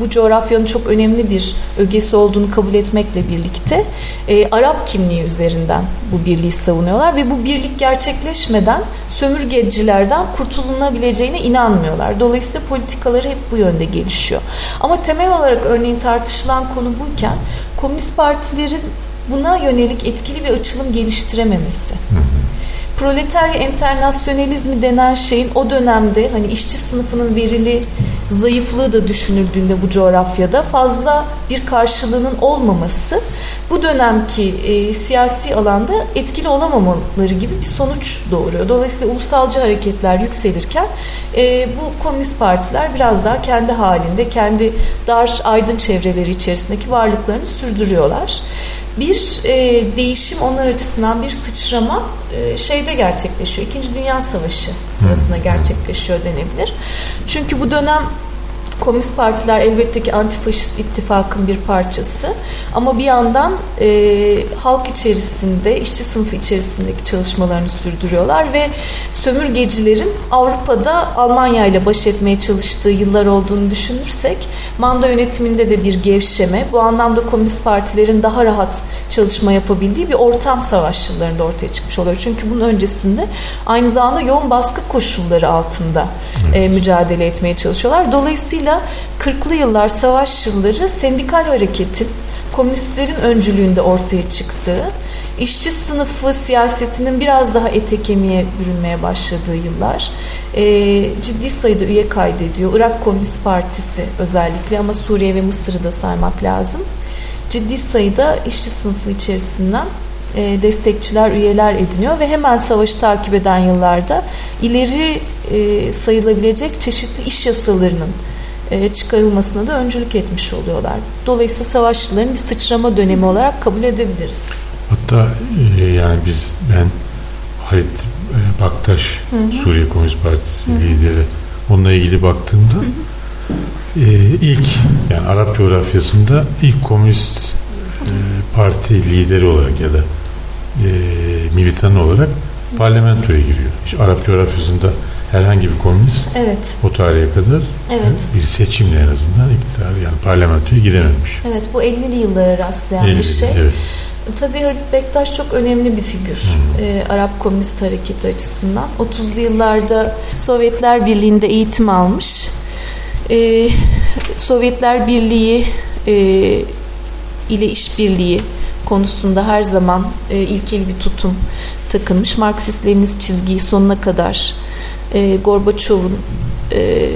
bu coğrafyanın çok önemli bir ögesi olduğunu kabul etmekle birlikte e, Arap kimliği üzerinden bu birliği savunuyorlar ve bu birlik gerçekleşmeden sömürgecilerden kurtulunabileceğine inanmıyorlar. Dolayısıyla politikaları hep bu yönde gelişiyor. Ama temel olarak örneğin tartışılan konu buyken komünist partilerin buna yönelik etkili bir açılım geliştirememesi proletarya enternasyonalizmi denen şeyin o dönemde hani işçi sınıfının verili zayıflığı da düşünüldüğünde bu coğrafyada fazla bir karşılığının olmaması bu dönemki e, siyasi alanda etkili olamamaları gibi bir sonuç doğuruyor. Dolayısıyla ulusalcı hareketler yükselirken e, bu komünist partiler biraz daha kendi halinde, kendi dar aydın çevreleri içerisindeki varlıklarını sürdürüyorlar. Bir e, değişim onlar açısından bir sıçrama e, şeyde gerçekleşiyor. İkinci Dünya Savaşı sırasında gerçekleşiyor denebilir. Çünkü bu dönem Komünist partiler elbette ki antifaşist ittifakın bir parçası ama bir yandan e, halk içerisinde, işçi sınıfı içerisindeki çalışmalarını sürdürüyorlar ve sömürgecilerin Avrupa'da Almanya ile baş etmeye çalıştığı yıllar olduğunu düşünürsek manda yönetiminde de bir gevşeme, bu anlamda komünist partilerin daha rahat çalışma yapabildiği bir ortam savaş yıllarında ortaya çıkmış oluyor. Çünkü bunun öncesinde aynı zamanda yoğun baskı koşulları altında e, mücadele etmeye çalışıyorlar. Dolayısıyla 40'lı yıllar savaş yılları sendikal hareketin komünistlerin öncülüğünde ortaya çıktığı, işçi sınıfı siyasetinin biraz daha ete kemiğe bürünmeye başladığı yıllar. E, ciddi sayıda üye kaydediyor. Irak Komünist Partisi özellikle ama Suriye ve Mısır'ı da saymak lazım. Ciddi sayıda işçi sınıfı içerisinden e, destekçiler, üyeler ediniyor ve hemen savaşı takip eden yıllarda ileri e, sayılabilecek çeşitli iş yasalarının çıkarılmasına da öncülük etmiş oluyorlar. Dolayısıyla savaşçıların bir sıçrama dönemi olarak kabul edebiliriz. Hatta e, yani biz ben Halit e, Baktaş Suriye Komünist Partisi lideri onunla ilgili baktığımda e, ilk yani Arap coğrafyasında ilk komünist e, parti lideri olarak ya da e, militan olarak parlamentoya giriyor. İşte Arap coğrafyasında herhangi bir komünist Evet, o tarihe kadar evet. bir seçimle en azından iktidar yani parlamentoya girememiş. Evet bu 50'li yıllara rastlayan bir 50'li, şey. evet. Tabii Halit Bektaş çok önemli bir figür Ee, Arap Komünist Hareketi açısından. 30'lu yıllarda Sovyetler Birliği'nde eğitim almış. Ee, Sovyetler Birliği e, ile işbirliği konusunda her zaman e, ilkeli bir tutum takınmış. Marksist-Leninist çizgiyi sonuna kadar e, Gorbaçov'un e,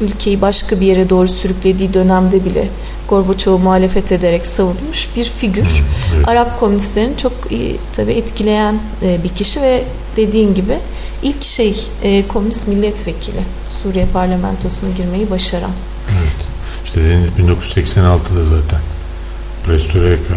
ülkeyi başka bir yere doğru sürüklediği dönemde bile Gorbaçov'u muhalefet ederek savunmuş bir figür. evet. Arap komünistlerini çok iyi, tabii etkileyen e, bir kişi ve dediğin gibi ilk şey e, komünist milletvekili Suriye parlamentosuna girmeyi başaran. Evet. İşte dediğiniz 1986'da zaten Perestroika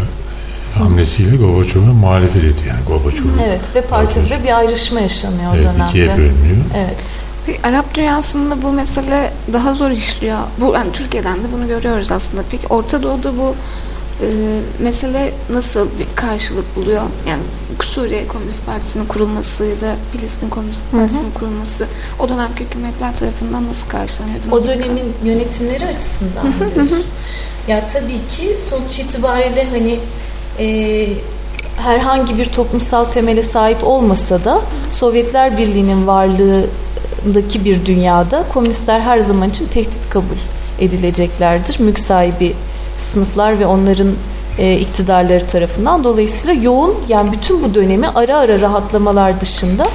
hamlesiyle Gorbaçov'a muhalefet ediyor. Yani Gorbaçov'u Evet ve partide bir ayrışma yaşanıyor o evet, dönemde. ikiye bölünüyor. Evet. Peki Arap dünyasında bu mesele daha zor işliyor. Bu yani Türkiye'den de bunu görüyoruz aslında. Peki Orta Doğu'da bu e, mesele nasıl bir karşılık buluyor? Yani Suriye Komünist Partisi'nin kurulması ya da Filistin Komünist Partisi'nin kurulması o dönemki hükümetler tarafından nasıl karşılanıyor? O dönemin yönetimleri açısından mı diyorsun? ya tabii ki sonuç itibariyle hani e, herhangi bir toplumsal temele sahip olmasa da Sovyetler Birliği'nin varlığındaki bir dünyada komünistler her zaman için tehdit kabul edileceklerdir. Mülk sahibi sınıflar ve onların e, iktidarları tarafından. Dolayısıyla yoğun yani bütün bu dönemi ara ara rahatlamalar dışında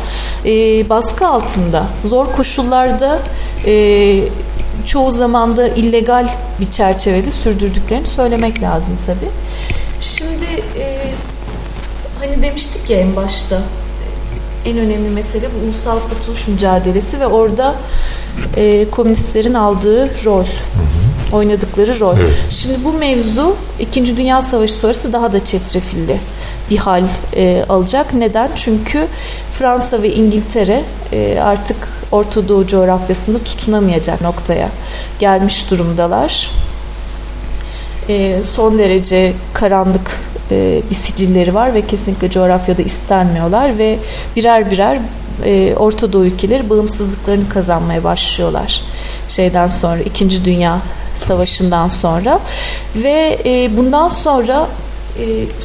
e, baskı altında, zor koşullarda e, çoğu zamanda illegal bir çerçevede sürdürdüklerini söylemek lazım tabii. Şimdi e, hani demiştik ya en başta en önemli mesele bu ulusal kurtuluş mücadelesi ve orada e, komünistlerin aldığı rol, oynadıkları rol. Evet. Şimdi bu mevzu İkinci Dünya Savaşı sonrası daha da çetrefilli bir hal e, alacak. Neden? Çünkü Fransa ve İngiltere e, artık Orta Doğu coğrafyasında tutunamayacak noktaya gelmiş durumdalar. E, son derece karanlık e, bir sicilleri var ve kesinlikle coğrafyada istenmiyorlar ve birer birer e, Orta Doğu ülkeleri bağımsızlıklarını kazanmaya başlıyorlar. Şeyden sonra İkinci Dünya Savaşı'ndan sonra ve e, bundan sonra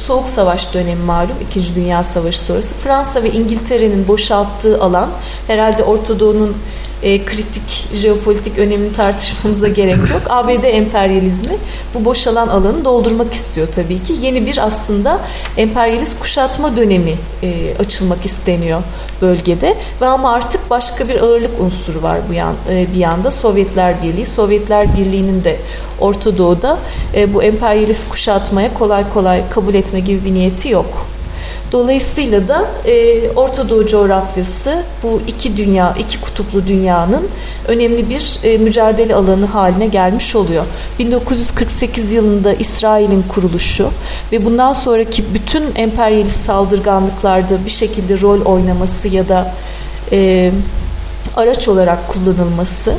Soğuk Savaş dönemi malum İkinci Dünya Savaşı sonrası Fransa ve İngiltere'nin boşalttığı alan herhalde Orta Doğu'nun e, kritik jeopolitik önemini tartışmamıza gerek yok. ABD emperyalizmi bu boşalan alanı doldurmak istiyor tabii ki. Yeni bir aslında emperyalist kuşatma dönemi e, açılmak isteniyor bölgede ve ama artık başka bir ağırlık unsuru var bu yan, e, bir yanda Sovyetler Birliği. Sovyetler Birliği'nin de Orta Doğu'da e, bu emperyalist kuşatmaya kolay kolay kabul etme gibi bir niyeti yok. Dolayısıyla da e, Orta Doğu coğrafyası bu iki dünya, iki kutuplu dünyanın önemli bir e, mücadele alanı haline gelmiş oluyor. 1948 yılında İsrail'in kuruluşu ve bundan sonraki bütün emperyalist saldırganlıklarda bir şekilde rol oynaması ya da e, araç olarak kullanılması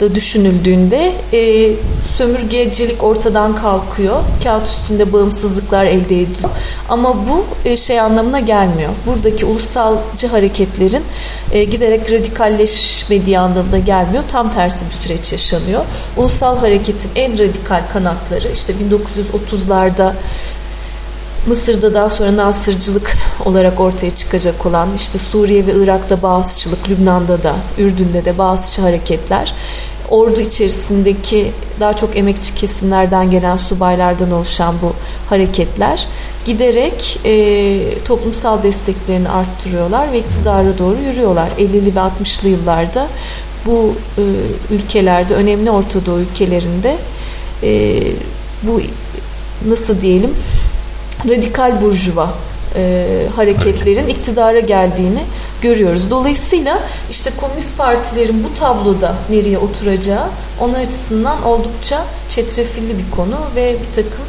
da düşünüldüğünde e, sömürgecilik ortadan kalkıyor. Kağıt üstünde bağımsızlıklar elde ediliyor. Ama bu e, şey anlamına gelmiyor. Buradaki ulusalcı hareketlerin e, giderek radikalleşmediği anlamına gelmiyor. Tam tersi bir süreç yaşanıyor. Ulusal hareketin en radikal kanatları işte 1930'larda Mısır'da daha sonra Nasırcılık olarak ortaya çıkacak olan işte Suriye ve Irak'ta Bağızçılık, Lübnan'da da, Ürdün'de de Bağızçı hareketler ordu içerisindeki daha çok emekçi kesimlerden gelen subaylardan oluşan bu hareketler giderek e, toplumsal desteklerini arttırıyorlar ve iktidara doğru yürüyorlar. 50'li ve 60'lı yıllarda bu e, ülkelerde, önemli Orta Doğu ülkelerinde e, bu nasıl diyelim radikal burjuva e, hareketlerin iktidara geldiğini görüyoruz. Dolayısıyla işte komünist partilerin bu tabloda nereye oturacağı onlar açısından oldukça çetrefilli bir konu ve bir takım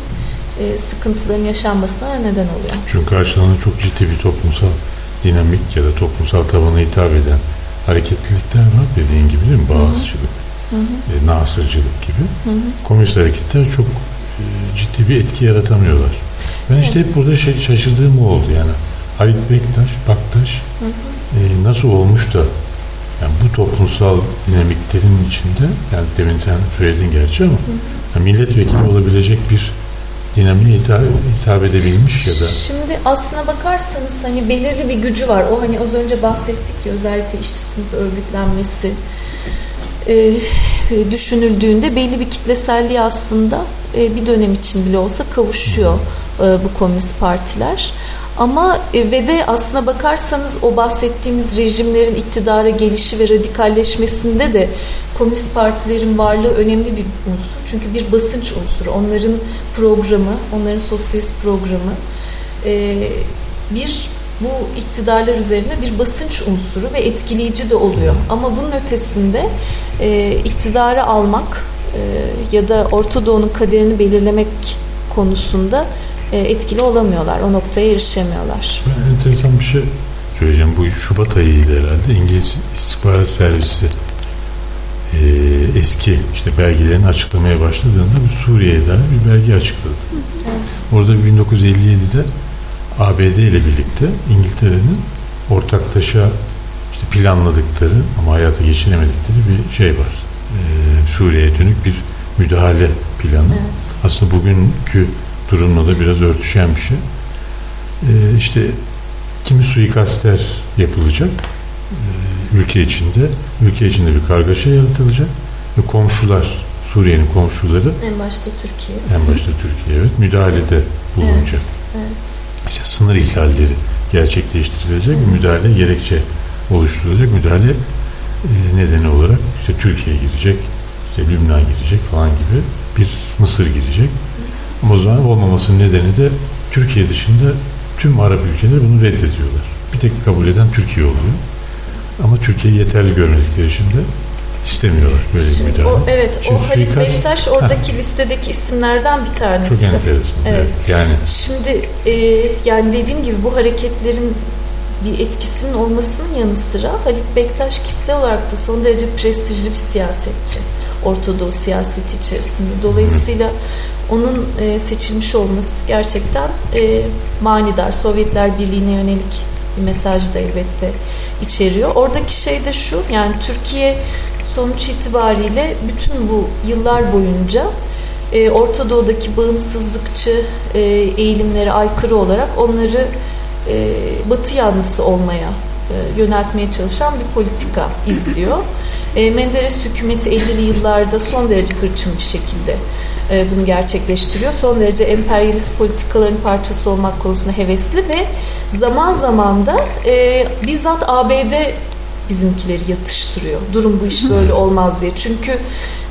e, sıkıntıların yaşanmasına neden oluyor. Çünkü karşılığında çok ciddi bir toplumsal dinamik ya da toplumsal tabana hitap eden hareketlilikler var dediğin gibi değil mi? Bağızçılık, e, nasırcılık gibi. Hı hı. Komünist hareketler çok e, ciddi bir etki yaratamıyorlar. Ben işte hep burada şey, şaşırdığım o oldu yani. Halit Bektaş, Baktaş Hı hı. e, nasıl olmuş da yani bu toplumsal dinamiklerin içinde yani demin sen söyledin gerçi ama yani milletvekili olabilecek bir dinamiğe hitap, hitap edebilmiş ya da Şimdi aslına bakarsanız hani belirli bir gücü var. O hani az önce bahsettik ya özellikle işçi sınıfı örgütlenmesi e, düşünüldüğünde belli bir kitleselliği aslında e, bir dönem için bile olsa kavuşuyor e, bu komünist partiler. Ama e, ve de aslına bakarsanız o bahsettiğimiz rejimlerin iktidara gelişi ve radikalleşmesinde de komünist partilerin varlığı önemli bir unsur. Çünkü bir basınç unsuru. Onların programı, onların sosyalist programı e, bir bu iktidarlar üzerine bir basınç unsuru ve etkileyici de oluyor. Ama bunun ötesinde e, iktidarı almak e, ya da Orta Doğu'nun kaderini belirlemek konusunda e, etkili olamıyorlar. O noktaya erişemiyorlar. Ben enteresan bir şey söyleyeceğim. Bu Şubat ayıydı herhalde. İngiliz İstihbarat Servisi e, eski işte belgelerini açıklamaya başladığında bir Suriye'ye dair bir belge açıkladı. Orada 1957'de ABD ile birlikte İngiltere'nin ortaktaşa işte planladıkları ama hayata geçiremedikleri bir şey var. E, Suriye'ye dönük bir müdahale planı. Evet. Aslında bugünkü durumla da biraz örtüşen bir şey. E, işte kimi suikastler yapılacak e, ülke içinde. Ülke içinde bir kargaşa yaratılacak ve komşular Suriye'nin komşuları En başta Türkiye. en başta Türkiye evet müdahalede bulunacak. Evet. İşte sınır ihlalleri gerçekleştirilecek, müdahale gerekçe oluşturulacak. Müdahale e, nedeni olarak işte Türkiye girecek, işte Lübnan girecek falan gibi bir Mısır girecek. Zaman olmamasının nedeni de Türkiye dışında tüm Arap ülkeleri bunu reddediyorlar. Bir tek kabul eden Türkiye oluyor. Ama Türkiye yeterli görmedikleri için de istemiyorlar böyle bir müdahale. o, evet Şimdi o Halit suikast- Bektaş oradaki listedeki isimlerden bir tanesi. Çok enteresan. Evet. Evet. Yani Şimdi e, yani dediğim gibi bu hareketlerin bir etkisinin olmasının yanı sıra Halit Bektaş kişisel olarak da son derece prestijli bir siyasetçi. Ortadoğu siyaseti içerisinde. Dolayısıyla onun e, seçilmiş olması gerçekten e, manidar. Sovyetler Birliği'ne yönelik bir mesaj da elbette içeriyor. Oradaki şey de şu yani Türkiye sonuç itibariyle bütün bu yıllar boyunca e, Orta Doğu'daki bağımsızlıkçı e, eğilimlere aykırı olarak onları e, Batı yanlısı olmaya e, yöneltmeye çalışan bir politika izliyor. E, Menderes hükümeti 50'li yıllarda son derece hırçın bir şekilde e, bunu gerçekleştiriyor. Son derece emperyalist politikaların parçası olmak konusunda hevesli ve zaman zaman da e, bizzat ABD bizimkileri yatıştırıyor. Durum bu iş böyle olmaz diye. Çünkü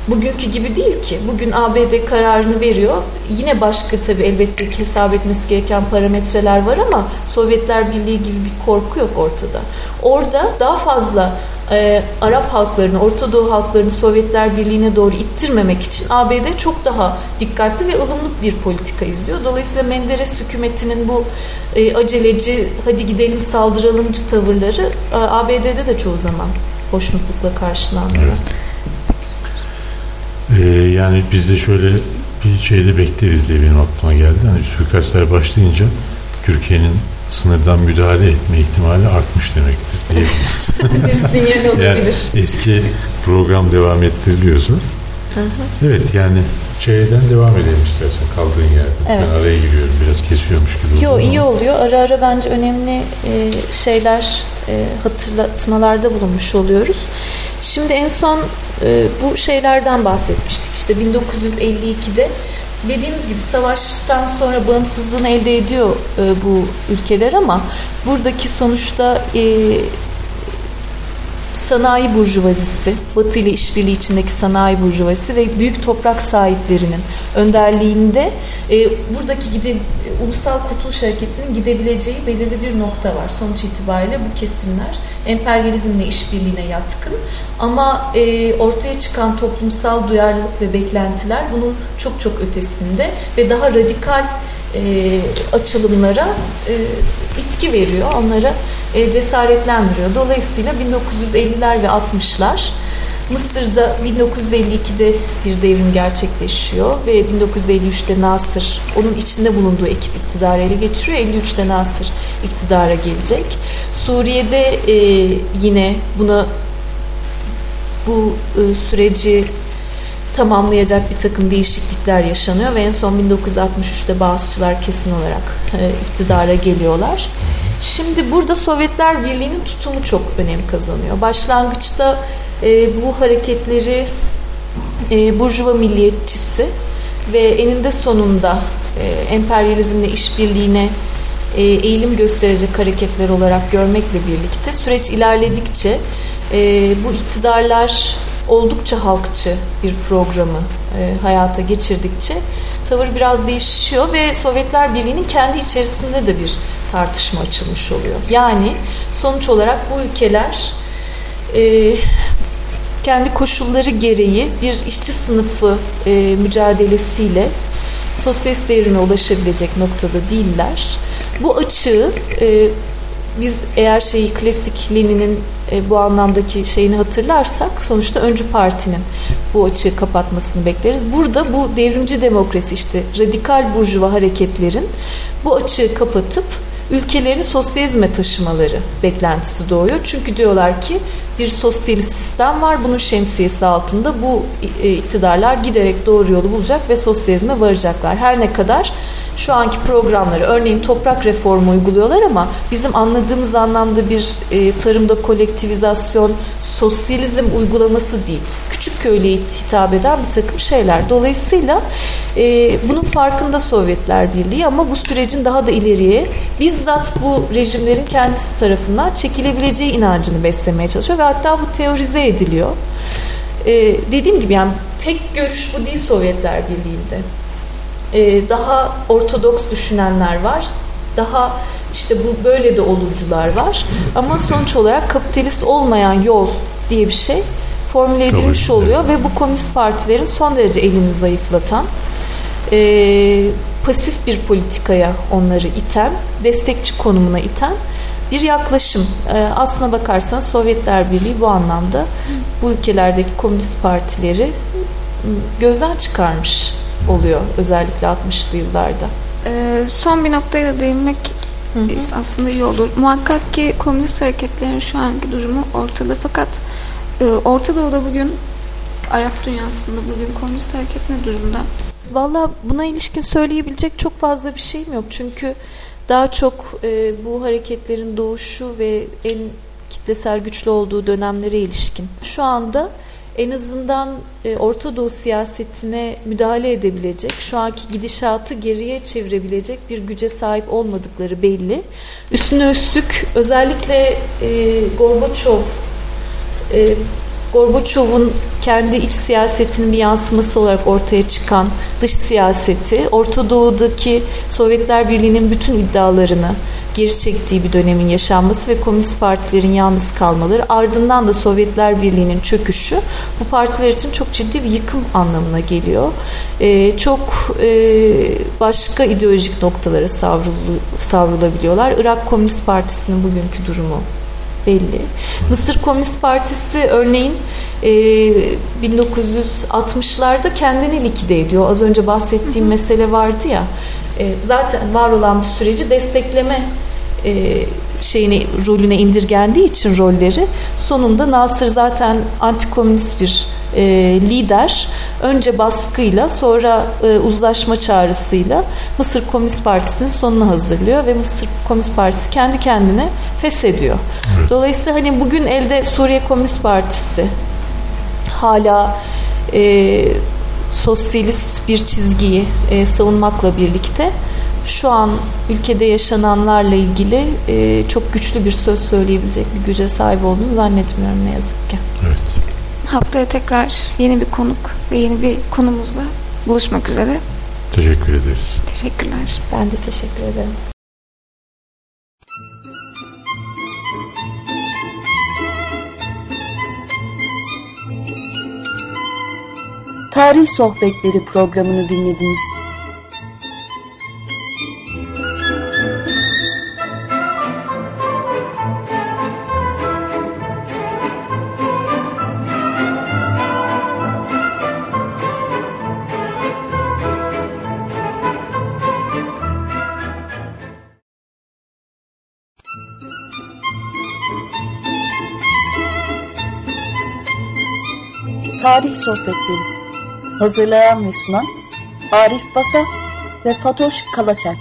bugünkü gibi değil ki. Bugün ABD kararını veriyor. Yine başka tabii elbette ki hesap etmesi gereken parametreler var ama Sovyetler Birliği gibi bir korku yok ortada. Orada daha fazla e, Arap halklarını, Orta Doğu halklarını Sovyetler Birliği'ne doğru ittirmemek için ABD çok daha dikkatli ve ılımlı bir politika izliyor. Dolayısıyla Menderes hükümetinin bu e, aceleci, hadi gidelim saldıralımcı tavırları e, ABD'de de çoğu zaman hoşnutlukla karşılanmıyor. Evet. Ee, yani biz de şöyle bir şeyde bekleriz diye benim aklıma geldi. Hani suikastler başlayınca Türkiye'nin sınırdan müdahale etme ihtimali artmış demektir diyebiliriz. bir sinyal olabilir. yani eski program devam ettiriliyorsa. Evet yani şeyden devam edelim istersen kaldığın yerden. Evet. Ben araya giriyorum biraz kesiyormuş gibi. Yo iyi ama. oluyor. Ara ara bence önemli e, şeyler e, hatırlatmalarda bulunmuş oluyoruz. Şimdi en son e, bu şeylerden bahsetmiştik. İşte 1952'de dediğimiz gibi savaştan sonra bağımsızlığını elde ediyor e, bu ülkeler ama buradaki sonuçta e, sanayi burjuvazisi, Batı ile işbirliği içindeki sanayi burjuvazisi ve büyük toprak sahiplerinin önderliğinde e, buradaki gide, e, ulusal kurtuluş hareketinin gidebileceği belirli bir nokta var. Sonuç itibariyle bu kesimler emperyalizmle işbirliğine yatkın ama e, ortaya çıkan toplumsal duyarlılık ve beklentiler bunun çok çok ötesinde ve daha radikal e, açılımlara e, itki veriyor. Onlara e, cesaretlendiriyor. Dolayısıyla 1950'ler ve 60'lar Mısır'da 1952'de bir devrim gerçekleşiyor ve 1953'te Nasır onun içinde bulunduğu ekip iktidarı ele geçiriyor. 53'te Nasır iktidara gelecek. Suriye'de e, yine buna bu e, süreci tamamlayacak bir takım değişiklikler yaşanıyor ve en son 1963'te Bağızçılar kesin olarak e, iktidara geliyorlar. Şimdi burada Sovyetler Birliği'nin tutumu çok önem kazanıyor. Başlangıçta e, bu hareketleri e, Burjuva milliyetçisi ve eninde sonunda e, emperyalizmle işbirliğine e, eğilim gösterecek hareketler olarak görmekle birlikte süreç ilerledikçe e, bu iktidarlar oldukça halkçı bir programı e, hayata geçirdikçe tavır biraz değişiyor ve Sovyetler Birliği'nin kendi içerisinde de bir tartışma açılmış oluyor. Yani sonuç olarak bu ülkeler e, kendi koşulları gereği bir işçi sınıfı e, mücadelesiyle sosyalist devrime ulaşabilecek noktada değiller. Bu açığı e, biz eğer şeyi klasik Lenin'in e, bu anlamdaki şeyini hatırlarsak sonuçta öncü partinin bu açığı kapatmasını bekleriz. Burada bu devrimci demokrasi işte radikal burjuva hareketlerin bu açığı kapatıp ülkelerini sosyalizme taşımaları beklentisi doğuyor. Çünkü diyorlar ki bir sosyalist sistem var. Bunun şemsiyesi altında bu e, iktidarlar giderek doğru yolu bulacak ve sosyalizme varacaklar. Her ne kadar şu anki programları örneğin toprak reformu uyguluyorlar ama bizim anladığımız anlamda bir e, tarımda kolektivizasyon, sosyalizm uygulaması değil. Küçük köylüye hitap eden bir takım şeyler. Dolayısıyla e, bunun farkında Sovyetler Birliği ama bu sürecin daha da ileriye bizzat bu rejimlerin kendisi tarafından çekilebileceği inancını beslemeye çalışıyor ve hatta bu teorize ediliyor. E, dediğim gibi yani tek görüş bu değil Sovyetler Birliği'nde. E, daha ortodoks düşünenler var. Daha işte bu böyle de olurcular var. Ama sonuç olarak kapitalist olmayan yol diye bir şey formüle edilmiş oluyor ve bu komünist partilerin son derece elini zayıflatan e, pasif bir politikaya onları iten, destekçi konumuna iten bir yaklaşım. E, aslına bakarsan Sovyetler Birliği bu anlamda bu ülkelerdeki komünist partileri gözden çıkarmış oluyor özellikle 60'lı yıllarda. Ee, son bir noktaya da değinmek hı hı. aslında iyi olur. Muhakkak ki komünist hareketlerin şu anki durumu ortada fakat e, Orta Doğu'da bugün Arap dünyasında bugün komünist hareket ne durumda? Valla buna ilişkin söyleyebilecek çok fazla bir şeyim yok. Çünkü daha çok e, bu hareketlerin doğuşu ve en kitlesel güçlü olduğu dönemlere ilişkin. Şu anda en azından e, Orta Doğu siyasetine müdahale edebilecek, şu anki gidişatı geriye çevirebilecek bir güce sahip olmadıkları belli. Üstüne üstlük özellikle e, Gorbaçov e, Gorbaçov'un kendi iç siyasetinin bir yansıması olarak ortaya çıkan dış siyaseti, Orta Doğu'daki Sovyetler Birliği'nin bütün iddialarını geri çektiği bir dönemin yaşanması ve komünist partilerin yalnız kalmaları, ardından da Sovyetler Birliği'nin çöküşü bu partiler için çok ciddi bir yıkım anlamına geliyor. Ee, çok e, başka ideolojik noktalara savrulu, savrulabiliyorlar. Irak Komünist Partisi'nin bugünkü durumu belli. Mısır Komünist Partisi örneğin e, 1960'larda kendini likide ediyor. Az önce bahsettiğim mesele vardı ya. E, zaten var olan bir süreci destekleme e, şeyini rolüne indirgendiği için rolleri sonunda Nasır zaten antikomünist bir e, lider önce baskıyla sonra e, uzlaşma çağrısıyla Mısır Komünist Partisi'nin sonunu hazırlıyor ve Mısır Komünist Partisi kendi kendine feshediyor. Evet. Dolayısıyla hani bugün elde Suriye Komünist Partisi hala e, sosyalist bir çizgiyi e, savunmakla birlikte şu an ülkede yaşananlarla ilgili e, çok güçlü bir söz söyleyebilecek bir güce sahip olduğunu zannetmiyorum ne yazık ki. Evet. Haftaya tekrar yeni bir konuk ve yeni bir konumuzla buluşmak üzere. Teşekkür ederiz. Teşekkürler. Ben de teşekkür ederim. Tarih Sohbetleri programını dinlediniz. Tarih Sohbetleri Hazırlayan ve sunan Arif Basa ve Fatoş Kalaçer.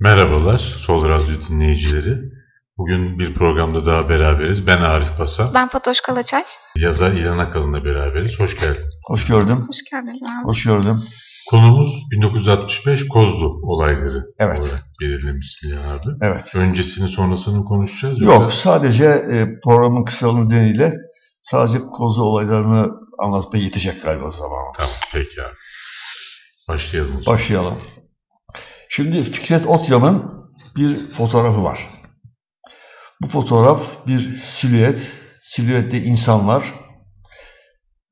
Merhabalar Sol Radyo dinleyicileri. Bugün bir programda daha beraberiz. Ben Arif Basa. Ben Fatoş Kalaçay. Yazar İlhan Akalın'la beraberiz. Hoş geldin. Hoş gördüm. Hoş geldin abi. Hoş gördüm. Konumuz 1965 Kozlu olayları evet. olarak belirlemişsin ya abi. Evet. Öncesini sonrasını konuşacağız. Yok yoksa... sadece e, programın kısalığının nedeniyle sadece Kozlu olaylarını anlatmaya yetecek galiba zamanımız. Tamam peki abi. Başlayalım. Başlayalım. Şimdi Fikret Otyam'ın bir fotoğrafı var. Bu fotoğraf bir silüet, silüette insanlar,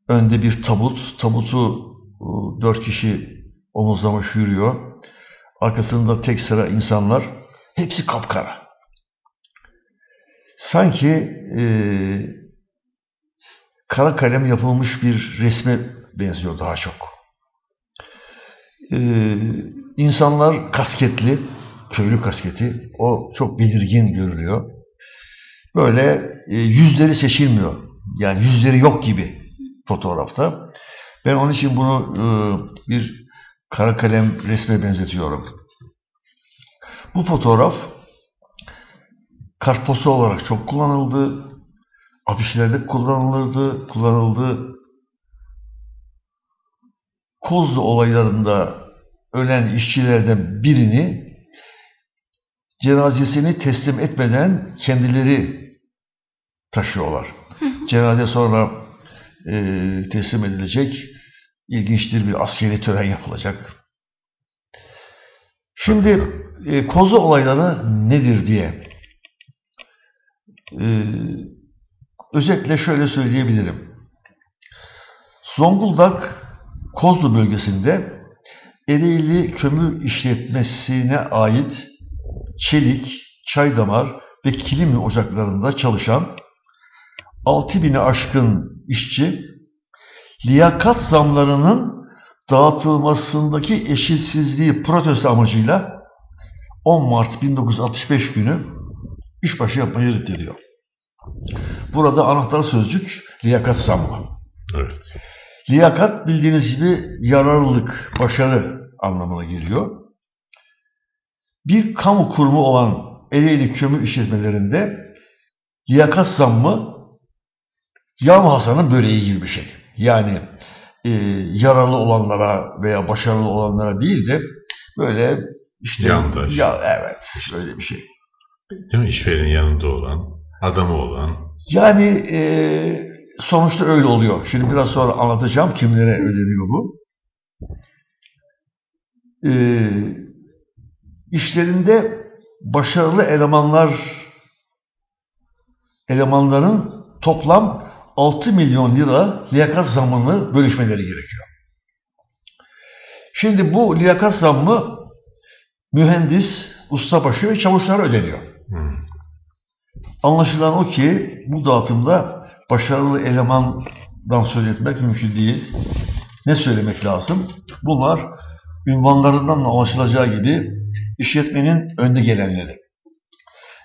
önde bir tabut, tabutu e, dört kişi omuzlamış yürüyor. Arkasında tek sıra insanlar, hepsi kapkara. Sanki e, kara kalem yapılmış bir resme benziyor daha çok. E, insanlar kasketli, köylü kasketi, o çok belirgin görülüyor. Böyle e, yüzleri seçilmiyor. Yani yüzleri yok gibi fotoğrafta. Ben onun için bunu e, bir kara kalem resme benzetiyorum. Bu fotoğraf kartpostu olarak çok kullanıldı. Afişlerde kullanılırdı, kullanıldı. Kozlu olaylarında ölen işçilerden birini cenazesini teslim etmeden kendileri taşıyorlar. Cenaze sonra e, teslim edilecek. İlginçtir bir askeri tören yapılacak. Şimdi e, kozu olayları nedir diye e, özetle şöyle söyleyebilirim. Zonguldak Kozlu bölgesinde Ereğli Kömür İşletmesi'ne ait çelik, çaydamar ve kilim ocaklarında çalışan 6000'i aşkın işçi liyakat zamlarının dağıtılmasındaki eşitsizliği protesto amacıyla 10 Mart 1965 günü işbaşı yapmayı reddediyor. Burada anahtar sözcük liyakat zammı. Evet. Liyakat bildiğiniz gibi yararlılık, başarı anlamına geliyor. Bir kamu kurumu olan Ereğli kömür işletmelerinde liyakat zammı Yağm Hasan'ın böreği gibi bir şey. Yani e, yararlı olanlara veya başarılı olanlara değil de böyle işte Yandaş. ya evet öyle bir şey. Değil mi? İşverenin yanında olan, adamı olan. Yani e, sonuçta öyle oluyor. Şimdi biraz sonra anlatacağım kimlere ödeniyor bu. E, işlerinde başarılı elemanlar elemanların toplam 6 milyon lira liyakat zammını bölüşmeleri gerekiyor. Şimdi bu liyakat zammı mühendis, ustabaşı ve çavuşlara ödeniyor. Hı. Anlaşılan o ki bu dağıtımda başarılı elemandan söyletmek mümkün değil. Ne söylemek lazım? Bunlar ünvanlarından da anlaşılacağı gibi işletmenin önde gelenleri.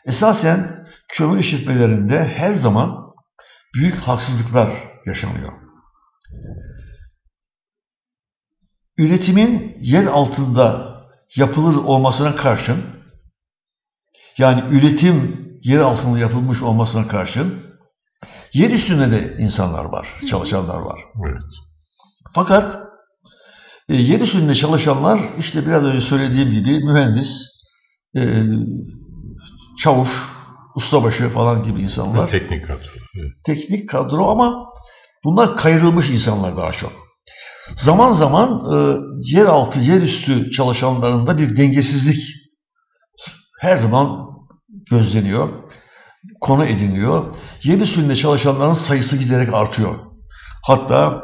Esasen kömür işletmelerinde her zaman büyük haksızlıklar yaşanıyor. Üretimin yer altında yapılır olmasına karşın, yani üretim yer altında yapılmış olmasına karşın, yer üstünde de insanlar var, çalışanlar var. Evet. Fakat e, yer üstünde çalışanlar işte biraz önce söylediğim gibi mühendis, e, çavuş, ustabaşı falan gibi insanlar. Teknik kadro. Evet. Teknik kadro ama bunlar kayırılmış insanlar daha çok. Zaman zaman e, yeraltı, yerüstü çalışanlarında bir dengesizlik her zaman gözleniyor, konu ediniyor. Yer üstünde çalışanların sayısı giderek artıyor. Hatta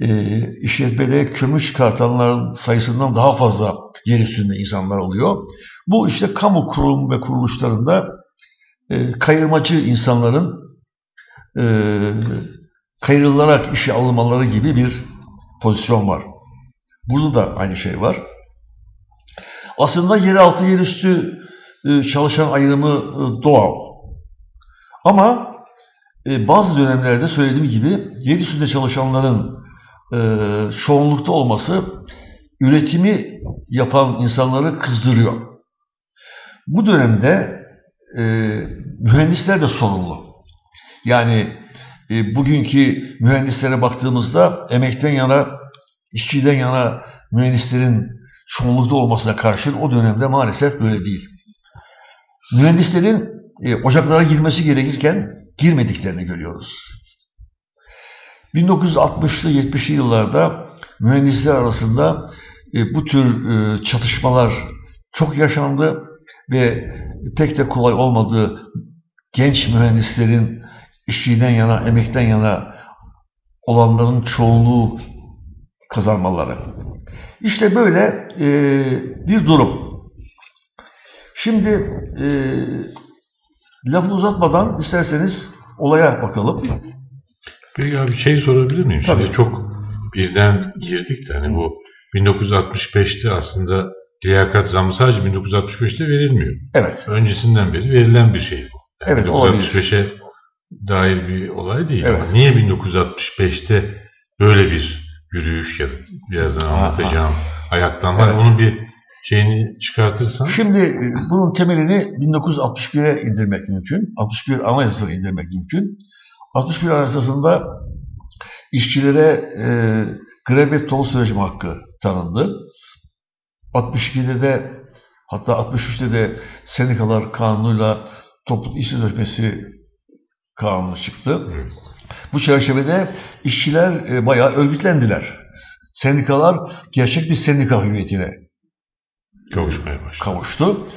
e, işletmede kömür çıkartanların sayısından daha fazla yer üstünde insanlar oluyor. Bu işte kamu kurum ve kuruluşlarında e, kayırmacı insanların e, kayırılarak işe alınmaları gibi bir pozisyon var. Burada da aynı şey var. Aslında yeraltı yerüstü e, çalışan ayrımı e, doğal. Ama e, bazı dönemlerde söylediğim gibi yer üstünde çalışanların çoğunlukta olması üretimi yapan insanları kızdırıyor. Bu dönemde e, mühendisler de sorumlu. Yani e, bugünkü mühendislere baktığımızda emekten yana, işçiden yana mühendislerin çoğunlukta olmasına karşın o dönemde maalesef böyle değil. Mühendislerin e, ocaklara girmesi gerekirken girmediklerini görüyoruz. 1960'lı 70'li yıllarda mühendisler arasında e, bu tür e, çatışmalar çok yaşandı ve pek de kolay olmadığı genç mühendislerin işçiden yana, emekten yana olanların çoğunluğu kazanmaları. İşte böyle e, bir durum. Şimdi e, lafı uzatmadan isterseniz olaya bakalım. Peki abi şey sorabilir miyim? Tabii. Şimdi çok birden girdik de hani bu 1965'te aslında liyakat zammı sadece 1965'te verilmiyor. Evet. Öncesinden beri verilen bir şey bu. Evet, olabilir. 1965'e dair bir olay değil. Evet. Ama niye 1965'te böyle bir yürüyüş ya birazdan anlatacağım ayaklanma Evet. onun bir şeyini çıkartırsan Şimdi e, bunun temelini 1961'e indirmek mümkün. 61 Anayasası'na indirmek mümkün. 61 Anayasası'nda işçilere e, grev ve tol sürecim hakkı tanındı. 62'de de hatta 63'te de sendikalar kanunuyla topluluk iş sözleşmesi kanunu çıktı. Evet. Bu çerçevede işçiler e, bayağı örgütlendiler. Sendikalar gerçek bir sendika hüviyetine kavuşmaya başladı. kavuştu.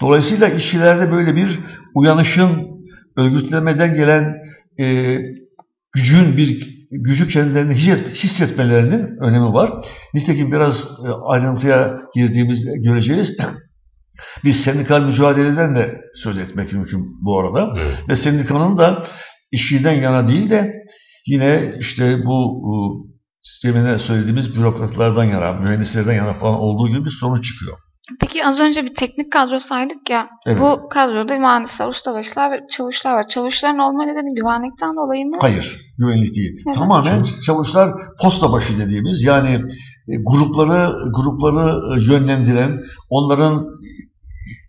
Dolayısıyla işçilerde böyle bir uyanışın örgütlemeden gelen e, gücün bir gücü kendilerini his- hissetmelerinin önemi var. Nitekim biraz e, ayrıntıya girdiğimizde göreceğiz. Biz sendikal mücadeleden de söz etmek mümkün bu arada. Evet. Ve sendikanın da işçiden yana değil de yine işte bu e, demine söylediğimiz bürokratlardan yana, mühendislerden yana falan olduğu gibi bir sonuç çıkıyor. Peki az önce bir teknik kadro saydık ya. Evet. Bu kadroda mühendisler, ustabaşılar ve çavuşlar var. Çavuşların olma nedeni güvenlikten dolayı mı? Hayır, güvenlik değil. Evet. Tamamen çavuşlar posta başı dediğimiz yani e, grupları grupları e, yönlendiren, onların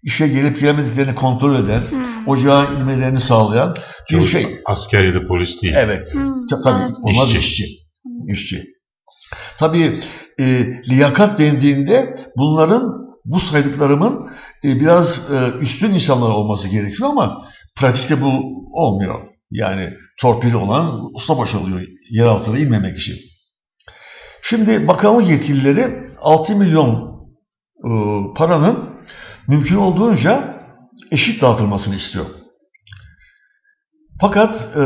işe gelip gelmediklerini kontrol eden, Hmm. ocağın inmelerini sağlayan bir Çavuş, şey. Asker ya da polis değil. Evet. Hmm, Ta- Tabii evet. onlar İşçi. işçi. İşçi. Tabii e, liyakat dendiğinde bunların bu saydıklarımın e, biraz e, üstün insanlar olması gerekiyor ama pratikte bu olmuyor. Yani torpili olan ustabaşı oluyor yer altına inmemek için. Şimdi bakanlık yetkilileri 6 milyon e, paranın mümkün olduğunca eşit dağıtılmasını istiyor. Fakat e,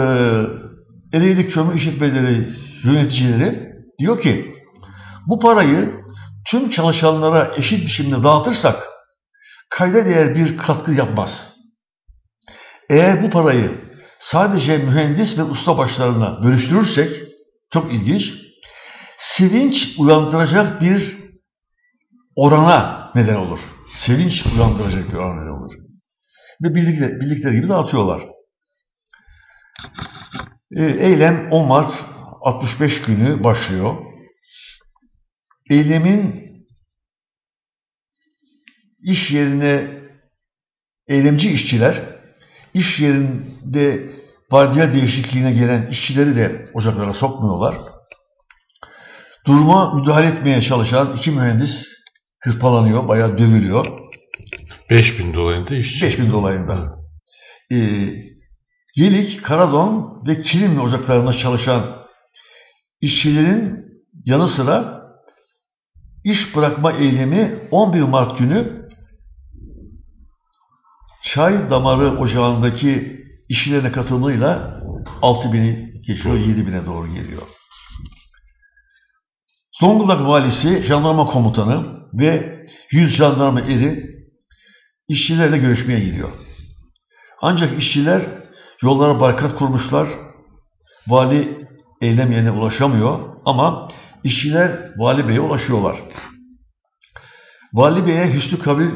Ereğli Kömür İşletmeleri yöneticileri diyor ki bu parayı tüm çalışanlara eşit biçimde dağıtırsak kayda değer bir katkı yapmaz. Eğer bu parayı sadece mühendis ve usta başlarına bölüştürürsek çok ilginç sevinç uyandıracak bir orana neden olur. Sevinç uyandıracak bir orana neden olur. Ve bildikleri, bildikleri gibi dağıtıyorlar. E, Eylem 10 Mart 65 günü başlıyor. Eylemin iş yerine eylemci işçiler iş yerinde vardiya değişikliğine gelen işçileri de ocaklara sokmuyorlar. Duruma müdahale etmeye çalışan iki mühendis hırpalanıyor, bayağı dövülüyor. 5000 dolayında işçi. 5000 dolayında. Ee, Yelik, Karadon ve Kilimli ocaklarında çalışan işçilerin yanı sıra iş bırakma eylemi 11 Mart günü Çay Damarı Ocağı'ndaki işçilerine katılımıyla 6000'i geçiyor, 7000'e doğru geliyor. Zonguldak valisi, jandarma komutanı ve 100 jandarma eri işçilerle görüşmeye gidiyor. Ancak işçiler yollara barikat kurmuşlar. Vali eylem yerine ulaşamıyor ama işçiler Vali Bey'e ulaşıyorlar. Vali Bey'e hüsnü kabul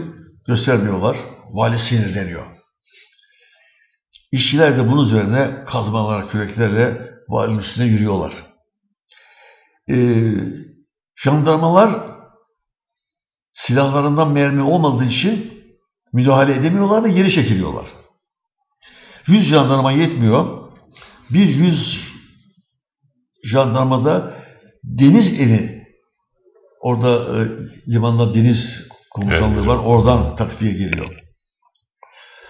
göstermiyorlar. Vali sinirleniyor. İşçiler de bunun üzerine kazmalar, küreklerle valinin üstüne yürüyorlar. Ee, jandarmalar silahlarından mermi olmadığı için müdahale edemiyorlar ve geri çekiliyorlar. 100 jandarma yetmiyor. Bir 100 jandarmada deniz eli orada e, limanda deniz komutanlığı Evet. var. Oradan takviye geliyor.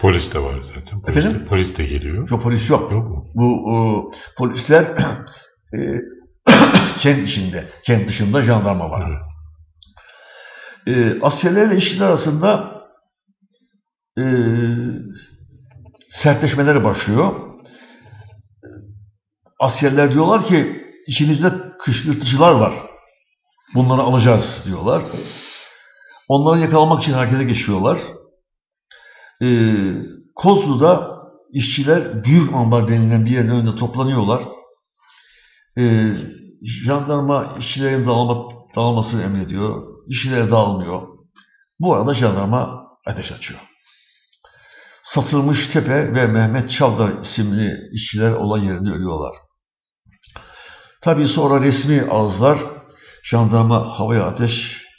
Polis de var zaten. Polis, Efendim? de, polis de geliyor. Yok polis yok. Yok mu? Bu e, polisler e, kent içinde, kent dışında jandarma var. Evet. E, askerlerle işçiler arasında e, sertleşmeleri başlıyor. Askerler diyorlar ki içinizde kışkırtıcılar var. Bunları alacağız diyorlar. Onları yakalamak için harekete geçiyorlar. E, Kozlu'da işçiler büyük ambar denilen bir yerin önünde toplanıyorlar. E, jandarma işçilerin dağılma, dağılmasını emrediyor. İşçiler dağılmıyor. Bu arada jandarma ateş açıyor. Satılmış Tepe ve Mehmet Çavdar isimli işçiler olay yerinde ölüyorlar. Tabii sonra resmi ağızlar jandarma havaya ateş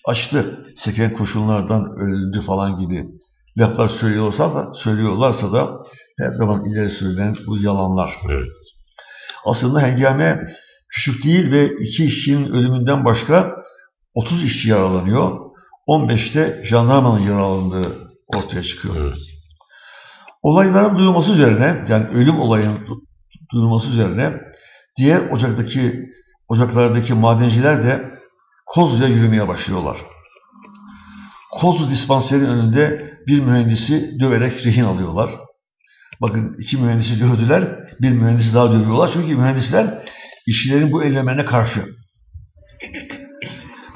açtı. Seken kurşunlardan öldü falan gibi laflar söylüyorsa da, söylüyorlarsa da her zaman ileri sürülen bu yalanlar. Evet. Aslında hengame küçük değil ve iki işçinin ölümünden başka 30 işçi yaralanıyor. 15'te jandarmanın yaralandığı ortaya çıkıyor. Evet. Olayların duyulması üzerine, yani ölüm olayının du- duyulması üzerine diğer ocaktaki ocaklardaki madenciler de Kozlu'ya yürümeye başlıyorlar. Kozlu dispanserin önünde bir mühendisi döverek rehin alıyorlar. Bakın iki mühendisi dövdüler, bir mühendisi daha dövüyorlar. Çünkü mühendisler işçilerin bu eylemlerine karşı.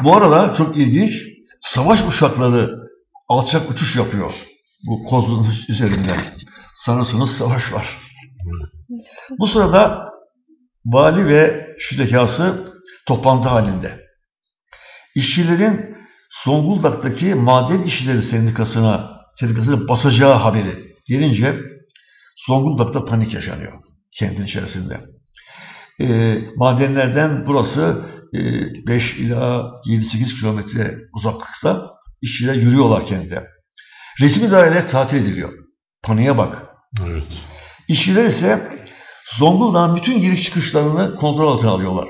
Bu arada çok ilginç, savaş uçakları alçak uçuş yapıyor bu Kozlu'nun üzerinden. Sanırsınız savaş var. Bu sırada vali ve şüdekası toplantı halinde. İşçilerin Zonguldak'taki Maden İşçileri Sendikası'na sendikasına basacağı haberi gelince Zonguldak'ta panik yaşanıyor kentin içerisinde. E, madenlerden burası e, 5 ila 7-8 kilometre uzaklıkta işçiler yürüyorlar kente. Resmi daireler tatil ediliyor. Paniğe bak. Evet. İşçiler ise Zonguldak'ın bütün giriş çıkışlarını kontrol altına alıyorlar.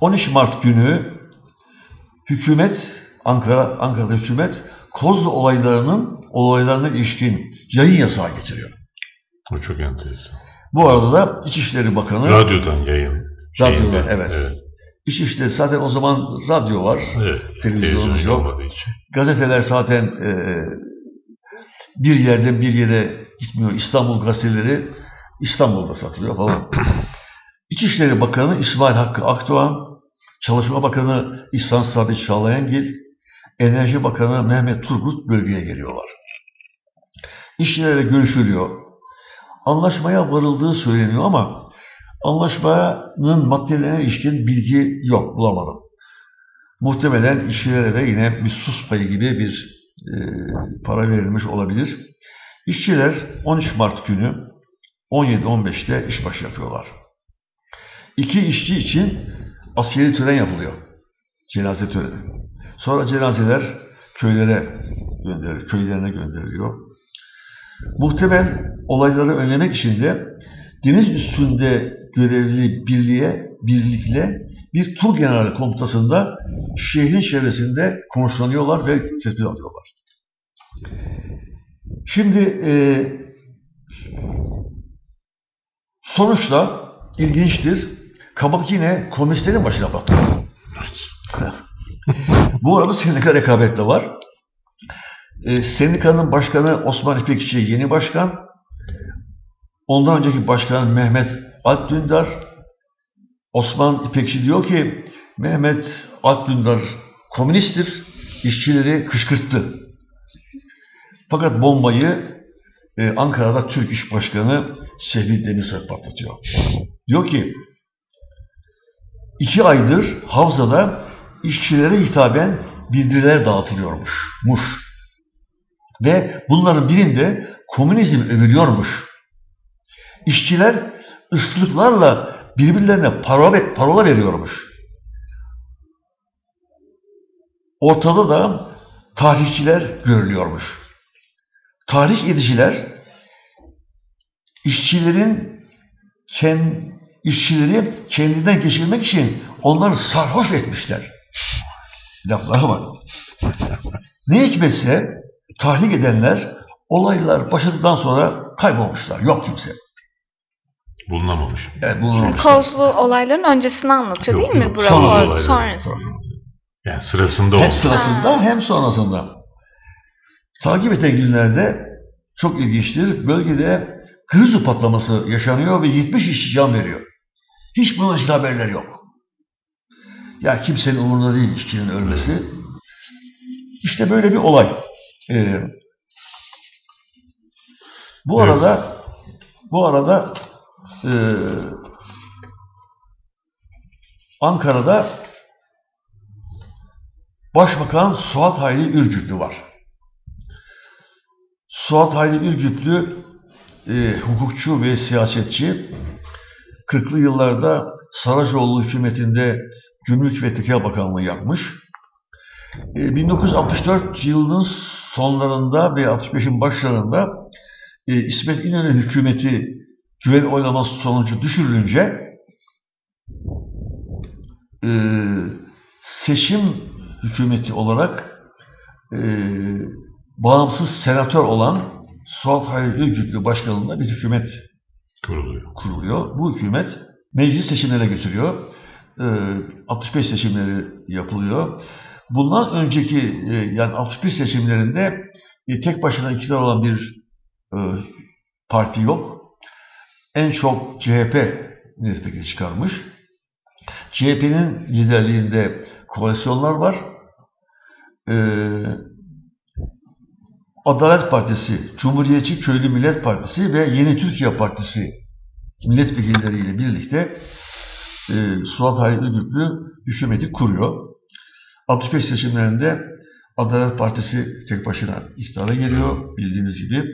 13 Mart günü hükümet, Ankara, Ankara'da hükümet Kozlu olaylarının olaylarına ilişkin yayın yasağı getiriyor. O çok enteresan. Bu arada da İçişleri Bakanı Radyodan yayın. Radyodan, şeyinden, evet. Evet. İçişleri zaten o zaman radyo var. evet. Televizyonumuz Televizyon yok. Gazeteler zaten e, bir yerden bir yere gitmiyor. İstanbul gazeteleri İstanbul'da satılıyor falan. İçişleri Bakanı İsmail Hakkı Akdoğan, Çalışma Bakanı İhsan Sabit Çağlayangil, Enerji Bakanı Mehmet Turgut bölgeye geliyorlar. İşçilerle görüşülüyor. Anlaşmaya varıldığı söyleniyor ama anlaşmanın maddelerine ilişkin bilgi yok, bulamadım. Muhtemelen işçilere de yine bir sus payı gibi bir e, para verilmiş olabilir. İşçiler 13 Mart günü 17-15'te işbaşı yapıyorlar. İki işçi için askeri tören yapılıyor. Cenaze töreni. Sonra cenazeler köylere gönderilir, köylerine gönderiliyor. Muhtemel olayları önlemek için de deniz üstünde görevli birliğe, birlikle bir tur generali komutasında şehrin çevresinde konuşlanıyorlar ve tedbir alıyorlar. Şimdi e, sonuçta ilginçtir. Kabak yine komünistlerin başına batıyor. Bu arada sendika rekabet de var. E, sendikanın başkanı Osman İpekçi yeni başkan. Ondan önceki başkan Mehmet Alp Dündar. Osman İpekçi diyor ki Mehmet Alp Dündar komünisttir. İşçileri kışkırttı. Fakat bombayı e, Ankara'da Türk İş Başkanı Sehvi Demirsoy patlatıyor. Diyor ki iki aydır Havza'da işçilere hitaben bildiriler dağıtılıyormuş. Muş. Ve bunların birinde komünizm övülüyormuş. İşçiler ıslıklarla birbirlerine parola, parola veriyormuş. Ortada da tarihçiler görülüyormuş. Tarih ediciler işçilerin kend, işçileri kendinden geçirmek için onları sarhoş etmişler. Laflara bak. Ne hikmetse tahrik edenler olaylar başladıktan sonra kaybolmuşlar. Yok kimse. Bulunamamış. Evet, bulunmamışlar. Kozlu olayların öncesini anlatıyor Yok, değil mi bu sonrası rapor? olaylar. Sonrası. Yani sırasında Hem olmuş. sırasında Ha. hem sonrasında. Takip eden günlerde çok ilginçtir. Bölgede krizi patlaması yaşanıyor ve 70 işçi can veriyor. Hiç bunun için haberler yok. Ya kimsenin umurunda değil işçinin ölmesi. İşte böyle bir olay. Ee, bu Evet. arada bu arada e, Ankara'da Başbakan Suat Hayri Ürgüplü var. Suat Hayri Ürgüplü e, hukukçu ve siyasetçi 40'lı yıllarda Saracoğlu hükümetinde Gümrük ve Tekel Bakanlığı yapmış. E, 1964 yılının sonlarında ve 65'in başlarında e, İsmet İnönü hükümeti güven oylaması sonucu düşürülünce e, seçim hükümeti olarak e, bağımsız senatör olan Suat Hayri Ürgüplü başkanlığında bir hükümet Kuruluyor. kuruluyor. Bu hükümet meclis seçimlere götürüyor. E, 65 seçimleri yapılıyor. Bundan önceki e, yani 61 seçimlerinde e, tek başına iktidar olan bir e, parti yok. En çok CHP milletvekili çıkarmış. CHP'nin liderliğinde koalisyonlar var. Ee, Adalet Partisi, Cumhuriyetçi Köylü Millet Partisi ve Yeni Türkiye Partisi milletvekilleriyle birlikte e, Suat Hayri Ürgüplü hükümeti kuruyor. 65 seçimlerinde Adalet Partisi tek başına iktidara geliyor bildiğiniz gibi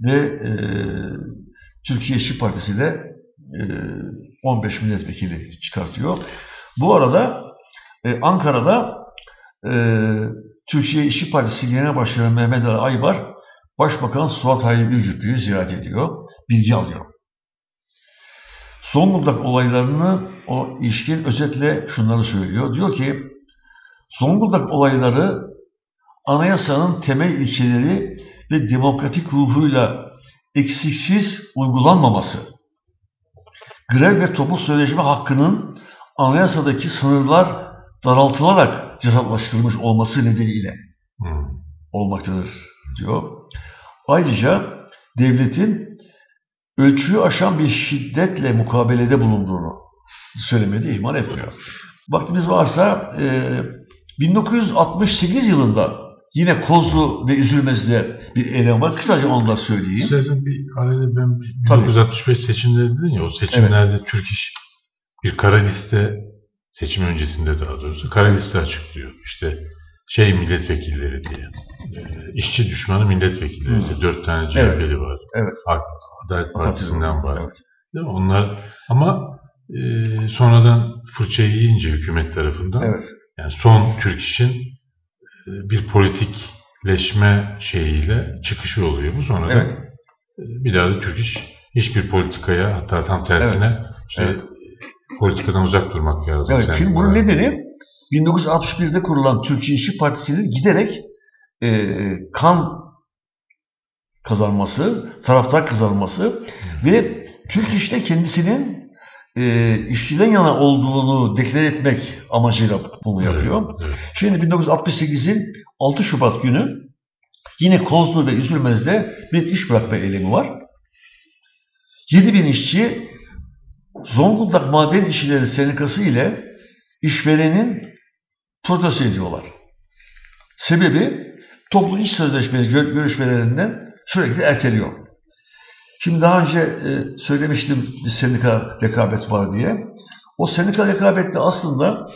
ve e, Türkiye İşçi Partisi de e, 15 milletvekili çıkartıyor. Bu arada e, Ankara'da e, Türkiye İşçi Partisi Genel Başkanı Mehmet Ali Aybar Başbakan Suat Hayri Ürgüplü'yü ziyaret ediyor, bilgi alıyor. Zonguldak olaylarını o ilişkin özetle şunları söylüyor. Diyor ki Zonguldak olayları anayasanın temel ilkeleri ve demokratik ruhuyla eksiksiz uygulanmaması, grev ve toplu sözleşme hakkının anayasadaki sınırlar daraltılarak cezalaştırılmış olması nedeniyle Hmm. olmaktadır diyor. Ayrıca devletin ölçüyü aşan bir şiddetle mukabelede bulunduğunu söylemedi, ihmal etmiyor. Vaktimiz varsa e, 1968 yılında yine Kozlu ve Üzülmez'de bir eylem var. Kısaca onu da söyleyeyim. İstersen bir arada ben Tabii. 1965 seçimleri dedin ya o seçimlerde Türk İş bir kara liste seçim öncesinde daha doğrusu kara liste açıklıyor. İşte şey milletvekilleri diye. E, işçi düşmanı milletvekilleri diye. Dört tane CHP'li var. Evet. Adalet Partisi'nden var. Evet. Değil mi? Onlar ama e, sonradan fırçayı yiyince hükümet tarafından Evet. yani son Türk işin e, bir politikleşme şeyiyle çıkışı oluyor bu. Sonra da Evet. e, bir daha da Türk iş hiçbir politikaya hatta tam tersine işte Evet. Politikadan uzak durmak lazım. Evet, şimdi bunun nedeni 1961'de kurulan Türkiye İşçi Partisi'nin giderek e, kan kazanması, taraftar kazanması ve Türk İş'te kendisinin e, işçiden yana olduğunu deklar etmek amacıyla bunu Evet, yapıyor. evet. Şimdi 1968'in 6 Şubat günü yine Kozlu ve Üzülmez'de bir iş bırakma eylemi var. 7000 işçi Zonguldak Maden İşçileri Sendikası ile işverenin protesto ediyorlar. Sebebi toplu iş sözleşmesi gör- görüşmelerinden sürekli erteliyor. Şimdi daha önce e, söylemiştim bir sendika rekabet var diye. O sendika rekabette aslında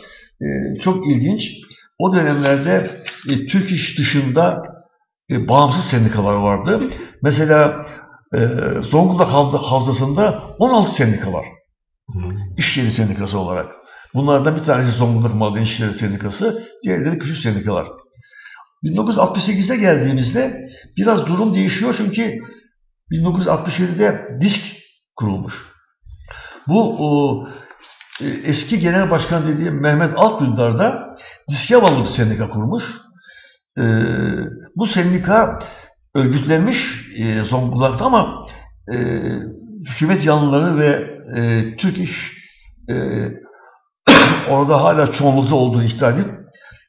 e, çok ilginç. O dönemlerde e, Türk İş dışında bağımsız sendikalar vardı. Mesela Zonguldak Havza- Havzası'nda 16 sendika var. Hı. İş yeri sendikası olarak. Bunlardan bir tanesi Zonguldak Maden İşçileri Sendikası, diğerleri küçük sendikalar. 1968'e geldiğimizde biraz durum değişiyor çünkü 1967'de disk kurulmuş. Bu o, e, eski genel başkan dediğim Mehmet Altündar da diske bağlı bir sendika kurmuş. E, bu sendika örgütlenmiş e, Zonguldak'ta ama e, hükümet yanlıları ve e, Türk İş e, orada hala çoğunlukta olduğunu iddia edip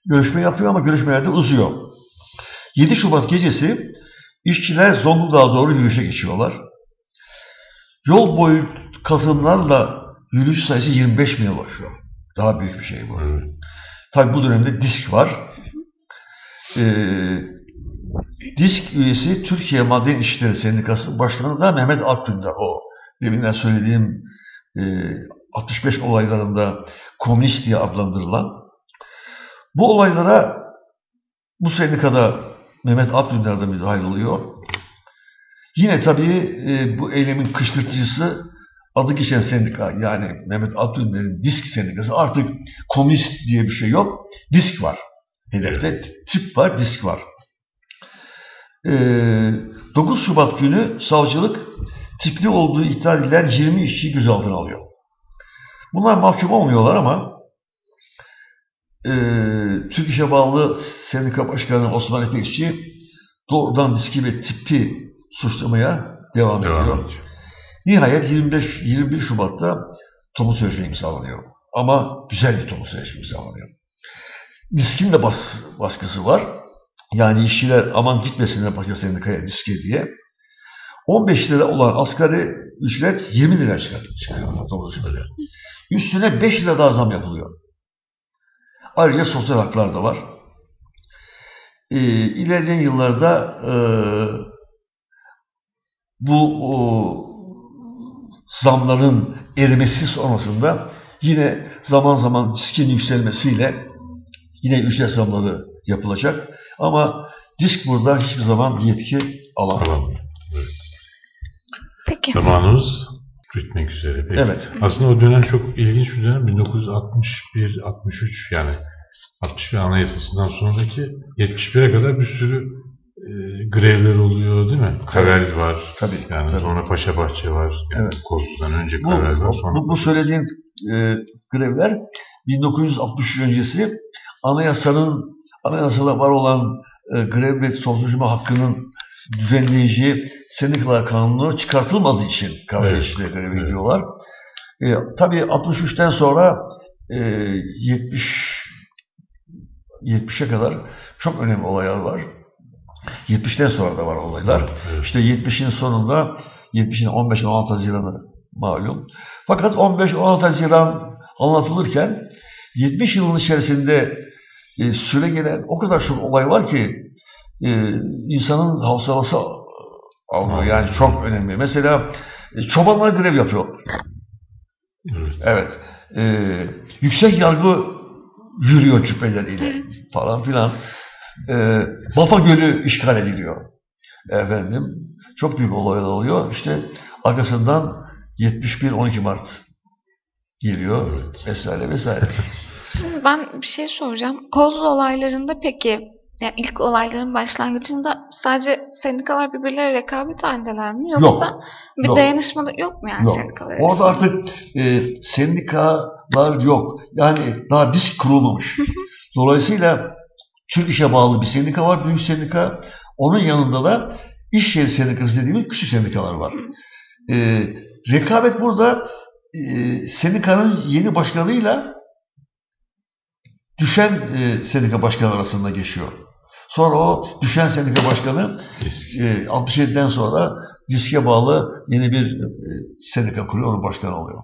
görüşme yapıyor ama görüşmeler de uzuyor. 7 Şubat gecesi işçiler Zonguldak'a doğru yürüyüşe geçiyorlar. Yol boyu katılımlarla yürüyüş sayısı 25 bine ulaşıyor. Daha büyük bir şey bu. Evet. Tabi bu dönemde disk var. Ee, disk üyesi Türkiye Maden İşçileri Sendikası Başkanı da Mehmet Akgündar. O deminden söylediğim e, 65 olaylarında komünist diye adlandırılan. Bu olaylara bu sendikada Mehmet Akgündar da müdahil oluyor. Yine tabii e, bu eylemin kışkırtıcısı adı geçen sendika yani Mehmet Abdüller'in disk sendikası artık komünist diye bir şey yok. Disk var. Hedefte tip var, disk var. E, 9 Şubat günü savcılık tipli olduğu iddia edilen 20 işçiyi gözaltına alıyor. Bunlar mahkum olmuyorlar ama e, Türk İş'e bağlı sendika başkanı Osman İpekçi doğrudan diski ve tipi suçlamaya devam, Devam ediyor. ediyor. Nihayet 25 21 Şubat'ta Tomu Sözleşme imzalanıyor. Ama güzel bir Tomu Sözleşme imzalanıyor. Diskin de bas, baskısı var. Yani işçiler aman gitmesinler başka sendikaya diske diye. 15 lira olan asgari ücret 20 lira çıkıyor. Tomu Sözleşme'de. Üstüne 5 lira daha zam yapılıyor. Ayrıca sosyal haklar da var. Ee, ilerleyen yıllarda e, bu o, zamların erimesi sonrasında yine zaman zaman diskin yükselmesiyle yine ücret zamları yapılacak. Ama disk burada hiçbir zaman yetki alamıyor. Evet. Peki. Zamanımız bitmek üzere. Peki. Evet. Aslında o dönem çok ilginç bir dönem. 1961-63 yani 61 Anayasası'ndan sonraki 71'e kadar bir sürü e, grevler oluyor değil mi? Kavel var. Tabii, Yani tabii. sonra Paşabahçe var. Yani Evet. Kozlu'dan önce Bu, Kavel var. Sonra bu, bu söylediğin e, grevler 1963 öncesi anayasanın anayasada var olan e, grev ve sözleşme hakkının düzenleyici sendikalar kanunu çıkartılmadığı için kahve Evet, grev evet. E, tabii 63'ten sonra e, 70 70'e kadar çok önemli olaylar var. 70'ten sonra da var olaylar. Evet, evet. İşte 70'in sonunda 70'in 15-16 Haziran'ı malum. Fakat 15-16 Haziran anlatılırken 70 yılın içerisinde e, süre gelen o kadar çok olay var ki e, insanın hafızası almıyor. Yani çok önemli. Mesela e, çobanlar grev yapıyor. Evet. Evet. E, yüksek yargı yürüyor cübbeleriyle falan filan. E, Bafa Gölü işgal ediliyor. Efendim çok büyük olaylar oluyor. İşte arkasından 71 12 Mart geliyor Evet. vesaire vesaire. Şimdi ben bir şey soracağım. Kozlu olaylarında peki yani ilk olayların başlangıcında sadece sendikalar birbirleriyle rekabet halindeler mi? Yoksa bir Yok. dayanışma da yok mu yani Yok. sendikalar Orada artık e, sendikalar yok. Yani daha disk kurulmamış. Dolayısıyla Türk İş'e bağlı bir sendika var, büyük sendika. Onun yanında da iş yeri sendikası dediğimiz küçük sendikalar var. E, rekabet burada e, sendikanın yeni başkanıyla düşen e, sendika başkanı arasında geçiyor. Sonra o düşen sendika başkanı e, 67'den sonra diske bağlı yeni bir e, sendika kuruyor, onun başkanı oluyor.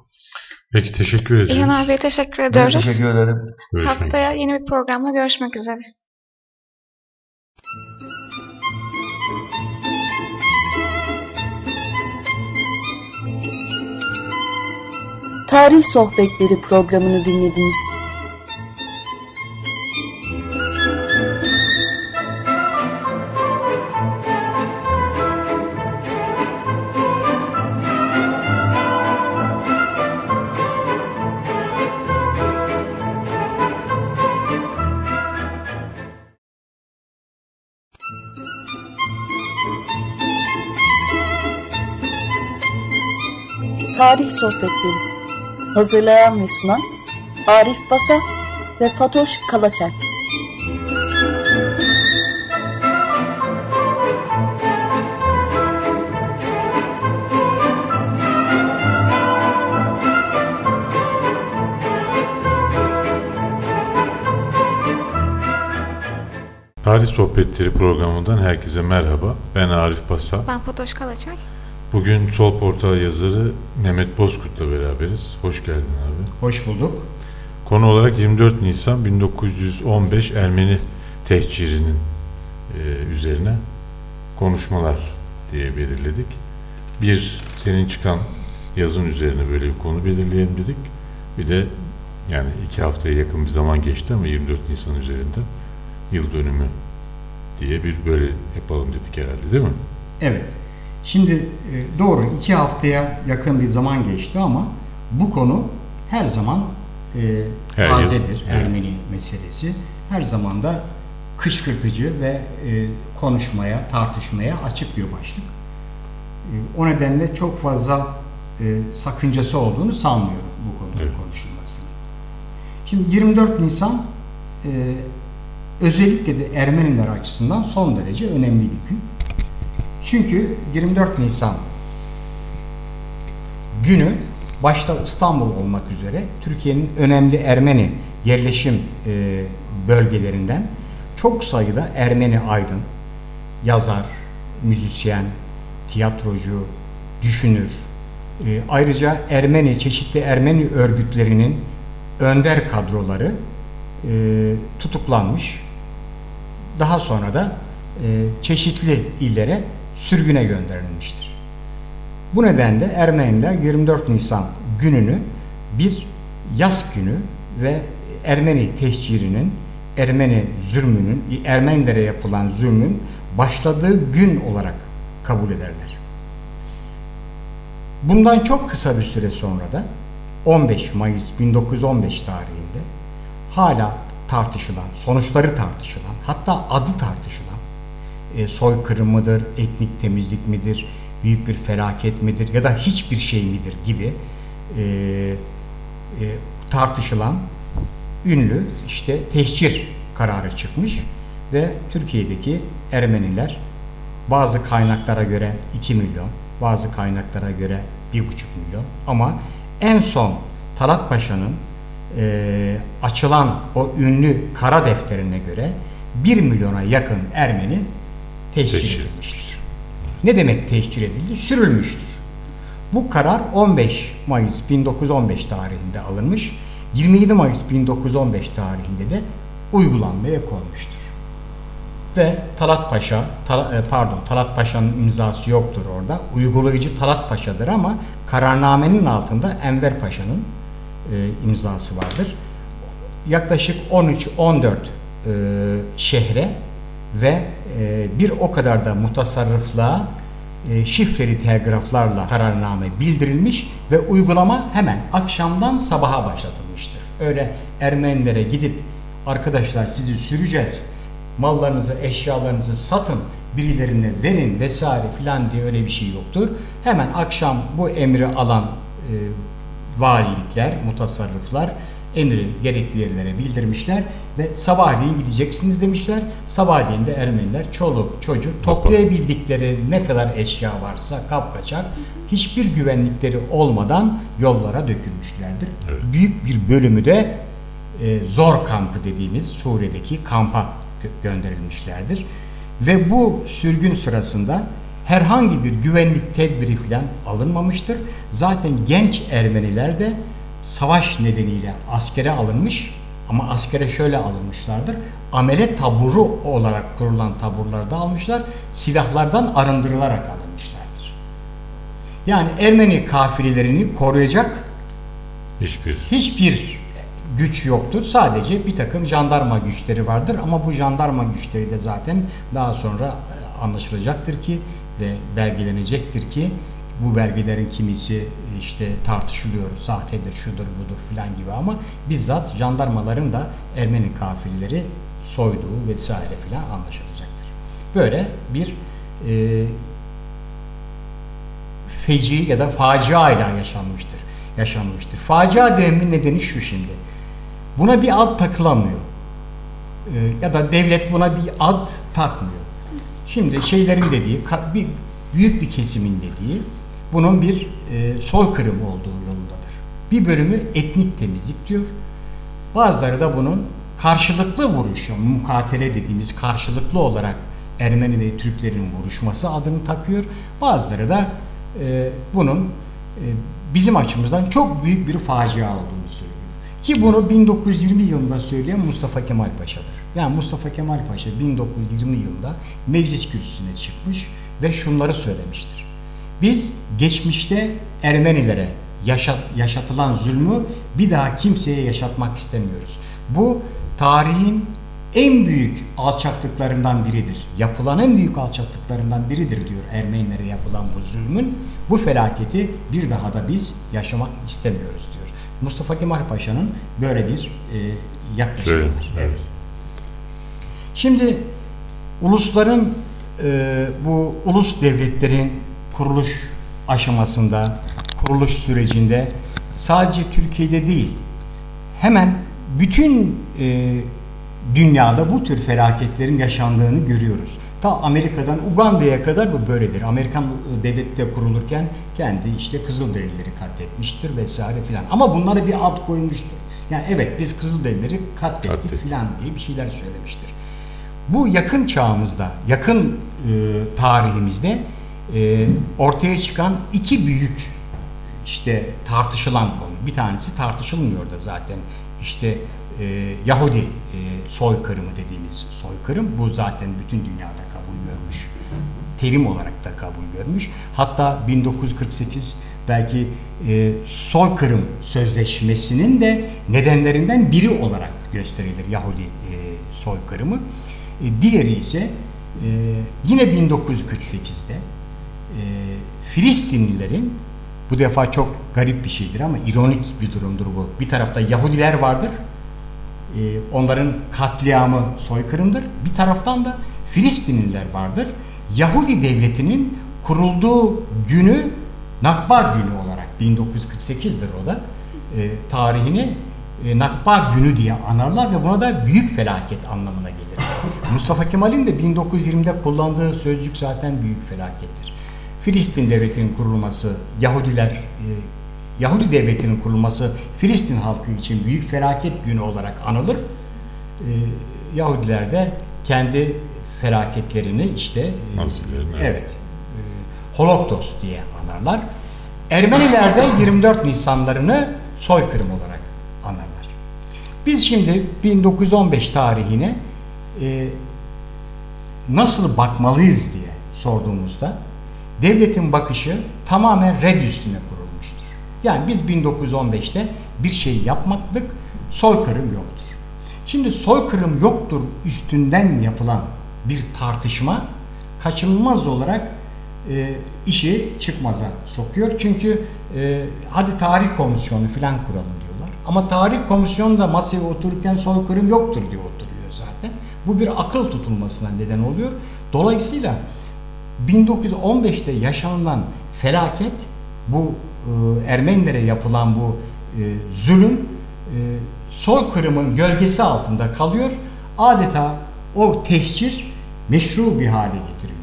Peki teşekkür ederim. İlhan abiye teşekkür Ben ediyoruz. teşekkür ederim. Görüşmek Haftaya yeni bir programla görüşmek üzere. Tarih Sohbetleri programını dinlediniz. Tarih Sohbetleri Hazırlayan ve sunan Arif Basa ve Fatoş Kalaçer. Tarih Sohbetleri programından herkese merhaba. Ben Arif Basa. Ben Fatoş Kalaçay. Bugün Sol Portal yazarı Mehmet Bozkurt'la beraberiz. Hoş geldin abi. Hoş bulduk. Konu olarak 24 Nisan 1915 Ermeni tehcirinin e, üzerine konuşmalar diye belirledik. Bir, senin çıkan yazın üzerine böyle bir konu belirleyelim dedik. Bir de yani iki haftaya yakın bir zaman geçti ama 24 Nisan üzerinde yıl dönümü diye bir böyle yapalım dedik herhalde değil mi? Evet. Şimdi e, doğru iki haftaya yakın bir zaman geçti ama bu konu her zaman e, Her tazedir. yıl, evet. Ermeni meselesi. Her zaman da kışkırtıcı ve e, konuşmaya, tartışmaya açık bir başlık. E, o nedenle çok fazla e, sakıncası olduğunu sanmıyorum bu konunun Evet. konuşulmasının. Şimdi 24 Nisan e, özellikle de Ermeniler açısından son derece önemli bir gün. Çünkü 24 Nisan günü başta İstanbul olmak üzere Türkiye'nin önemli Ermeni yerleşim e, bölgelerinden çok sayıda Ermeni aydın, yazar, müzisyen, tiyatrocu, düşünür, e, ayrıca Ermeni, çeşitli Ermeni örgütlerinin önder kadroları e, tutuklanmış. Daha sonra da çeşitli illere sürgüne gönderilmiştir. Bu nedenle Ermeniler 24 Nisan gününü bir yaz günü ve Ermeni tehcirinin, Ermeni zulmünün, Ermenilere yapılan zulmün başladığı gün olarak kabul ederler. Bundan çok kısa bir süre sonra da 15 Mayıs 1915 tarihinde hala tartışılan, sonuçları tartışılan, hatta adı tartışılan e, soykırım mıdır, etnik temizlik midir, büyük bir felaket midir ya da hiçbir şey midir gibi e, e, tartışılan ünlü işte tehcir kararı çıkmış ve Türkiye'deki Ermeniler bazı kaynaklara göre 2 milyon, bazı kaynaklara göre 1,5 milyon ama en son Talat Paşa'nın e, açılan o ünlü kara defterine göre 1 milyona yakın Ermeni tehcir Tehcir edilmiştir. Ne demek tehcir edildi? Sürülmüştür. Bu karar 15 Mayıs 1915 tarihinde alınmış. 27 Mayıs 1915 tarihinde de uygulanmaya konmuştur. Ve Talat Paşa, Tal- e, pardon Talat Paşa'nın imzası yoktur orada. Uygulayıcı Talat Paşa'dır ama kararnamenin altında Enver Paşa'nın e, imzası vardır. Yaklaşık 13-14 e, şehre ve e, bir o kadar da mutasarrıflığa e, şifreli telgraflarla kararname bildirilmiş ve uygulama hemen akşamdan sabaha başlatılmıştır. Öyle Ermenilere gidip arkadaşlar sizi süreceğiz, mallarınızı, eşyalarınızı satın, birilerine verin vesaire filan diye öyle bir şey yoktur. Hemen akşam bu emri alan e, valilikler, mutasarrıflar emri gerekli yerlere bildirmişler ve sabahleyin gideceksiniz demişler. Sabahleyin de Ermeniler çoluk çocuk toplayabildikleri ne kadar eşya varsa kapkaçak hiçbir güvenlikleri olmadan yollara dökülmüşlerdir. Evet. Büyük bir bölümü de e, zor kampı dediğimiz Suriye'deki kampa gö- gönderilmişlerdir. Ve bu sürgün sırasında herhangi bir güvenlik tedbiri falan alınmamıştır. Zaten genç Ermeniler de savaş nedeniyle askere alınmış ama askere şöyle alınmışlardır. Amele taburu olarak kurulan taburlarda almışlar. Silahlardan arındırılarak alınmışlardır. Yani Ermeni kafirelerini koruyacak Hiçbir. hiçbir güç yoktur. Sadece bir takım jandarma güçleri vardır ama bu jandarma güçleri de zaten daha sonra e, anlaşılacaktır ki ve belgelenecektir ki bu belgelerin kimisi işte tartışılıyor, sahtedir, şudur budur filan gibi ama bizzat jandarmaların da Ermeni kafirleri soyduğu vesaire filan anlaşılacaktır. Böyle bir e, feci ya da facia ile yaşanmıştır. Yaşanmıştır. Facia dememin nedeni şu şimdi. Buna bir ad takılamıyor. Ee, ya da devlet buna bir ad takmıyor. Şimdi şeylerin dediği, bir büyük bir kesimin dediği bunun bir e, soykırım olduğu yolundadır. Bir bölümü etnik temizlik diyor. Bazıları da bunun karşılıklı vuruş, yani mukatele dediğimiz karşılıklı olarak Ermeni ve Türklerin vuruşması adını takıyor. Bazıları da e, bunun e, bizim açımızdan çok büyük bir facia olduğunu söylüyor. Ki bunu 1920 yılında söyleyen Mustafa Kemal Paşa'dır. Yani Mustafa Kemal Paşa 1920 yılında meclis kürsüsüne çıkmış ve şunları söylemiştir. Biz geçmişte Ermenilere yaşat, yaşatılan zulmü bir daha kimseye yaşatmak istemiyoruz. Bu tarihin en büyük alçaklıklarından biridir. Yapılan en büyük alçaklıklarından biridir diyor Ermenilere yapılan bu zulmün. Bu felaketi bir daha da biz yaşamak istemiyoruz diyor. Mustafa Kemal Paşa'nın böyle bir e, yaklaşımı var. evet. Şimdi ulusların e, bu ulus devletlerin kuruluş aşamasında, kuruluş sürecinde sadece Türkiye'de değil, hemen bütün e, dünyada bu tür felaketlerin yaşandığını görüyoruz. Ta Amerika'dan Uganda'ya kadar bu böyledir. Amerikan e, devleti de kurulurken kendi işte Kızılderilileri katletmiştir vesaire filan. Ama bunlara bir ad koymuştur. Yani evet biz Kızılderilileri katlettik Katlettik. filan diye bir şeyler söylemiştir. Bu yakın çağımızda, yakın e, tarihimizde e, ortaya çıkan iki büyük işte tartışılan konu. Bir tanesi tartışılmıyor da zaten işte e, Yahudi e, soykırımı dediğimiz soykırım. Bu zaten bütün dünyada kabul görmüş. Terim olarak da kabul görmüş. Hatta 1948 belki e, soykırım sözleşmesinin de nedenlerinden biri olarak gösterilir Yahudi e, soykırımı. E, diğeri ise e, yine 1948'de e, Filistinlilerin bu defa çok garip bir şeydir ama ironik bir durumdur bu. Bir tarafta Yahudiler vardır. e, onların katliamı soykırımdır. Bir taraftan da Filistinliler vardır. Yahudi devletinin kurulduğu günü Nakba günü olarak 1948'dir o da e, tarihini e, Nakba günü diye anarlar ve buna da büyük felaket anlamına gelir. Mustafa Kemal'in de 1920'de kullandığı sözcük zaten büyük felakettir. Filistin devletinin kurulması, Yahudiler, e, Yahudi devletinin kurulması Filistin halkı için büyük felaket günü olarak anılır. E, Yahudiler de kendi felaketlerini işte e, Nazilerin, evet. evet e, Holocaust diye anarlar. Ermeniler de 24 Nisanlarını soykırım olarak anarlar. Biz şimdi 1915 tarihine e, nasıl bakmalıyız diye sorduğumuzda devletin bakışı tamamen red üstüne kurulmuştur. Yani biz 1915'te bir şey yapmaktık, soykırım yoktur. Şimdi soykırım yoktur üstünden yapılan bir tartışma kaçınılmaz olarak e, işi çıkmaza sokuyor. Çünkü e, hadi tarih komisyonu falan kuralım diyorlar. Ama tarih komisyonu da masaya otururken soykırım yoktur diye oturuyor zaten. Bu bir akıl tutulmasına neden oluyor. Dolayısıyla 1915'te yaşanılan felaket bu e, Ermenilere yapılan bu e, zulüm e, soykırımın gölgesi altında kalıyor. Adeta o tehcir meşru bir hale getiriliyor.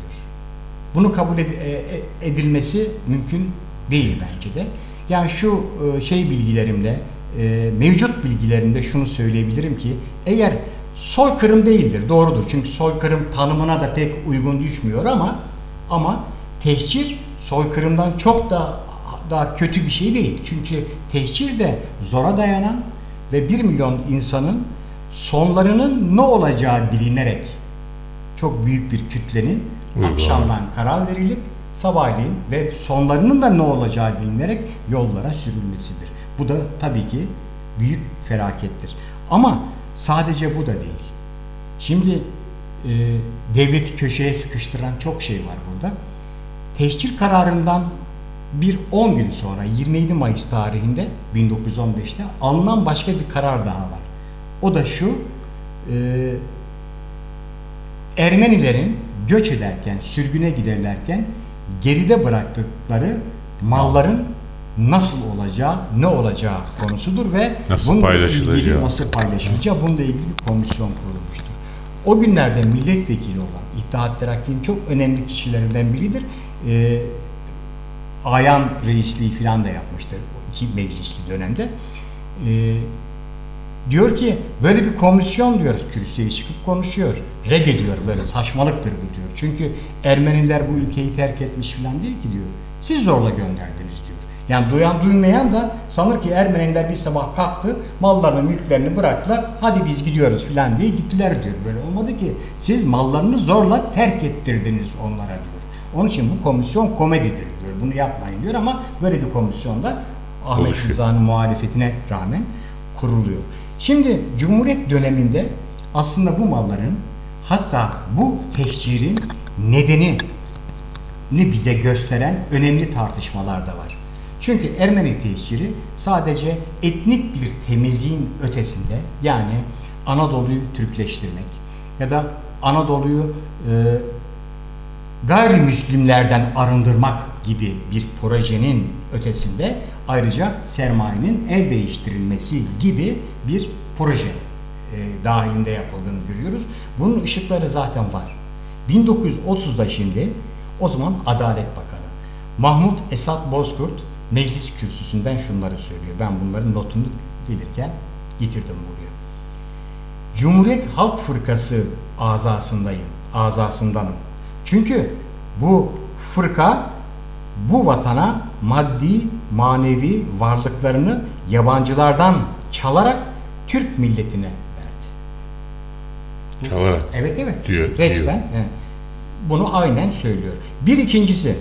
Bunu kabul ed- e- e- edilmesi mümkün değil bence de. Yani şu e, şey bilgilerimle, e, mevcut bilgilerimle şunu söyleyebilirim ki eğer soykırım değildir, doğrudur. Çünkü soykırım tanımına da pek uygun düşmüyor ama ama tehcir soykırımdan çok da daha kötü bir şey değil. Çünkü tehcir de zora dayanan ve 1 milyon insanın sonlarının ne olacağı bilinerek çok büyük bir kütlenin akşamdan karar verilip sabahleyin ve sonlarının da ne olacağı bilinerek yollara sürülmesidir. Bu da tabii ki büyük felakettir. Ama sadece bu da değil. Şimdi e, devleti köşeye sıkıştıran çok şey var burada. Teşhir kararından bir 10 gün sonra 27 Mayıs tarihinde 1915'te alınan başka bir karar daha var. O da şu e, Ermenilerin göç ederken, sürgüne giderlerken geride bıraktıkları malların nasıl olacağı, ne olacağı konusudur ve Nasıl bununla paylaşılacağı. ilgili nasıl paylaşılacağı bununla ilgili bir komisyon kurulmuştur. O günlerde milletvekili olan İttihat Terakki'nin çok önemli kişilerinden biridir. Ee, Ayan reisliği filan da yapmıştır iki meclisli dönemde. Ee, diyor ki böyle bir komisyon diyoruz kürsüye çıkıp konuşuyor. Reddediyor böyle saçmalıktır bu diyor. Çünkü Ermeniler bu ülkeyi terk etmiş filan değil ki diyor. Siz zorla gönderdiniz diyor. Yani duyan duymayan da sanır ki Ermeniler bir sabah kalktı, mallarını, mülklerini bıraktılar, hadi biz gidiyoruz filan diye gittiler diyor. Böyle olmadı ki. Siz mallarını zorla terk ettirdiniz onlara diyor. Onun için bu komisyon komedidir diyor. Bunu yapmayın diyor ama böyle bir komisyon da Ahmet. Rıza'nın muhalefetine rağmen kuruluyor. Şimdi Cumhuriyet döneminde aslında bu malların hatta bu tehcirin nedeni ni bize gösteren önemli tartışmalar da var. Çünkü Ermeni tehciri sadece etnik bir temizliğin ötesinde yani Anadolu'yu Türkleştirmek ya da Anadolu'yu e, gayrimüslimlerden arındırmak gibi bir projenin ötesinde ayrıca sermayenin el değiştirilmesi gibi bir proje e, dahilinde yapıldığını görüyoruz. Bunun ışıkları zaten var. 1930'da şimdi o zaman Adalet Bakanı Mahmut Esat Bozkurt meclis kürsüsünden şunları söylüyor. Ben bunların notunu gelirken getirdim buraya. Cumhuriyet Halk Fırkası azasındayım, azasındanım. Çünkü bu fırka bu vatana maddi, manevi varlıklarını yabancılardan çalarak Türk milletine verdi. Çalarak. Evet evet. Diyor, Resmen. diyor. Bunu aynen söylüyor. Bir ikincisi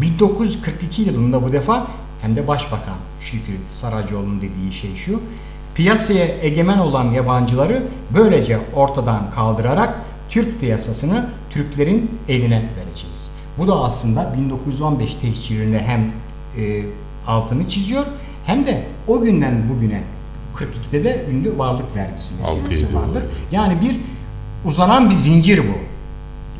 1942 yılında bu defa hem de Başbakan Şükrü Saracoğlu'nun dediği şey şu. Piyasaya egemen olan yabancıları böylece ortadan kaldırarak Türk piyasasını Türklerin eline vereceğiz. Bu da aslında 1915 tehcirine hem e, altını çiziyor hem de o günden bugüne 42'de de ünlü varlık vergisi meselesi vardır. Yani bir uzanan bir zincir bu.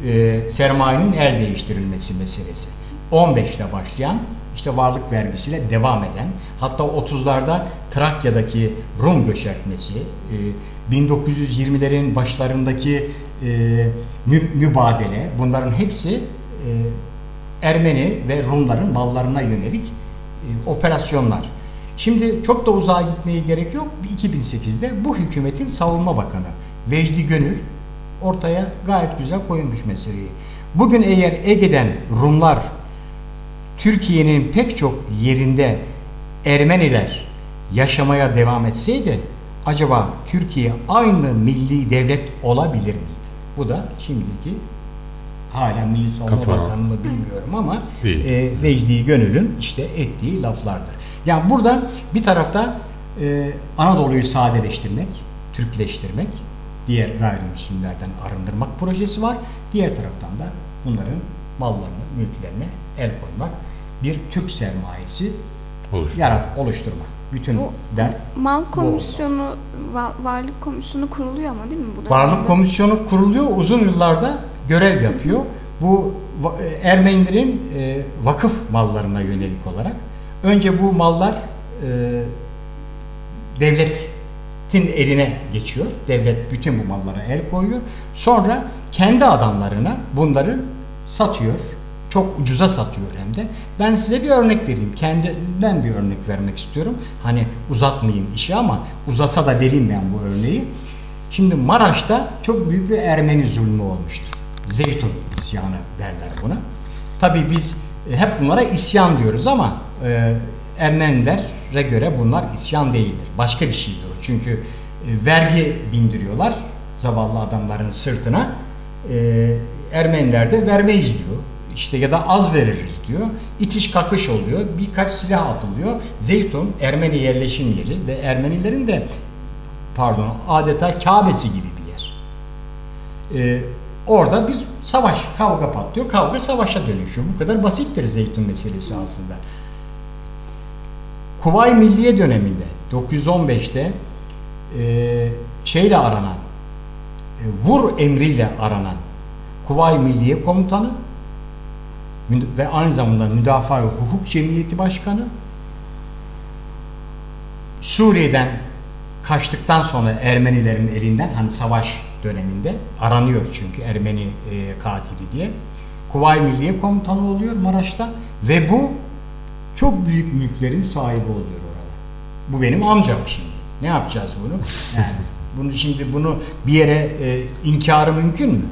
E, sermayenin el değiştirilmesi meselesi. 15'te başlayan işte varlık vergisiyle devam eden hatta 30'larda Trakya'daki Rum göçertmesi e, 1920'lerin başlarındaki e, mü- mübadele bunların hepsi e, Ermeni ve Rumların mallarına yönelik e, operasyonlar. Şimdi çok da uzağa gitmeye gerek yok. 2008'de bu hükümetin savunma bakanı Vecdi Gönül ortaya gayet güzel koymuş meseleyi. Bugün eğer Ege'den Rumlar Türkiye'nin pek çok yerinde Ermeniler yaşamaya devam etseydi acaba Türkiye aynı milli devlet olabilir miydi? Bu da şimdiki hala Milli Savunma Kafa. Bakanı mı bilmiyorum ama Değil. e, Vecdi Gönül'ün işte ettiği laflardır. Yani burada bir tarafta e, Anadolu'yu sadeleştirmek, Türkleştirmek, diğer gayrimüslimlerden arındırmak projesi var. Diğer taraftan da bunların mallarını, mülklerine el koymak, bir Türk sermayesi Oluştu. yarat, oluşturmak. Bütün Bu dert mal komisyonu, va- varlık komisyonu kuruluyor ama değil mi bu Varlık dönemde? komisyonu kuruluyor, uzun yıllarda görev yapıyor. Bu e, Ermenilerin e, vakıf mallarına yönelik olarak. Önce bu mallar e, devletin eline geçiyor. Devlet bütün bu mallara el koyuyor. Sonra kendi adamlarına bunları satıyor. Çok ucuza satıyor hem de. Ben size bir örnek vereyim. Kendimden bir örnek vermek istiyorum. Hani uzatmayayım işi ama uzasa da vereyim ben bu örneği. Şimdi Maraş'ta çok büyük bir Ermeni zulmü olmuştur. Zeytun isyanı derler buna. Tabii biz e, hep bunlara isyan diyoruz ama e, Ermenilere göre bunlar isyan değildir. Başka bir şeydir o. Çünkü e, vergi bindiriyorlar zavallı adamların sırtına. E, Ermeniler de vermeyiz diyor. İşte ya da az veririz diyor. İtiş kakış oluyor. Birkaç silah atılıyor. Zeytun Ermeni yerleşim yeri ve Ermenilerin de pardon adeta Kabe'si gibi bir yer. Ee, orada biz savaş, kavga patlıyor. Kavga savaşa dönüşüyor. Bu kadar basittir zeytun meselesi aslında. Kuvay Milliye döneminde 915'te e, şeyle aranan e, vur emriyle aranan Kuvay Milliye Komutanı ve aynı zamanda Müdafaa ve Hukuk Cemiyeti Başkanı Suriye'den kaçtıktan sonra Ermenilerin elinden hani savaş döneminde aranıyor çünkü Ermeni e, katili diye. Kuvay Milliye Komutanı oluyor Maraş'ta ve bu çok büyük mülklerin sahibi oluyor orada. Bu benim amcam şimdi. Ne yapacağız bunu? Yani bunu şimdi bunu bir yere e, inkarı mümkün mü?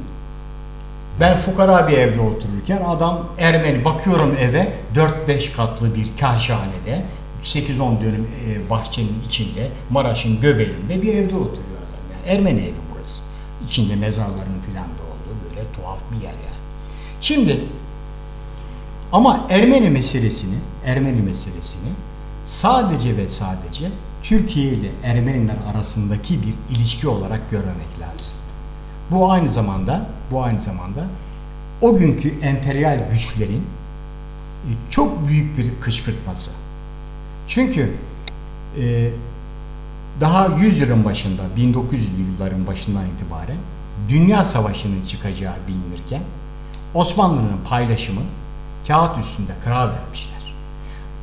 Ben fukara bir evde otururken adam Ermeni bakıyorum eve 4-5 katlı bir kahşanede 8-10 dönüm e, bahçenin içinde Maraş'ın göbeğinde bir evde oturuyor adam. Yani Ermeni evi burası. İçinde mezarların filan da olduğu böyle tuhaf bir yer yani. Şimdi ama Ermeni meselesini Ermeni meselesini sadece ve sadece Türkiye ile Ermeniler arasındaki bir ilişki olarak görmemek lazım. Bu aynı zamanda bu aynı zamanda o günkü emperyal güçlerin e, çok büyük bir kışkırtması. Çünkü e, daha 100 yılın başında 1900'lü yılların başından itibaren Dünya Savaşı'nın çıkacağı bilinirken Osmanlı'nın paylaşımı kağıt üstünde karar vermişler.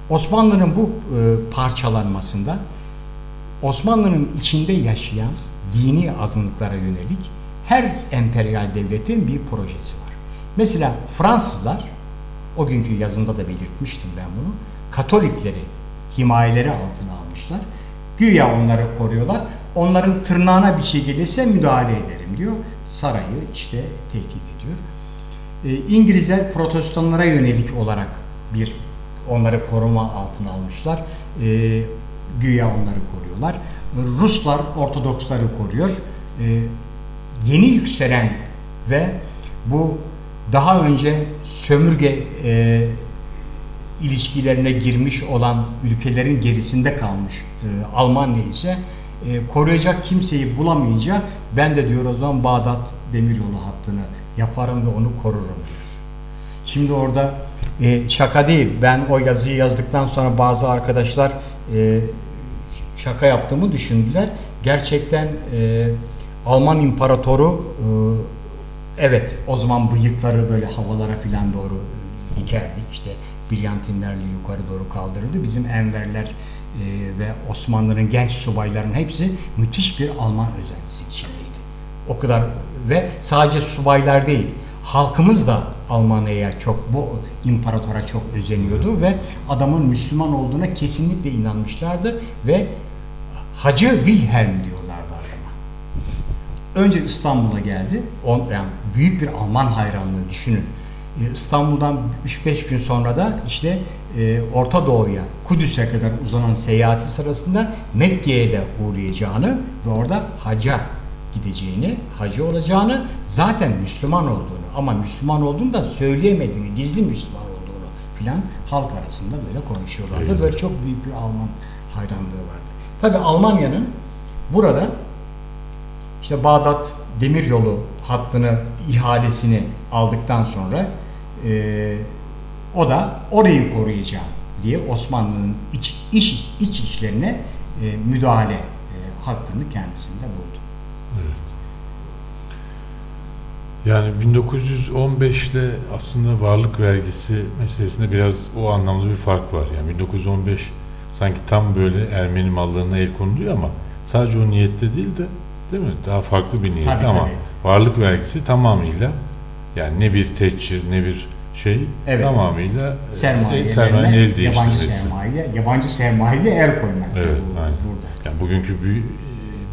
Osmanlı'nın bu e, parçalanmasında Osmanlı'nın içinde yaşayan dini azınlıklara yönelik her emperyal devletin bir projesi var. Mesela Fransızlar, o günkü yazında da belirtmiştim ben bunu, Katolikleri himayeleri altına almışlar. Güya onları koruyorlar. Onların tırnağına bir şey gelirse müdahale ederim diyor. Sarayı işte tehdit ediyor. E, İngilizler protestanlara yönelik olarak bir onları koruma altına almışlar. E, güya onları koruyorlar. Ruslar Ortodoksları koruyor. E, yeni yükselen ve bu daha önce sömürge e, ilişkilerine girmiş olan ülkelerin gerisinde kalmış e, Almanya ise e, koruyacak kimseyi bulamayınca ben de diyor o zaman Bağdat demiryolu hattını yaparım ve onu korurum diyor. Şimdi orada e, şaka değil. Ben o yazıyı yazdıktan sonra bazı arkadaşlar e, şaka yaptığımı düşündüler. Gerçekten e, Alman imparatoru e, evet o zaman bıyıkları böyle havalara filan doğru dikerdi. İşte brilyantinlerle yukarı doğru kaldırırdı. Bizim Enverler e, ve Osmanlı'nın genç subayların hepsi müthiş bir Alman özentisi içindeydi. O kadar ve sadece subaylar değil, halkımız da Almanya'ya çok, bu imparatora çok özeniyordu ve adamın Müslüman olduğuna kesinlikle inanmışlardı ve Hacı Wilhelm adama. Önce İstanbul'a geldi. On, yani büyük bir Alman hayranlığı düşünün. Ee, İstanbul'dan 3-5 gün sonra da işte e, Orta Doğu'ya, Kudüs'e kadar uzanan seyahati sırasında Mekke'ye de uğrayacağını ve orada haca gideceğini, hacı olacağını, zaten Müslüman olduğunu ama Müslüman olduğunu da söyleyemediğini, gizli Müslüman olduğunu filan halk arasında böyle konuşuyorlardı. Evet. Böyle çok büyük bir Alman hayranlığı vardı. Tabi Almanya'nın burada işte Bağdat demiryolu hattını ihalesini aldıktan sonra e, o da orayı koruyacağım diye Osmanlı'nın iç, iç, iç işlerine e, müdahale e, hakkını kendisinde buldu. Evet. Yani 1915 ile aslında varlık vergisi meselesinde biraz o anlamda bir fark var. Yani 1915 sanki tam böyle Ermeni mallarına el konuluyor ama sadece o niyette değil de değil mi? Daha farklı bir niyet Tabii, ama tabii. varlık vergisi tamamıyla yani ne bir teçhir ne bir şey Evet. tamamıyla e, Sermaye, sermayenin el yabancı sermaye, yabancı sermayeye el koymak. Evet, bu- aynen. burada. Yani bugünkü büyük,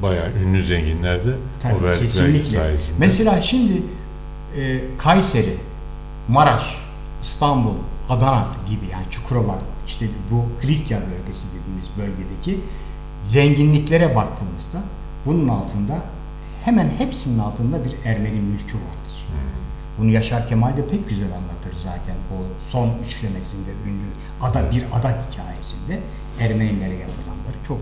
bayağı ünlü zenginler de Tabii, o vergi kesinlikle. sayesinde. Mesela şimdi e, Kayseri, Maraş, İstanbul, Adana gibi yani Çukurova işte bu Likya bölgesi dediğimiz bölgedeki zenginliklere baktığımızda bunun altında hemen hepsinin altında bir Ermeni mülkü vardır. Bunu Yaşar Kemal de pek güzel anlatır zaten o son üçlemesinde ünlü ada bir ada hikayesinde Ermenilere yapılanları çok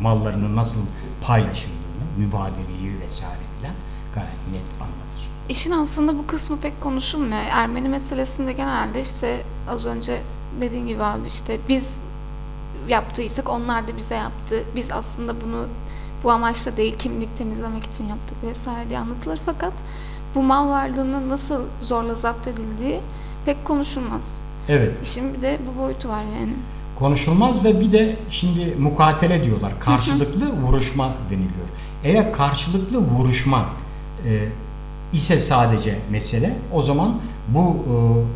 mallarının nasıl paylaşıldığını, mübadeleyi vesaire filan gayet net anlatır. İşin aslında bu kısmı pek konuşulmuyor. Ermeni meselesinde genelde işte az önce dediğin gibi abi işte biz yaptıysak onlar da bize yaptı. Biz aslında bunu bu amaçla değil kimlik temizlemek için yaptık vesaire diye anlatılır. Fakat bu mal varlığının nasıl zorla zapt edildiği pek konuşulmaz. Evet. İşin bir de bu boyutu var yani. konuşulmaz ve bir de şimdi mukatele diyorlar. Karşılıklı vuruşma deniliyor. Eğer karşılıklı vuruşma e, ise sadece mesele o zaman bu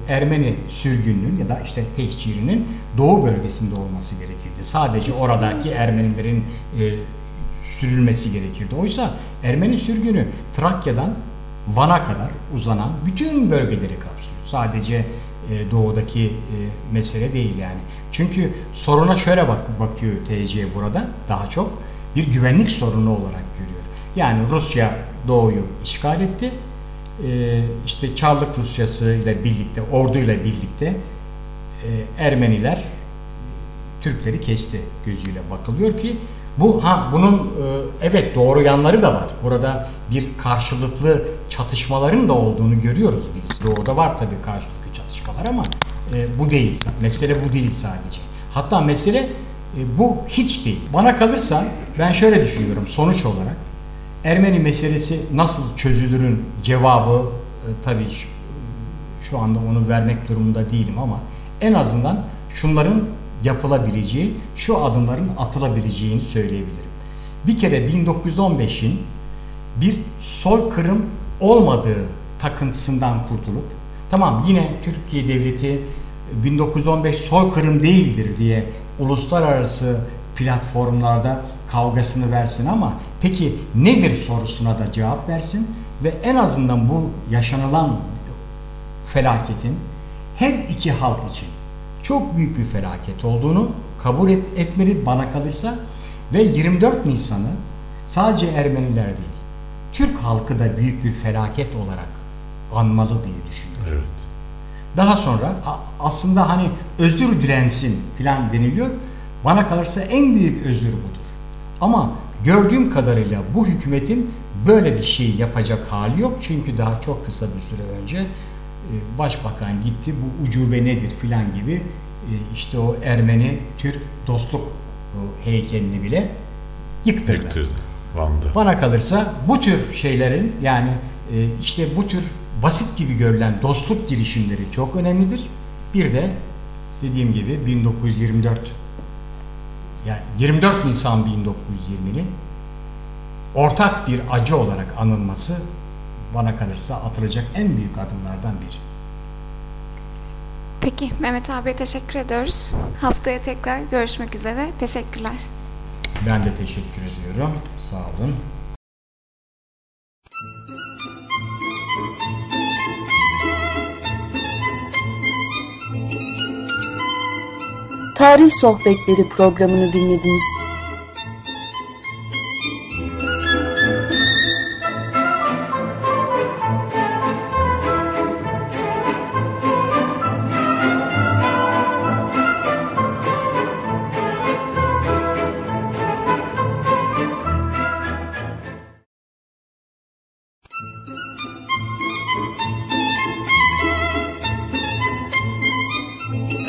e, Ermeni sürgününün ya da işte tehcirinin doğu bölgesinde olması gerekirdi. Sadece oradaki Ermenilerin e, sürülmesi gerekirdi. Oysa Ermeni sürgünü Trakya'dan Van'a kadar uzanan bütün bölgeleri kapsıyor. Sadece e, doğudaki e, mesele değil yani. Çünkü soruna şöyle bak bakıyor TC burada daha çok bir güvenlik sorunu olarak görüyor. Yani Rusya doğuyu işgal etti. E, işte Çarlık Rusyası ile birlikte, orduyla birlikte e, Ermeniler Türkleri kesti gözüyle bakılıyor ki bu ha bunun e, evet doğru yanları da var. Burada bir karşılıklı çatışmaların da olduğunu görüyoruz biz. Doğuda var tabii karşılıklı çatışmalar ama e, bu değil. Mesele bu değil sadece. Hatta mesele e, bu hiç değil. Bana kalırsa ben şöyle düşünüyorum sonuç olarak Ermeni meselesi nasıl çözülürün cevabı tabii şu anda onu vermek durumunda değilim ama en azından şunların yapılabileceği, şu adımların atılabileceğini söyleyebilirim. Bir kere 1915'in bir soykırım olmadığı takıntısından kurtulup tamam yine Türkiye Devleti 1915 soykırım değildir diye uluslararası platformlarda kavgasını versin ama peki nedir sorusuna da cevap versin ve en azından bu yaşanılan felaketin her iki halk için çok büyük bir felaket olduğunu kabul et, etmeli bana kalırsa ve 24 Nisan'ı sadece Ermeniler değil Türk halkı da büyük bir felaket olarak anmalı diye düşünüyorum. Evet. Daha sonra aslında hani özür dilensin filan deniliyor. Bana kalırsa en büyük özür budur. Ama gördüğüm kadarıyla bu hükümetin böyle bir şey yapacak hali yok. Çünkü daha çok kısa bir süre önce e, başbakan gitti bu ucube nedir filan gibi e, işte o Ermeni Türk dostluk heykelini bile yıktırdı. Yıktırdı. Van'da. Bana kalırsa bu tür şeylerin yani e, işte bu tür basit gibi görülen dostluk girişimleri çok önemlidir. Bir de dediğim gibi 1924 yani 24 Nisan 1920'nin ortak bir acı olarak anılması bana kalırsa atılacak en büyük adımlardan biri. Peki Mehmet abi teşekkür ediyoruz. Haftaya tekrar görüşmek üzere. Teşekkürler. Ben de teşekkür ediyorum. Sağ olun. Tarih Sohbetleri programını dinlediniz.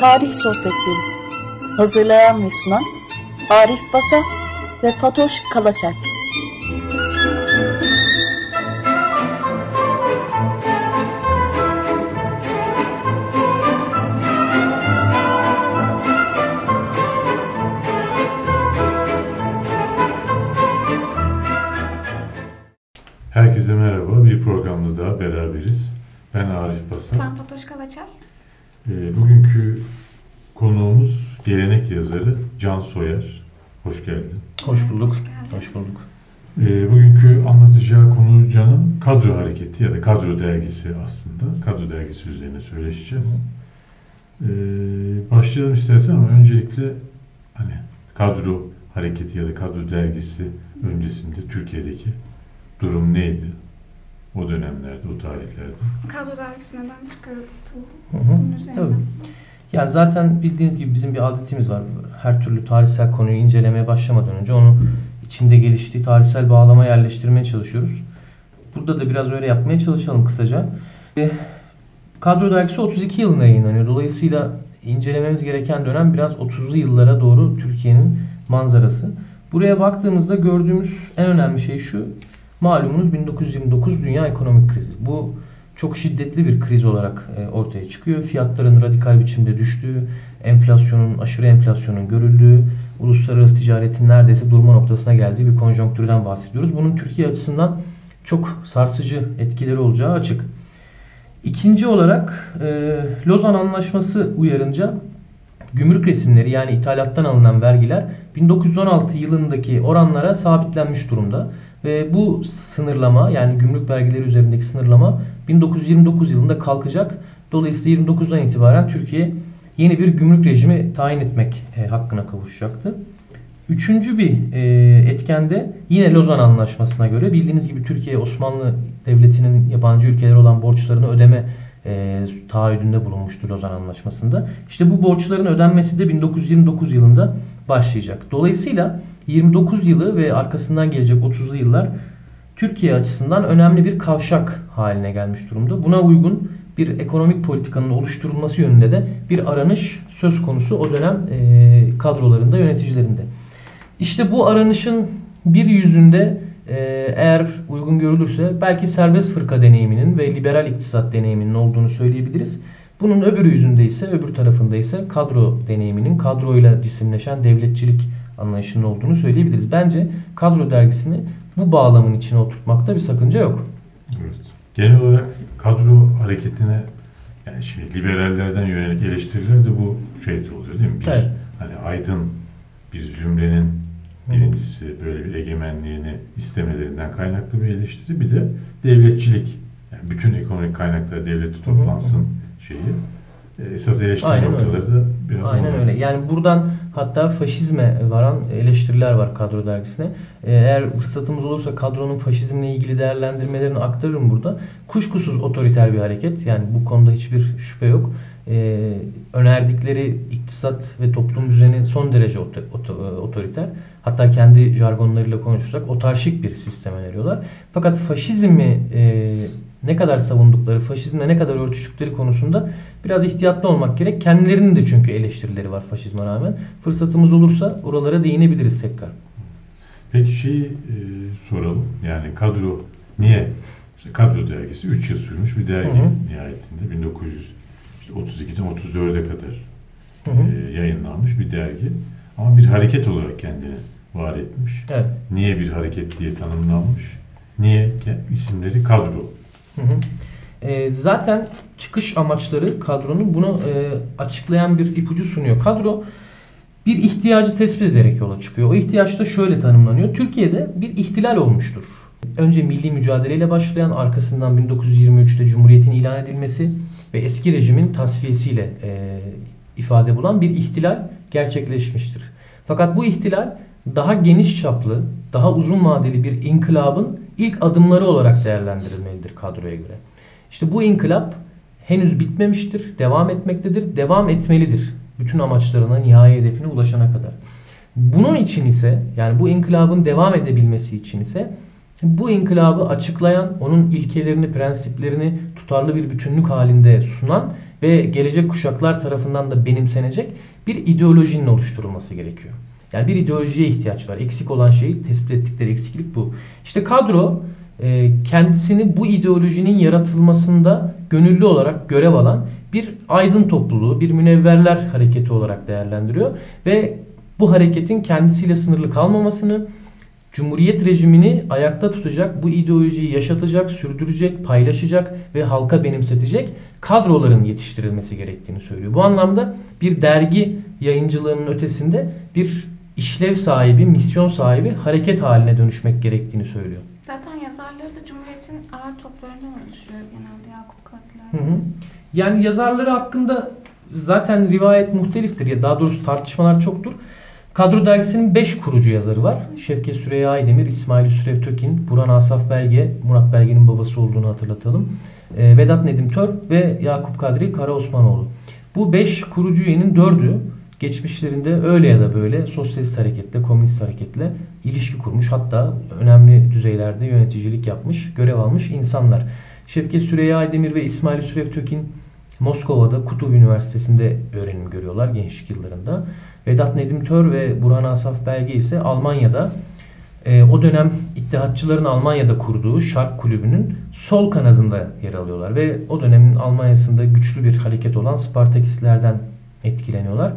Tarih Sohbetleri Hazırlayan ve sunan Arif Basa ve Fatoş Kalaçer. Herkese merhaba. Bir programda daha beraberiz. Ben Arif Basa. Ben Fatoş Kalaçer. Ee, bugünkü gelenek yazarı Can Soyer. Hoş geldin. Hoş bulduk. Hoş bulduk. Ee, bugünkü anlatacağı konu Can'ın Kadro Hareketi ya da Kadro Dergisi aslında. Kadro Dergisi üzerine söyleşeceğiz. Ee, başlayalım istersen ama öncelikle hani Kadro Hareketi ya da Kadro Dergisi öncesinde Türkiye'deki durum neydi? O dönemlerde, o tarihlerde. Kadro dergisi neden çıkarıldı? Hı hı, Bunun üzerine. tabii. Yani zaten bildiğiniz gibi bizim bir adetimiz var. Her türlü tarihsel konuyu incelemeye başlamadan önce onu içinde geliştiği tarihsel bağlama yerleştirmeye çalışıyoruz. Burada da biraz öyle yapmaya çalışalım kısaca. E, Kadro dergisi 32 yılında yayınlanıyor. Dolayısıyla incelememiz gereken dönem biraz 30'lu yıllara doğru Türkiye'nin manzarası. Buraya baktığımızda gördüğümüz en önemli şey şu. Malumunuz 1929 dünya ekonomik krizi. Bu çok şiddetli bir kriz olarak e, ortaya çıkıyor. Fiyatların radikal biçimde düştüğü, enflasyonun, aşırı enflasyonun görüldüğü, uluslararası ticaretin neredeyse durma noktasına geldiği bir konjonktürden bahsediyoruz. Bunun Türkiye açısından çok sarsıcı etkileri olacağı açık. İkinci olarak e, Lozan Anlaşması uyarınca gümrük resimleri yani ithalattan alınan vergiler 1916 yılındaki oranlara sabitlenmiş durumda. Ve bu sınırlama yani gümrük vergileri üzerindeki sınırlama 1929 yılında kalkacak. Dolayısıyla 29'dan itibaren Türkiye yeni bir gümrük rejimi tayin etmek e, hakkına kavuşacaktı. Üçüncü bir e, etkende yine Lozan Anlaşması'na göre bildiğiniz gibi Türkiye Osmanlı Devleti'nin yabancı ülkeler olan borçlarını ödeme e, taahhüdünde bulunmuştu Lozan Anlaşması'nda. İşte bu borçların ödenmesi de 1929 yılında başlayacak. Dolayısıyla 29 yılı ve arkasından gelecek 30'lu yıllar Türkiye açısından önemli bir kavşak haline gelmiş durumda. Buna uygun bir ekonomik politikanın oluşturulması yönünde de bir aranış söz konusu o dönem e, kadrolarında, yöneticilerinde. İşte bu aranışın bir yüzünde e, eğer uygun görülürse belki serbest fırka deneyiminin ve liberal iktisat deneyiminin olduğunu söyleyebiliriz. Bunun öbür yüzünde ise, öbür tarafında ise kadro deneyiminin, kadroyla cisimleşen devletçilik anlayışının olduğunu söyleyebiliriz. Bence kadro dergisini bu bağlamın içine oturtmakta bir sakınca yok. Evet. Genel olarak kadro hareketine yani şimdi liberallerden yönelik eleştiriler de bu şeyde oluyor değil mi? Bir, Evet. hani aydın bir zümrenin birincisi böyle bir egemenliğini istemelerinden kaynaklı bir eleştiri. Bir de devletçilik. Yani bütün ekonomik kaynaklar devlete toplansın şeyi. E, Esas eleştiri Aynen öyle. noktaları da biraz Aynen öyle. Yani buradan hatta faşizme varan eleştiriler var kadro dergisine. Ee, Eğer fırsatımız olursa kadronun faşizmle ilgili değerlendirmelerini aktarırım burada. Kuşkusuz otoriter bir hareket. Yani bu konuda hiçbir şüphe yok. Ee, önerdikleri iktisat ve toplum düzeni son derece oto- oto- otoriter. Hatta kendi jargonlarıyla konuşursak otarşik bir sistem öneriyorlar. Fakat faşizmi e, ne kadar savundukları, faşizmle ne kadar örtüştükleri konusunda biraz ihtiyatlı olmak gerek. Kendilerinin de çünkü eleştirileri var faşizme rağmen. Fırsatımız olursa oralara değinebiliriz tekrar. Peki şeyi e, soralım. Yani kadro niye? İşte kadro dergisi 3 yıl sürmüş bir dergi Hı hı. nihayetinde. 1932'den 34'e kadar Hı hı. e, yayınlanmış bir dergi. Ama bir hareket olarak kendini var etmiş. Evet. Niye bir hareket diye tanımlanmış? Niye? İsimleri kadro. Hı hı. E, zaten çıkış amaçları kadronun bunu e, açıklayan bir ipucu sunuyor. Kadro bir ihtiyacı tespit ederek yola çıkıyor. O ihtiyaç da şöyle tanımlanıyor. Türkiye'de bir ihtilal olmuştur. Önce milli mücadeleyle başlayan arkasından 1923'te Cumhuriyet'in ilan edilmesi ve eski rejimin tasfiyesiyle e, ifade bulan bir ihtilal gerçekleşmiştir. Fakat bu ihtilal daha geniş çaplı, daha uzun vadeli bir inkılabın ilk adımları olarak değerlendirilmelidir kadroya göre. İşte bu inkılap henüz bitmemiştir, devam etmektedir, devam etmelidir. Bütün amaçlarına, nihai hedefine ulaşana kadar. Bunun için ise yani bu inkılabın devam edebilmesi için ise bu inkılabı açıklayan, onun ilkelerini, prensiplerini tutarlı bir bütünlük halinde sunan ve gelecek kuşaklar tarafından da benimsenecek bir ideolojinin oluşturulması gerekiyor. Yani bir ideolojiye ihtiyaç var. Eksik olan şeyi tespit ettikleri eksiklik bu. İşte kadro e, kendisini bu ideolojinin yaratılmasında gönüllü olarak görev alan bir aydın topluluğu, bir münevverler hareketi olarak değerlendiriyor ve bu hareketin kendisiyle sınırlı kalmamasını, Cumhuriyet rejimini ayakta tutacak, bu ideolojiyi yaşatacak, sürdürecek, paylaşacak ve halka benimsetecek kadroların yetiştirilmesi gerektiğini söylüyor. Bu anlamda bir dergi yayıncılığının ötesinde bir işlev sahibi, misyon sahibi hareket haline dönüşmek gerektiğini söylüyor. Zaten yazarları da Cumhuriyet'in ağır toplarından oluşuyor genelde Yakup Kadriler. Hı hı. Yani yazarları hakkında zaten rivayet muhteliftir. ya Daha doğrusu tartışmalar çoktur. Kadro dergisinin 5 kurucu yazarı var. Şevket Süreyya Aydemir, İsmail Hüsrev Tökin, Burhan Asaf Belge, Murat Belge'nin babası olduğunu hatırlatalım. Ee, Vedat Nedim Tör ve Yakup Kadri Kara Osmanoğlu. Bu 5 kurucu üyenin 4'ü geçmişlerinde öyle ya da böyle sosyalist hareketle, komünist hareketle ilişki kurmuş. Hatta önemli düzeylerde yöneticilik yapmış, görev almış insanlar. Şevket Süreyya Aydemir ve İsmail Hüsrev Tökin Moskova'da Kutub Üniversitesi'nde öğrenim görüyorlar gençlik yıllarında. Vedat Nedim Tör ve Burhan Asaf Belge ise Almanya'da e, o dönem İttihatçıların Almanya'da kurduğu Şark Kulübü'nün sol kanadında yer alıyorlar. Ve o dönemin Almanya'sında güçlü bir hareket olan Spartakistlerden etkileniyorlar.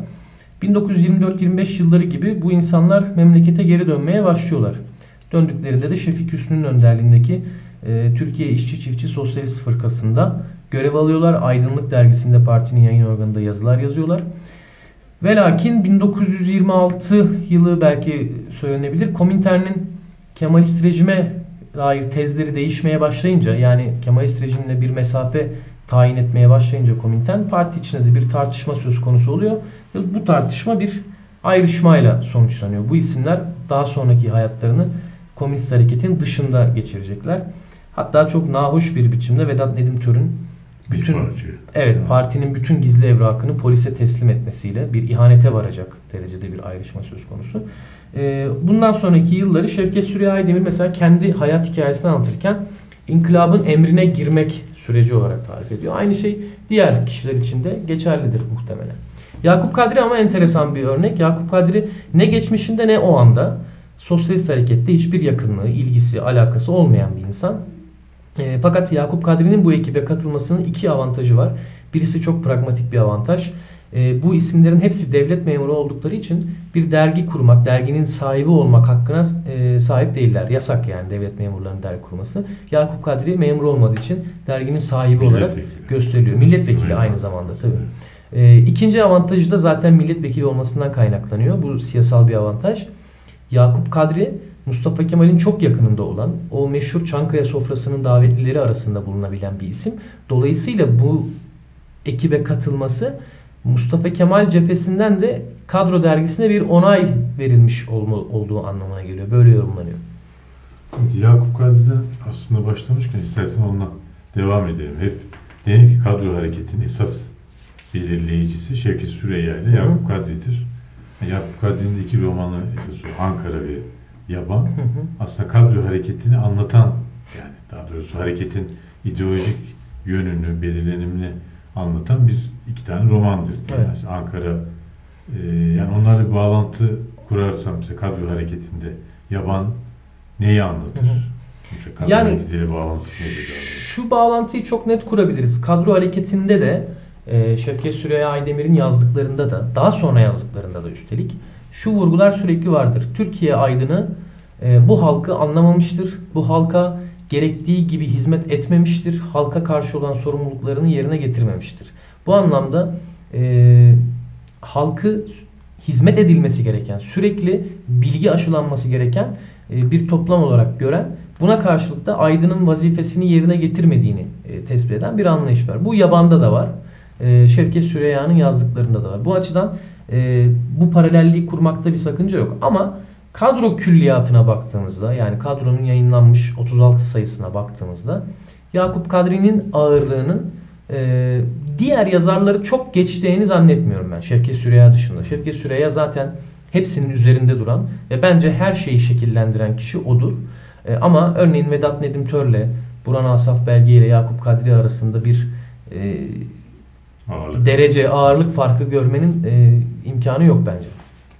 1924-25 yılları gibi bu insanlar memlekete geri dönmeye başlıyorlar. Döndüklerinde de Şefik Hüsnü'nün önderliğindeki e, Türkiye İşçi Çiftçi Sosyalist Fırkası'nda görev alıyorlar. Aydınlık Dergisi'nde partinin yayın organında yazılar yazıyorlar. Ve lakin 1926 yılı belki söylenebilir. Komintern'in Kemalist rejime dair tezleri değişmeye başlayınca yani Kemalist rejimle bir mesafe tayin etmeye başlayınca Komintern parti içinde de bir tartışma söz konusu oluyor. Bu tartışma bir ayrışmayla sonuçlanıyor. Bu isimler daha sonraki hayatlarını komünist hareketin dışında geçirecekler. Hatta çok nahoş bir biçimde Vedat Nedim Tör'ün bütün evet partinin bütün gizli evrakını polise teslim etmesiyle bir ihanete varacak derecede bir ayrışma söz konusu. Ee, bundan sonraki yılları Şevket Süreyya Aydemir mesela kendi hayat hikayesini anlatırken inkılabın emrine girmek süreci olarak tarif ediyor. Aynı şey diğer kişiler için de geçerlidir muhtemelen. Yakup Kadri ama enteresan bir örnek. Yakup Kadri ne geçmişinde ne o anda sosyalist harekette hiçbir yakınlığı, ilgisi, alakası olmayan bir insan. E, fakat Yakup Kadri'nin bu ekibe katılmasının iki avantajı var. Birisi çok pragmatik bir avantaj. E, bu isimlerin hepsi devlet memuru oldukları için bir dergi kurmak, derginin sahibi olmak hakkına e, sahip değiller. Yasak yani devlet memurlarının dergi kurması. Yakup Kadri memur olmadığı için derginin sahibi olarak gösteriliyor. Milletvekili aynı zamanda tabii. E, ikinci avantajı da zaten milletvekili olmasından kaynaklanıyor. Bu siyasal bir avantaj. Yakup Kadri Mustafa Kemal'in çok yakınında olan o meşhur Çankaya sofrasının davetlileri arasında bulunabilen bir isim. Dolayısıyla bu ekibe katılması Mustafa Kemal cephesinden de kadro dergisine bir onay verilmiş olma, olduğu anlamına geliyor. Böyle yorumlanıyor. Yakup Kadri'den aslında başlamışken istersen onunla devam edelim. Hep denir ki kadro hareketinin esas belirleyicisi Şevket Süreyya ile Yakup Kadri'dir. Yakup Kadri'nin iki romanı esas o Ankara ve Yaban. Aslında kadro hareketini anlatan yani daha doğrusu hareketin ideolojik yönünü, belirlenimini anlatan bir iki tane romandır. Evet. Yani Ankara e, yani onlarla bir bağlantı kurarsam mesela kadro hareketinde Yaban neyi anlatır? Hı hı. Yani-? Şu bağlantıyı çok net kurabiliriz. Kadro hareketinde de e, Şevket Süreyya Aydemir'in yazdıklarında da daha sonra yazdıklarında da üstelik şu vurgular sürekli vardır. Türkiye aydını bu halkı anlamamıştır. Bu halka gerektiği gibi hizmet etmemiştir. Halka karşı olan sorumluluklarını yerine getirmemiştir. Bu anlamda e, halkı hizmet edilmesi gereken, sürekli bilgi aşılanması gereken e, bir toplam olarak gören, buna karşılık da aydının vazifesini yerine getirmediğini e, tespit eden bir anlayış var. Bu yabanda da var. E, Şevket Süreyya'nın yazdıklarında da var. Bu açıdan e, bu paralelliği kurmakta bir sakınca yok. Ama kadro külliyatına baktığımızda yani kadronun yayınlanmış 36 sayısına baktığımızda Yakup Kadri'nin ağırlığının e, diğer yazarları çok geçtiğini zannetmiyorum ben Şevket Süreyya dışında. Şevket Süreyya zaten hepsinin üzerinde duran ve bence her şeyi şekillendiren kişi odur. E, ama örneğin Vedat Nedim Tör'le Burhan Asaf Belge ile Yakup Kadri arasında bir e, Ağırlık. derece ağırlık farkı görmenin e, imkanı yok bence.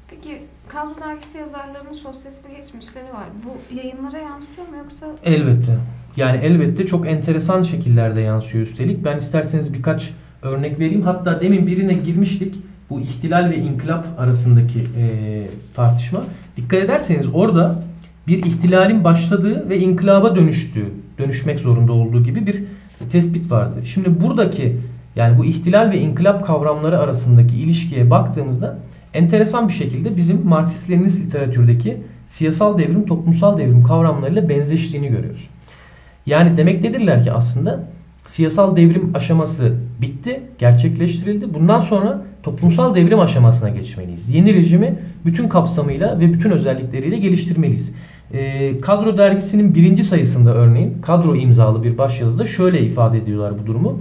Peki Kadro Dergisi yazarlarının sosyalist bir geçmişleri var. Bu yayınlara yansıyor mu yoksa Elbette. Yani elbette çok enteresan şekillerde yansıyor üstelik. Ben isterseniz birkaç örnek vereyim. Hatta demin birine girmiştik. Bu ihtilal ve inkılap arasındaki e, tartışma. Dikkat ederseniz orada bir ihtilalin başladığı ve inkılaba dönüştüğü, dönüşmek zorunda olduğu gibi bir tespit vardı. Şimdi buradaki yani bu ihtilal ve inkılap kavramları arasındaki ilişkiye baktığımızda enteresan bir şekilde bizim Marksist-Leninist literatürdeki siyasal devrim, toplumsal devrim kavramlarıyla benzeştiğini görüyoruz. Yani demektedirler ki aslında siyasal devrim aşaması bitti, gerçekleştirildi. Bundan sonra toplumsal devrim aşamasına geçmeliyiz. Yeni rejimi bütün kapsamıyla ve bütün özellikleriyle geliştirmeliyiz. Ee, kadro dergisinin birinci sayısında örneğin kadro imzalı bir başyazıda şöyle ifade ediyorlar bu durumu.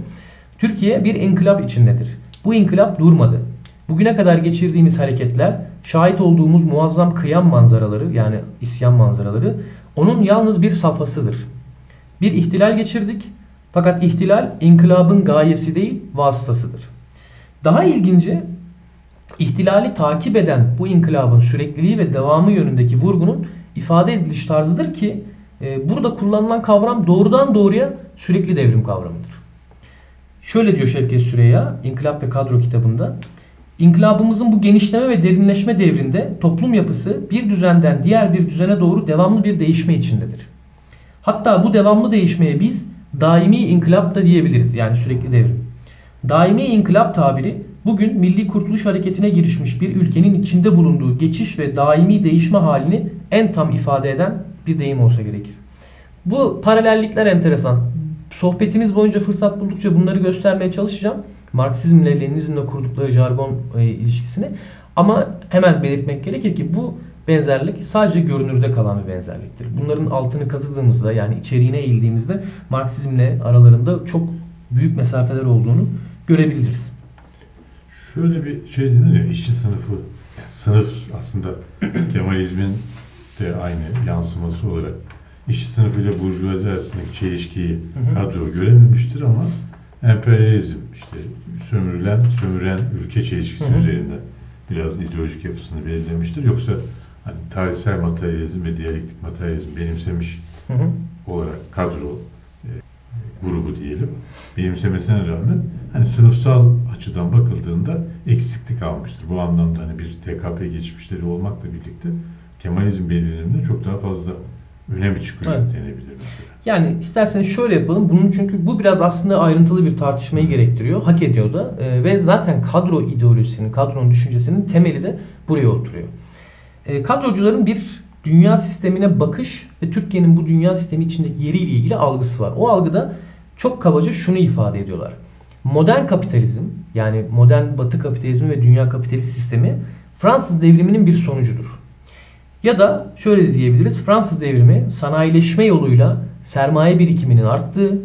Türkiye bir inkılap içindedir. Bu inkılap durmadı. Bugüne kadar geçirdiğimiz hareketler, şahit olduğumuz muazzam kıyam manzaraları yani isyan manzaraları onun yalnız bir safhasıdır. Bir ihtilal geçirdik fakat ihtilal inkılabın gayesi değil vasıtasıdır. Daha ilginci ihtilali takip eden bu inkılabın sürekliliği ve devamı yönündeki vurgunun ifade ediliş tarzıdır ki e, burada kullanılan kavram doğrudan doğruya sürekli devrim kavramıdır. Şöyle diyor Şevket Süreyya İnkılap ve Kadro kitabında. İnkılabımızın bu genişleme ve derinleşme devrinde toplum yapısı bir düzenden diğer bir düzene doğru devamlı bir değişme içindedir. Hatta bu devamlı değişmeye biz daimi inkılap da diyebiliriz. Yani sürekli devrim. Daimi inkılap tabiri bugün Milli Kurtuluş Hareketi'ne girişmiş bir ülkenin içinde bulunduğu geçiş ve daimi değişme halini en tam ifade eden bir deyim olsa gerekir. Bu paralellikler enteresan. Sohbetimiz boyunca fırsat buldukça bunları göstermeye çalışacağım. Marksizmle Leninizmle kurdukları jargon e, ilişkisini. Ama hemen belirtmek gerekir ki bu benzerlik sadece görünürde kalan bir benzerliktir. Bunların altını kazıdığımızda yani içeriğine eğildiğimizde Marksizmle aralarında çok büyük mesafeler olduğunu görebiliriz. Şöyle bir şey denir ya işçi sınıfı, yani sınıf aslında Kemalizmin de aynı yansıması olarak işçi sınıfı ile burjuvazi arasındaki çelişkiyi kadro görememiştir ama emperyalizm işte sömürülen, sömüren ülke çelişkisi Hı hı. üzerinden biraz ideolojik yapısını belirlemiştir. Yoksa hani tarihsel materyalizm ve diyalektik materyalizm benimsemiş Hı hı. olarak kadro e, grubu diyelim benimsemesine rağmen hani sınıfsal açıdan bakıldığında eksiklik almıştır. Bu anlamda hani bir TKP geçmişleri olmakla birlikte Kemalizm belirleniminde çok daha fazla önemi çıkıyor Evet. denebilir mesela. Yani isterseniz şöyle yapalım. Bunun çünkü bu biraz aslında ayrıntılı bir tartışmayı gerektiriyor. Hak ediyor da. Ee, ve zaten kadro ideolojisinin, kadronun düşüncesinin temeli de buraya oturuyor. Ee, kadrocuların bir dünya sistemine bakış ve Türkiye'nin bu dünya sistemi içindeki yeriyle ilgili algısı var. O algıda çok kabaca şunu ifade ediyorlar. Modern kapitalizm yani modern batı kapitalizmi ve dünya kapitalist sistemi Fransız devriminin bir sonucudur. Ya da şöyle diyebiliriz. Fransız devrimi sanayileşme yoluyla sermaye birikiminin arttığı,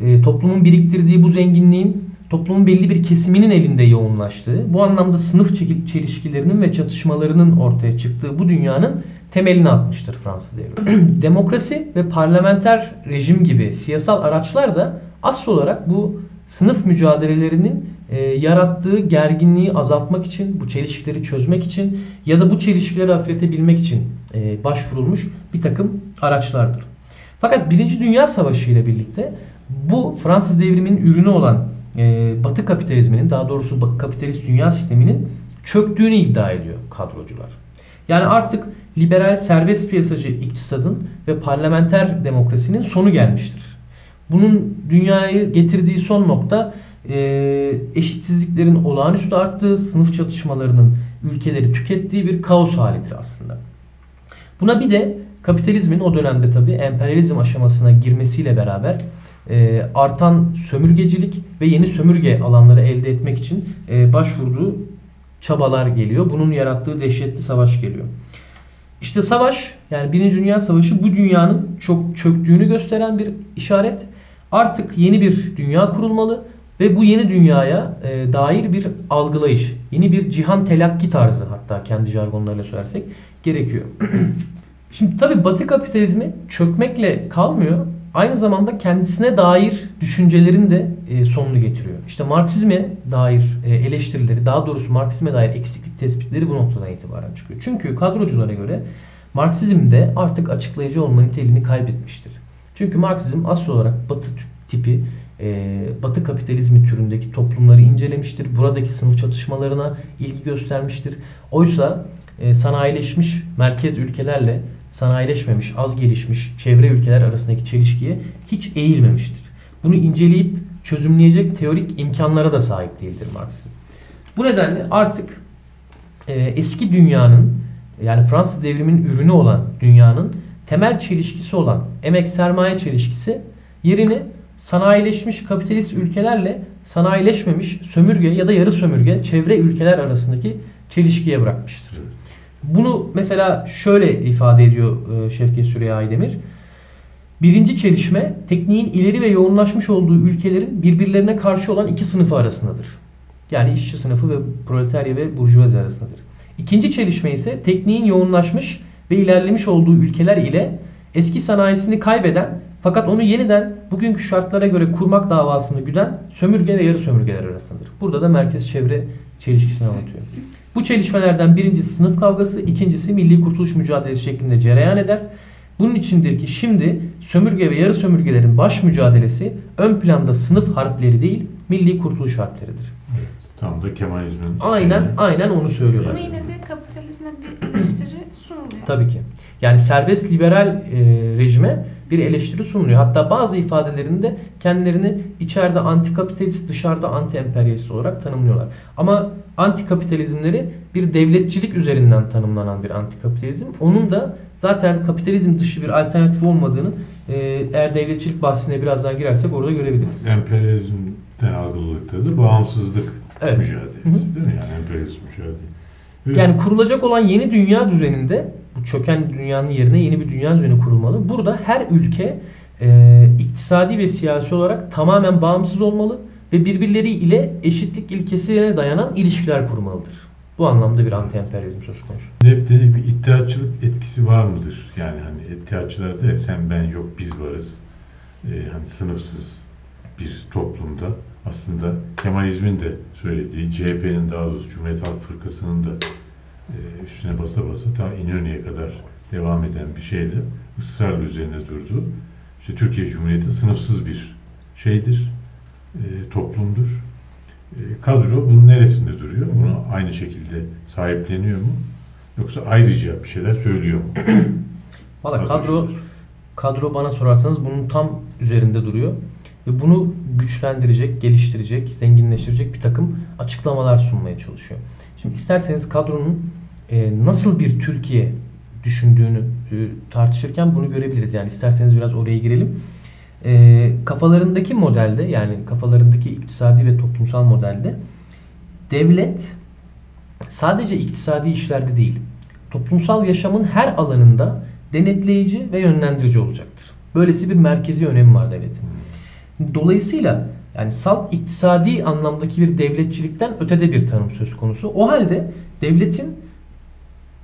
e, toplumun biriktirdiği bu zenginliğin toplumun belli bir kesiminin elinde yoğunlaştığı, bu anlamda sınıf çelişkilerinin ve çatışmalarının ortaya çıktığı bu dünyanın temelini atmıştır Fransız devrimi. Demokrasi ve parlamenter rejim gibi siyasal araçlar da asıl olarak bu sınıf mücadelelerinin e, yarattığı gerginliği azaltmak için, bu çelişkileri çözmek için ya da bu çelişkileri hafifletebilmek için e, başvurulmuş bir takım araçlardır. Fakat Birinci Dünya Savaşı ile birlikte bu Fransız devriminin ürünü olan e, Batı kapitalizminin daha doğrusu kapitalist dünya sisteminin çöktüğünü iddia ediyor kadrocular. Yani artık liberal serbest piyasacı iktisadın ve parlamenter demokrasinin sonu gelmiştir. Bunun dünyayı getirdiği son nokta e, eşitsizliklerin olağanüstü arttığı, sınıf çatışmalarının ülkeleri tükettiği bir kaos halidir aslında. Buna bir de kapitalizmin o dönemde tabii emperyalizm aşamasına girmesiyle beraber e, artan sömürgecilik ve yeni sömürge alanları elde etmek için e, başvurduğu çabalar geliyor. Bunun yarattığı dehşetli savaş geliyor. İşte savaş yani Birinci Dünya Savaşı bu dünyanın çok çöktüğünü gösteren bir işaret. Artık yeni bir dünya kurulmalı ve bu yeni dünyaya e, dair bir algılayış, yeni bir cihan telakki tarzı hatta kendi jargonlarıyla söylersek gerekiyor. Şimdi tabi Batı kapitalizmi çökmekle kalmıyor. Aynı zamanda kendisine dair düşüncelerin de e, sonunu getiriyor. İşte Marksizme dair e, eleştirileri, daha doğrusu Marksizme dair eksiklik tespitleri bu noktadan itibaren çıkıyor. Çünkü kadroculara göre Marksizmde artık açıklayıcı olma niteliğini kaybetmiştir. Çünkü Marksizm asıl olarak Batı tipi, e, Batı kapitalizmi türündeki toplumları incelemiştir. Buradaki sınıf çatışmalarına ilgi göstermiştir. Oysa e, sanayileşmiş merkez ülkelerle sanayileşmemiş, az gelişmiş çevre ülkeler arasındaki çelişkiye hiç eğilmemiştir. Bunu inceleyip çözümleyecek teorik imkanlara da sahip değildir Marksizm. Bu nedenle artık e, eski dünyanın yani Fransız devriminin ürünü olan dünyanın temel çelişkisi olan emek sermaye çelişkisi yerini sanayileşmiş kapitalist ülkelerle sanayileşmemiş sömürge ya da yarı sömürge çevre ülkeler arasındaki çelişkiye bırakmıştır. Bunu mesela şöyle ifade ediyor e, Şevket Süreyya Aydemir. Birinci çelişme tekniğin ileri ve yoğunlaşmış olduğu ülkelerin birbirlerine karşı olan iki sınıfı arasındadır. Yani işçi sınıfı ve proletarya ve burjuvazi arasındadır. İkinci çelişme ise tekniğin yoğunlaşmış ve ilerlemiş olduğu ülkeler ile eski sanayisini kaybeden fakat onu yeniden bugünkü şartlara göre kurmak davasını güden sömürge ve yarı sömürgeler arasındadır. Burada da merkez çevre çelişkisini anlatıyor. Bu çelişmelerden birincisi sınıf kavgası, ikincisi milli kurtuluş mücadelesi şeklinde cereyan eder. Bunun içindir ki şimdi sömürge ve yarı sömürgelerin baş mücadelesi ön planda sınıf harpleri değil, milli kurtuluş harpleridir. Tam da Kemalizmin Aynen, aynen onu söylüyorlar. Ama yine de kapitalizme bir eleştiri sunuluyor. Tabii ki. Yani serbest liberal e, rejime bir eleştiri sunuluyor. Hatta bazı ifadelerinde kendilerini içeride antikapitalist, dışarıda anti-emperyalist olarak tanımlıyorlar. Ama antikapitalizmleri bir devletçilik üzerinden tanımlanan bir antikapitalizm. Onun da zaten kapitalizm dışı bir alternatif olmadığını e, eğer devletçilik bahsine birazdan girersek orada görebiliriz. emperyalizmden algılılıkta da bağımsızlık Evet. mücadelesi değil mi? Yani emperyalizm mücadelesi. Yani kurulacak olan yeni dünya düzeninde bu çöken dünyanın yerine yeni bir dünya düzeni kurulmalı. Burada her ülke e, iktisadi ve siyasi olarak tamamen bağımsız olmalı ve birbirleri ile eşitlik ilkesine dayanan ilişkiler kurmalıdır. Bu anlamda bir anti-emperyalizm söz konusu. Hep dedik bir iddiaçılık etkisi var mıdır? Yani hani iddiaçılar da sen ben yok biz varız. Ee, hani sınıfsız bir toplumda aslında Kemalizmin de söylediği, CHP'nin daha doğrusu Cumhuriyet Halk Fırkası'nın da üstüne basa basa ta İnönü'ye kadar devam eden bir şeyle ısrarla üzerine durdu. İşte Türkiye Cumhuriyeti sınıfsız bir şeydir, e, toplumdur. E, kadro bunun neresinde duruyor? Bunu aynı şekilde sahipleniyor mu? Yoksa ayrıca bir şeyler söylüyor mu? Valla kadro kadro bana sorarsanız bunun tam üzerinde duruyor ve bunu güçlendirecek, geliştirecek, zenginleştirecek bir takım açıklamalar sunmaya çalışıyor. Şimdi isterseniz kadronun nasıl bir Türkiye düşündüğünü e, tartışırken bunu görebiliriz. Yani isterseniz biraz oraya girelim. E, kafalarındaki modelde yani kafalarındaki iktisadi ve toplumsal modelde devlet sadece iktisadi işlerde değil, toplumsal yaşamın her alanında denetleyici ve yönlendirici olacaktır. Böylesi bir merkezi önemi var devletin. Dolayısıyla yani salt iktisadi anlamdaki bir devletçilikten ötede bir tanım söz konusu. O halde devletin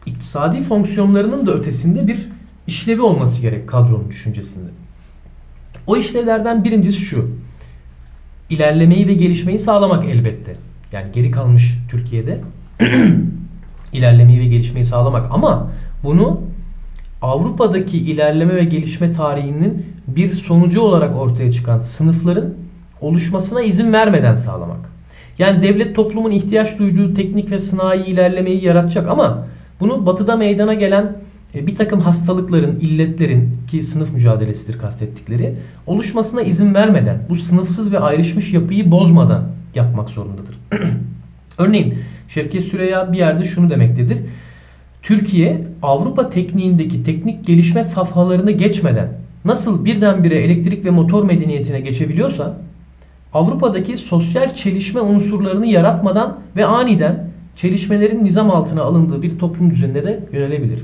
iktisadi fonksiyonlarının da ötesinde bir işlevi olması gerek kadronun düşüncesinde. O işlevlerden birincisi şu. İlerlemeyi ve gelişmeyi sağlamak elbette. Yani geri kalmış Türkiye'de ilerlemeyi ve gelişmeyi sağlamak ama bunu Avrupa'daki ilerleme ve gelişme tarihinin bir sonucu olarak ortaya çıkan sınıfların oluşmasına izin vermeden sağlamak. Yani devlet toplumun ihtiyaç duyduğu teknik ve sanayi ilerlemeyi yaratacak ama bunu batıda meydana gelen e, bir takım hastalıkların, illetlerin ki sınıf mücadelesidir kastettikleri oluşmasına izin vermeden, bu sınıfsız ve ayrışmış yapıyı bozmadan yapmak zorundadır. Örneğin Şevket Süreya bir yerde şunu demektedir. Türkiye Avrupa tekniğindeki teknik gelişme safhalarını geçmeden nasıl birdenbire elektrik ve motor medeniyetine geçebiliyorsa Avrupa'daki sosyal çelişme unsurlarını yaratmadan ve aniden çelişmelerin nizam altına alındığı bir toplum düzenine de yönelebilir.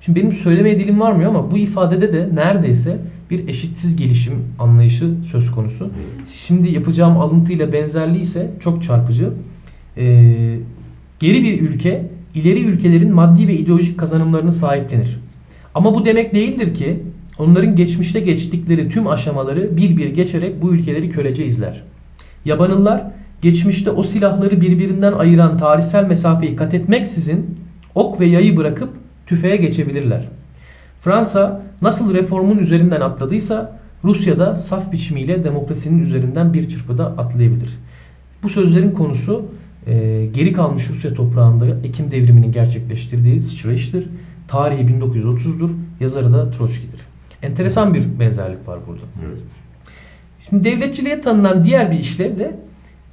Şimdi benim söylemeye dilim varmıyor ama bu ifadede de neredeyse bir eşitsiz gelişim anlayışı söz konusu. Şimdi yapacağım alıntıyla benzerliği ise çok çarpıcı. Ee, geri bir ülke ileri ülkelerin maddi ve ideolojik kazanımlarını sahiplenir. Ama bu demek değildir ki onların geçmişte geçtikleri tüm aşamaları bir bir geçerek bu ülkeleri kölece izler. Yabanıllar geçmişte o silahları birbirinden ayıran tarihsel mesafeyi kat etmeksizin ok ve yayı bırakıp tüfeğe geçebilirler. Fransa nasıl reformun üzerinden atladıysa Rusya da saf biçimiyle demokrasinin üzerinden bir çırpıda atlayabilir. Bu sözlerin konusu e, geri kalmış Rusya toprağında Ekim devriminin gerçekleştirdiği sıçrayıştır. Tarihi 1930'dur. Yazarı da Troçki'dir. Enteresan bir benzerlik var burada. Evet. Şimdi devletçiliğe tanınan diğer bir işlev de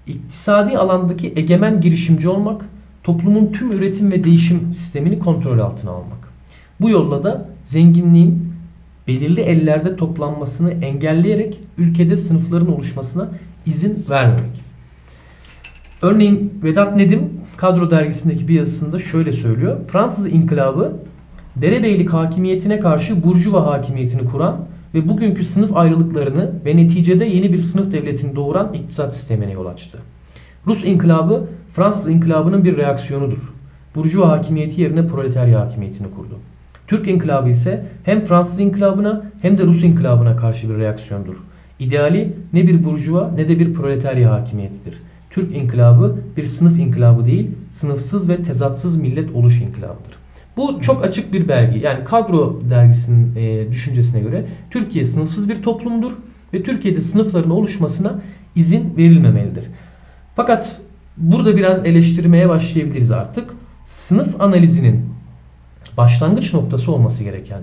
iktisadi alandaki egemen girişimci olmak, toplumun tüm üretim ve değişim sistemini kontrol altına almak. Bu yolla da zenginliğin belirli ellerde toplanmasını engelleyerek ülkede sınıfların oluşmasına izin vermemek. Örneğin Vedat Nedim Kadro dergisindeki bir yazısında şöyle söylüyor. Fransız inkılabı derebeylik hakimiyetine karşı burjuva hakimiyetini kuran ve bugünkü sınıf ayrılıklarını ve neticede yeni bir sınıf devletini doğuran iktisat sistemine yol açtı. Rus inkılabı Fransız inkılabının bir reaksiyonudur. Burjuva hakimiyeti yerine proletarya hakimiyetini kurdu. Türk inkılabı ise hem Fransız inkılabına hem de Rus inkılabına karşı bir reaksiyondur. İdeali ne bir burjuva ne de bir proletarya hakimiyetidir. Türk inkılabı bir sınıf inkılabı değil, sınıfsız ve tezatsız millet oluş inkılabıdır. Bu çok açık bir belge. Yani Kadro dergisinin e, düşüncesine göre Türkiye sınıfsız bir toplumdur ve Türkiye'de sınıfların oluşmasına izin verilmemelidir. Fakat burada biraz eleştirmeye başlayabiliriz artık. Sınıf analizinin başlangıç noktası olması gereken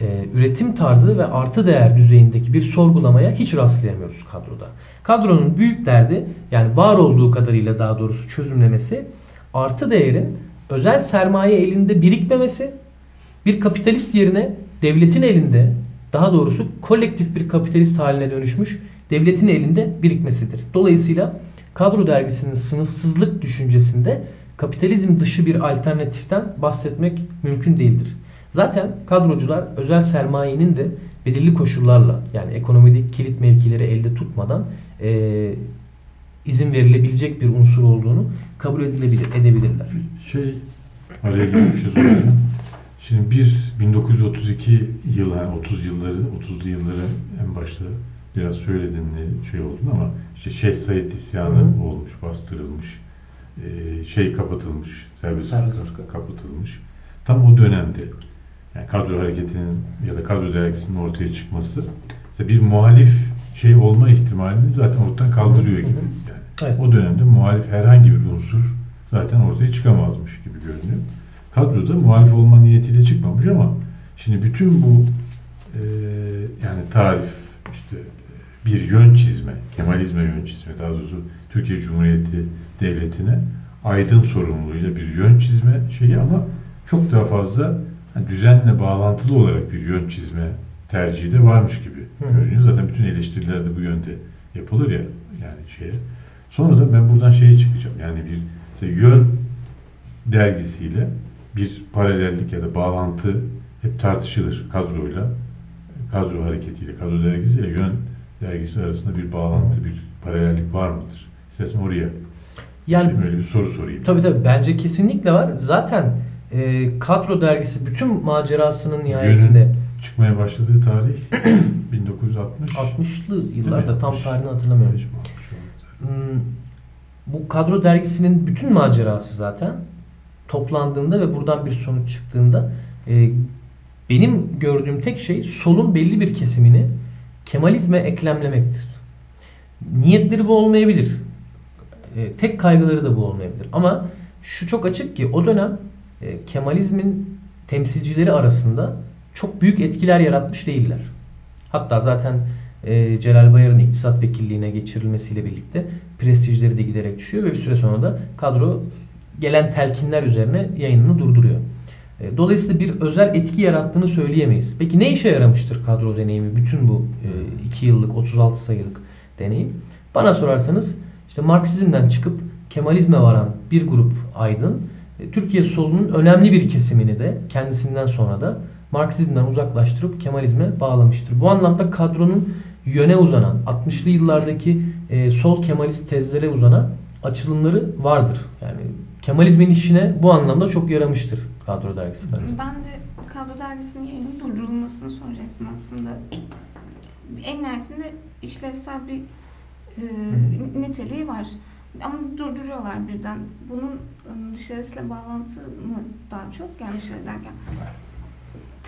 e, üretim tarzı ve artı değer düzeyindeki bir sorgulamaya hiç rastlayamıyoruz kadroda. Kadronun büyük derdi yani var olduğu kadarıyla daha doğrusu çözümlemesi artı değerin özel sermaye elinde birikmemesi bir kapitalist yerine devletin elinde daha doğrusu kolektif bir kapitalist haline dönüşmüş devletin elinde birikmesidir. Dolayısıyla Kadro dergisinin sınıfsızlık düşüncesinde kapitalizm dışı bir alternatiften bahsetmek mümkün değildir. Zaten kadrocular özel sermayenin de belirli koşullarla yani ekonomideki kilit mevkileri elde tutmadan e, izin verilebilecek bir unsur olduğunu kabul edilebilir, edebilirler. Şey araya girip bir şey soracağım. Şimdi bir 1932 yıl yani 30 yılları 30'lu yılları en başta biraz söyledin şey oldu ama işte Şeyh Said isyanı Hı olmuş, bastırılmış. Ee, şey kapatılmış, serbest kapatılmış. Tam o dönemde yani kadro hareketinin ya da kadro dergisinin ortaya çıkması işte bir muhalif şey olma ihtimalini zaten ortadan kaldırıyor gibi. Yani Evet. o dönemde muhalif herhangi bir unsur zaten ortaya çıkamazmış gibi görünüyor. Kadroda muhalif olma niyetiyle çıkmamış ama şimdi bütün bu e, yani tarif işte bir yön çizme, Kemalizme yön çizme, daha doğrusu Türkiye Cumhuriyeti Devleti'ne aydın sorumluluğuyla bir yön çizme şeyi ama çok daha fazla hani düzenle bağlantılı olarak bir yön çizme tercihi de varmış gibi görünüyor. Zaten bütün eleştiriler de bu yönde yapılır ya yani şeye. Sonra da ben buradan şeye çıkacağım. Yani bir işte yön dergisiyle bir paralellik ya da bağlantı hep tartışılır kadroyla. Kadro hareketiyle, kadro dergisiyle yön dergisi arasında bir bağlantı, bir paralellik var mıdır? İstersen oraya Yani Şimdi öyle bir soru sorayım. Tabii tabii bence kesinlikle var. Zaten e, kadro dergisi bütün macerasının nihayetinde Yönün çıkmaya başladığı tarih 1960. 60'lı Değil yıllarda tam 60. tarihini hatırlamıyorum. Bu kadro dergisinin bütün macerası zaten toplandığında ve buradan bir sonuç çıktığında e, benim gördüğüm tek şey solun belli bir kesimini Kemalizme eklemlemektir. Niyetleri bu olmayabilir. E, tek kaygıları da bu olmayabilir. Ama şu çok açık ki o dönem e, Kemalizmin temsilcileri arasında çok büyük etkiler yaratmış değiller. Hatta zaten e, Celal Bayar'ın iktisat vekilliğine geçirilmesiyle birlikte prestijleri de giderek düşüyor ve bir süre sonra da kadro gelen telkinler üzerine yayınını durduruyor. E, Dolayısıyla bir özel etki yarattığını söyleyemeyiz. Peki ne işe yaramıştır kadro deneyimi? Bütün bu 2 yıllık 36 sayılık deneyim. Bana sorarsanız işte Marksizmden çıkıp Kemalizme varan bir grup aydın e, Türkiye solunun önemli bir kesimini de kendisinden sonra da Marksizmden uzaklaştırıp Kemalizme bağlamıştır. Bu anlamda kadronun yöne uzanan 60'lı yıllardaki e, sol Kemalist tezlere uzanan açılımları vardır. Yani Kemalizmin işine bu anlamda çok yaramıştır kadro dergisi bence. Ben de kadro dergisinin yayının durdurulmasını soracaktım aslında. En nihayetinde işlevsel bir e, niteliği var. Ama durduruyorlar birden. Bunun ım, dışarısıyla bağlantı mı daha çok? Yani dışarı derken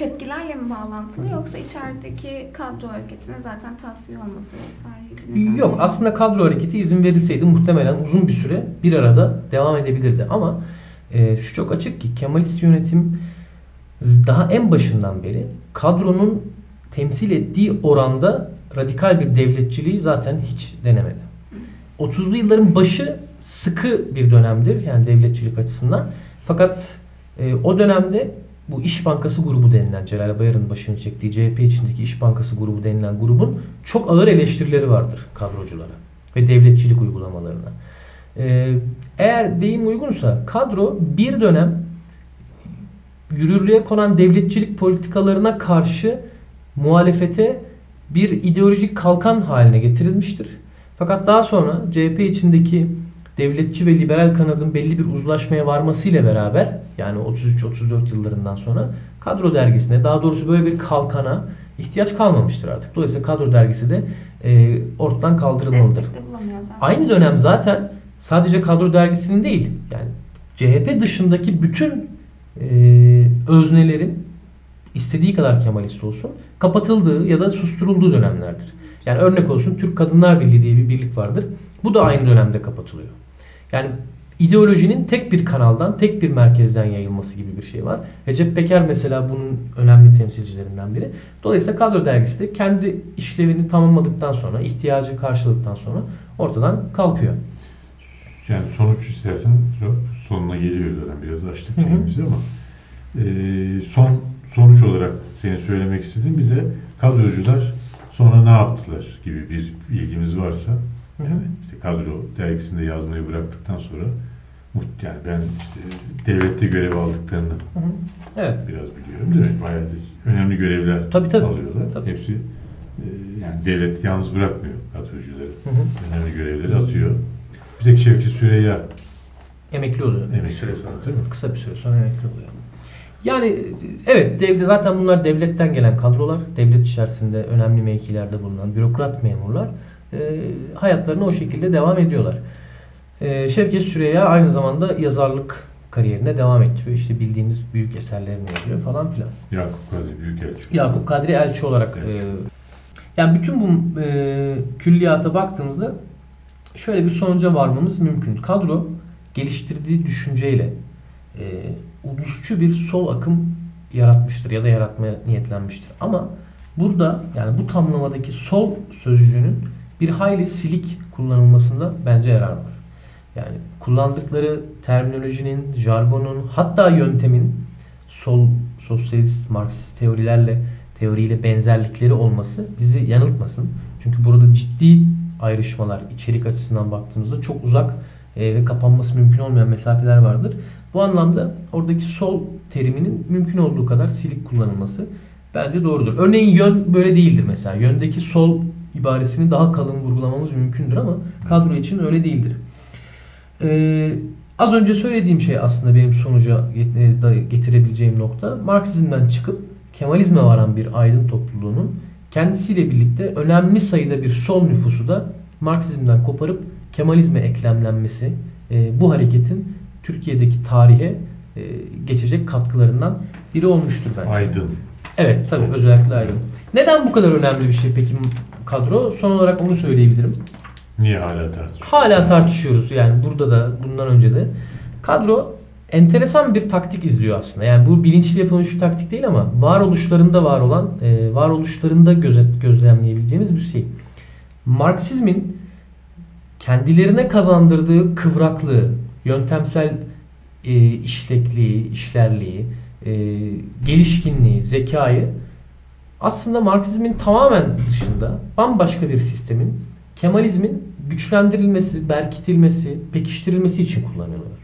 tepkilerle mi bağlantılı yoksa içerideki kadro hareketine zaten tasfiye olması vesaire Yok aslında kadro hareketi izin verilseydi muhtemelen uzun bir süre bir arada devam edebilirdi. Ama e, şu çok açık ki Kemalist yönetim daha en başından beri kadronun temsil ettiği oranda radikal bir devletçiliği zaten hiç denemedi. 30'lu yılların başı sıkı bir dönemdir yani devletçilik açısından. Fakat e, o dönemde bu İş Bankası grubu denilen Celal Bayar'ın başını çektiği CHP içindeki İş Bankası grubu denilen grubun çok ağır eleştirileri vardır kadroculara ve devletçilik uygulamalarına. E, eğer deyim uygunsa kadro bir dönem yürürlüğe konan devletçilik politikalarına karşı muhalefete bir ideolojik kalkan haline getirilmiştir. Fakat daha sonra CHP içindeki devletçi ve liberal kanadın belli bir uzlaşmaya varmasıyla beraber yani 33-34 yıllarından sonra kadro dergisine daha doğrusu böyle bir kalkana ihtiyaç kalmamıştır artık. Dolayısıyla kadro dergisi de e, ortadan kaldırılmalıdır. De. Aynı dönem zaten sadece kadro dergisinin değil yani CHP dışındaki bütün e, öznelerin istediği kadar Kemalist olsun kapatıldığı ya da susturulduğu dönemlerdir. Yani örnek olsun Türk Kadınlar Birliği diye bir birlik vardır. Bu da aynı dönemde kapatılıyor. Yani ideolojinin tek bir kanaldan, tek bir merkezden yayılması gibi bir şey var. Recep Peker mesela bunun önemli temsilcilerinden biri. Dolayısıyla kadro dergisi de kendi işlevini tamamladıktan sonra, ihtiyacı karşıladıktan sonra ortadan kalkıyor. Yani sonuç istersen sonuna geliyoruz zaten biraz açtık şeyimizi ama e, son sonuç olarak senin söylemek istediğin bir de kadrocular sonra ne yaptılar gibi bir ilgimiz varsa Hı hı. işte kadro dergisinde yazmayı bıraktıktan sonra Yani ben işte devlette görev aldıklarını Evet. biraz biliyorum değil mi? Bayağı önemli görevler Tabii, tabii. alıyorlar. Tabii. Hepsi e, yani devlet yalnız bırakmıyor kadrocuları. Hı hı. Önemli görevleri atıyor. Bir tek Şevki Süreyya Emekli oluyor. Emekli bir süre sonra. değil mi? Kısa bir süre sonra emekli oluyor. Yani evet devlet zaten bunlar devletten gelen kadrolar. Devlet içerisinde önemli mevkilerde bulunan bürokrat memurlar e, hayatlarına o şekilde devam ediyorlar. E, Şevket Süreyya aynı zamanda yazarlık kariyerine devam ettiriyor. İşte bildiğiniz büyük eserlerini yazıyor falan filan. Yakup Kadri Büyükelçi. Yakup Kadri Elçi olarak e, yani bütün bu e, külliyata baktığımızda şöyle bir sonuca varmamız mümkün. Kadro geliştirdiği düşünceyle e, ulusçu bir sol akım yaratmıştır ya da yaratmaya niyetlenmiştir. Ama burada yani bu tamlamadaki sol sözcüğünün bir hayli silik kullanılmasında bence yarar var. Yani kullandıkları terminolojinin, jargonun hatta yöntemin sol sosyalist Marksist teorilerle teoriyle benzerlikleri olması bizi yanıltmasın. Çünkü burada ciddi ayrışmalar içerik açısından baktığımızda çok uzak e, ve kapanması mümkün olmayan mesafeler vardır. Bu anlamda oradaki sol teriminin mümkün olduğu kadar silik kullanılması bence doğrudur. Örneğin yön böyle değildir mesela. Yöndeki sol ibaresini daha kalın vurgulamamız mümkündür ama kadro için öyle değildir. Ee, az önce söylediğim şey aslında benim sonuca da- getirebileceğim nokta. Marksizmden çıkıp Kemalizme varan bir aydın topluluğunun kendisiyle birlikte önemli sayıda bir sol nüfusu da Marksizmden koparıp Kemalizme eklemlenmesi e, bu hareketin Türkiye'deki tarihe e, geçecek katkılarından biri olmuştur bence. Aydın. Evet tabii özellikle aydın. Neden bu kadar önemli bir şey peki kadro? Son olarak onu söyleyebilirim. Niye hala tartışıyor? Hala tartışıyoruz yani burada da bundan önce de. Kadro enteresan bir taktik izliyor aslında. Yani bu bilinçli yapılmış bir taktik değil ama varoluşlarında var olan, e, varoluşlarında gözet, gözlemleyebileceğimiz bir şey. Marksizmin kendilerine kazandırdığı kıvraklığı, yöntemsel e, işlekliği, işlerliği, e, gelişkinliği, zekayı aslında Marksizmin tamamen dışında bambaşka bir sistemin Kemalizmin güçlendirilmesi, berkitilmesi, pekiştirilmesi için kullanıyorlar.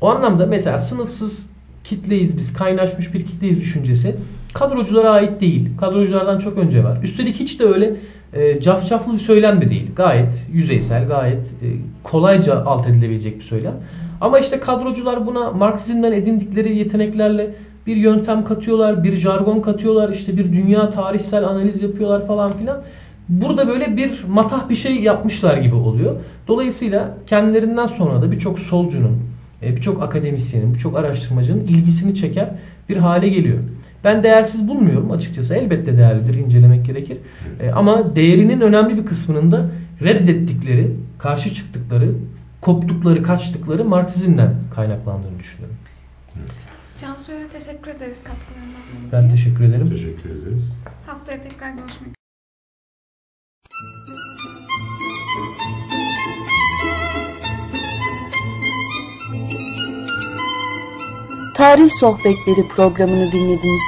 O anlamda mesela sınıfsız kitleyiz biz, kaynaşmış bir kitleyiz düşüncesi kadroculara ait değil. Kadroculardan çok önce var. Üstelik hiç de öyle e, cafcaflı bir söylem de değil. Gayet yüzeysel, gayet e, kolayca alt edilebilecek bir söylem. Ama işte kadrocular buna Marksizmden edindikleri yeteneklerle bir yöntem katıyorlar, bir jargon katıyorlar, işte bir dünya tarihsel analiz yapıyorlar falan filan. Burada böyle bir matah bir şey yapmışlar gibi oluyor. Dolayısıyla kendilerinden sonra da birçok solcunun, e, birçok akademisyenin, birçok araştırmacının ilgisini çeker bir hale geliyor. Ben değersiz bulmuyorum açıkçası. Elbette değerlidir, incelemek gerekir. E, Ama değerinin önemli bir kısmının da reddettikleri, karşı çıktıkları, koptukları, kaçtıkları Marksizmden kaynaklandığını düşünüyorum. Cansu Yör'e teşekkür ederiz katkılarından dolayı. Ben teşekkür ederim. Teşekkür ederiz. Haftaya tekrar görüşmek Tarih Sohbetleri programını dinlediniz.